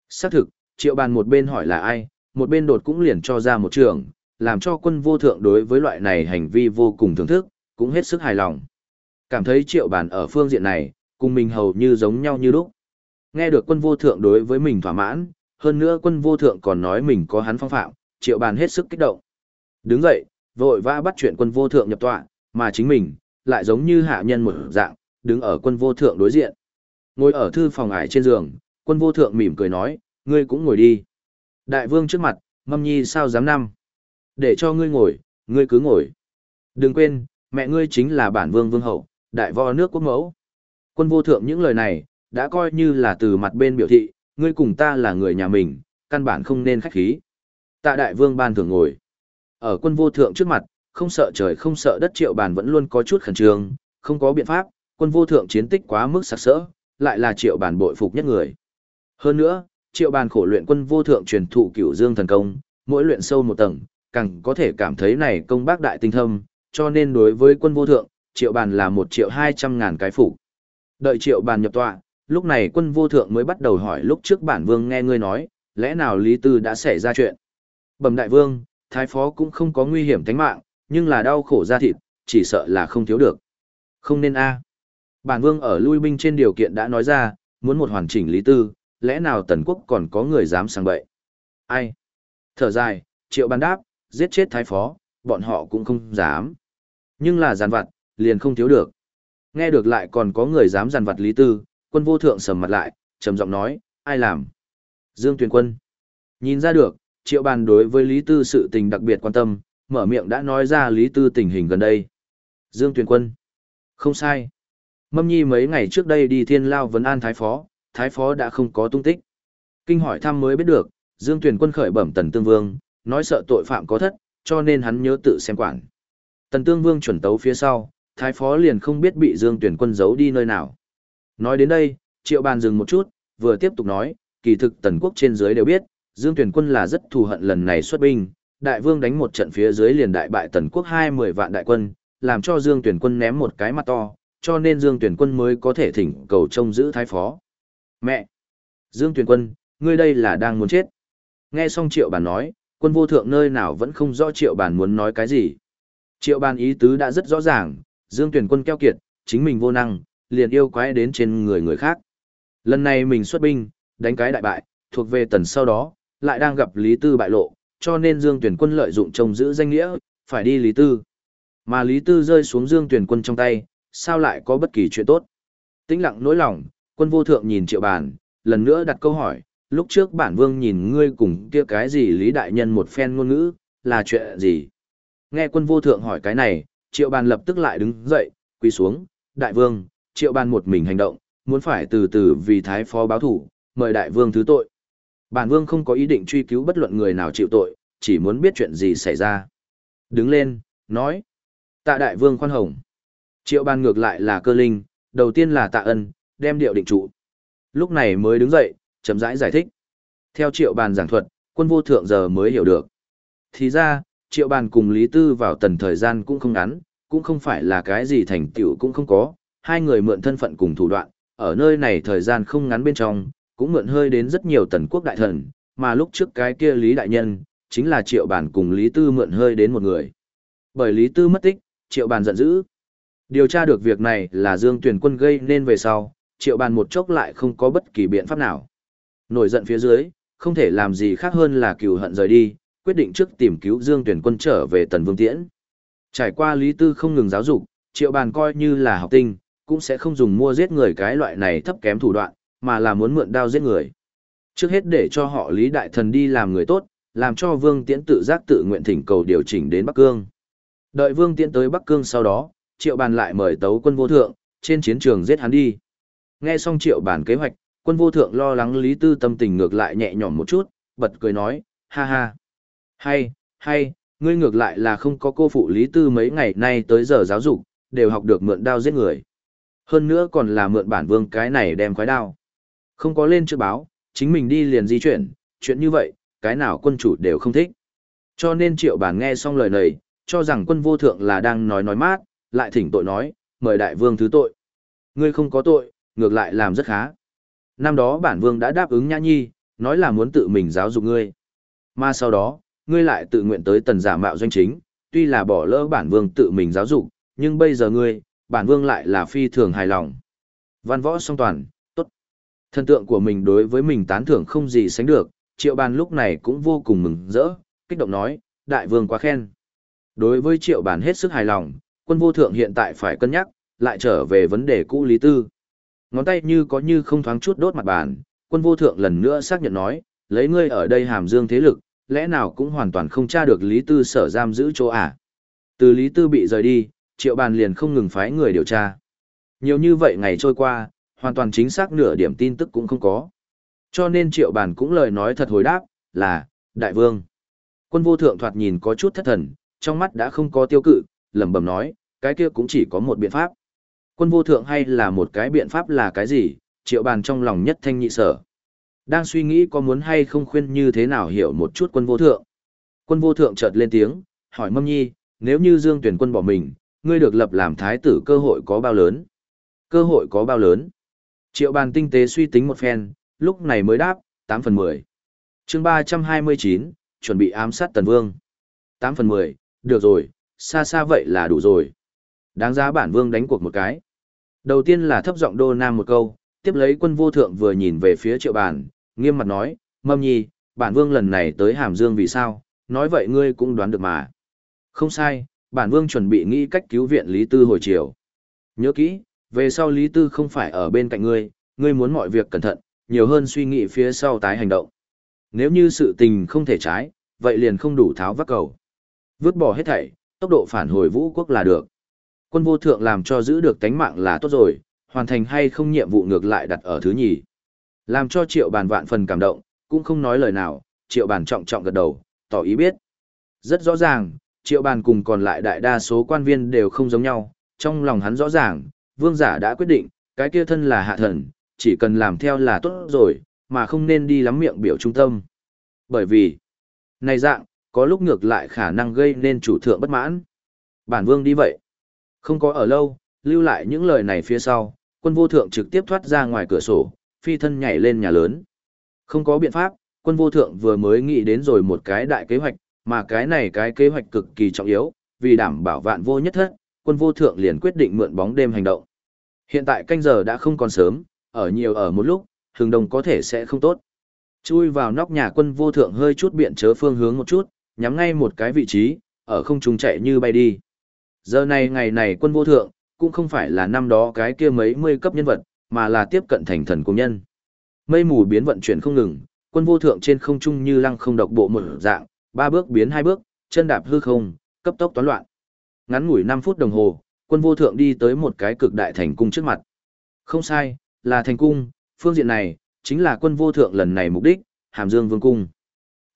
Xác thực, triệu bàn một bên hỏi là ai, một bên đột cũng liền cho ra một trường, làm cho quân vô thượng đối với loại này hành vi vô cùng thưởng thức, cũng hết sức hài lòng. Cảm thấy triệu bàn ở phương diện này, cùng mình hầu như giống nhau như lúc. Nghe được quân vô thượng đối với mình thỏa mãn, hơn nữa quân vô thượng còn nói mình có hắn phong phạm, triệu bàn hết sức kích động. Đứng dậy, vội vã bắt chuyện quân vô thượng nhập tọa, mà chính mình, lại giống như hạ nhân một dạng, đứng ở quân vô thượng đối diện. Ngồi ở thư phòng ải trên giường, quân vô thượng mỉm cười nói, ngươi cũng ngồi đi. Đại vương trước mặt, mâm nhi sao dám năm. Để cho ngươi ngồi, ngươi cứ ngồi. Đừng quên, mẹ ngươi chính là bản vương vương hậu, đại võ nước quốc mẫu. Quân vô thượng những lời này, đã coi như là từ mặt bên biểu thị, ngươi cùng ta là người nhà mình, căn bản không nên khách khí. Tạ đại vương ban thường ngồi. Ở quân vô thượng trước mặt, không sợ trời không sợ đất triệu bàn vẫn luôn có chút khẩn trương, không có biện pháp, quân vô thượng chiến tích quá mức sặc sỡ, lại là triệu bàn bội phục nhất người. Hơn nữa, triệu bàn khổ luyện quân vô thượng truyền thụ cửu dương thần công, mỗi luyện sâu một tầng, càng có thể cảm thấy này công bác đại tinh thâm, cho nên đối với quân vô thượng, triệu bàn là một triệu hai trăm ngàn cái phủ. Đợi triệu bàn nhập tọa, lúc này quân vô thượng mới bắt đầu hỏi lúc trước bản vương nghe ngươi nói, lẽ nào Lý Tư đã xảy ra chuyện. Bẩm đại vương, thái phó cũng không có nguy hiểm tính mạng, nhưng là đau khổ ra thịt, chỉ sợ là không thiếu được. Không nên a. Bản vương ở lui binh trên điều kiện đã nói ra, muốn một hoàn chỉnh lý tư, lẽ nào tần quốc còn có người dám sang bậy? Ai? Thở dài, triệu ban đáp, giết chết thái phó, bọn họ cũng không dám. Nhưng là giàn vặt, liền không thiếu được. Nghe được lại còn có người dám giàn vặt lý tư, quân vô thượng sầm mặt lại, trầm giọng nói, ai làm? Dương Tuyền Quân. Nhìn ra được, triệu bàn đối với lý tư sự tình đặc biệt quan tâm, mở miệng đã nói ra lý tư tình hình gần đây. Dương Tuyền Quân. Không sai. Mâm nhi mấy ngày trước đây đi thiên lao vấn an thái phó, thái phó đã không có tung tích. Kinh hỏi thăm mới biết được, Dương Tuyền Quân khởi bẩm Tần Tương Vương, nói sợ tội phạm có thất, cho nên hắn nhớ tự xem quản. Tần Tương Vương chuẩn tấu phía sau, thái phó liền không biết bị Dương Tuyền Quân giấu đi nơi nào. Nói đến đây, Triệu Bàn dừng một chút, vừa tiếp tục nói, kỳ thực Tần Quốc trên dưới đều biết, Dương Tuyền Quân là rất thù hận lần này xuất binh, đại vương đánh một trận phía dưới liền đại bại tần quốc hai mười vạn đại quân, làm cho Dương Tuyển quân ném một cái mặt to, cho nên Dương Tuyển quân mới có thể thỉnh cầu trông giữ thái phó. Mẹ! Dương Tuyển quân, ngươi đây là đang muốn chết. Nghe xong triệu bàn nói, quân vô thượng nơi nào vẫn không rõ triệu bàn muốn nói cái gì. Triệu bàn ý tứ đã rất rõ ràng, Dương Tuyển quân keo kiệt, chính mình vô năng, liền yêu quái đến trên người người khác. Lần này mình xuất binh, đánh cái đại bại, thuộc về tần sau đó, lại đang gặp Lý Tư bại lộ, cho nên Dương Tuyển Quân lợi dụng trông giữ danh nghĩa, phải đi Lý Tư. Mà Lý Tư rơi xuống Dương Tuyển Quân trong tay, sao lại có bất kỳ chuyện tốt? Tĩnh lặng nỗi lòng, quân vô thượng nhìn triệu bàn, lần nữa đặt câu hỏi, lúc trước bản vương nhìn ngươi cùng kia cái gì Lý Đại Nhân một phen ngôn ngữ, là chuyện gì? Nghe quân vô thượng hỏi cái này, triệu bàn lập tức lại đứng dậy, quỳ xuống, đại vương, triệu bàn một mình hành động, muốn phải từ từ vì thái phó báo thủ, mời đại vương thứ tội. Bản vương không có ý định truy cứu bất luận người nào chịu tội, chỉ muốn biết chuyện gì xảy ra. Đứng lên, nói. Tạ đại vương khoan hồng. Triệu bàn ngược lại là cơ linh, đầu tiên là tạ ân, đem điệu định trụ. Lúc này mới đứng dậy, chậm rãi giải, giải thích. Theo triệu bàn giảng thuật, quân vô thượng giờ mới hiểu được. Thì ra, triệu bàn cùng Lý Tư vào tần thời gian cũng không ngắn, cũng không phải là cái gì thành tựu cũng không có, hai người mượn thân phận cùng thủ đoạn, ở nơi này thời gian không ngắn bên trong, cũng mượn hơi đến rất nhiều tần quốc đại thần, mà lúc trước cái kia Lý Đại Nhân, chính là triệu bản cùng Lý Tư mượn hơi đến một người. Bởi Lý Tư mất tích, triệu bản giận dữ. Điều tra được việc này là Dương Tuyển quân gây nên về sau, triệu bản một chốc lại không có bất kỳ biện pháp nào. Nổi giận phía dưới, không thể làm gì khác hơn là cừu hận rời đi, quyết định trước tìm cứu Dương Tuyển quân trở về Tần Vương Tiễn. Trải qua Lý Tư không ngừng giáo dục, triệu bản coi như là học tinh, cũng sẽ không dùng mua giết người cái loại này thấp kém thủ đoạn, mà là muốn mượn đao giết người. Trước hết để cho họ Lý Đại Thần đi làm người tốt, làm cho Vương Tiễn tự giác tự nguyện thỉnh cầu điều chỉnh đến Bắc Cương. Đợi Vương Tiễn tới Bắc Cương sau đó, Triệu Bàn lại mời tấu quân vô thượng, trên chiến trường giết hắn đi. Nghe xong Triệu Bàn kế hoạch, quân vô thượng lo lắng Lý Tư tâm tình ngược lại nhẹ nhõm một chút, bật cười nói, ha ha. Hay, hay, ngươi ngược lại là không có cô phụ Lý Tư mấy ngày nay tới giờ giáo dục, đều học được mượn đao giết người. Hơn nữa còn là mượn bản vương cái này đem khói đao. Không có lên chưa báo, chính mình đi liền di chuyển, chuyện như vậy, cái nào quân chủ đều không thích. Cho nên triệu bản nghe xong lời này, cho rằng quân vô thượng là đang nói nói mát, lại thỉnh tội nói, mời đại vương thứ tội. Ngươi không có tội, ngược lại làm rất khá. Năm đó bản vương đã đáp ứng nhã nhi, nói là muốn tự mình giáo dục ngươi. Mà sau đó, ngươi lại tự nguyện tới tần giả mạo doanh chính, tuy là bỏ lỡ bản vương tự mình giáo dục, nhưng bây giờ ngươi, bản vương lại là phi thường hài lòng. Văn võ song toàn. Thần tượng của mình đối với mình tán thưởng không gì sánh được, triệu bàn lúc này cũng vô cùng mừng rỡ, kích động nói, đại vương quá khen. Đối với triệu bàn hết sức hài lòng, quân vô thượng hiện tại phải cân nhắc, lại trở về vấn đề cũ lý tư. Ngón tay như có như không thoáng chút đốt mặt bàn, quân vô thượng lần nữa xác nhận nói, lấy ngươi ở đây hàm dương thế lực, lẽ nào cũng hoàn toàn không tra được lý tư sở giam giữ chỗ à. Từ lý tư bị rời đi, triệu bàn liền không ngừng phái người điều tra. Nhiều như vậy ngày trôi qua, hoàn toàn chính xác nửa điểm tin tức cũng không có. Cho nên triệu bản cũng lời nói thật hồi đáp, là, đại vương. Quân vô thượng thoạt nhìn có chút thất thần, trong mắt đã không có tiêu cự, lẩm bẩm nói, cái kia cũng chỉ có một biện pháp. Quân vô thượng hay là một cái biện pháp là cái gì, triệu bàn trong lòng nhất thanh nhị sở. Đang suy nghĩ có muốn hay không khuyên như thế nào hiểu một chút quân vô thượng. Quân vô thượng chợt lên tiếng, hỏi mâm nhi, nếu như dương tuyển quân bỏ mình, ngươi được lập làm thái tử cơ hội có bao lớn? Cơ hội có bao lớn? Triệu bàn tinh tế suy tính một phen, lúc này mới đáp, 8 phần 10. chương 329, chuẩn bị ám sát tần vương. 8 phần 10, được rồi, xa xa vậy là đủ rồi. Đáng giá bản vương đánh cuộc một cái. Đầu tiên là thấp giọng đô nam một câu, tiếp lấy quân vô thượng vừa nhìn về phía triệu bàn, nghiêm mặt nói, mâm nhi, bản vương lần này tới hàm dương vì sao, nói vậy ngươi cũng đoán được mà. Không sai, bản vương chuẩn bị nghĩ cách cứu viện Lý Tư hồi chiều. Nhớ kỹ, về sau Lý Tư không phải ở bên cạnh ngươi, ngươi muốn mọi việc cẩn thận, nhiều hơn suy nghĩ phía sau tái hành động. Nếu như sự tình không thể trái, vậy liền không đủ tháo vác cầu. Vứt bỏ hết thảy, tốc độ phản hồi vũ quốc là được. Quân vô thượng làm cho giữ được tánh mạng là tốt rồi, hoàn thành hay không nhiệm vụ ngược lại đặt ở thứ nhì. Làm cho triệu bàn vạn phần cảm động, cũng không nói lời nào, triệu bàn trọng trọng gật đầu, tỏ ý biết. Rất rõ ràng, triệu bàn cùng còn lại đại đa số quan viên đều không giống nhau, trong lòng hắn rõ ràng, vương giả đã quyết định, cái kia thân là hạ thần, chỉ cần làm theo là tốt rồi, mà không nên đi lắm miệng biểu trung tâm. Bởi vì, này dạng, có lúc ngược lại khả năng gây nên chủ thượng bất mãn. Bản vương đi vậy. Không có ở lâu, lưu lại những lời này phía sau, quân vô thượng trực tiếp thoát ra ngoài cửa sổ, phi thân nhảy lên nhà lớn. Không có biện pháp, quân vô thượng vừa mới nghĩ đến rồi một cái đại kế hoạch, mà cái này cái kế hoạch cực kỳ trọng yếu, vì đảm bảo vạn vô nhất thất, quân vô thượng liền quyết định mượn bóng đêm hành động. Hiện tại canh giờ đã không còn sớm, ở nhiều ở một lúc, hừng đông có thể sẽ không tốt. Chui vào nóc nhà quân vô thượng hơi chút biện chớ phương hướng một chút, nhắm ngay một cái vị trí, ở không trung chạy như bay đi. Giờ này ngày này quân vô thượng, cũng không phải là năm đó cái kia mấy mươi cấp nhân vật, mà là tiếp cận thành thần công nhân. Mây mù biến vận chuyển không ngừng, quân vô thượng trên không trung như lăng không độc bộ một dạng, ba bước biến hai bước, chân đạp hư không, cấp tốc toán loạn. Ngắn ngủi 5 phút đồng hồ, quân vô thượng đi tới một cái cực đại thành cung trước mặt. Không sai, là thành cung, phương diện này, chính là quân vô thượng lần này mục đích, Hàm Dương Vương cung.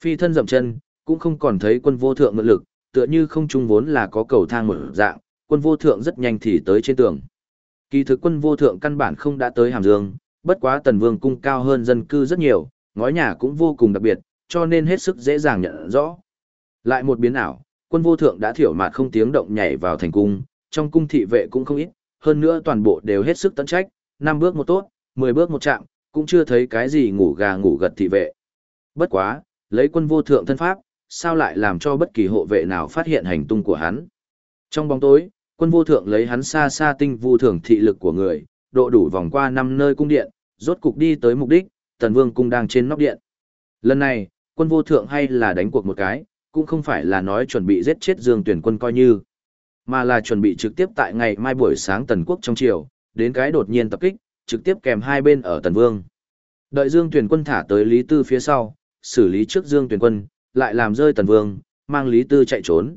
Phi thân dậm chân, cũng không còn thấy quân vô thượng mượn lực, tựa như không trung vốn là có cầu thang mở dạng, quân vô thượng rất nhanh thì tới trên tường. Kỳ thực quân vô thượng căn bản không đã tới Hàm Dương, bất quá Tần Vương cung cao hơn dân cư rất nhiều, ngói nhà cũng vô cùng đặc biệt, cho nên hết sức dễ dàng nhận rõ. Lại một biến ảo, quân vô thượng đã thiểu mạt không tiếng động nhảy vào thành cung, trong cung thị vệ cũng không ít, hơn nữa toàn bộ đều hết sức tận trách, năm bước một tốt, 10 bước một chạm, cũng chưa thấy cái gì ngủ gà ngủ gật thị vệ. Bất quá, lấy quân vô thượng thân pháp, sao lại làm cho bất kỳ hộ vệ nào phát hiện hành tung của hắn. Trong bóng tối, quân vô thượng lấy hắn xa xa tinh vu thường thị lực của người, độ đủ vòng qua năm nơi cung điện, rốt cục đi tới mục đích, tần vương cung đang trên nóc điện. Lần này, quân vô thượng hay là đánh cuộc một cái, cũng không phải là nói chuẩn bị giết chết dương tuyển quân coi như, mà là chuẩn bị trực tiếp tại ngày mai buổi sáng tần quốc trong triều, đến cái đột nhiên tập kích, trực tiếp kèm hai bên ở tần vương. Đợi dương tuyển quân thả tới Lý Tư phía sau, xử lý trước dương tuyển quân, lại làm rơi tần vương, mang Lý Tư chạy trốn.